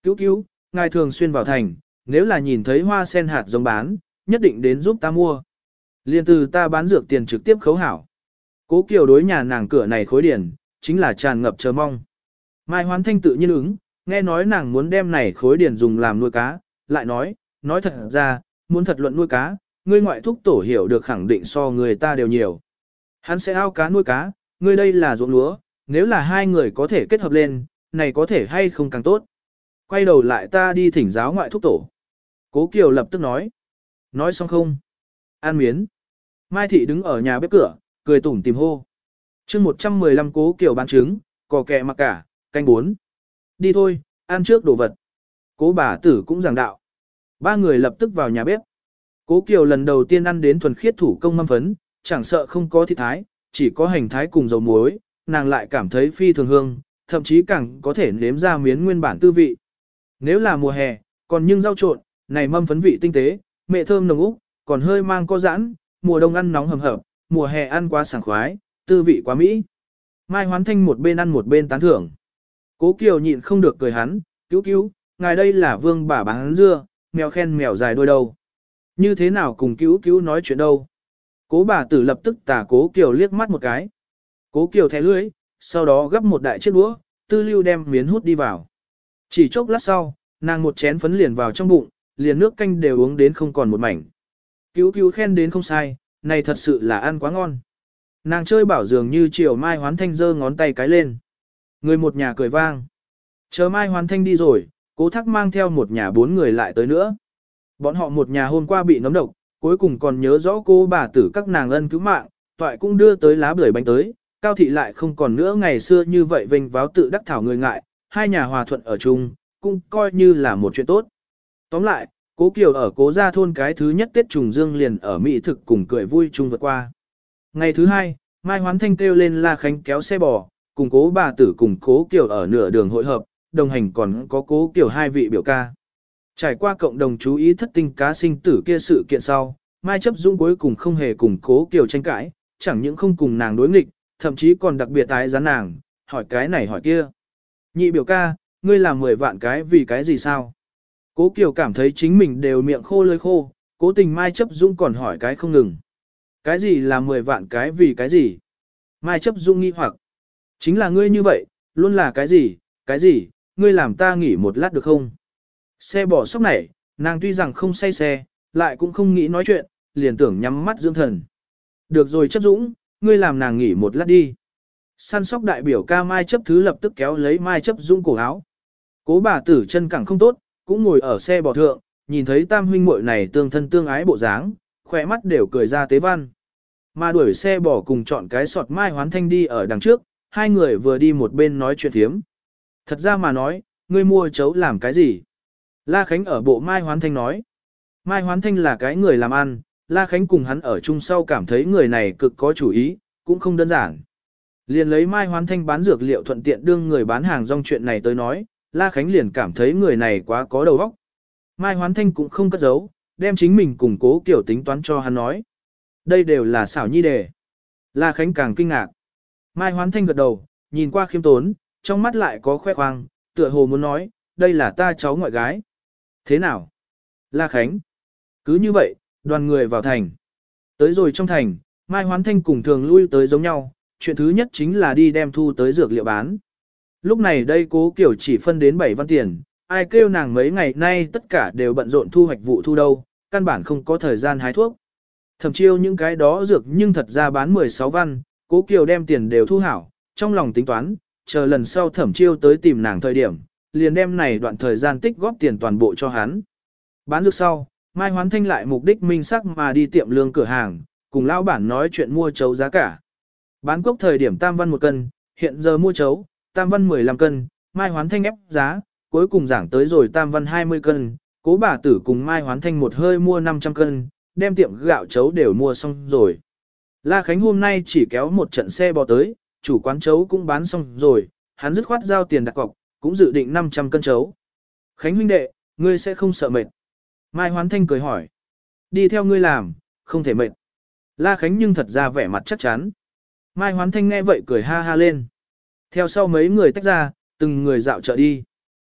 Cứu cứu, ngài thường xuyên vào thành, nếu là nhìn thấy hoa sen hạt giống bán, nhất định đến giúp ta mua. Liên từ ta bán dược tiền trực tiếp khấu hảo. Cố Kiều đối nhà nàng cửa này khối điển, chính là tràn ngập chờ mong. Mai Hoán Thanh tự nhiên ứng, nghe nói nàng muốn đem này khối điển dùng làm nuôi cá, lại nói, nói thật ra, muốn thật luận nuôi cá, ngươi ngoại thúc tổ hiểu được khẳng định so người ta đều nhiều. Hắn sẽ ao cá nuôi cá, ngươi đây là ruộng lúa, nếu là hai người có thể kết hợp lên, này có thể hay không càng tốt. Quay đầu lại ta đi thỉnh giáo ngoại thúc tổ. Cố Kiều lập tức nói. Nói xong không? An miến. Mai Thị đứng ở nhà bếp cửa, cười tủm tìm hô. chương 115 Cố Kiều bán trứng, cò kẹ mặc cả, canh bốn. Đi thôi, ăn trước đồ vật. Cố bà tử cũng giảng đạo. Ba người lập tức vào nhà bếp. Cố Kiều lần đầu tiên ăn đến thuần khiết thủ công mâm phấn, chẳng sợ không có thịt thái, chỉ có hành thái cùng dầu muối, nàng lại cảm thấy phi thường hương, thậm chí càng có thể nếm ra miến nguyên bản tư vị. Nếu là mùa hè, còn nhưng rau trộn, này mâm phấn vị tinh tế, mẹ thơm nồng úc, còn hơi mang có giãn, mùa đông ăn nóng hầm hập, mùa hè ăn quá sảng khoái, tư vị quá mỹ. Mai Hoán Thanh một bên ăn một bên tán thưởng. Cố Kiều nhịn không được cười hắn, cứu cứu, ngài đây là vương bà bán dưa, mèo khen mèo dài đôi đầu, Như thế nào cùng cứu cứu nói chuyện đâu. Cố bà tử lập tức tả cố Kiều liếc mắt một cái. Cố Kiều thẻ lưới, sau đó gấp một đại chiếc đũa, tư lưu đem miến hút đi vào. Chỉ chốc lát sau, nàng một chén phấn liền vào trong bụng, liền nước canh đều uống đến không còn một mảnh. Cứu cứu khen đến không sai, này thật sự là ăn quá ngon. Nàng chơi bảo dường như chiều mai hoán thanh giơ ngón tay cái lên. Người một nhà cười vang. Chờ mai hoán thanh đi rồi, cố thắc mang theo một nhà bốn người lại tới nữa. Bọn họ một nhà hôm qua bị nấm độc, cuối cùng còn nhớ rõ cô bà tử các nàng ân cứu mạng, toại cũng đưa tới lá bưởi bánh tới, cao thị lại không còn nữa ngày xưa như vậy vinh váo tự đắc thảo người ngại, hai nhà hòa thuận ở chung, cũng coi như là một chuyện tốt. Tóm lại, cố Kiều ở cố gia thôn cái thứ nhất Tết trùng dương liền ở Mỹ thực cùng cười vui chung vượt qua. Ngày thứ hai, Mai Hoán Thanh kêu lên La Khánh kéo xe bò, cùng cố bà tử cùng cố Kiều ở nửa đường hội hợp, đồng hành còn có cố Kiều hai vị biểu ca. Trải qua cộng đồng chú ý thất tinh cá sinh tử kia sự kiện sau, Mai chấp dũng cuối cùng không hề cùng cố Kiều tranh cãi, chẳng những không cùng nàng đối nghịch, thậm chí còn đặc biệt tái gián nàng, hỏi cái này hỏi kia. Nhị biểu ca, ngươi làm 10 vạn cái vì cái gì sao? Cố Kiều cảm thấy chính mình đều miệng khô lưỡi khô, cố tình Mai chấp Dung còn hỏi cái không ngừng. Cái gì là 10 vạn cái vì cái gì? Mai chấp Dung nghi hoặc. Chính là ngươi như vậy, luôn là cái gì, cái gì, ngươi làm ta nghỉ một lát được không? Xe bỏ sốc này, nàng tuy rằng không say xe, lại cũng không nghĩ nói chuyện, liền tưởng nhắm mắt dưỡng thần. Được rồi chấp dũng, ngươi làm nàng nghỉ một lát đi. Săn sóc đại biểu ca Mai chấp thứ lập tức kéo lấy Mai chấp dung cổ áo. Cố bà tử chân cẳng không tốt, cũng ngồi ở xe bò thượng, nhìn thấy tam huynh muội này tương thân tương ái bộ dáng, khỏe mắt đều cười ra tế văn. Mà đuổi xe bò cùng chọn cái sọt Mai hoán thanh đi ở đằng trước, hai người vừa đi một bên nói chuyện thiếm. Thật ra mà nói, ngươi mua chấu làm cái gì? La Khánh ở bộ Mai Hoán Thanh nói. Mai Hoán Thanh là cái người làm ăn, La Khánh cùng hắn ở chung sau cảm thấy người này cực có chủ ý, cũng không đơn giản. Liền lấy Mai Hoán Thanh bán dược liệu thuận tiện đương người bán hàng rong chuyện này tới nói, La Khánh liền cảm thấy người này quá có đầu óc. Mai Hoán Thanh cũng không cất giấu, đem chính mình cùng cố kiểu tính toán cho hắn nói. Đây đều là xảo nhi đề. La Khánh càng kinh ngạc. Mai Hoán Thanh gật đầu, nhìn qua khiêm tốn, trong mắt lại có khoe khoang, tựa hồ muốn nói, đây là ta cháu ngoại gái. Thế nào? La Khánh. Cứ như vậy, đoàn người vào thành. Tới rồi trong thành, Mai Hoán Thanh cùng thường lui tới giống nhau, chuyện thứ nhất chính là đi đem thu tới dược liệu bán. Lúc này đây cố kiểu chỉ phân đến 7 văn tiền, ai kêu nàng mấy ngày nay tất cả đều bận rộn thu hoạch vụ thu đâu, căn bản không có thời gian hái thuốc. Thậm chiêu những cái đó dược nhưng thật ra bán 16 văn, cố kiều đem tiền đều thu hảo, trong lòng tính toán, chờ lần sau thẩm chiêu tới tìm nàng thời điểm, liền đem này đoạn thời gian tích góp tiền toàn bộ cho hắn. Bán dược sau, Mai Hoán Thanh lại mục đích minh sắc mà đi tiệm lương cửa hàng, cùng lão bản nói chuyện mua chấu giá cả. Bán cốc thời điểm tam văn một cân, hiện giờ mua chấu, tam văn 15 cân, mai hoán thanh ép giá, cuối cùng giảng tới rồi tam văn 20 cân, cố bà tử cùng mai hoán thanh một hơi mua 500 cân, đem tiệm gạo chấu đều mua xong rồi. La Khánh hôm nay chỉ kéo một trận xe bò tới, chủ quán chấu cũng bán xong rồi, hắn dứt khoát giao tiền đặt cọc, cũng dự định 500 cân chấu. Khánh huynh đệ, ngươi sẽ không sợ mệt. Mai Hoán Thanh cười hỏi. Đi theo ngươi làm, không thể mệt. La Khánh nhưng thật ra vẻ mặt chắc chắn. Mai Hoán Thanh nghe vậy cười ha ha lên. Theo sau mấy người tách ra, từng người dạo chợ đi.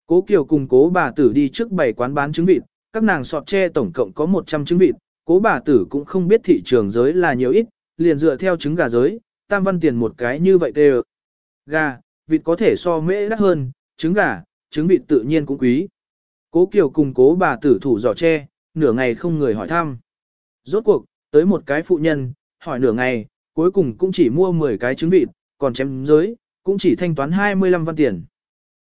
Cố Kiều cùng cố bà tử đi trước bảy quán bán trứng vịt, các nàng sọt tre tổng cộng có 100 trứng vịt, cố bà tử cũng không biết thị trường giới là nhiều ít, liền dựa theo trứng gà giới, tam văn tiền một cái như vậy đều. Gà, vịt có thể so mễ đắt hơn, trứng gà, trứng vịt tự nhiên cũng quý. Cố Kiều cùng cố bà tử thủ giỏ tre, nửa ngày không người hỏi thăm. Rốt cuộc, tới một cái phụ nhân, hỏi nửa ngày, cuối cùng cũng chỉ mua 10 cái trứng vịt, còn chém giới, cũng chỉ thanh toán 25 văn tiền.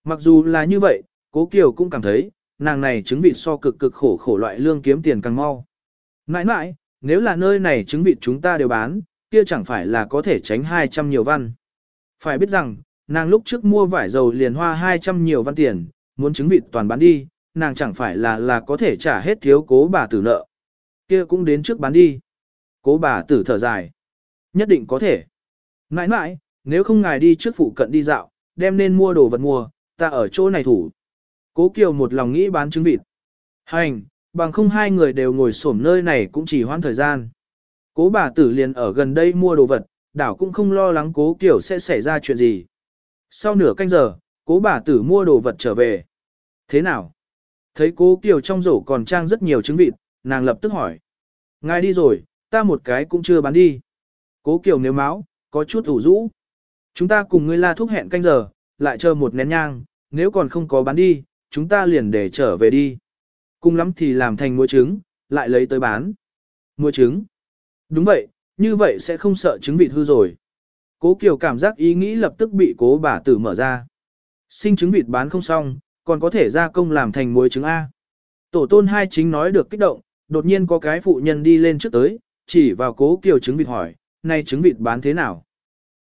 Mặc dù là như vậy, cố Kiều cũng cảm thấy, nàng này trứng vịt so cực cực khổ khổ loại lương kiếm tiền càng mau. Nãi nãi, nếu là nơi này trứng vịt chúng ta đều bán, kia chẳng phải là có thể tránh 200 nhiều văn. Phải biết rằng, nàng lúc trước mua vải dầu liền hoa 200 nhiều văn tiền, muốn trứng vịt toàn bán đi, nàng chẳng phải là là có thể trả hết thiếu cố bà tử nợ. Kia cũng đến trước bán đi. Cố bà tử thở dài. Nhất định có thể. Nãi nãi, nếu không ngài đi trước phụ cận đi dạo, đem nên mua đồ vật mua, ta ở chỗ này thủ. Cố Kiều một lòng nghĩ bán trứng vịt. Hành, bằng không hai người đều ngồi xổm nơi này cũng chỉ hoãn thời gian. Cố bà tử liền ở gần đây mua đồ vật, đảo cũng không lo lắng cố Kiều sẽ xảy ra chuyện gì. Sau nửa canh giờ, cố bà tử mua đồ vật trở về. Thế nào? Thấy cố Kiều trong rổ còn trang rất nhiều trứng vịt, nàng lập tức hỏi. Ngài đi rồi, ta một cái cũng chưa bán đi. Cố Kiều nếu máu, có chút ủ rũ. Chúng ta cùng ngươi la thúc hẹn canh giờ, lại chờ một nén nhang, nếu còn không có bán đi, chúng ta liền để trở về đi. Cùng lắm thì làm thành muối trứng, lại lấy tới bán. Muối trứng. Đúng vậy, như vậy sẽ không sợ trứng vịt hư rồi. Cố Kiều cảm giác ý nghĩ lập tức bị cố bà tử mở ra. Sinh trứng vịt bán không xong, còn có thể gia công làm thành muối trứng A. Tổ tôn hai chính nói được kích động, đột nhiên có cái phụ nhân đi lên trước tới, chỉ vào cố Kiều trứng vịt hỏi, nay trứng vịt bán thế nào?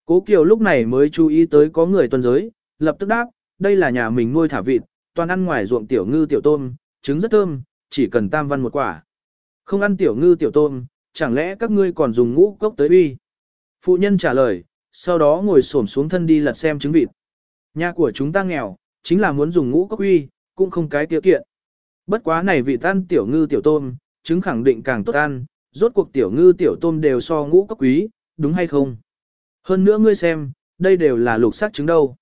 Cố Kiều lúc này mới chú ý tới có người tuần giới, lập tức đáp, đây là nhà mình nuôi thả vịt, toàn ăn ngoài ruộng tiểu ngư tiểu tôm, trứng rất thơm, chỉ cần tam văn một quả. Không ăn tiểu ngư tiểu tôm, chẳng lẽ các ngươi còn dùng ngũ cốc tới uy? Phụ nhân trả lời, sau đó ngồi xổm xuống thân đi lật xem trứng vịt. Nhà của chúng ta nghèo, chính là muốn dùng ngũ cốc uy, cũng không cái tiêu kiện. Bất quá này vị tan tiểu ngư tiểu tôm, trứng khẳng định càng tốt ăn, rốt cuộc tiểu ngư tiểu tôm đều so ngũ cốc quý, đúng hay không? Hơn nữa ngươi xem, đây đều là lục sắc trứng đâu.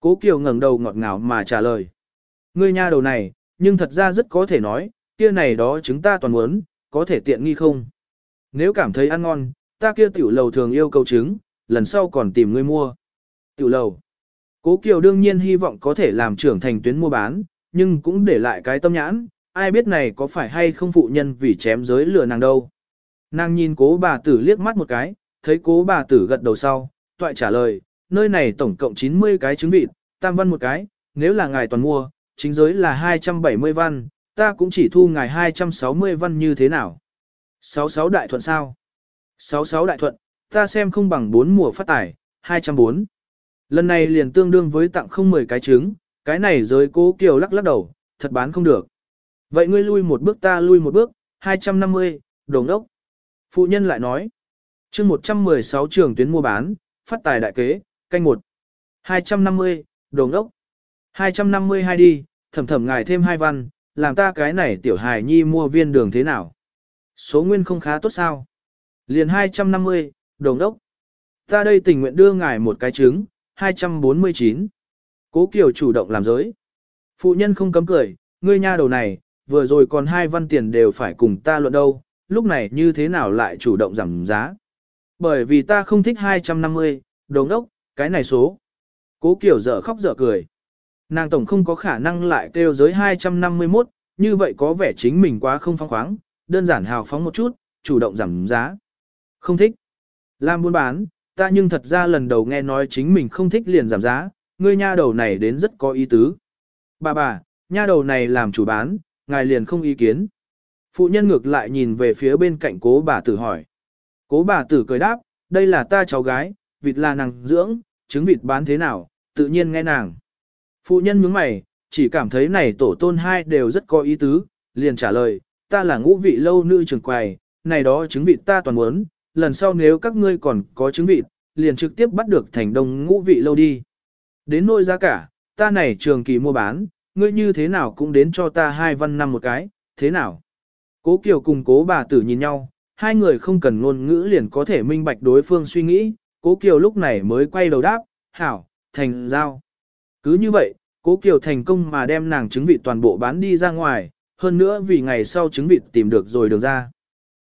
Cố Kiều ngẩng đầu ngọt ngào mà trả lời. Ngươi nha đầu này, nhưng thật ra rất có thể nói, kia này đó chúng ta toàn muốn, có thể tiện nghi không? Nếu cảm thấy ăn ngon, ta kia tiểu lầu thường yêu cầu trứng, lần sau còn tìm ngươi mua. Tiểu lầu. Cố Kiều đương nhiên hy vọng có thể làm trưởng thành tuyến mua bán, nhưng cũng để lại cái tâm nhãn, ai biết này có phải hay không phụ nhân vì chém giới lừa nàng đâu. Nàng nhìn cố bà tử liếc mắt một cái, thấy cố bà tử gật đầu sau, toại trả lời, nơi này tổng cộng 90 cái trứng vịt, tam văn một cái, nếu là ngài toàn mua, chính giới là 270 văn, ta cũng chỉ thu ngài 260 văn như thế nào. 66 đại thuận sao? 66 đại thuận, ta xem không bằng 4 mùa phát tải, 204. Lần này liền tương đương với tặng không 10 cái trứng, cái này giới cố kiều lắc lắc đầu, thật bán không được. Vậy ngươi lui một bước ta lui một bước, 250, đồng đốc. Phụ nhân lại nói, chương 116 trường tuyến mua bán, phát tài đại kế, canh một 250, đồ đốc. 252 đi, thầm thầm ngài thêm hai văn, làm ta cái này tiểu hài nhi mua viên đường thế nào. Số nguyên không khá tốt sao. Liền 250, đồ đốc. Ta đây tình nguyện đưa ngài một cái trứng, 249. Cố Kiều chủ động làm giới. Phụ nhân không cấm cười, ngươi nha đầu này, vừa rồi còn hai văn tiền đều phải cùng ta luận đâu, lúc này như thế nào lại chủ động giảm giá. Bởi vì ta không thích 250, đồng đốc, cái này số. Cố Kiều dở khóc dở cười. Nàng tổng không có khả năng lại kêu giới 251, như vậy có vẻ chính mình quá không phóng khoáng, đơn giản hào phóng một chút, chủ động giảm giá. Không thích. Làm buôn bán, ta nhưng thật ra lần đầu nghe nói chính mình không thích liền giảm giá, ngươi nha đầu này đến rất có ý tứ. Bà bà, nha đầu này làm chủ bán, ngài liền không ý kiến. Phụ nhân ngược lại nhìn về phía bên cạnh cố bà tử hỏi. Cố bà tử cười đáp, đây là ta cháu gái, vịt là nàng dưỡng, trứng vịt bán thế nào, tự nhiên nghe nàng. Phụ nhân nhướng mày, chỉ cảm thấy này tổ tôn hai đều rất có ý tứ, liền trả lời, ta là ngũ vị lâu nữ trưởng quầy, này đó trứng vịt ta toàn muốn, lần sau nếu các ngươi còn có trứng vịt, liền trực tiếp bắt được thành đông ngũ vị lâu đi. Đến nỗi giá cả, ta này trường kỳ mua bán, ngươi như thế nào cũng đến cho ta hai văn năm một cái, thế nào? Cố Kiều cùng cố bà tử nhìn nhau, hai người không cần ngôn ngữ liền có thể minh bạch đối phương suy nghĩ, cố Kiều lúc này mới quay đầu đáp, hảo, thành giao. Cứ như vậy, cố Kiều thành công mà đem nàng trứng vịt toàn bộ bán đi ra ngoài, hơn nữa vì ngày sau trứng vịt tìm được rồi được ra.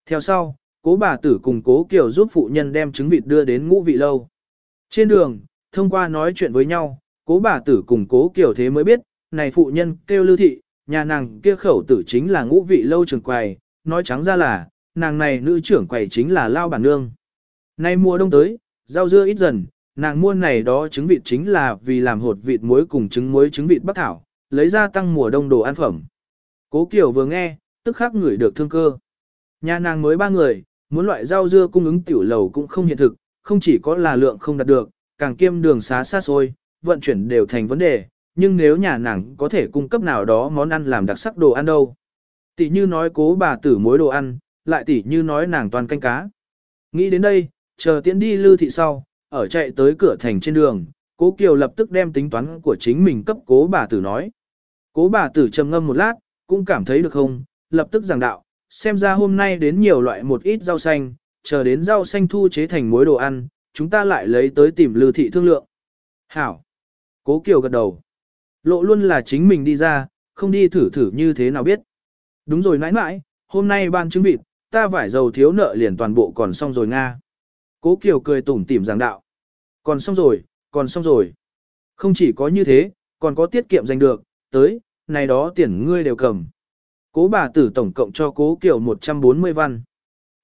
Theo sau, cố bà tử cùng cố Kiều giúp phụ nhân đem trứng vịt đưa đến ngũ vị lâu. Trên đường, thông qua nói chuyện với nhau, cố bà tử cùng cố Kiều thế mới biết, này phụ nhân kêu lưu thị, nhà nàng kia khẩu tử chính là ngũ vị lâu trường quầy, nói trắng ra là, nàng này nữ trưởng quầy chính là lao bản nương. Nay mùa đông tới, rau dưa ít dần, nàng mua này đó trứng vịt chính là vì làm hột vịt muối cùng trứng muối trứng vịt bắc thảo, lấy ra tăng mùa đông đồ ăn phẩm. Cố Kiều vừa nghe, tức khắc ngửi được thương cơ. Nhà nàng mới ba người, muốn loại rau dưa cung ứng tiểu lầu cũng không hiện thực, không chỉ có là lượng không đạt được, càng kiêm đường xá xa xôi, vận chuyển đều thành vấn đề, nhưng nếu nhà nàng có thể cung cấp nào đó món ăn làm đặc sắc đồ ăn đâu. Tỷ như nói cố bà tử mối đồ ăn, lại tỷ như nói nàng toàn canh cá. Nghĩ đến đây, chờ tiễn đi lưu thị sau, ở chạy tới cửa thành trên đường, cố Kiều lập tức đem tính toán của chính mình cấp cố bà tử nói. Cố bà tử trầm ngâm một lát, cũng cảm thấy được không, lập tức giảng đạo, xem ra hôm nay đến nhiều loại một ít rau xanh, chờ đến rau xanh thu chế thành mối đồ ăn, chúng ta lại lấy tới tìm lưu thị thương lượng. Hảo! Cố Kiều gật đầu. Lộ luôn là chính mình đi ra, không đi thử thử như thế nào biết. Đúng rồi nãi nãi, hôm nay ban trứng vịt, ta vải dầu thiếu nợ liền toàn bộ còn xong rồi Nga. Cố Kiều cười tủm tỉm giảng đạo. Còn xong rồi, còn xong rồi. Không chỉ có như thế, còn có tiết kiệm giành được, tới, này đó tiền ngươi đều cầm. Cố bà tử tổng cộng cho cố Kiều 140 văn.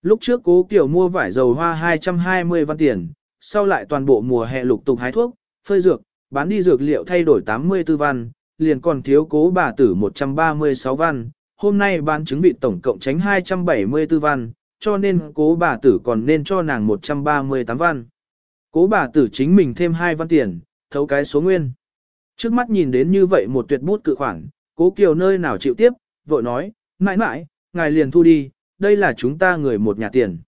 Lúc trước cố Kiều mua vải dầu hoa 220 văn tiền, sau lại toàn bộ mùa hè lục tục hái thuốc, phơi dược, bán đi dược liệu thay đổi 84 văn, liền còn thiếu cố bà tử 136 văn, hôm nay bán trứng vịt tổng cộng tránh 274 văn, cho nên cố bà tử còn nên cho nàng 138 văn. Cố bà tử chính mình thêm 2 văn tiền, thấu cái số nguyên. Trước mắt nhìn đến như vậy một tuyệt bút cự khoản, cố kiều nơi nào chịu tiếp, vội nói, mãi mãi, ngài liền thu đi, đây là chúng ta người một nhà tiền.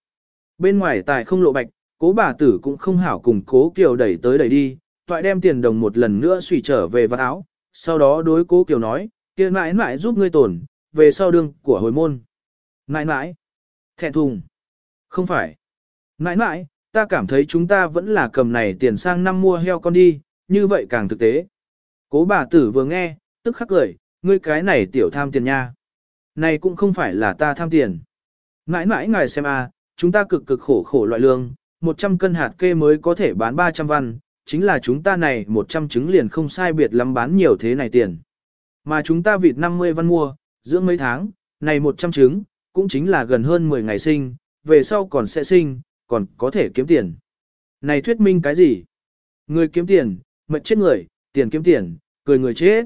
Bên ngoài tài không lộ bạch, cố bà tử cũng không hảo cùng cố kiều đẩy tới đẩy đi, toại đem tiền đồng một lần nữa suy trở về vạt áo, sau đó đối cố kiều nói, kia mãi mãi giúp ngươi tổn, về sau đương của hồi môn. Mãi mãi, thẹn thùng, không phải. Mãi mãi, ta cảm thấy chúng ta vẫn là cầm này tiền sang năm mua heo con đi, như vậy càng thực tế. Cố bà tử vừa nghe, tức khắc cười, ngươi cái này tiểu tham tiền nha. Này cũng không phải là ta tham tiền. Mãi mãi ngài xem a, chúng ta cực cực khổ khổ loại lương, 100 cân hạt kê mới có thể bán 300 văn, chính là chúng ta này 100 trứng liền không sai biệt lắm bán nhiều thế này tiền. Mà chúng ta vịt 50 văn mua, dưỡng mấy tháng, này 100 trứng, cũng chính là gần hơn 10 ngày sinh, về sau còn sẽ sinh, còn có thể kiếm tiền. Này thuyết minh cái gì? Người kiếm tiền, mệnh chết người, tiền kiếm tiền, cười người chết.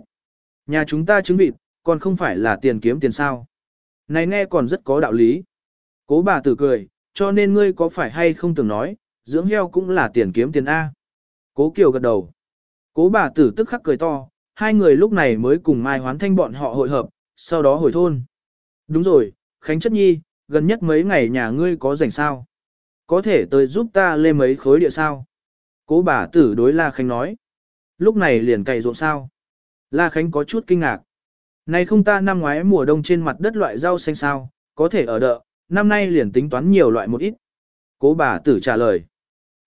Nhà chúng ta trứng vịt, còn không phải là tiền kiếm tiền sao. Này nghe còn rất có đạo lý. Cố bà tử cười, cho nên ngươi có phải hay không từng nói, dưỡng heo cũng là tiền kiếm tiền A. Cố Kiều gật đầu. Cố bà tử tức khắc cười to, hai người lúc này mới cùng Mai Hoán Thanh bọn họ hội hợp, sau đó hồi thôn. Đúng rồi, Khánh Chất Nhi, gần nhất mấy ngày nhà ngươi có rảnh sao? Có thể tới giúp ta lê mấy khối địa sao? Cố bà tử đối La Khánh nói. Lúc này liền cày ruộng sao? La Khánh có chút kinh ngạc. Này không ta năm ngoái mùa đông trên mặt đất loại rau xanh sao, có thể ở đợ, năm nay liền tính toán nhiều loại một ít. Cố bà tử trả lời.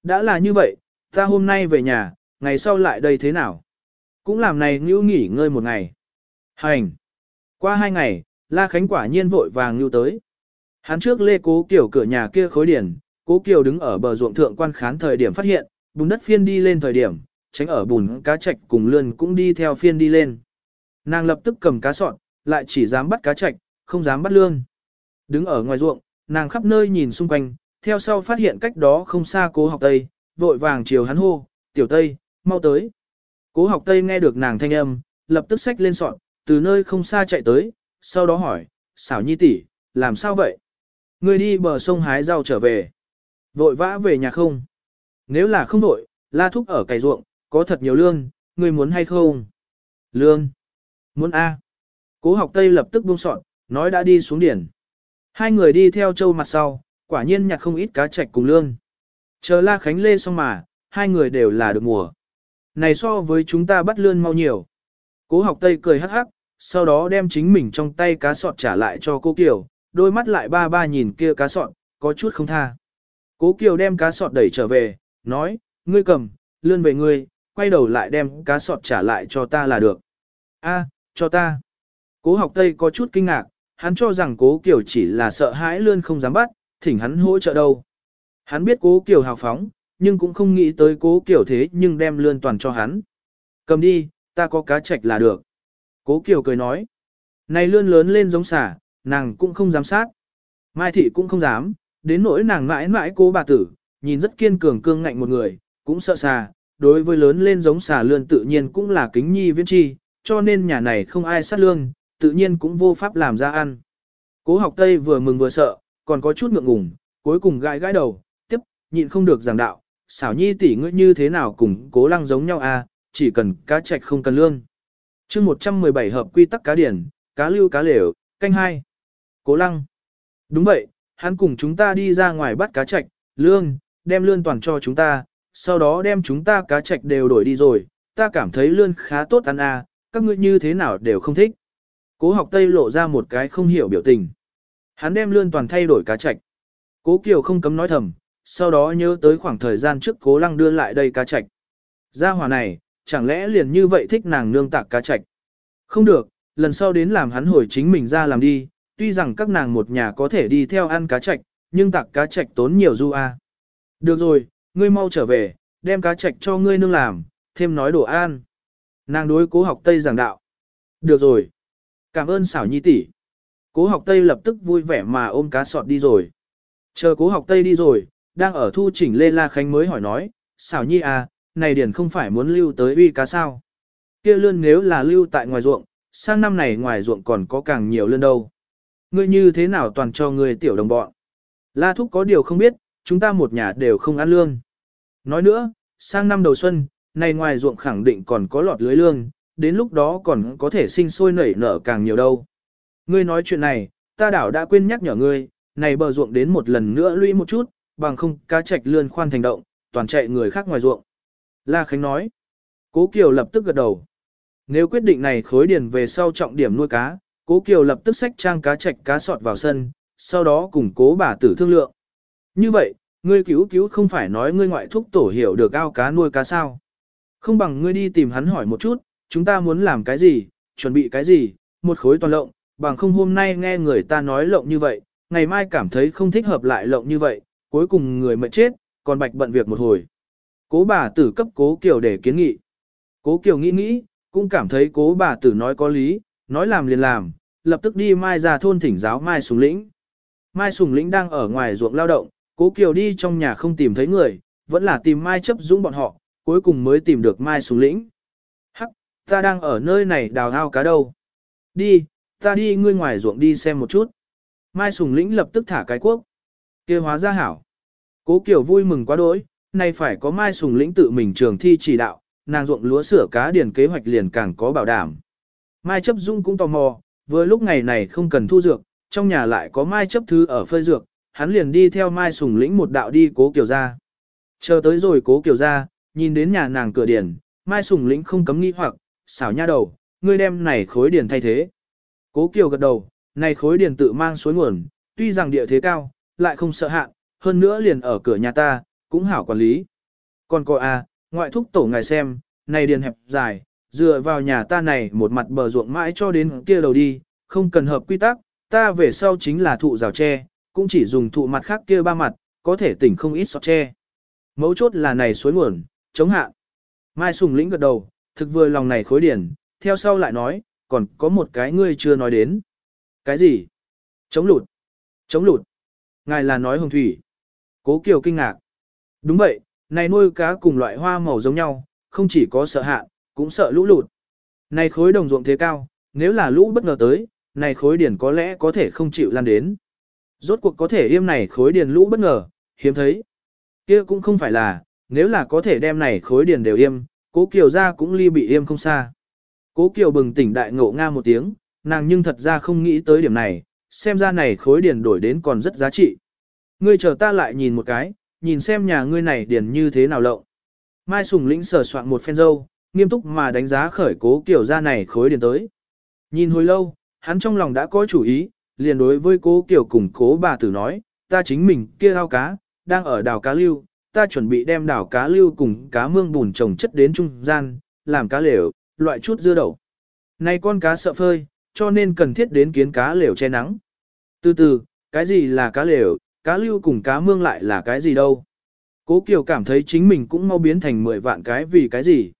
Đã là như vậy, ta hôm nay về nhà, ngày sau lại đây thế nào? Cũng làm này ngưu nghỉ ngơi một ngày. Hành! Qua hai ngày, La Khánh quả nhiên vội vàng ngưu tới. Hắn trước lê cố kiểu cửa nhà kia khối điển, cố kiều đứng ở bờ ruộng thượng quan khán thời điểm phát hiện, bùn đất phiên đi lên thời điểm, tránh ở bùn cá chạch cùng lươn cũng đi theo phiên đi lên. Nàng lập tức cầm cá sọn, lại chỉ dám bắt cá chạch, không dám bắt lươn. Đứng ở ngoài ruộng, nàng khắp nơi nhìn xung quanh, theo sau phát hiện cách đó không xa cố học tây, vội vàng chiều hắn hô, tiểu tây, mau tới. Cố học tây nghe được nàng thanh âm, lập tức xách lên sọn, từ nơi không xa chạy tới, sau đó hỏi, xảo nhi tỷ, làm sao vậy? Người đi bờ sông hái rau trở về. Vội vã về nhà không? Nếu là không vội, la thúc ở cày ruộng, có thật nhiều lương, người muốn hay không? Lương. Muốn A. Cố học Tây lập tức buông sọn, nói đã đi xuống điển. Hai người đi theo châu mặt sau, quả nhiên nhặt không ít cá trạch cùng lương. Chờ la khánh lê xong mà, hai người đều là được mùa. Này so với chúng ta bắt lươn mau nhiều. Cố học Tây cười hắc hắc, sau đó đem chính mình trong tay cá sọt trả lại cho cô Kiều, đôi mắt lại ba ba nhìn kia cá sọt, có chút không tha. Cố Kiều đem cá sọt đẩy trở về, nói, ngươi cầm, lươn về ngươi, quay đầu lại đem cá sọt trả lại cho ta là được. A, cho ta. Cố học Tây có chút kinh ngạc, hắn cho rằng cố Kiều chỉ là sợ hãi lươn không dám bắt, thỉnh hắn hỗ trợ đâu. Hắn biết cố Kiều hào phóng, nhưng cũng không nghĩ tới cố Kiều thế nhưng đem lươn toàn cho hắn. Cầm đi, ta có cá trạch là được. Cố Kiều cười nói. Này lươn lớn lên giống xả, nàng cũng không dám sát. Mai thị cũng không dám, đến nỗi nàng mãi mãi cố bà tử, nhìn rất kiên cường cương ngạnh một người, cũng sợ xà, đối với lớn lên giống xà lươn tự nhiên cũng là kính nhi viễn chi, cho nên nhà này không ai sát lương, tự nhiên cũng vô pháp làm ra ăn. Cố học Tây vừa mừng vừa sợ, còn có chút ngượng ngùng, cuối cùng gãi gãi đầu, nhịn không được giảng đạo, xảo nhi tỷ ngươi như thế nào cùng cố lăng giống nhau à, chỉ cần cá trạch không cần lương. chương 117 hợp quy tắc cá điển, cá lưu cá lều, canh hai. Cố lăng. Đúng vậy, hắn cùng chúng ta đi ra ngoài bắt cá trạch, lương, đem lương toàn cho chúng ta, sau đó đem chúng ta cá trạch đều đổi đi rồi, ta cảm thấy lương khá tốt ăn à, các ngươi như thế nào đều không thích. Cố học Tây lộ ra một cái không hiểu biểu tình. Hắn đem lươn toàn thay đổi cá chạch. Cố Kiều không cấm nói thầm, sau đó nhớ tới khoảng thời gian trước cố lăng đưa lại đây cá chạch. Gia hỏa này, chẳng lẽ liền như vậy thích nàng nương tạc cá chạch. Không được, lần sau đến làm hắn hồi chính mình ra làm đi, tuy rằng các nàng một nhà có thể đi theo ăn cá chạch, nhưng tạc cá chạch tốn nhiều du a. Được rồi, ngươi mau trở về, đem cá chạch cho ngươi nương làm, thêm nói đồ an. Nàng đối cố học Tây giảng đạo. Được rồi. Cảm ơn xảo nhi tỷ. Cố học Tây lập tức vui vẻ mà ôm cá sọt đi rồi. Chờ cố học Tây đi rồi, đang ở thu chỉnh Lê La Khánh mới hỏi nói, xảo nhi à, này điển không phải muốn lưu tới uy cá sao. kia lươn nếu là lưu tại ngoài ruộng, sang năm này ngoài ruộng còn có càng nhiều lươn đâu. Ngươi như thế nào toàn cho ngươi tiểu đồng bọn. La Thúc có điều không biết, chúng ta một nhà đều không ăn lương. Nói nữa, sang năm đầu xuân, này ngoài ruộng khẳng định còn có lọt lưới lương, đến lúc đó còn có thể sinh sôi nảy nở càng nhiều đâu. Ngươi nói chuyện này, ta đảo đã quên nhắc nhở ngươi, này bờ ruộng đến một lần nữa lũy một chút, bằng không cá trạch lươn khoan thành động, toàn chạy người khác ngoài ruộng. La Khánh nói. Cố Kiều lập tức gật đầu. Nếu quyết định này khối điền về sau trọng điểm nuôi cá, Cố Kiều lập tức xách trang cá trạch cá sọt vào sân, sau đó cùng cố bà tử thương lượng. Như vậy, ngươi cứu cứu không phải nói ngươi ngoại thúc tổ hiểu được ao cá nuôi cá sao. Không bằng ngươi đi tìm hắn hỏi một chút, chúng ta muốn làm cái gì, chuẩn bị cái gì, một khối toàn lộng, bằng không hôm nay nghe người ta nói lộng như vậy, ngày mai cảm thấy không thích hợp lại lộng như vậy, cuối cùng người mệt chết, còn bạch bận việc một hồi. Cố bà tử cấp cố Kiều để kiến nghị. Cố Kiều nghĩ nghĩ, cũng cảm thấy cố bà tử nói có lý, nói làm liền làm, lập tức đi mai ra thôn thỉnh giáo mai sùng lĩnh. Mai sùng lĩnh đang ở ngoài ruộng lao động, cố Kiều đi trong nhà không tìm thấy người, vẫn là tìm mai chấp dũng bọn họ, cuối cùng mới tìm được mai sùng lĩnh. Hắc, ta đang ở nơi này đào ao cá đâu. Đi, ta đi ngươi ngoài ruộng đi xem một chút. Mai Sùng Lĩnh lập tức thả cái cuốc kia hóa ra hảo. Cố Kiều vui mừng quá đỗi, nay phải có Mai Sùng Lĩnh tự mình trường thi chỉ đạo, nàng ruộng lúa sửa cá điền kế hoạch liền càng có bảo đảm. Mai chấp dung cũng tò mò, vừa lúc ngày này không cần thu dược, trong nhà lại có Mai chấp thứ ở phơi dược, hắn liền đi theo Mai Sùng Lĩnh một đạo đi cố Kiều ra. Chờ tới rồi cố Kiều ra, nhìn đến nhà nàng cửa điền, Mai Sùng Lĩnh không cấm nghi hoặc, xảo nha đầu, ngươi đem này khối điền thay thế. Cố Kiều gật đầu, này khối điền tự mang suối nguồn, tuy rằng địa thế cao, lại không sợ hạn, hơn nữa liền ở cửa nhà ta, cũng hảo quản lý. Còn cô a, à, ngoại thúc tổ ngài xem, này điền hẹp dài, dựa vào nhà ta này một mặt bờ ruộng mãi cho đến kia đầu đi, không cần hợp quy tắc, ta về sau chính là thụ rào tre, cũng chỉ dùng thụ mặt khác kia ba mặt, có thể tỉnh không ít sọt tre. Mấu chốt là này suối nguồn, chống hạn. Mai Sùng lĩnh gật đầu, thực vừa lòng này khối điển, theo sau lại nói, còn có một cái ngươi chưa nói đến. Cái gì? Chống lụt. Chống lụt. Ngài là nói hồng thủy. Cố Kiều kinh ngạc. Đúng vậy, này nuôi cá cùng loại hoa màu giống nhau, không chỉ có sợ hạn, cũng sợ lũ lụt. Này khối đồng ruộng thế cao, nếu là lũ bất ngờ tới, này khối điển có lẽ có thể không chịu lan đến. Rốt cuộc có thể im này khối điển lũ bất ngờ, hiếm thấy. kia cũng không phải là, nếu là có thể đem này khối điền đều yêm, cố kiều ra cũng ly bị yêm không xa. Cố kiều bừng tỉnh đại ngộ nga một tiếng, nàng nhưng thật ra không nghĩ tới điểm này, xem ra này khối điền đổi đến còn rất giá trị. Ngươi chờ ta lại nhìn một cái, nhìn xem nhà ngươi này điền như thế nào lộng. Mai Sùng Lĩnh sờ soạn một phen dâu, nghiêm túc mà đánh giá khởi cố kiểu ra này khối điền tới. Nhìn hồi lâu, hắn trong lòng đã có chủ ý, liền đối với cố kiểu cùng cố bà tử nói, ta chính mình kia ao cá, đang ở đảo cá lưu, ta chuẩn bị đem đảo cá lưu cùng cá mương bùn trồng chất đến trung gian, làm cá lều, loại chút dưa đậu. Này con cá sợ phơi, cho nên cần thiết đến kiến cá lều che nắng. Từ từ, cái gì là cá lều, cá lưu cùng cá mương lại là cái gì đâu. Cố Kiều cảm thấy chính mình cũng mau biến thành 10 vạn cái vì cái gì.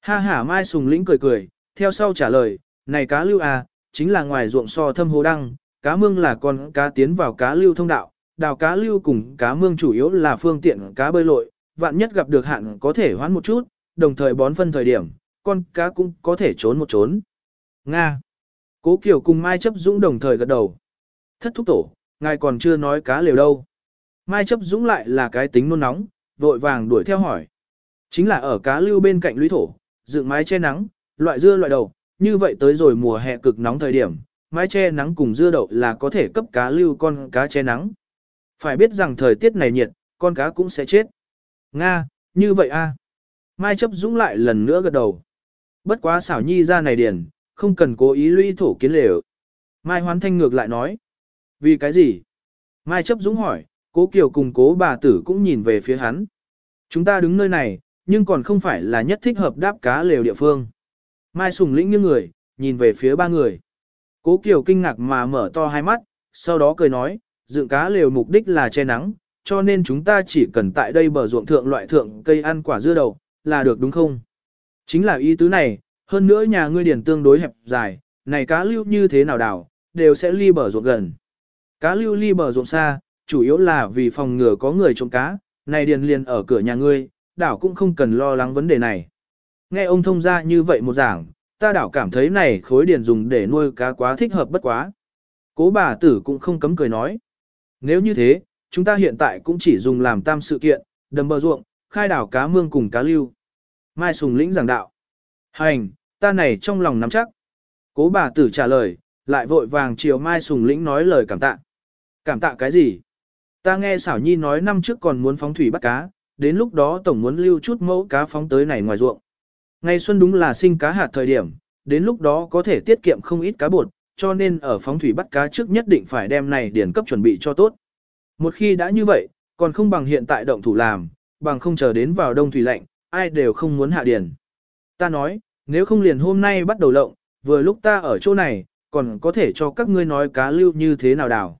Ha ha Mai Sùng Lĩnh cười cười, theo sau trả lời, này cá lưu à, chính là ngoài ruộng so thâm hồ đăng, cá mương là con cá tiến vào cá lưu thông đạo, đào cá lưu cùng cá mương chủ yếu là phương tiện cá bơi lội, vạn nhất gặp được hạn có thể hoán một chút, đồng thời bón phân thời điểm, con cá cũng có thể trốn một trốn. Nga. Cố Kiều cùng Mai chấp dũng đồng thời gật đầu. Thất thúc tổ, ngài còn chưa nói cá liều đâu. Mai chấp dũng lại là cái tính nôn nóng, vội vàng đuổi theo hỏi. Chính là ở cá lưu bên cạnh lũy thổ, dựng mái che nắng, loại dưa loại đầu, như vậy tới rồi mùa hè cực nóng thời điểm, mái che nắng cùng dưa đậu là có thể cấp cá lưu con cá che nắng. Phải biết rằng thời tiết này nhiệt, con cá cũng sẽ chết. Nga, như vậy a. Mai chấp dũng lại lần nữa gật đầu. Bất quá xảo nhi ra này điền, không cần cố ý lũy thổ kiến lều. Mai hoán thanh ngược lại nói. Vì cái gì? Mai chấp dũng hỏi, cố kiều cùng cố bà tử cũng nhìn về phía hắn. Chúng ta đứng nơi này, nhưng còn không phải là nhất thích hợp đáp cá lều địa phương. Mai sùng lĩnh như người, nhìn về phía ba người. Cố kiều kinh ngạc mà mở to hai mắt, sau đó cười nói, dựng cá lều mục đích là che nắng, cho nên chúng ta chỉ cần tại đây bờ ruộng thượng loại thượng cây ăn quả dưa đầu, là được đúng không? Chính là ý tứ này, hơn nữa nhà ngươi điển tương đối hẹp dài, này cá lưu như thế nào đảo, đều sẽ ly bờ ruộng gần. Cá lưu ly bờ ruộng xa, chủ yếu là vì phòng ngừa có người trộm cá, này điền liền ở cửa nhà ngươi, đảo cũng không cần lo lắng vấn đề này. Nghe ông thông ra như vậy một giảng, ta đảo cảm thấy này khối điền dùng để nuôi cá quá thích hợp bất quá. Cố bà tử cũng không cấm cười nói. Nếu như thế, chúng ta hiện tại cũng chỉ dùng làm tam sự kiện, đầm bờ ruộng, khai đảo cá mương cùng cá lưu. Mai Sùng lĩnh giảng đạo. Hành, ta này trong lòng nắm chắc. Cố bà tử trả lời, lại vội vàng chiều Mai Sùng lĩnh nói lời cảm tạ. Cảm tạ cái gì? Ta nghe xảo nhi nói năm trước còn muốn phóng thủy bắt cá, đến lúc đó tổng muốn lưu chút mẫu cá phóng tới này ngoài ruộng. Ngày xuân đúng là sinh cá hạt thời điểm, đến lúc đó có thể tiết kiệm không ít cá bột, cho nên ở phóng thủy bắt cá trước nhất định phải đem này điển cấp chuẩn bị cho tốt. Một khi đã như vậy, còn không bằng hiện tại động thủ làm, bằng không chờ đến vào đông thủy lạnh, ai đều không muốn hạ điển. Ta nói, nếu không liền hôm nay bắt đầu lộng, vừa lúc ta ở chỗ này, còn có thể cho các ngươi nói cá lưu như thế nào đảo.